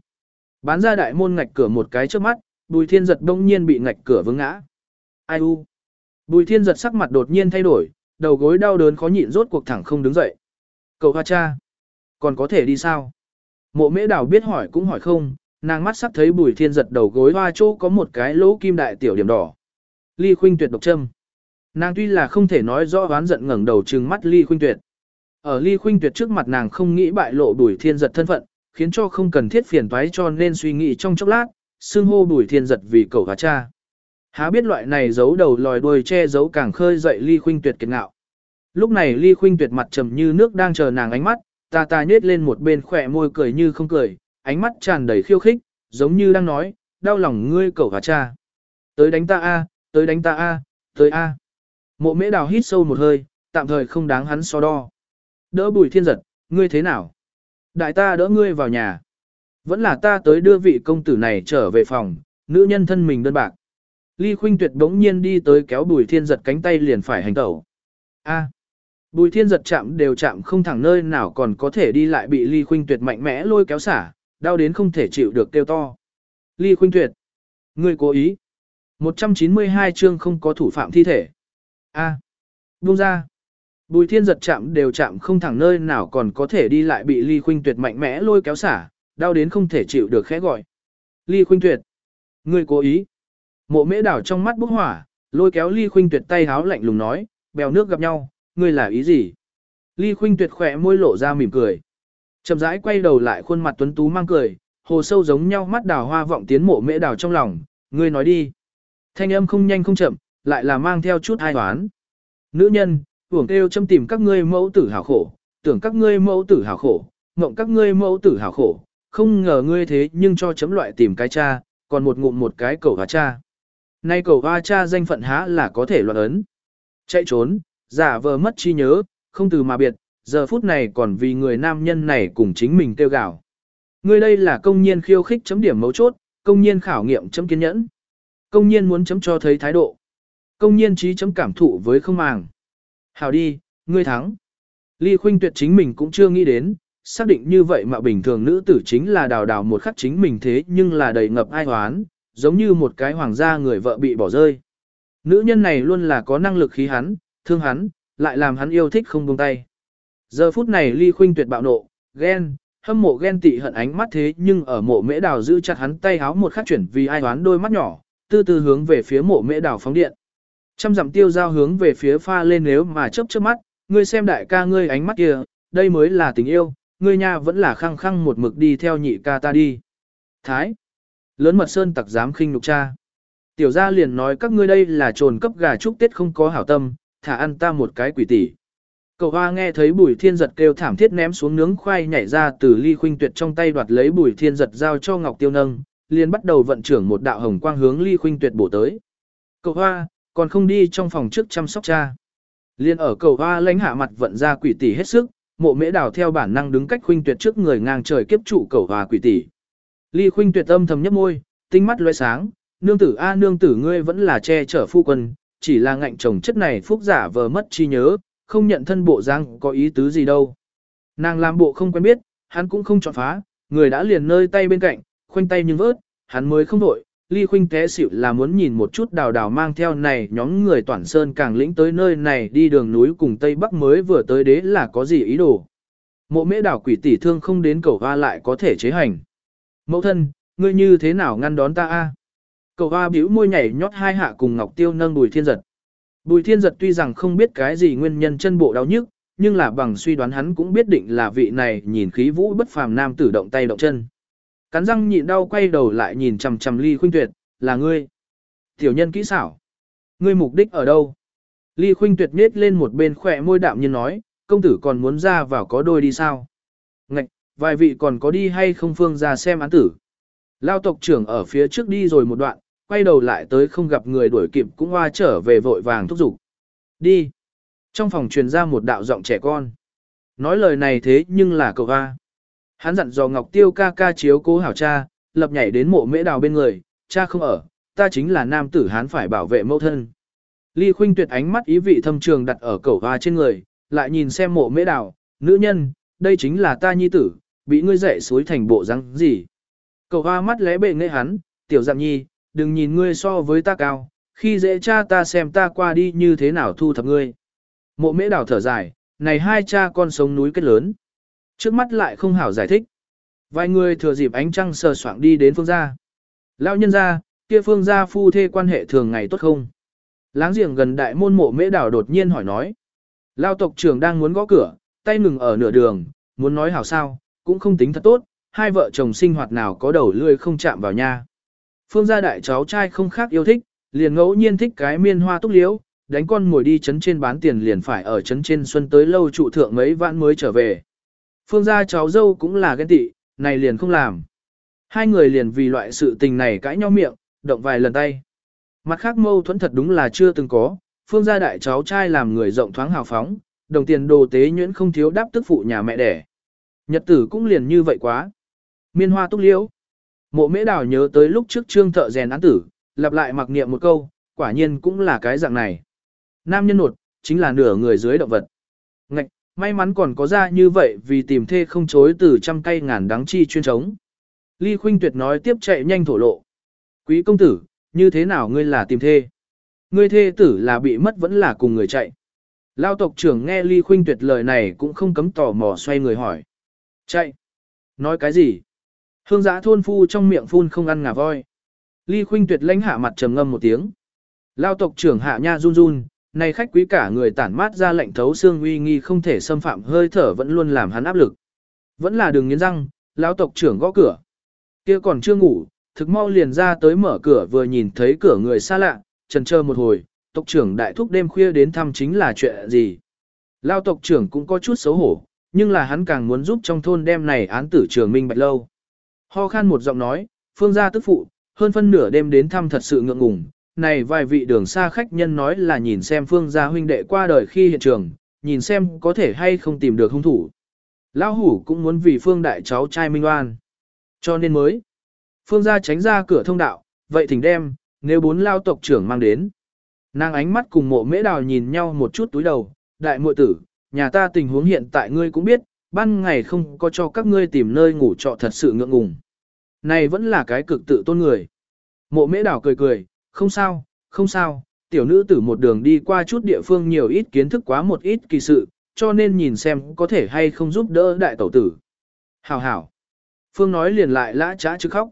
Bán ra đại môn ngạch cửa một cái trước mắt, Bùi Thiên Giật đông nhiên bị ngạch cửa vướng ngã. Ai u? Bùi Thiên Giật sắc mặt đột nhiên thay đổi, đầu gối đau đớn khó nhịn rốt cuộc thẳng không đứng dậy. Cầu hoa cha, còn có thể đi sao? Mộ mễ đảo biết hỏi cũng hỏi không, nàng mắt sắc thấy Bùi Thiên Giật đầu gối hoa chỗ có một cái lỗ kim đại tiểu điểm đỏ. Ly Khuynh Tuyệt độc châm. Nàng tuy là không thể nói rõ oán giận ngẩng đầu trừng mắt Ly Khuynh Tuyệt. Ở Ly Khuynh Tuyệt trước mặt nàng không nghĩ bại lộ Bùi Thiên Giật thân phận, khiến cho không cần thiết phiền toái cho nên suy nghĩ trong chốc lát, xưng hô Bùi Thiên Giật vì cầu và cha. Há biết loại này giấu đầu lòi đuôi che giấu càng khơi dậy Ly Khuynh Tuyệt kiệt ngạo. Lúc này Ly Khuynh Tuyệt mặt trầm như nước đang chờ nàng ánh mắt, ta ta nhếch lên một bên khỏe môi cười như không cười, ánh mắt tràn đầy khiêu khích, giống như đang nói, đau lòng ngươi cầu và cha. Tới đánh ta a, tới đánh ta a, tới a. Mộ Mễ Đào hít sâu một hơi, tạm thời không đáng hắn so đo. Đỡ Bùi Thiên Giật, ngươi thế nào? Đại ta đỡ ngươi vào nhà. Vẫn là ta tới đưa vị công tử này trở về phòng, nữ nhân thân mình đơn bạc. Ly Khuynh Tuyệt bỗng nhiên đi tới kéo Bùi Thiên Giật cánh tay liền phải hành tẩu. A. Bùi Thiên Giật chạm đều chạm không thẳng nơi nào còn có thể đi lại bị Ly Khuynh Tuyệt mạnh mẽ lôi kéo xả, đau đến không thể chịu được kêu to. Ly Khuynh Tuyệt. Ngươi cố ý. 192 chương không có thủ phạm thi thể. A. Buông ra. Bùi thiên giật chạm đều chạm không thẳng nơi nào còn có thể đi lại bị ly khuynh tuyệt mạnh mẽ lôi kéo xả, đau đến không thể chịu được khẽ gọi. Ly khuynh tuyệt. Ngươi cố ý. Mộ mễ đảo trong mắt bốc hỏa, lôi kéo ly khuynh tuyệt tay háo lạnh lùng nói, bèo nước gặp nhau, ngươi là ý gì? Ly khuynh tuyệt khỏe môi lộ ra mỉm cười. Chậm rãi quay đầu lại khuôn mặt tuấn tú mang cười, hồ sâu giống nhau mắt đào hoa vọng tiến mộ mễ đào trong lòng, ngươi nói đi. Thanh âm không nhanh không chậm, lại là mang theo chút ai toán. Nữ nhân, hưởng kêu châm tìm các ngươi mẫu tử hảo khổ, tưởng các ngươi mẫu tử hảo khổ, mộng các ngươi mẫu tử hảo khổ, không ngờ ngươi thế nhưng cho chấm loại tìm cái cha, còn một ngụm một cái cầu hoa cha. Nay cầu hoa cha danh phận há là có thể loạn ấn. Chạy trốn, giả vờ mất chi nhớ, không từ mà biệt, giờ phút này còn vì người nam nhân này cùng chính mình tiêu gạo. Ngươi đây là công nhiên khiêu khích chấm điểm mấu chốt, công nhiên khảo nghiệm chấm kiên nhẫn. Công nhiên muốn chấm cho thấy thái độ. Công nhiên trí chấm cảm thụ với không màng. Hào đi, ngươi thắng. Ly Khuynh Tuyệt chính mình cũng chưa nghĩ đến, xác định như vậy mà bình thường nữ tử chính là đào đào một khắc chính mình thế nhưng là đầy ngập ai hoán, giống như một cái hoàng gia người vợ bị bỏ rơi. Nữ nhân này luôn là có năng lực khí hắn, thương hắn, lại làm hắn yêu thích không buông tay. Giờ phút này Ly Khuynh Tuyệt bạo nộ, ghen, hâm mộ ghen tị hận ánh mắt thế nhưng ở mộ mễ đào giữ chặt hắn tay háo một khắc chuyển vì ai hoán đôi mắt nhỏ, từ từ hướng về phía mộ mễ đào phóng điện. Trăm dặm tiêu giao hướng về phía pha lên nếu mà chớp chớp mắt, ngươi xem đại ca ngươi ánh mắt kia, đây mới là tình yêu, ngươi nha vẫn là khăng khăng một mực đi theo nhị ca ta đi. Thái. Lớn mật sơn tặc dám khinh nhục cha. Tiểu gia liền nói các ngươi đây là trồn cấp gà chúc tết không có hảo tâm, thả ăn ta một cái quỷ tỷ. Cậu hoa nghe thấy bùi thiên giật kêu thảm thiết ném xuống nướng khoai nhảy ra từ ly khuynh tuyệt trong tay đoạt lấy bùi thiên giật giao cho ngọc tiêu nâng, liền bắt đầu vận trưởng một đạo hồng quang hướng ly khuynh tuyệt bổ tới. Cậu hoa, còn không đi trong phòng trước chăm sóc cha. Liên ở cầu hoa lãnh hạ mặt vận ra quỷ tỷ hết sức, mộ mễ đào theo bản năng đứng cách khuynh tuyệt trước người ngang trời kiếp trụ cầu hoa quỷ tỷ. Ly khuynh tuyệt âm thầm nhấp môi, tinh mắt lóe sáng, nương tử a nương tử ngươi vẫn là che chở phu quân, chỉ là ngạnh chồng chất này phúc giả vờ mất chi nhớ, không nhận thân bộ giang có ý tứ gì đâu. Nàng làm bộ không quen biết, hắn cũng không chọn phá, người đã liền nơi tay bên cạnh, khoanh tay nhưng vớt, hắn mới không đổi, Ly Khuynh té xỉu là muốn nhìn một chút đào đào mang theo này nhóm người toàn sơn càng lĩnh tới nơi này đi đường núi cùng Tây Bắc mới vừa tới đế là có gì ý đồ. Mộ mễ đảo quỷ tỷ thương không đến cầu hoa lại có thể chế hành. Mẫu thân, ngươi như thế nào ngăn đón ta a? Cầu hoa bĩu môi nhảy nhót hai hạ cùng Ngọc Tiêu nâng bùi thiên giật. Bùi thiên giật tuy rằng không biết cái gì nguyên nhân chân bộ đau nhức, nhưng là bằng suy đoán hắn cũng biết định là vị này nhìn khí vũ bất phàm nam tử động tay động chân. Cắn răng nhịn đau quay đầu lại nhìn chằm chằm ly khuynh tuyệt, là ngươi. Tiểu nhân kỹ xảo. Ngươi mục đích ở đâu? Ly khuynh tuyệt nết lên một bên khỏe môi đạm nhiên nói, công tử còn muốn ra vào có đôi đi sao? Ngạch, vài vị còn có đi hay không phương ra xem án tử. Lao tộc trưởng ở phía trước đi rồi một đoạn, quay đầu lại tới không gặp người đuổi kịp cũng hoa trở về vội vàng thúc giục. Đi. Trong phòng truyền ra một đạo giọng trẻ con. Nói lời này thế nhưng là cậu Ga Hắn dặn dò Ngọc Tiêu ca ca chiếu cố hảo cha, lập nhảy đến mộ mễ đào bên người, cha không ở, ta chính là nam tử hắn phải bảo vệ mẫu thân. Ly Khuynh tuyệt ánh mắt ý vị thâm trường đặt ở cậu Ga trên người, lại nhìn xem mộ mễ đào, nữ nhân, đây chính là ta nhi tử, bị ngươi dạy suối thành bộ răng gì. Cậu Ga mắt lẽ bệ nghệ hắn, tiểu dạng nhi, đừng nhìn ngươi so với ta cao, khi dễ cha ta xem ta qua đi như thế nào thu thập ngươi. Mộ mễ đảo thở dài, này hai cha con sống núi kết lớn. Trước mắt lại không hảo giải thích. Vài người thừa dịp ánh trăng sờ soạng đi đến phương gia. Lão nhân gia, kia phương gia phu thê quan hệ thường ngày tốt không? Láng giềng gần đại môn mộ mễ đảo đột nhiên hỏi nói. Lao tộc trưởng đang muốn gõ cửa, tay ngừng ở nửa đường, muốn nói hảo sao, cũng không tính thật tốt, hai vợ chồng sinh hoạt nào có đầu lươi không chạm vào nha. Phương gia đại cháu trai không khác yêu thích, liền ngẫu nhiên thích cái miên hoa túc liễu, đánh con ngồi đi chấn trên bán tiền liền phải ở chấn trên xuân tới lâu trụ thượng mấy vãn mới trở về. Phương gia cháu dâu cũng là ghen tị, này liền không làm. Hai người liền vì loại sự tình này cãi nhau miệng, động vài lần tay. Mặt khác mâu thuẫn thật đúng là chưa từng có, phương gia đại cháu trai làm người rộng thoáng hào phóng, đồng tiền đồ tế nhuyễn không thiếu đáp tức phụ nhà mẹ đẻ. Nhật tử cũng liền như vậy quá. Miên hoa túc liễu. Mộ mễ đào nhớ tới lúc trước trương thợ rèn án tử, lặp lại mặc niệm một câu, quả nhiên cũng là cái dạng này. Nam nhân nột, chính là nửa người dưới động vật. Ngạch, may mắn còn có ra như vậy vì tìm thê không chối từ trăm cây ngàn đắng chi chuyên trống. Ly Khuynh Tuyệt nói tiếp chạy nhanh thổ lộ. Quý công tử, như thế nào ngươi là tìm thê? Ngươi thê tử là bị mất vẫn là cùng người chạy. Lao tộc trưởng nghe Ly Khuynh Tuyệt lời này cũng không cấm tò mò xoay người hỏi. Chạy? Nói cái gì? Hương giã thôn phu trong miệng phun không ăn ngà voi. Ly Khuynh Tuyệt lãnh hạ mặt trầm ngâm một tiếng. Lao tộc trưởng hạ nha run run, này khách quý cả người tản mát ra lệnh thấu xương uy nghi không thể xâm phạm hơi thở vẫn luôn làm hắn áp lực. Vẫn là đường nghiến răng, lão tộc trưởng gõ cửa. Kia còn chưa ngủ, thực mau liền ra tới mở cửa vừa nhìn thấy cửa người xa lạ, trần chờ một hồi, tộc trưởng đại thúc đêm khuya đến thăm chính là chuyện gì. Lão tộc trưởng cũng có chút xấu hổ, nhưng là hắn càng muốn giúp trong thôn đêm này án tử trường minh bạch lâu. Ho khan một giọng nói, phương gia tức phụ, hơn phân nửa đêm đến thăm thật sự ngượng ngùng, này vài vị đường xa khách nhân nói là nhìn xem phương gia huynh đệ qua đời khi hiện trường, nhìn xem có thể hay không tìm được hung thủ. Lão hủ cũng muốn vì phương đại cháu trai minh oan. Cho nên mới. Phương gia tránh ra cửa thông đạo, vậy thỉnh đem, nếu bốn lao tộc trưởng mang đến. Nàng ánh mắt cùng mộ mễ đào nhìn nhau một chút túi đầu, đại muội tử, nhà ta tình huống hiện tại ngươi cũng biết, ban ngày không có cho các ngươi tìm nơi ngủ trọ thật sự ngượng ngùng. Này vẫn là cái cực tự tôn người. Mộ mễ đảo cười cười, không sao, không sao, tiểu nữ tử một đường đi qua chút địa phương nhiều ít kiến thức quá một ít kỳ sự, cho nên nhìn xem có thể hay không giúp đỡ đại tẩu tử. Hảo hảo. Phương nói liền lại lã trá chứ khóc.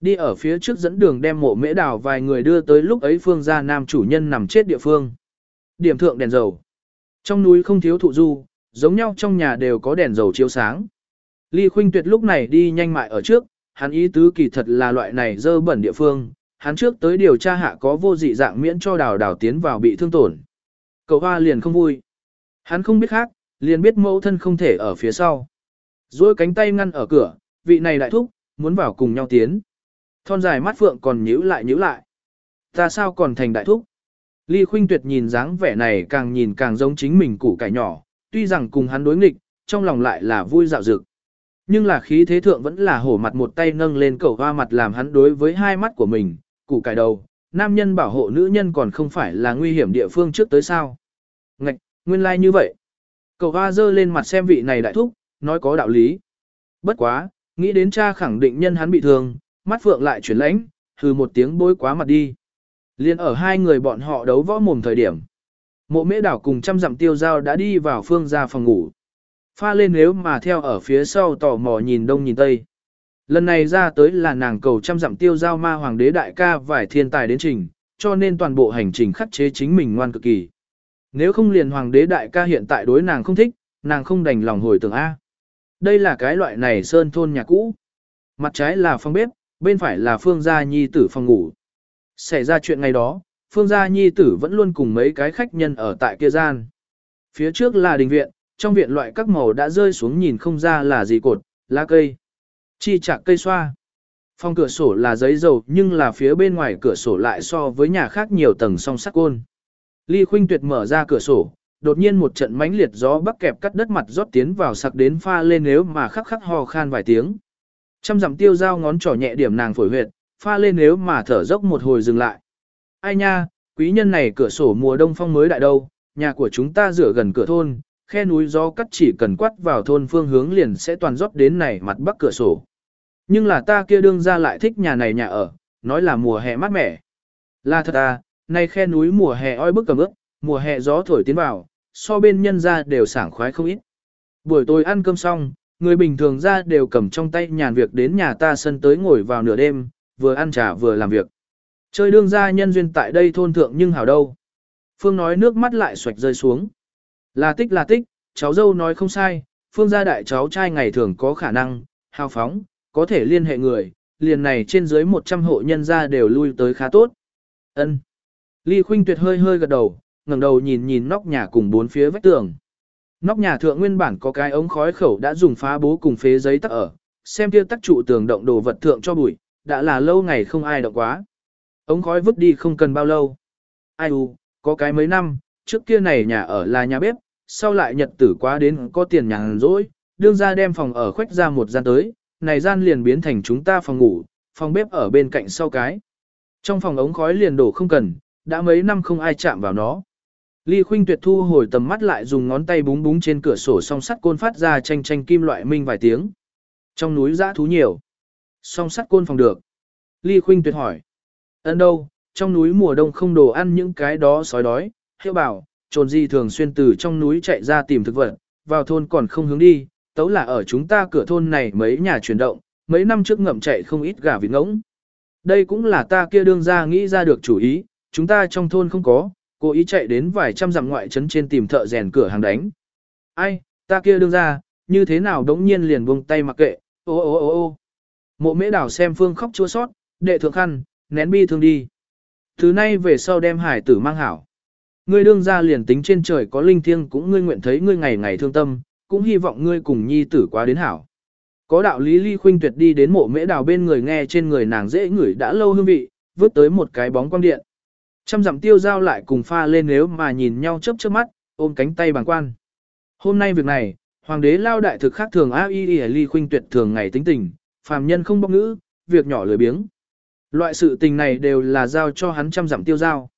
Đi ở phía trước dẫn đường đem mộ mễ đảo vài người đưa tới lúc ấy phương gia nam chủ nhân nằm chết địa phương. Điểm thượng đèn dầu. Trong núi không thiếu thụ du, giống nhau trong nhà đều có đèn dầu chiếu sáng. Ly Khuynh Tuyệt lúc này đi nhanh mại ở trước, hắn ý tứ kỳ thật là loại này dơ bẩn địa phương, hắn trước tới điều tra hạ có vô dị dạng miễn cho đào đào tiến vào bị thương tổn. Cậu hoa liền không vui. Hắn không biết khác, liền biết mẫu thân không thể ở phía sau. Rồi cánh tay ngăn ở cửa, vị này đại thúc, muốn vào cùng nhau tiến. Thon dài mắt phượng còn nhíu lại nhíu lại. Ta sao còn thành đại thúc? Ly Khuynh Tuyệt nhìn dáng vẻ này càng nhìn càng giống chính mình củ cải nhỏ, tuy rằng cùng hắn đối nghịch, trong lòng lại là vui dạo dực. Nhưng là khí thế thượng vẫn là hổ mặt một tay nâng lên cầu hoa mặt làm hắn đối với hai mắt của mình, củ cải đầu, nam nhân bảo hộ nữ nhân còn không phải là nguy hiểm địa phương trước tới sao. Ngạch, nguyên lai like như vậy. Cầu hoa dơ lên mặt xem vị này đại thúc, nói có đạo lý. Bất quá, nghĩ đến cha khẳng định nhân hắn bị thương, mắt phượng lại chuyển lãnh, hừ một tiếng bối quá mặt đi. Liên ở hai người bọn họ đấu võ mồm thời điểm. Mộ mễ đảo cùng trăm dặm tiêu giao đã đi vào phương ra phòng ngủ. Pha lên nếu mà theo ở phía sau tò mò nhìn đông nhìn tây. Lần này ra tới là nàng cầu trăm dặm tiêu giao ma hoàng đế đại ca vài thiên tài đến trình, cho nên toàn bộ hành trình khắc chế chính mình ngoan cực kỳ. Nếu không liền hoàng đế đại ca hiện tại đối nàng không thích, nàng không đành lòng hồi tưởng A. Đây là cái loại này sơn thôn nhà cũ. Mặt trái là phòng bếp, bên phải là phương gia nhi tử phòng ngủ. Xảy ra chuyện ngày đó, phương gia nhi tử vẫn luôn cùng mấy cái khách nhân ở tại kia gian. Phía trước là đình viện, trong viện loại các màu đã rơi xuống nhìn không ra là gì cột, lá cây, chi chạc cây xoa. Phòng cửa sổ là giấy dầu nhưng là phía bên ngoài cửa sổ lại so với nhà khác nhiều tầng song sắt côn. Ly Khuynh Tuyệt mở ra cửa sổ, đột nhiên một trận mãnh liệt gió bắc kẹp cắt đất mặt rót tiến vào sặc đến pha lên nếu mà khắc khắc ho khan vài tiếng. Trăm dặm tiêu dao ngón trỏ nhẹ điểm nàng phổi huyệt, pha lên nếu mà thở dốc một hồi dừng lại. Ai nha, quý nhân này cửa sổ mùa đông phong mới đại đâu, nhà của chúng ta rửa gần cửa thôn, khe núi gió cắt chỉ cần quát vào thôn phương hướng liền sẽ toàn rót đến này mặt bắc cửa sổ. Nhưng là ta kia đương ra lại thích nhà này nhà ở, nói là mùa hè mát mẻ. Là thật à, nay khe núi mùa hè oi bức cầm ướp, mùa hè gió thổi tiến vào, so bên nhân ra đều sảng khoái không ít. Buổi tối ăn cơm xong, người bình thường ra đều cầm trong tay nhàn việc đến nhà ta sân tới ngồi vào nửa đêm, vừa ăn trà vừa làm việc. Chơi đương gia nhân duyên tại đây thôn thượng nhưng hảo đâu. Phương nói nước mắt lại xoạch rơi xuống. Là tích là tích, cháu dâu nói không sai, Phương gia đại cháu trai ngày thường có khả năng, hào phóng, có thể liên hệ người, liền này trên dưới 100 hộ nhân gia đều lui tới khá tốt. Ân. Ly Khuynh Tuyệt hơi hơi gật đầu, ngẩng đầu nhìn nhìn nóc nhà cùng bốn phía vách tường. Nóc nhà thượng nguyên bản có cái ống khói khẩu đã dùng phá bố cùng phế giấy tắc ở, xem kia tắc trụ tường động đồ vật thượng cho bụi, đã là lâu ngày không ai động quá. Ống khói vứt đi không cần bao lâu. Ai u, có cái mấy năm, trước kia này nhà ở là nhà bếp, sau lại nhật tử quá đến có tiền nhàn rỗi, đương ra đem phòng ở khoách ra một gian tới, này gian liền biến thành chúng ta phòng ngủ, phòng bếp ở bên cạnh sau cái. Trong phòng ống khói liền đổ không cần, đã mấy năm không ai chạm vào nó. Ly Khuynh Tuyệt thu hồi tầm mắt lại dùng ngón tay búng búng trên cửa sổ song sắt côn phát ra tranh tranh kim loại minh vài tiếng. Trong núi dã thú nhiều. Song sắt côn phòng được. Ly Khuynh Tuyệt hỏi. Ấn đâu, trong núi mùa đông không đồ ăn những cái đó sói đói, hiệu bảo, trồn gì thường xuyên từ trong núi chạy ra tìm thực vật, vào thôn còn không hướng đi, tấu là ở chúng ta cửa thôn này mấy nhà chuyển động, mấy năm trước ngậm chạy không ít gà vịt ngỗng. Đây cũng là ta kia đương ra nghĩ ra được chủ ý, chúng ta trong thôn không có, cố ý chạy đến vài trăm dặm ngoại trấn trên tìm thợ rèn cửa hàng đánh. Ai, ta kia đương ra, như thế nào đống nhiên liền buông tay mặc kệ, ô ô ô ô. Mộ mễ đảo xem phương khóc chua sót, đệ thượng khăn, nén bi thương đi. Thứ nay về sau đem hải tử mang hảo. Ngươi đương ra liền tính trên trời có linh thiêng cũng ngươi nguyện thấy ngươi ngày ngày thương tâm, cũng hy vọng ngươi cùng nhi tử quá đến hảo. Có đạo lý ly khuynh tuyệt đi đến mộ mễ đào bên người nghe trên người nàng dễ ngửi đã lâu hương vị, vứt tới một cái bóng quang điện. Trăm dặm tiêu giao lại cùng pha lên nếu mà nhìn nhau chớp chớp mắt, ôm cánh tay bằng quan. Hôm nay việc này, hoàng đế lao đại thực khác thường a y ly khuynh tuyệt thường ngày tính tình, phàm nhân không bóc ngữ, việc nhỏ lười biếng. Loại sự tình này đều là giao cho hắn trăm dặm tiêu giao.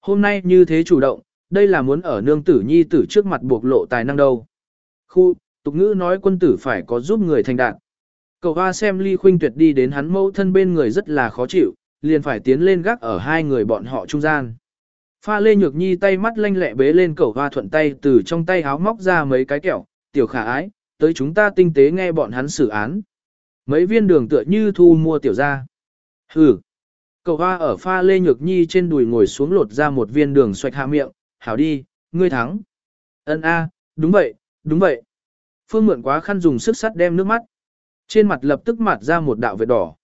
Hôm nay như thế chủ động, đây là muốn ở nương tử nhi tử trước mặt buộc lộ tài năng đâu. Khu, tục ngữ nói quân tử phải có giúp người thành đạt. Cậu hoa xem ly khuynh tuyệt đi đến hắn mẫu thân bên người rất là khó chịu, liền phải tiến lên gác ở hai người bọn họ trung gian. Pha lê nhược nhi tay mắt lanh lẹ bế lên cậu hoa thuận tay từ trong tay háo móc ra mấy cái kẹo, tiểu khả ái, tới chúng ta tinh tế nghe bọn hắn xử án. Mấy viên đường tựa như thu mua tiểu ra. Hừ. Cậu hoa ở pha lê nhược nhi trên đùi ngồi xuống lột ra một viên đường xoạch hạ miệng, hảo đi, ngươi thắng. Ân a, đúng vậy, đúng vậy. Phương mượn quá khăn dùng sức sắt đem nước mắt. Trên mặt lập tức mặt ra một đạo vệt đỏ.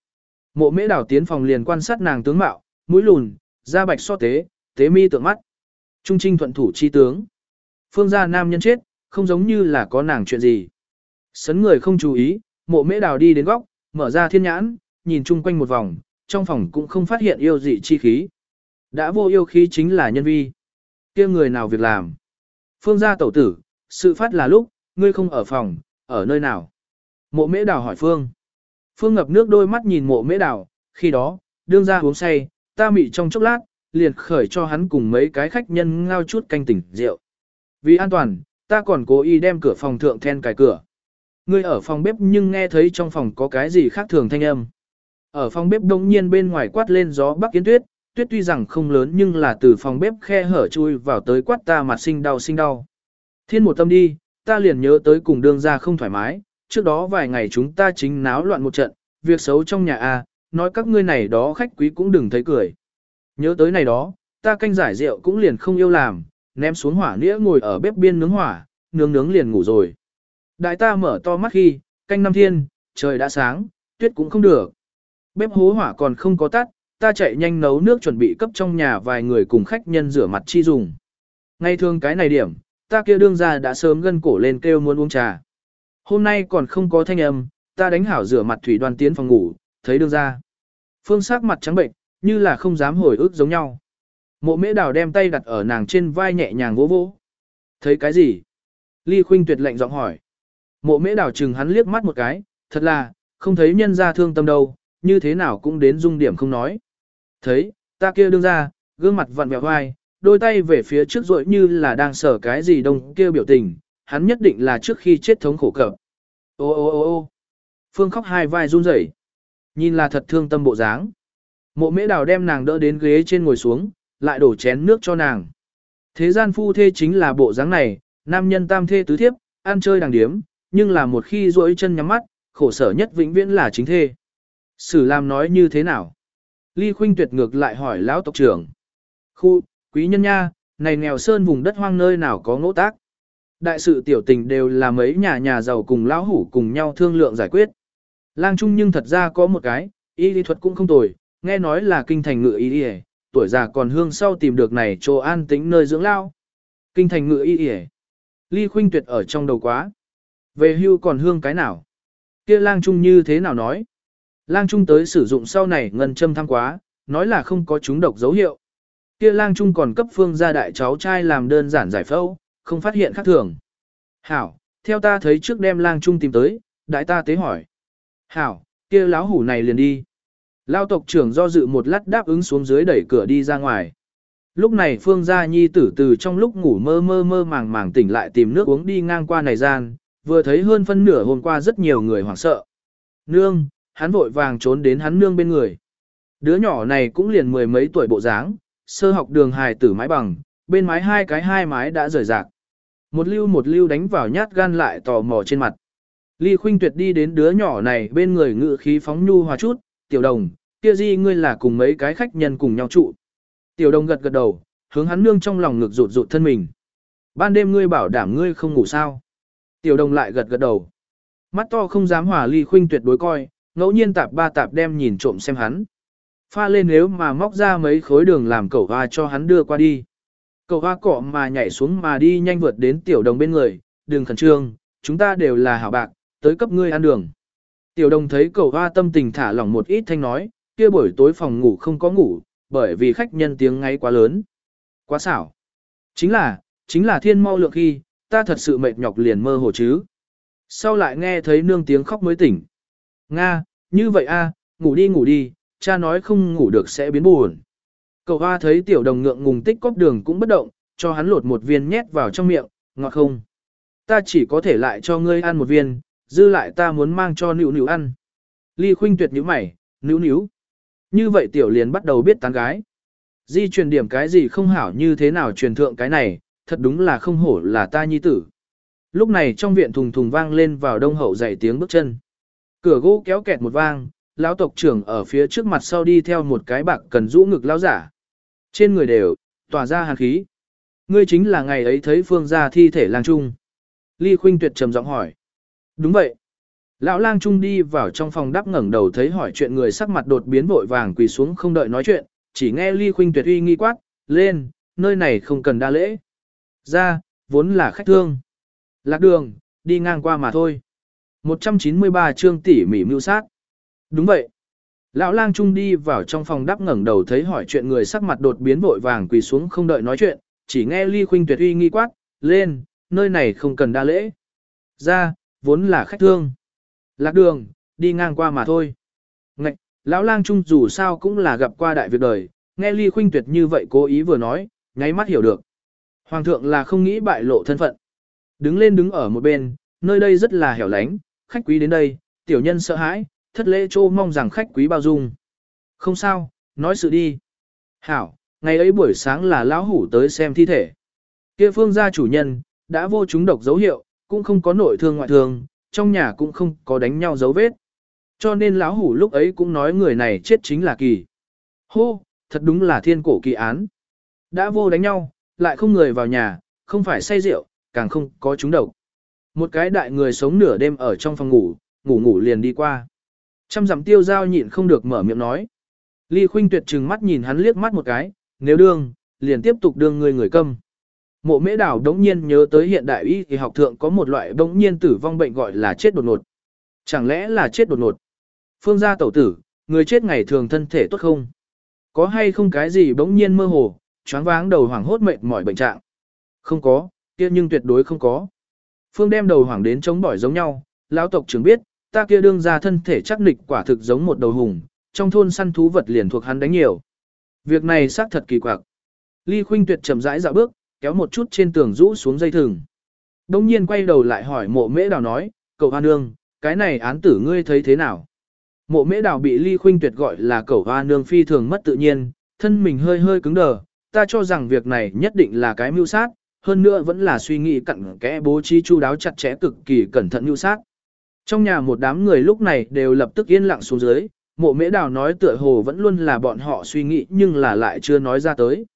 Mộ mễ đảo tiến phòng liền quan sát nàng tướng mạo, mũi lùn, da bạch so tế, tế mi tượng mắt. Trung trinh thuận thủ chi tướng. Phương gia nam nhân chết, không giống như là có nàng chuyện gì. Sấn người không chú ý, mộ mễ đào đi đến góc, mở ra thiên nhãn, nhìn chung quanh một vòng, trong phòng cũng không phát hiện yêu dị chi khí. Đã vô yêu khí chính là nhân vi. kia người nào việc làm. Phương gia tẩu tử, sự phát là lúc, ngươi không ở phòng, ở nơi nào. Mộ mễ đào hỏi Phương. Phương ngập nước đôi mắt nhìn mộ mễ đào, khi đó, đương ra uống say, ta mị trong chốc lát, liền khởi cho hắn cùng mấy cái khách nhân ngao chút canh tỉnh rượu. Vì an toàn, ta còn cố ý đem cửa phòng thượng then cài cửa. Ngươi ở phòng bếp nhưng nghe thấy trong phòng có cái gì khác thường thanh âm. Ở phòng bếp đông nhiên bên ngoài quát lên gió bắc kiến tuyết, tuyết tuy rằng không lớn nhưng là từ phòng bếp khe hở chui vào tới quát ta mặt sinh đau sinh đau. Thiên một tâm đi, ta liền nhớ tới cùng đương ra không thoải mái, trước đó vài ngày chúng ta chính náo loạn một trận, việc xấu trong nhà a, nói các ngươi này đó khách quý cũng đừng thấy cười. Nhớ tới này đó, ta canh giải rượu cũng liền không yêu làm, ném xuống hỏa nĩa ngồi ở bếp biên nướng hỏa, nướng nướng liền ngủ rồi. Đại ta mở to mắt khi, canh năm thiên, trời đã sáng, tuyết cũng không được. Bếp hố hỏa còn không có tắt, ta chạy nhanh nấu nước chuẩn bị cấp trong nhà vài người cùng khách nhân rửa mặt chi dùng. Ngay thường cái này điểm, ta kia đương ra đã sớm gân cổ lên kêu muốn uống trà. Hôm nay còn không có thanh âm, ta đánh hảo rửa mặt thủy đoàn tiến phòng ngủ, thấy đương ra. Phương sắc mặt trắng bệnh, như là không dám hồi ức giống nhau. Mộ mễ đào đem tay đặt ở nàng trên vai nhẹ nhàng vỗ vỗ. Thấy cái gì? Ly Khuynh tuyệt lệnh giọng hỏi. Mộ mễ đào chừng hắn liếc mắt một cái, thật là, không thấy nhân ra thương tâm đâu, như thế nào cũng đến dung điểm không nói. Thấy, ta kia đương ra, gương mặt vặn vẹo vai, đôi tay về phía trước rội như là đang sở cái gì đông kia biểu tình, hắn nhất định là trước khi chết thống khổ cập. Ô ô ô ô Phương khóc hai vai run rẩy, Nhìn là thật thương tâm bộ dáng. Mộ mễ đào đem nàng đỡ đến ghế trên ngồi xuống, lại đổ chén nước cho nàng. Thế gian phu thê chính là bộ dáng này, nam nhân tam thê tứ thiếp, ăn chơi đàng điếm, nhưng là một khi duỗi chân nhắm mắt, khổ sở nhất vĩnh viễn là chính thê. Sử làm nói như thế nào? Ly Khuynh tuyệt ngược lại hỏi lão tộc trưởng. Khu, quý nhân nha, này nghèo sơn vùng đất hoang nơi nào có ngỗ tác. Đại sự tiểu tình đều là mấy nhà nhà giàu cùng lão hủ cùng nhau thương lượng giải quyết. Lang Trung nhưng thật ra có một cái, y lý thuật cũng không tồi, nghe nói là kinh thành ngựa y y tuổi già còn hương sau tìm được này chỗ an tĩnh nơi dưỡng lao. Kinh thành ngựa y y Ly Khuynh tuyệt ở trong đầu quá. Về hưu còn hương cái nào? Kia lang trung như thế nào nói? Lang trung tới sử dụng sau này ngân châm thăng quá, nói là không có chúng độc dấu hiệu. Kia lang trung còn cấp phương gia đại cháu trai làm đơn giản giải phẫu, không phát hiện khác thường. Hảo, theo ta thấy trước đem lang trung tìm tới, đại ta tế hỏi. Hảo, kia láo hủ này liền đi. Lao tộc trưởng do dự một lát đáp ứng xuống dưới đẩy cửa đi ra ngoài. Lúc này Phương Gia Nhi tử từ trong lúc ngủ mơ mơ mơ màng màng tỉnh lại tìm nước uống đi ngang qua này gian, vừa thấy hơn phân nửa hôm qua rất nhiều người hoảng sợ. Nương, hắn vội vàng trốn đến hắn nương bên người. Đứa nhỏ này cũng liền mười mấy tuổi bộ dáng, sơ học đường hài tử mái bằng, bên mái hai cái hai mái đã rời rạc. Một lưu một lưu đánh vào nhát gan lại tò mò trên mặt. Ly Khuynh Tuyệt đi đến đứa nhỏ này bên người ngự khí phóng nhu hòa chút, tiểu đồng, kia gì ngươi là cùng mấy cái khách nhân cùng nhau trụ. Tiểu đồng gật gật đầu, hướng hắn nương trong lòng ngực rụt rụt thân mình. Ban đêm ngươi bảo đảm ngươi không ngủ sao. Tiểu đồng lại gật gật đầu. Mắt to không dám hòa ly khuynh tuyệt đối coi, ngẫu nhiên tạp ba tạp đem nhìn trộm xem hắn. Pha lên nếu mà móc ra mấy khối đường làm cậu hoa cho hắn đưa qua đi. Cậu hoa cọ mà nhảy xuống mà đi nhanh vượt đến tiểu đồng bên người, đừng khẩn trương, chúng ta đều là hảo bạc, tới cấp ngươi ăn đường. Tiểu đồng thấy cậu hoa tâm tình thả lỏng một ít thanh nói, kia buổi tối phòng ngủ không có ngủ, bởi vì khách nhân tiếng ngay quá lớn. Quá xảo. Chính là, chính là thiên mau lượng khi, ta thật sự mệt nhọc liền mơ hồ chứ. Sau lại nghe thấy nương tiếng khóc mới tỉnh. Nga, như vậy a, ngủ đi ngủ đi, cha nói không ngủ được sẽ biến buồn. Cậu hoa thấy tiểu đồng ngượng ngùng tích cóp đường cũng bất động, cho hắn lột một viên nhét vào trong miệng, ngọt không. Ta chỉ có thể lại cho ngươi ăn một viên, dư lại ta muốn mang cho nữu nữu ăn. Ly khuynh tuyệt nhíu mày, nữu nữu. Như vậy tiểu liền bắt đầu biết tán gái. Di truyền điểm cái gì không hảo như thế nào truyền thượng cái này, thật đúng là không hổ là ta nhi tử. Lúc này trong viện thùng thùng vang lên vào đông hậu dạy tiếng bước chân. Cửa gỗ kéo kẹt một vang, lão tộc trưởng ở phía trước mặt sau đi theo một cái bạc cần rũ ngực lão giả. Trên người đều, tỏa ra hàn khí. Ngươi chính là ngày ấy thấy phương gia thi thể lang trung. Ly Khuynh Tuyệt trầm giọng hỏi. Đúng vậy. Lão lang trung đi vào trong phòng đắp ngẩng đầu thấy hỏi chuyện người sắc mặt đột biến vội vàng quỳ xuống không đợi nói chuyện, chỉ nghe Ly Khuynh Tuyệt uy nghi quát, lên, nơi này không cần đa lễ. Ra, vốn là khách thương. Lạc đường, đi ngang qua mà thôi. 193 chương tỉ mỉ mưu sát. Đúng vậy. Lão lang trung đi vào trong phòng đắp ngẩng đầu thấy hỏi chuyện người sắc mặt đột biến vội vàng quỳ xuống không đợi nói chuyện, chỉ nghe Ly Khuynh Tuyệt uy nghi quát, lên, nơi này không cần đa lễ. Ra, vốn là khách thương. Lạc đường, đi ngang qua mà thôi. Ngạch, lão lang trung dù sao cũng là gặp qua đại việc đời, nghe ly khuynh tuyệt như vậy cố ý vừa nói, nháy mắt hiểu được. Hoàng thượng là không nghĩ bại lộ thân phận. Đứng lên đứng ở một bên, nơi đây rất là hẻo lánh, khách quý đến đây, tiểu nhân sợ hãi, thất lễ chô mong rằng khách quý bao dung. Không sao, nói sự đi. Hảo, ngày ấy buổi sáng là lão hủ tới xem thi thể. Kia phương gia chủ nhân, đã vô chúng độc dấu hiệu, cũng không có nội thương ngoại thương, trong nhà cũng không có đánh nhau dấu vết. Cho nên lão hủ lúc ấy cũng nói người này chết chính là kỳ. Hô, thật đúng là thiên cổ kỳ án. Đã vô đánh nhau, lại không người vào nhà, không phải say rượu, càng không có chúng độc. Một cái đại người sống nửa đêm ở trong phòng ngủ, ngủ ngủ liền đi qua. Trăm dặm tiêu giao nhịn không được mở miệng nói. Ly khuynh tuyệt trừng mắt nhìn hắn liếc mắt một cái, nếu đương, liền tiếp tục đương người người câm. Mộ mễ đảo đống nhiên nhớ tới hiện đại y thì học thượng có một loại đống nhiên tử vong bệnh gọi là chết đột ngột. Chẳng lẽ là chết đột ngột? Phương gia tẩu tử, người chết ngày thường thân thể tốt không? Có hay không cái gì bỗng nhiên mơ hồ, choáng váng đầu hoảng hốt mệt mỏi bệnh trạng? Không có, kia nhưng tuyệt đối không có. Phương đem đầu hoảng đến chống bỏi giống nhau, lão tộc trưởng biết, ta kia đương ra thân thể chắc nịch quả thực giống một đầu hùng, trong thôn săn thú vật liền thuộc hắn đánh nhiều. Việc này xác thật kỳ quặc. Ly Khuynh Tuyệt chậm rãi dạo bước, kéo một chút trên tường rũ xuống dây thừng. Đông nhiên quay đầu lại hỏi mộ mễ đào nói, cậu hoa nương, cái này án tử ngươi thấy thế nào? Mộ mễ đào bị ly khuynh tuyệt gọi là cậu hoa nương phi thường mất tự nhiên, thân mình hơi hơi cứng đờ, ta cho rằng việc này nhất định là cái mưu sát, hơn nữa vẫn là suy nghĩ cặn kẽ bố trí chu đáo chặt chẽ cực kỳ cẩn thận nhu sát. Trong nhà một đám người lúc này đều lập tức yên lặng xuống dưới, mộ mễ đào nói tựa hồ vẫn luôn là bọn họ suy nghĩ nhưng là lại chưa nói ra tới.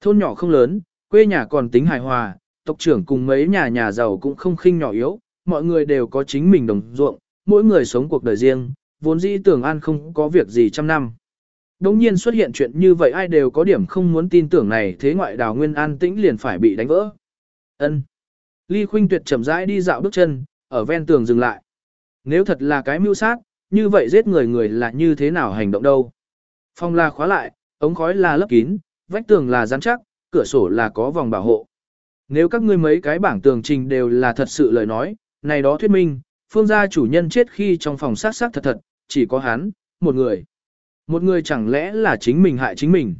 Thôn nhỏ không lớn, quê nhà còn tính hài hòa, tộc trưởng cùng mấy nhà nhà giàu cũng không khinh nhỏ yếu, mọi người đều có chính mình đồng ruộng, mỗi người sống cuộc đời riêng, vốn dĩ tưởng an không có việc gì trăm năm. Đống nhiên xuất hiện chuyện như vậy ai đều có điểm không muốn tin tưởng này thế ngoại đào nguyên an tĩnh liền phải bị đánh vỡ. ân Ly Khuynh Tuyệt chậm rãi đi dạo bước chân, ở ven tường dừng lại. Nếu thật là cái mưu sát, như vậy giết người người là như thế nào hành động đâu? Phong la khóa lại, ống khói là lấp kín, vách tường là rắn chắc, cửa sổ là có vòng bảo hộ. Nếu các ngươi mấy cái bảng tường trình đều là thật sự lời nói, này đó thuyết minh, phương gia chủ nhân chết khi trong phòng sát sát thật thật, chỉ có hắn, một người. Một người chẳng lẽ là chính mình hại chính mình.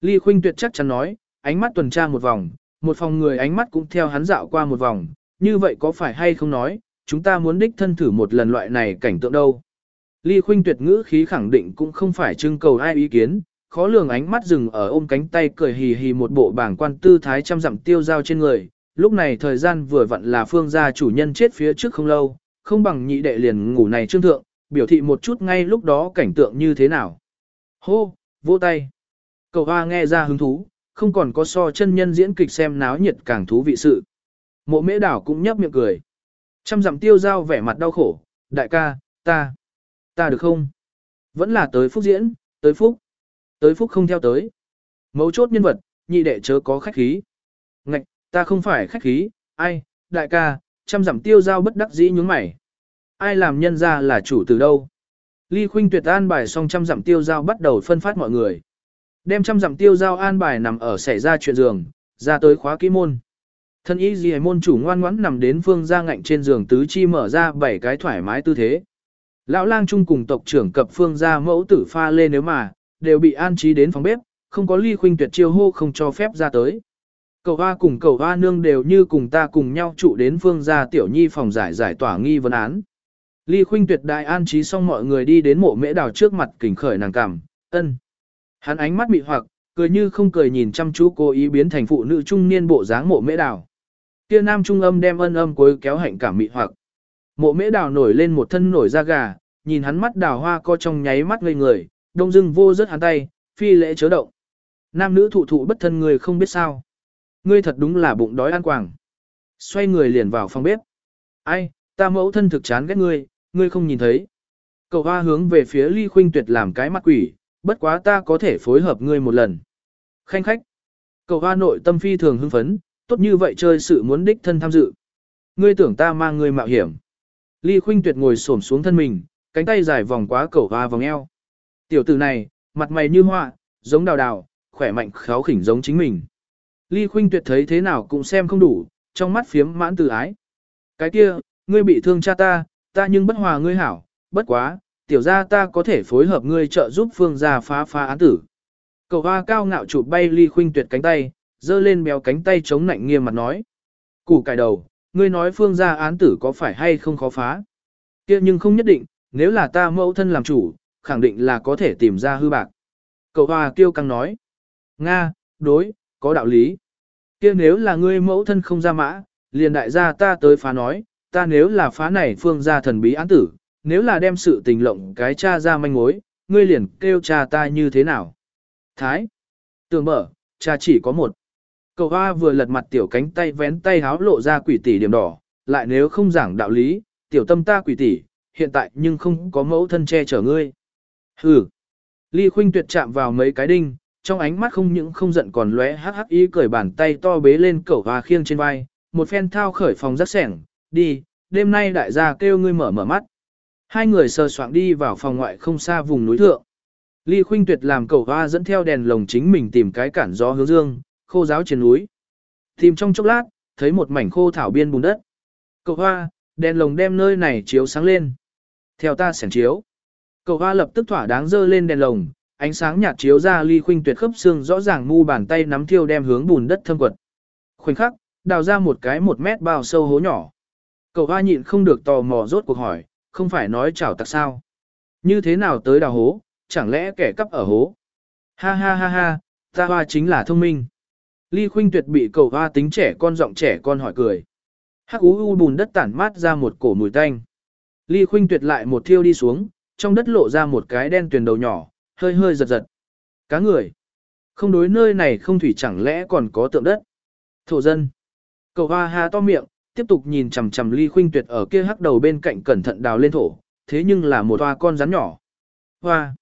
Ly Khuynh Tuyệt chắc chắn nói, ánh mắt tuần tra một vòng, một phòng người ánh mắt cũng theo hắn dạo qua một vòng, như vậy có phải hay không nói, chúng ta muốn đích thân thử một lần loại này cảnh tượng đâu. Ly Khuynh Tuyệt ngữ khí khẳng định cũng không phải trưng cầu ai ý kiến, khó lường ánh mắt dừng ở ôm cánh tay cười hì hì một bộ bảng quan tư thái trăm dặm tiêu dao trên người. Lúc này thời gian vừa vặn là phương gia chủ nhân chết phía trước không lâu, không bằng nhị đệ liền ngủ này trương thượng, biểu thị một chút ngay lúc đó cảnh tượng như thế nào. Hô, vỗ tay. cậu hoa nghe ra hứng thú, không còn có so chân nhân diễn kịch xem náo nhiệt càng thú vị sự. Mộ mễ đảo cũng nhấp miệng cười. Trăm dặm tiêu giao vẻ mặt đau khổ, đại ca, ta, ta được không? Vẫn là tới phúc diễn, tới phúc. Tới phúc không theo tới. Mấu chốt nhân vật, nhị đệ chớ có khách khí. Ngạch, ta không phải khách khí, ai, đại ca, trăm dặm tiêu giao bất đắc dĩ nhướng mày. Ai làm nhân ra là chủ từ đâu? Ly Khuynh tuyệt an bài xong trăm dặm tiêu giao bắt đầu phân phát mọi người. Đem trăm dặm tiêu giao an bài nằm ở xảy ra chuyện giường, ra tới khóa kỹ môn. Thân y gì môn chủ ngoan ngoãn nằm đến phương ra ngạnh trên giường tứ chi mở ra bảy cái thoải mái tư thế. Lão lang chung cùng tộc trưởng cập phương ra mẫu tử pha lên nếu mà, đều bị an trí đến phòng bếp, không có ly khuynh tuyệt chiêu hô không cho phép ra tới. Cầu hoa cùng cầu hoa nương đều như cùng ta cùng nhau trụ đến phương gia tiểu nhi phòng giải giải tỏa nghi vấn án. Ly khuynh tuyệt đại an trí xong mọi người đi đến mộ mễ đào trước mặt kỉnh khởi nàng cảm, ân. Hắn ánh mắt mị hoặc, cười như không cười nhìn chăm chú cô ý biến thành phụ nữ trung niên bộ dáng mộ mễ đào. Kia nam trung âm đem ân âm cuối kéo hạnh cảm mị hoặc. Mộ mễ đào nổi lên một thân nổi da gà, nhìn hắn mắt đào hoa co trong nháy mắt ngây người, đông dưng vô rất hắn tay, phi lễ chớ động. Nam nữ thụ thụ bất thân người không biết sao. Ngươi thật đúng là bụng đói ăn quảng. Xoay người liền vào phòng bếp. Ai, ta mẫu thân thực chán ghét ngươi, ngươi không nhìn thấy. Cậu hoa hướng về phía ly khuynh tuyệt làm cái mặt quỷ, bất quá ta có thể phối hợp ngươi một lần. Khanh khách. Cậu hoa nội tâm phi thường hưng phấn, tốt như vậy chơi sự muốn đích thân tham dự. Ngươi tưởng ta mang ngươi mạo hiểm. Ly khuynh tuyệt ngồi xổm xuống thân mình, cánh tay dài vòng quá cậu hoa vòng eo. Tiểu tử này, mặt mày như hoa, giống đào đào, khỏe mạnh khéo khỉnh giống chính mình. Ly Khuynh Tuyệt thấy thế nào cũng xem không đủ, trong mắt phiếm mãn từ ái. Cái kia, ngươi bị thương cha ta, ta nhưng bất hòa ngươi hảo, bất quá, tiểu gia ta có thể phối hợp ngươi trợ giúp phương gia phá phá án tử. Cầu hoa cao ngạo chụp bay Ly Khuynh Tuyệt cánh tay, giơ lên béo cánh tay chống nạnh nghiêm mặt nói. Củ cải đầu, ngươi nói phương gia án tử có phải hay không khó phá? Kia nhưng không nhất định, nếu là ta mẫu thân làm chủ, khẳng định là có thể tìm ra hư bạc. Cậu Hoa kêu căng nói. Nga, đối, có đạo lý. kia nếu là ngươi mẫu thân không ra mã, liền đại gia ta tới phá nói, ta nếu là phá này phương gia thần bí án tử, nếu là đem sự tình lộng cái cha ra manh mối, ngươi liền kêu cha ta như thế nào. Thái, tường mở, cha chỉ có một. Cậu hoa vừa lật mặt tiểu cánh tay vén tay háo lộ ra quỷ tỷ điểm đỏ, lại nếu không giảng đạo lý, tiểu tâm ta quỷ tỷ, hiện tại nhưng không có mẫu thân che chở ngươi. Hừ. Ly Khuynh Tuyệt chạm vào mấy cái đinh, trong ánh mắt không những không giận còn lóe hắc hắc ý cởi bàn tay to bế lên cẩu hoa khiêng trên vai, một phen thao khởi phòng rất sẻng, đi, đêm nay đại gia kêu ngươi mở mở mắt. Hai người sờ soạng đi vào phòng ngoại không xa vùng núi thượng. Ly Khuynh Tuyệt làm cầu hoa dẫn theo đèn lồng chính mình tìm cái cản gió hướng dương, khô giáo trên núi. Tìm trong chốc lát, thấy một mảnh khô thảo biên bùn đất. Cầu hoa, đèn lồng đem nơi này chiếu sáng lên. Theo ta sẻn chiếu. Cầu hoa lập tức thỏa đáng dơ lên đèn lồng, ánh sáng nhạt chiếu ra ly khuynh tuyệt khớp xương rõ ràng mu bàn tay nắm thiêu đem hướng bùn đất thâm quật. Khoảnh khắc, đào ra một cái một mét bao sâu hố nhỏ. Cậu hoa nhịn không được tò mò rốt cuộc hỏi, không phải nói chảo tặc sao. Như thế nào tới đào hố, chẳng lẽ kẻ cắp ở hố. Ha ha ha ha, ta hoa chính là thông minh. Ly khuynh tuyệt bị cậu hoa tính trẻ con giọng trẻ con hỏi cười. Hắc ú u bùn đất tản mát ra một cổ mùi tanh. Ly khuynh tuyệt lại một thiêu đi xuống, trong đất lộ ra một cái đen tuyền đầu nhỏ, hơi hơi giật giật. Cá người. Không đối nơi này không thủy chẳng lẽ còn có tượng đất. Thổ dân. Cầu hoa ha to miệng, tiếp tục nhìn chằm chằm ly khuynh tuyệt ở kia hắc đầu bên cạnh cẩn thận đào lên thổ, thế nhưng là một hoa con rắn nhỏ. Hoa.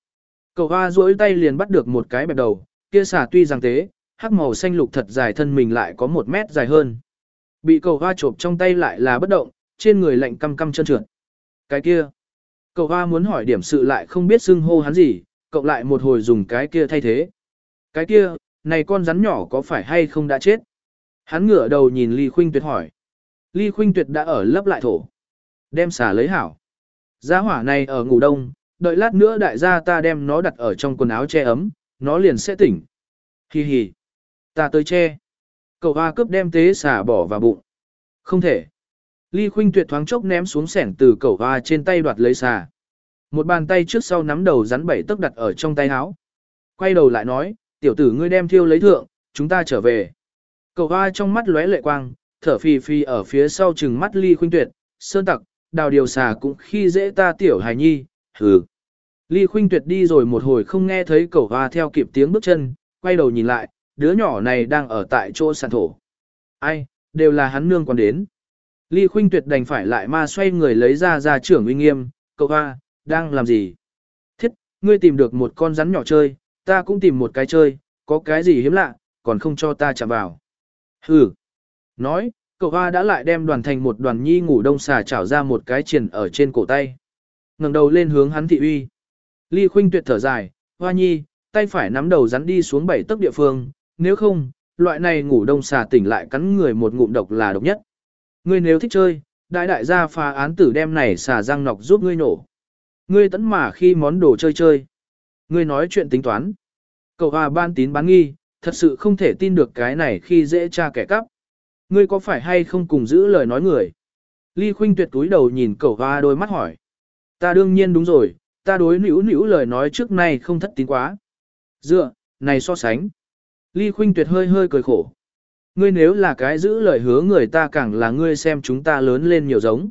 Cầu hoa duỗi tay liền bắt được một cái bẹp đầu, kia xả tuy rằng tế, hắc màu xanh lục thật dài thân mình lại có một mét dài hơn. Bị cầu hoa chộp trong tay lại là bất động, trên người lạnh căm căm chân trượt. Cái kia. Cầu hoa muốn hỏi điểm sự lại không biết xưng hô hắn gì, cộng lại một hồi dùng cái kia thay thế. Cái kia, này con rắn nhỏ có phải hay không đã chết? Hắn ngửa đầu nhìn Ly Khuynh Tuyệt hỏi. Ly Khuynh Tuyệt đã ở lấp lại thổ. Đem xả lấy hảo. Giá hỏa này ở ngủ đông, đợi lát nữa đại gia ta đem nó đặt ở trong quần áo che ấm, nó liền sẽ tỉnh. Hi hi. Ta tới che. Cậu hoa cướp đem tế xả bỏ vào bụng. Không thể. Ly Khuynh Tuyệt thoáng chốc ném xuống sẻng từ cậu hoa trên tay đoạt lấy xà. Một bàn tay trước sau nắm đầu rắn bảy tức đặt ở trong tay áo. Quay đầu lại nói, tiểu tử ngươi đem thiêu lấy thượng, chúng ta trở về. Cậu hoa trong mắt lóe lệ quang, thở phì phì ở phía sau chừng mắt ly khuynh tuyệt, sơn tặc, đào điều xà cũng khi dễ ta tiểu hài nhi, hừ. Ly khuynh tuyệt đi rồi một hồi không nghe thấy cậu hoa theo kịp tiếng bước chân, quay đầu nhìn lại, đứa nhỏ này đang ở tại chỗ sàn thổ. Ai, đều là hắn nương còn đến. Ly khuynh tuyệt đành phải lại ma xoay người lấy ra ra trưởng uy nghiêm, cậu hoa, đang làm gì? Thiết, ngươi tìm được một con rắn nhỏ chơi, ta cũng tìm một cái chơi, có cái gì hiếm lạ, còn không cho ta chạm vào. Hừ. Nói, cậu hoa đã lại đem đoàn thành một đoàn nhi ngủ đông xà chảo ra một cái triển ở trên cổ tay. ngẩng đầu lên hướng hắn thị uy. Ly khuynh tuyệt thở dài, hoa nhi, tay phải nắm đầu rắn đi xuống bảy tấc địa phương, nếu không, loại này ngủ đông xà tỉnh lại cắn người một ngụm độc là độc nhất. Ngươi nếu thích chơi, đại đại gia phá án tử đem này xà răng nọc giúp ngươi nổ. Ngươi tẫn mà khi món đồ chơi chơi. Ngươi nói chuyện tính toán. Cậu hòa ban tín bán nghi, thật sự không thể tin được cái này khi dễ tra kẻ cắp. Ngươi có phải hay không cùng giữ lời nói người? Ly Khuynh tuyệt túi đầu nhìn cậu hoa đôi mắt hỏi. Ta đương nhiên đúng rồi, ta đối nữ nữ lời nói trước nay không thất tín quá. Dựa, này so sánh. Ly Khuynh tuyệt hơi hơi cười khổ. Ngươi nếu là cái giữ lời hứa người ta càng là ngươi xem chúng ta lớn lên nhiều giống.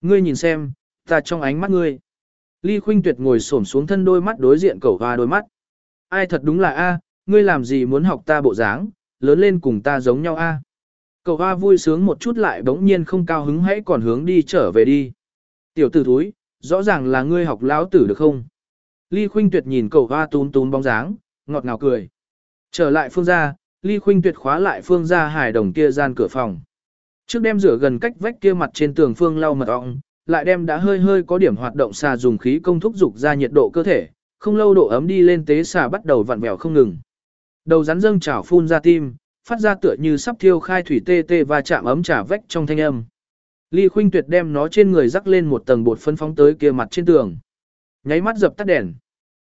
Ngươi nhìn xem, ta trong ánh mắt ngươi. Ly Khuynh Tuyệt ngồi xổm xuống thân đôi mắt đối diện cẩu hoa đôi mắt. Ai thật đúng là a, ngươi làm gì muốn học ta bộ dáng, lớn lên cùng ta giống nhau a. À? Cậu hoa vui sướng một chút lại bỗng nhiên không cao hứng hãy còn hướng đi trở về đi. Tiểu tử thúi, rõ ràng là ngươi học lão tử được không? Ly Khuynh Tuyệt nhìn cậu hoa tún tún bóng dáng, ngọt ngào cười. Trở lại phương gia, Ly Khuynh Tuyệt khóa lại phương gia hài đồng kia gian cửa phòng. Trước đem rửa gần cách vách kia mặt trên tường phương lau mật ong, lại đem đã hơi hơi có điểm hoạt động xà dùng khí công thúc dục ra nhiệt độ cơ thể, không lâu độ ấm đi lên tế xà bắt đầu vặn vẹo không ngừng. Đầu rắn dâng chảo phun ra tim, phát ra tựa như sắp thiêu khai thủy tê tê và chạm ấm trả vách trong thanh âm. Ly Khuynh Tuyệt đem nó trên người rắc lên một tầng bột phân phóng tới kia mặt trên tường. Nháy mắt dập tắt đèn.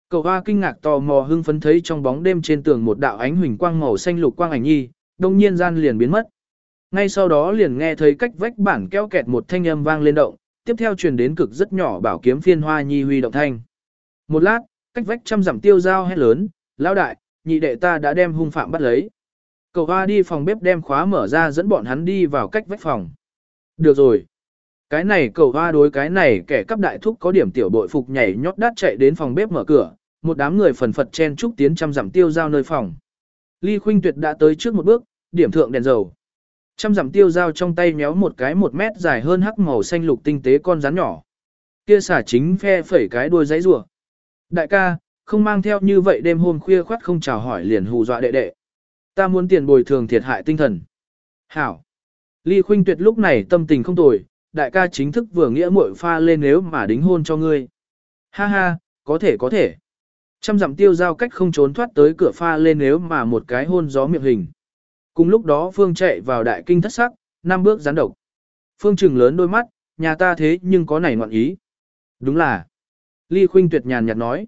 Cậu hoa kinh ngạc tò mò hưng phấn thấy trong bóng đêm trên tường một đạo ánh huỳnh quang màu xanh lục quang ảnh nhi, đông nhiên gian liền biến mất. Ngay sau đó liền nghe thấy cách vách bản kéo kẹt một thanh âm vang lên động, tiếp theo truyền đến cực rất nhỏ bảo kiếm phiên hoa nhi huy động thanh. Một lát, cách vách trăm dặm tiêu dao hét lớn, lão đại, nhị đệ ta đã đem hung phạm bắt lấy. Cậu hoa đi phòng bếp đem khóa mở ra dẫn bọn hắn đi vào cách vách phòng. Được rồi. Cái này cậu hoa đối cái này kẻ cấp đại thúc có điểm tiểu bội phục nhảy nhót đát chạy đến phòng bếp mở cửa, một đám người phần phật chen chúc tiến trăm dặm tiêu giao nơi phòng. Ly Khuynh Tuyệt đã tới trước một bước, điểm thượng đèn dầu. Trăm dặm tiêu giao trong tay méo một cái một mét dài hơn hắc màu xanh lục tinh tế con rắn nhỏ. Kia xả chính phe phẩy cái đuôi giấy rùa. Đại ca, không mang theo như vậy đêm hôm khuya khoát không chào hỏi liền hù dọa đệ đệ. Ta muốn tiền bồi thường thiệt hại tinh thần. Hảo. Ly Khuynh Tuyệt lúc này tâm tình không tồi, đại ca chính thức vừa nghĩa muội pha lên nếu mà đính hôn cho ngươi. Ha ha, có thể có thể. Trăm dặm tiêu giao cách không trốn thoát tới cửa pha lên nếu mà một cái hôn gió miệng hình. Cùng lúc đó Phương chạy vào đại kinh thất sắc, năm bước gián độc. Phương trừng lớn đôi mắt, nhà ta thế nhưng có nảy ngoạn ý. Đúng là. Ly Khuynh tuyệt nhàn nhạt nói.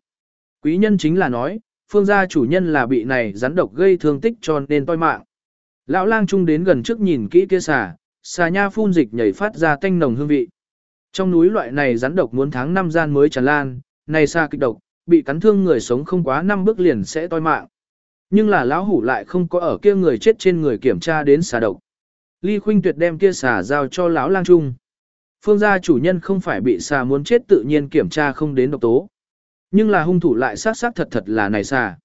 Quý nhân chính là nói, phương gia chủ nhân là bị này rắn độc gây thương tích cho nên toi mạng. Lão lang trung đến gần trước nhìn kỹ kia xà, xà nha phun dịch nhảy phát ra tanh nồng hương vị. Trong núi loại này rắn độc muốn tháng năm gian mới tràn lan, này xà kịch độc, bị cắn thương người sống không quá năm bước liền sẽ toi mạng. Nhưng là lão hủ lại không có ở kia người chết trên người kiểm tra đến xà độc. Ly Khuynh Tuyệt đem kia xà giao cho lão lang trung. Phương gia chủ nhân không phải bị xà muốn chết tự nhiên kiểm tra không đến độc tố. Nhưng là hung thủ lại sát sát thật thật là này xà.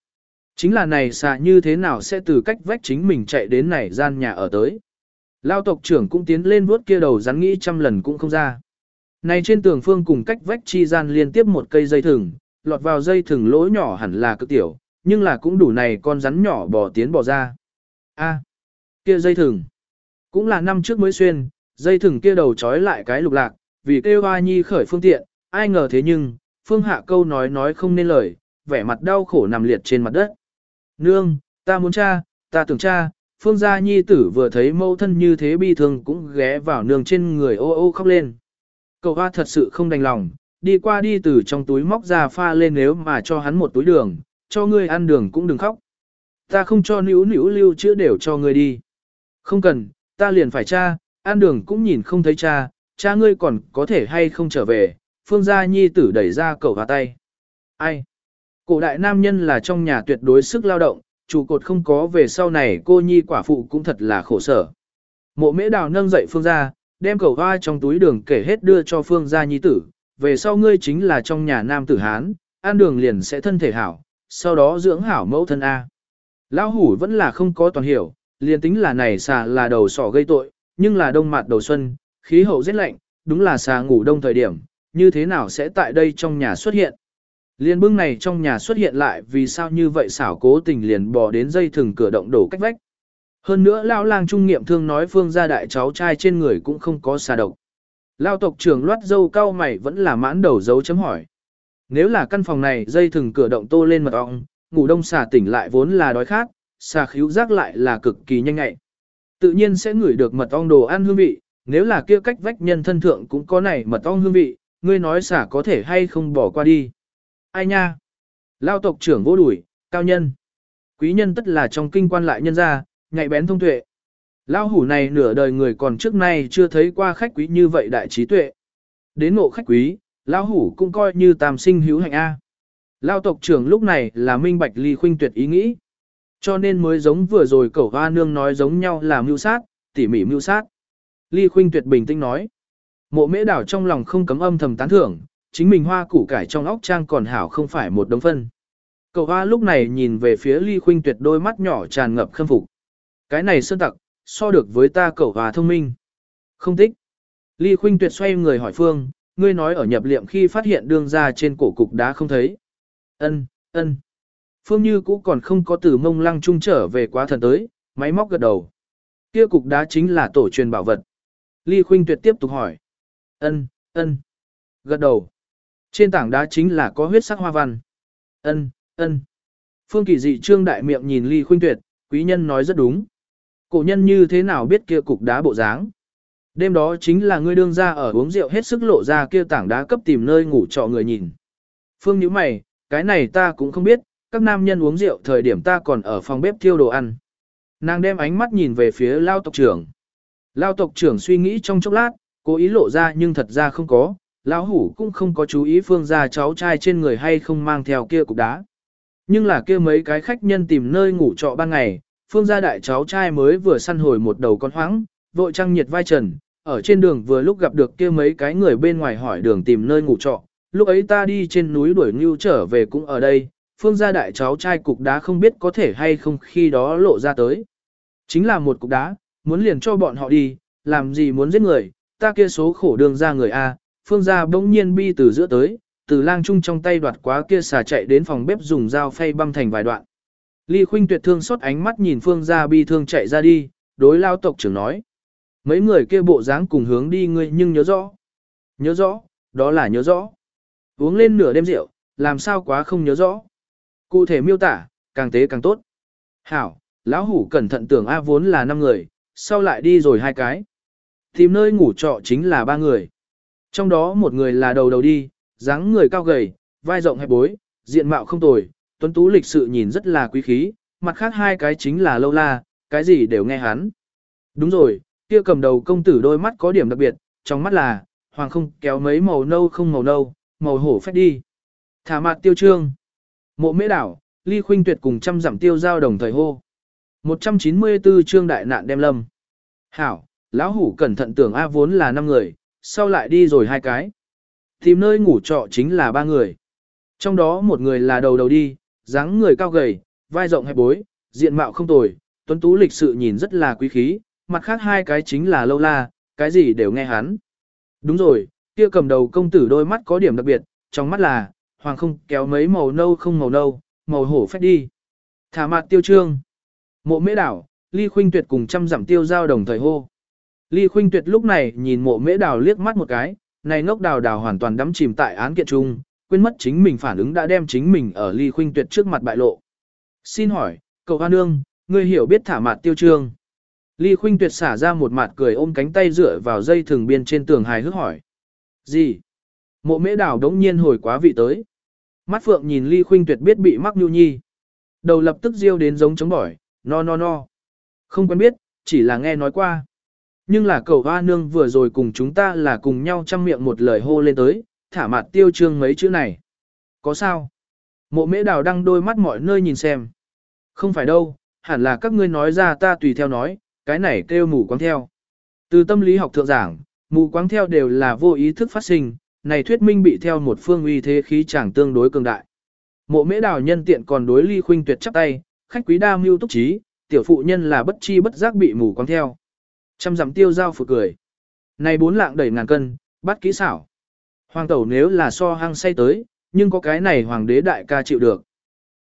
Chính là này xà như thế nào sẽ từ cách vách chính mình chạy đến này gian nhà ở tới. Lao tộc trưởng cũng tiến lên vuốt kia đầu rắn nghĩ trăm lần cũng không ra. Này trên tường phương cùng cách vách chi gian liên tiếp một cây dây thừng, lọt vào dây thừng lỗ nhỏ hẳn là cực tiểu, nhưng là cũng đủ này con rắn nhỏ bò tiến bò ra. A, kia dây thừng, cũng là năm trước mới xuyên, dây thừng kia đầu trói lại cái lục lạc, vì kêu hoa nhi khởi phương tiện, ai ngờ thế nhưng, phương hạ câu nói nói không nên lời, vẻ mặt đau khổ nằm liệt trên mặt đất. Nương, ta muốn cha, ta tưởng cha, phương gia nhi tử vừa thấy mâu thân như thế bi thương cũng ghé vào nương trên người ô ô khóc lên. Cậu hoa thật sự không đành lòng, đi qua đi từ trong túi móc ra pha lên nếu mà cho hắn một túi đường, cho ngươi ăn đường cũng đừng khóc. Ta không cho nữ nữ lưu chữa đều cho ngươi đi. Không cần, ta liền phải cha, ăn đường cũng nhìn không thấy cha, cha ngươi còn có thể hay không trở về, phương gia nhi tử đẩy ra cậu vào tay. Ai? Cổ đại nam nhân là trong nhà tuyệt đối sức lao động, trụ cột không có về sau này cô nhi quả phụ cũng thật là khổ sở. Mộ mễ đào nâng dậy phương gia, đem cầu hoa trong túi đường kể hết đưa cho phương gia nhi tử, về sau ngươi chính là trong nhà nam tử Hán, ăn đường liền sẽ thân thể hảo, sau đó dưỡng hảo mẫu thân A. Lão hủ vẫn là không có toàn hiểu, liền tính là này xà là đầu sỏ gây tội, nhưng là đông mặt đầu xuân, khí hậu rất lạnh, đúng là xà ngủ đông thời điểm, như thế nào sẽ tại đây trong nhà xuất hiện. Liên bưng này trong nhà xuất hiện lại vì sao như vậy xảo cố tình liền bò đến dây thừng cửa động đổ cách vách. Hơn nữa lão lang trung nghiệm thương nói phương gia đại cháu trai trên người cũng không có xà độc. Lao tộc trưởng loát dâu cao mày vẫn là mãn đầu dấu chấm hỏi. Nếu là căn phòng này dây thừng cửa động tô lên mật ong, ngủ đông xà tỉnh lại vốn là đói khát, xà khíu giác lại là cực kỳ nhanh ngại. Tự nhiên sẽ ngửi được mật ong đồ ăn hương vị, nếu là kia cách vách nhân thân thượng cũng có này mật ong hương vị, ngươi nói xả có thể hay không bỏ qua đi. Ai nha? Lao tộc trưởng vô đuổi, cao nhân. Quý nhân tất là trong kinh quan lại nhân gia, nhạy bén thông tuệ. Lao hủ này nửa đời người còn trước nay chưa thấy qua khách quý như vậy đại trí tuệ. Đến ngộ khách quý, Lao hủ cũng coi như tam sinh hữu hạnh A. Lao tộc trưởng lúc này là minh bạch ly khuynh tuyệt ý nghĩ. Cho nên mới giống vừa rồi cẩu hoa nương nói giống nhau là mưu sát, tỉ mỉ mưu sát. Ly khuynh tuyệt bình tĩnh nói. Mộ mễ đảo trong lòng không cấm âm thầm tán thưởng, chính mình hoa củ cải trong óc trang còn hảo không phải một đống phân. Cậu hoa lúc này nhìn về phía ly khuynh tuyệt đôi mắt nhỏ tràn ngập khâm phục. Cái này sơn tặc, so được với ta cậu hoa thông minh. Không thích. Ly Khuynh Tuyệt xoay người hỏi Phương, ngươi nói ở nhập liệm khi phát hiện đương ra trên cổ cục đá không thấy. Ân, ân. Phương Như cũ còn không có từ mông lăng trung trở về quá thần tới, máy móc gật đầu. Kia cục đá chính là tổ truyền bảo vật. Ly Khuynh Tuyệt tiếp tục hỏi. Ân, ân. Gật đầu. Trên tảng đá chính là có huyết sắc hoa văn. Ân, ân. Phương Kỳ dị trương đại miệng nhìn Ly Khuynh Tuyệt, quý nhân nói rất đúng. Cổ nhân như thế nào biết kia cục đá bộ dáng? Đêm đó chính là ngươi đương ra ở uống rượu hết sức lộ ra kia tảng đá cấp tìm nơi ngủ trọ người nhìn. Phương nhíu mày, cái này ta cũng không biết, các nam nhân uống rượu thời điểm ta còn ở phòng bếp thiêu đồ ăn. Nàng đem ánh mắt nhìn về phía lao tộc trưởng. Lao tộc trưởng suy nghĩ trong chốc lát, cố ý lộ ra nhưng thật ra không có, lão hủ cũng không có chú ý phương gia cháu trai trên người hay không mang theo kia cục đá. Nhưng là kia mấy cái khách nhân tìm nơi ngủ trọ ban ngày, phương gia đại cháu trai mới vừa săn hồi một đầu con hoáng, vội trăng nhiệt vai trần, ở trên đường vừa lúc gặp được kia mấy cái người bên ngoài hỏi đường tìm nơi ngủ trọ, lúc ấy ta đi trên núi đuổi ngưu trở về cũng ở đây, phương gia đại cháu trai cục đá không biết có thể hay không khi đó lộ ra tới. Chính là một cục đá, muốn liền cho bọn họ đi, làm gì muốn giết người, ta kia số khổ đường ra người A, phương gia bỗng nhiên bi từ giữa tới, từ lang trung trong tay đoạt quá kia xà chạy đến phòng bếp dùng dao phay băm thành vài đoạn. Ly Khuynh tuyệt thương xót ánh mắt nhìn phương gia bi thương chạy ra đi, đối lao tộc trưởng nói. Mấy người kia bộ dáng cùng hướng đi ngươi nhưng nhớ rõ. Nhớ rõ, đó là nhớ rõ. Uống lên nửa đêm rượu, làm sao quá không nhớ rõ. Cụ thể miêu tả, càng tế càng tốt. Hảo, lão hủ cẩn thận tưởng A vốn là 5 người, sau lại đi rồi hai cái. Tìm nơi ngủ trọ chính là ba người. Trong đó một người là đầu đầu đi, dáng người cao gầy, vai rộng hẹp bối, diện mạo không tồi, tuấn tú lịch sự nhìn rất là quý khí, mặt khác hai cái chính là lâu la, cái gì đều nghe hắn. Đúng rồi, kia cầm đầu công tử đôi mắt có điểm đặc biệt, trong mắt là, hoàng không kéo mấy màu nâu không màu nâu, màu hổ phách đi. Thả mặt tiêu trương. Mộ mễ đảo, ly khuynh tuyệt cùng trăm giảm tiêu giao đồng thời hô. 194 trương đại nạn đem lâm. Hảo, lão hủ cẩn thận tưởng A vốn là 5 người, sau lại đi rồi hai cái. Tìm nơi ngủ trọ chính là ba người. Trong đó một người là đầu đầu đi, dáng người cao gầy, vai rộng hẹp bối, diện mạo không tồi, tuấn tú lịch sự nhìn rất là quý khí, mặt khác hai cái chính là lâu la, cái gì đều nghe hắn. Đúng rồi, kia cầm đầu công tử đôi mắt có điểm đặc biệt, trong mắt là, hoàng không kéo mấy màu nâu không màu nâu, màu hổ phách đi. Thả mặt tiêu trương. Mộ mễ đảo, ly khuynh tuyệt cùng trăm giảm tiêu giao đồng thời hô. Ly khuynh tuyệt lúc này nhìn mộ mễ đào liếc mắt một cái, này ngốc đào đào hoàn toàn đắm chìm tại án kiện chung, quên mất chính mình phản ứng đã đem chính mình ở ly khuynh tuyệt trước mặt bại lộ. Xin hỏi, cậu hoa nương, ngươi hiểu biết thả mặt tiêu trương. Ly khuynh tuyệt xả ra một mặt cười ôm cánh tay dựa vào dây thường biên trên tường hài hước hỏi. Gì? Mộ mễ đào đống nhiên hồi quá vị tới. Mắt phượng nhìn ly khuynh tuyệt biết bị mắc nhu nhi. Đầu lập tức riêu đến giống chống bỏi, no no no. Không quen biết, chỉ là nghe nói qua. Nhưng là cậu hoa nương vừa rồi cùng chúng ta là cùng nhau chăm miệng một lời hô lên tới, thả mặt tiêu trương mấy chữ này. Có sao? Mộ mễ đào đăng đôi mắt mọi nơi nhìn xem. Không phải đâu, hẳn là các ngươi nói ra ta tùy theo nói, cái này kêu mù quáng theo. Từ tâm lý học thượng giảng, mù quáng theo đều là vô ý thức phát sinh, này thuyết minh bị theo một phương uy thế khí chẳng tương đối cường đại. Mộ mễ đào nhân tiện còn đối ly khuynh tuyệt chắp tay, khách quý đa mưu túc trí, tiểu phụ nhân là bất chi bất giác bị mù quáng theo. Trăm dặm tiêu giao phụ cười. Này bốn lạng đẩy ngàn cân, bắt kỹ xảo. Hoàng tẩu nếu là so hăng say tới, nhưng có cái này hoàng đế đại ca chịu được.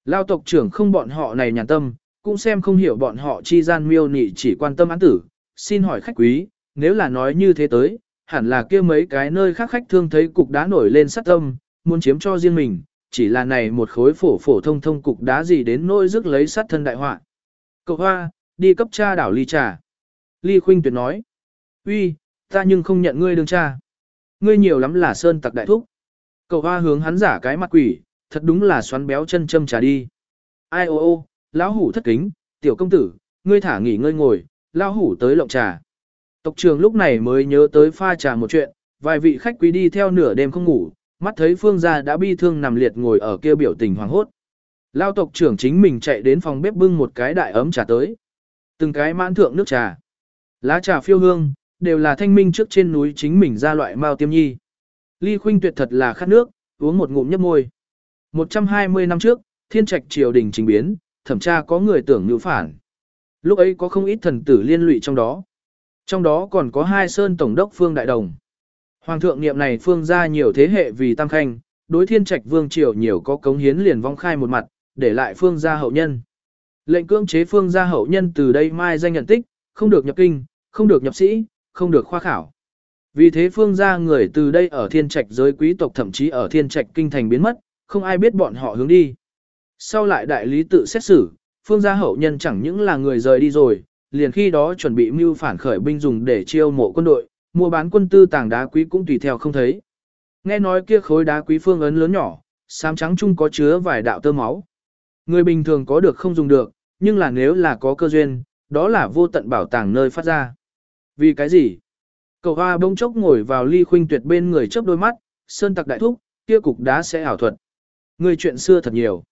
Lao tộc trưởng không bọn họ này nhàn tâm, cũng xem không hiểu bọn họ chi gian miêu nị chỉ quan tâm án tử. Xin hỏi khách quý, nếu là nói như thế tới, hẳn là kia mấy cái nơi khác khách thương thấy cục đá nổi lên sát tâm, muốn chiếm cho riêng mình, chỉ là này một khối phổ phổ thông thông cục đá gì đến nỗi rước lấy sát thân đại họa. Cậu hoa, đi cấp cha đảo ly trà. Ly Khuynh Tuyệt nói, uy, ta nhưng không nhận ngươi đương cha. Ngươi nhiều lắm là sơn tặc đại thúc. Cậu hoa hướng hắn giả cái mặt quỷ, thật đúng là xoắn béo chân châm trà đi. Ai ô ô, lão hủ thất kính, tiểu công tử, ngươi thả nghỉ ngơi ngồi, lão hủ tới lộng trà. Tộc trưởng lúc này mới nhớ tới pha trà một chuyện, vài vị khách quý đi theo nửa đêm không ngủ, mắt thấy phương gia đã bi thương nằm liệt ngồi ở kia biểu tình hoàng hốt. Lao tộc trưởng chính mình chạy đến phòng bếp bưng một cái đại ấm trà tới. Từng cái mãn thượng nước trà. Lá trà phiêu hương, đều là thanh minh trước trên núi chính mình ra loại mao tiêm nhi. Ly khuynh tuyệt thật là khát nước, uống một ngụm nhấp môi. 120 năm trước, thiên trạch triều đình trình biến, thẩm tra có người tưởng nữ phản. Lúc ấy có không ít thần tử liên lụy trong đó. Trong đó còn có hai sơn tổng đốc Phương Đại Đồng. Hoàng thượng niệm này Phương ra nhiều thế hệ vì tam khanh, đối thiên trạch vương triều nhiều có cống hiến liền vong khai một mặt, để lại Phương gia hậu nhân. Lệnh cưỡng chế Phương gia hậu nhân từ đây mai danh nhận tích, không được nhập kinh, không được nhập sĩ, không được khoa khảo. Vì thế phương gia người từ đây ở thiên trạch giới quý tộc thậm chí ở thiên trạch kinh thành biến mất, không ai biết bọn họ hướng đi. Sau lại đại lý tự xét xử, phương gia hậu nhân chẳng những là người rời đi rồi, liền khi đó chuẩn bị mưu phản khởi binh dùng để chiêu mộ quân đội, mua bán quân tư tàng đá quý cũng tùy theo không thấy. Nghe nói kia khối đá quý phương ấn lớn nhỏ, xám trắng chung có chứa vài đạo tơ máu. Người bình thường có được không dùng được, nhưng là nếu là có cơ duyên, đó là vô tận bảo tàng nơi phát ra. Vì cái gì? Cậu hoa bỗng chốc ngồi vào ly khuynh tuyệt bên người chớp đôi mắt, sơn tặc đại thúc, kia cục đá sẽ ảo thuật. Người chuyện xưa thật nhiều.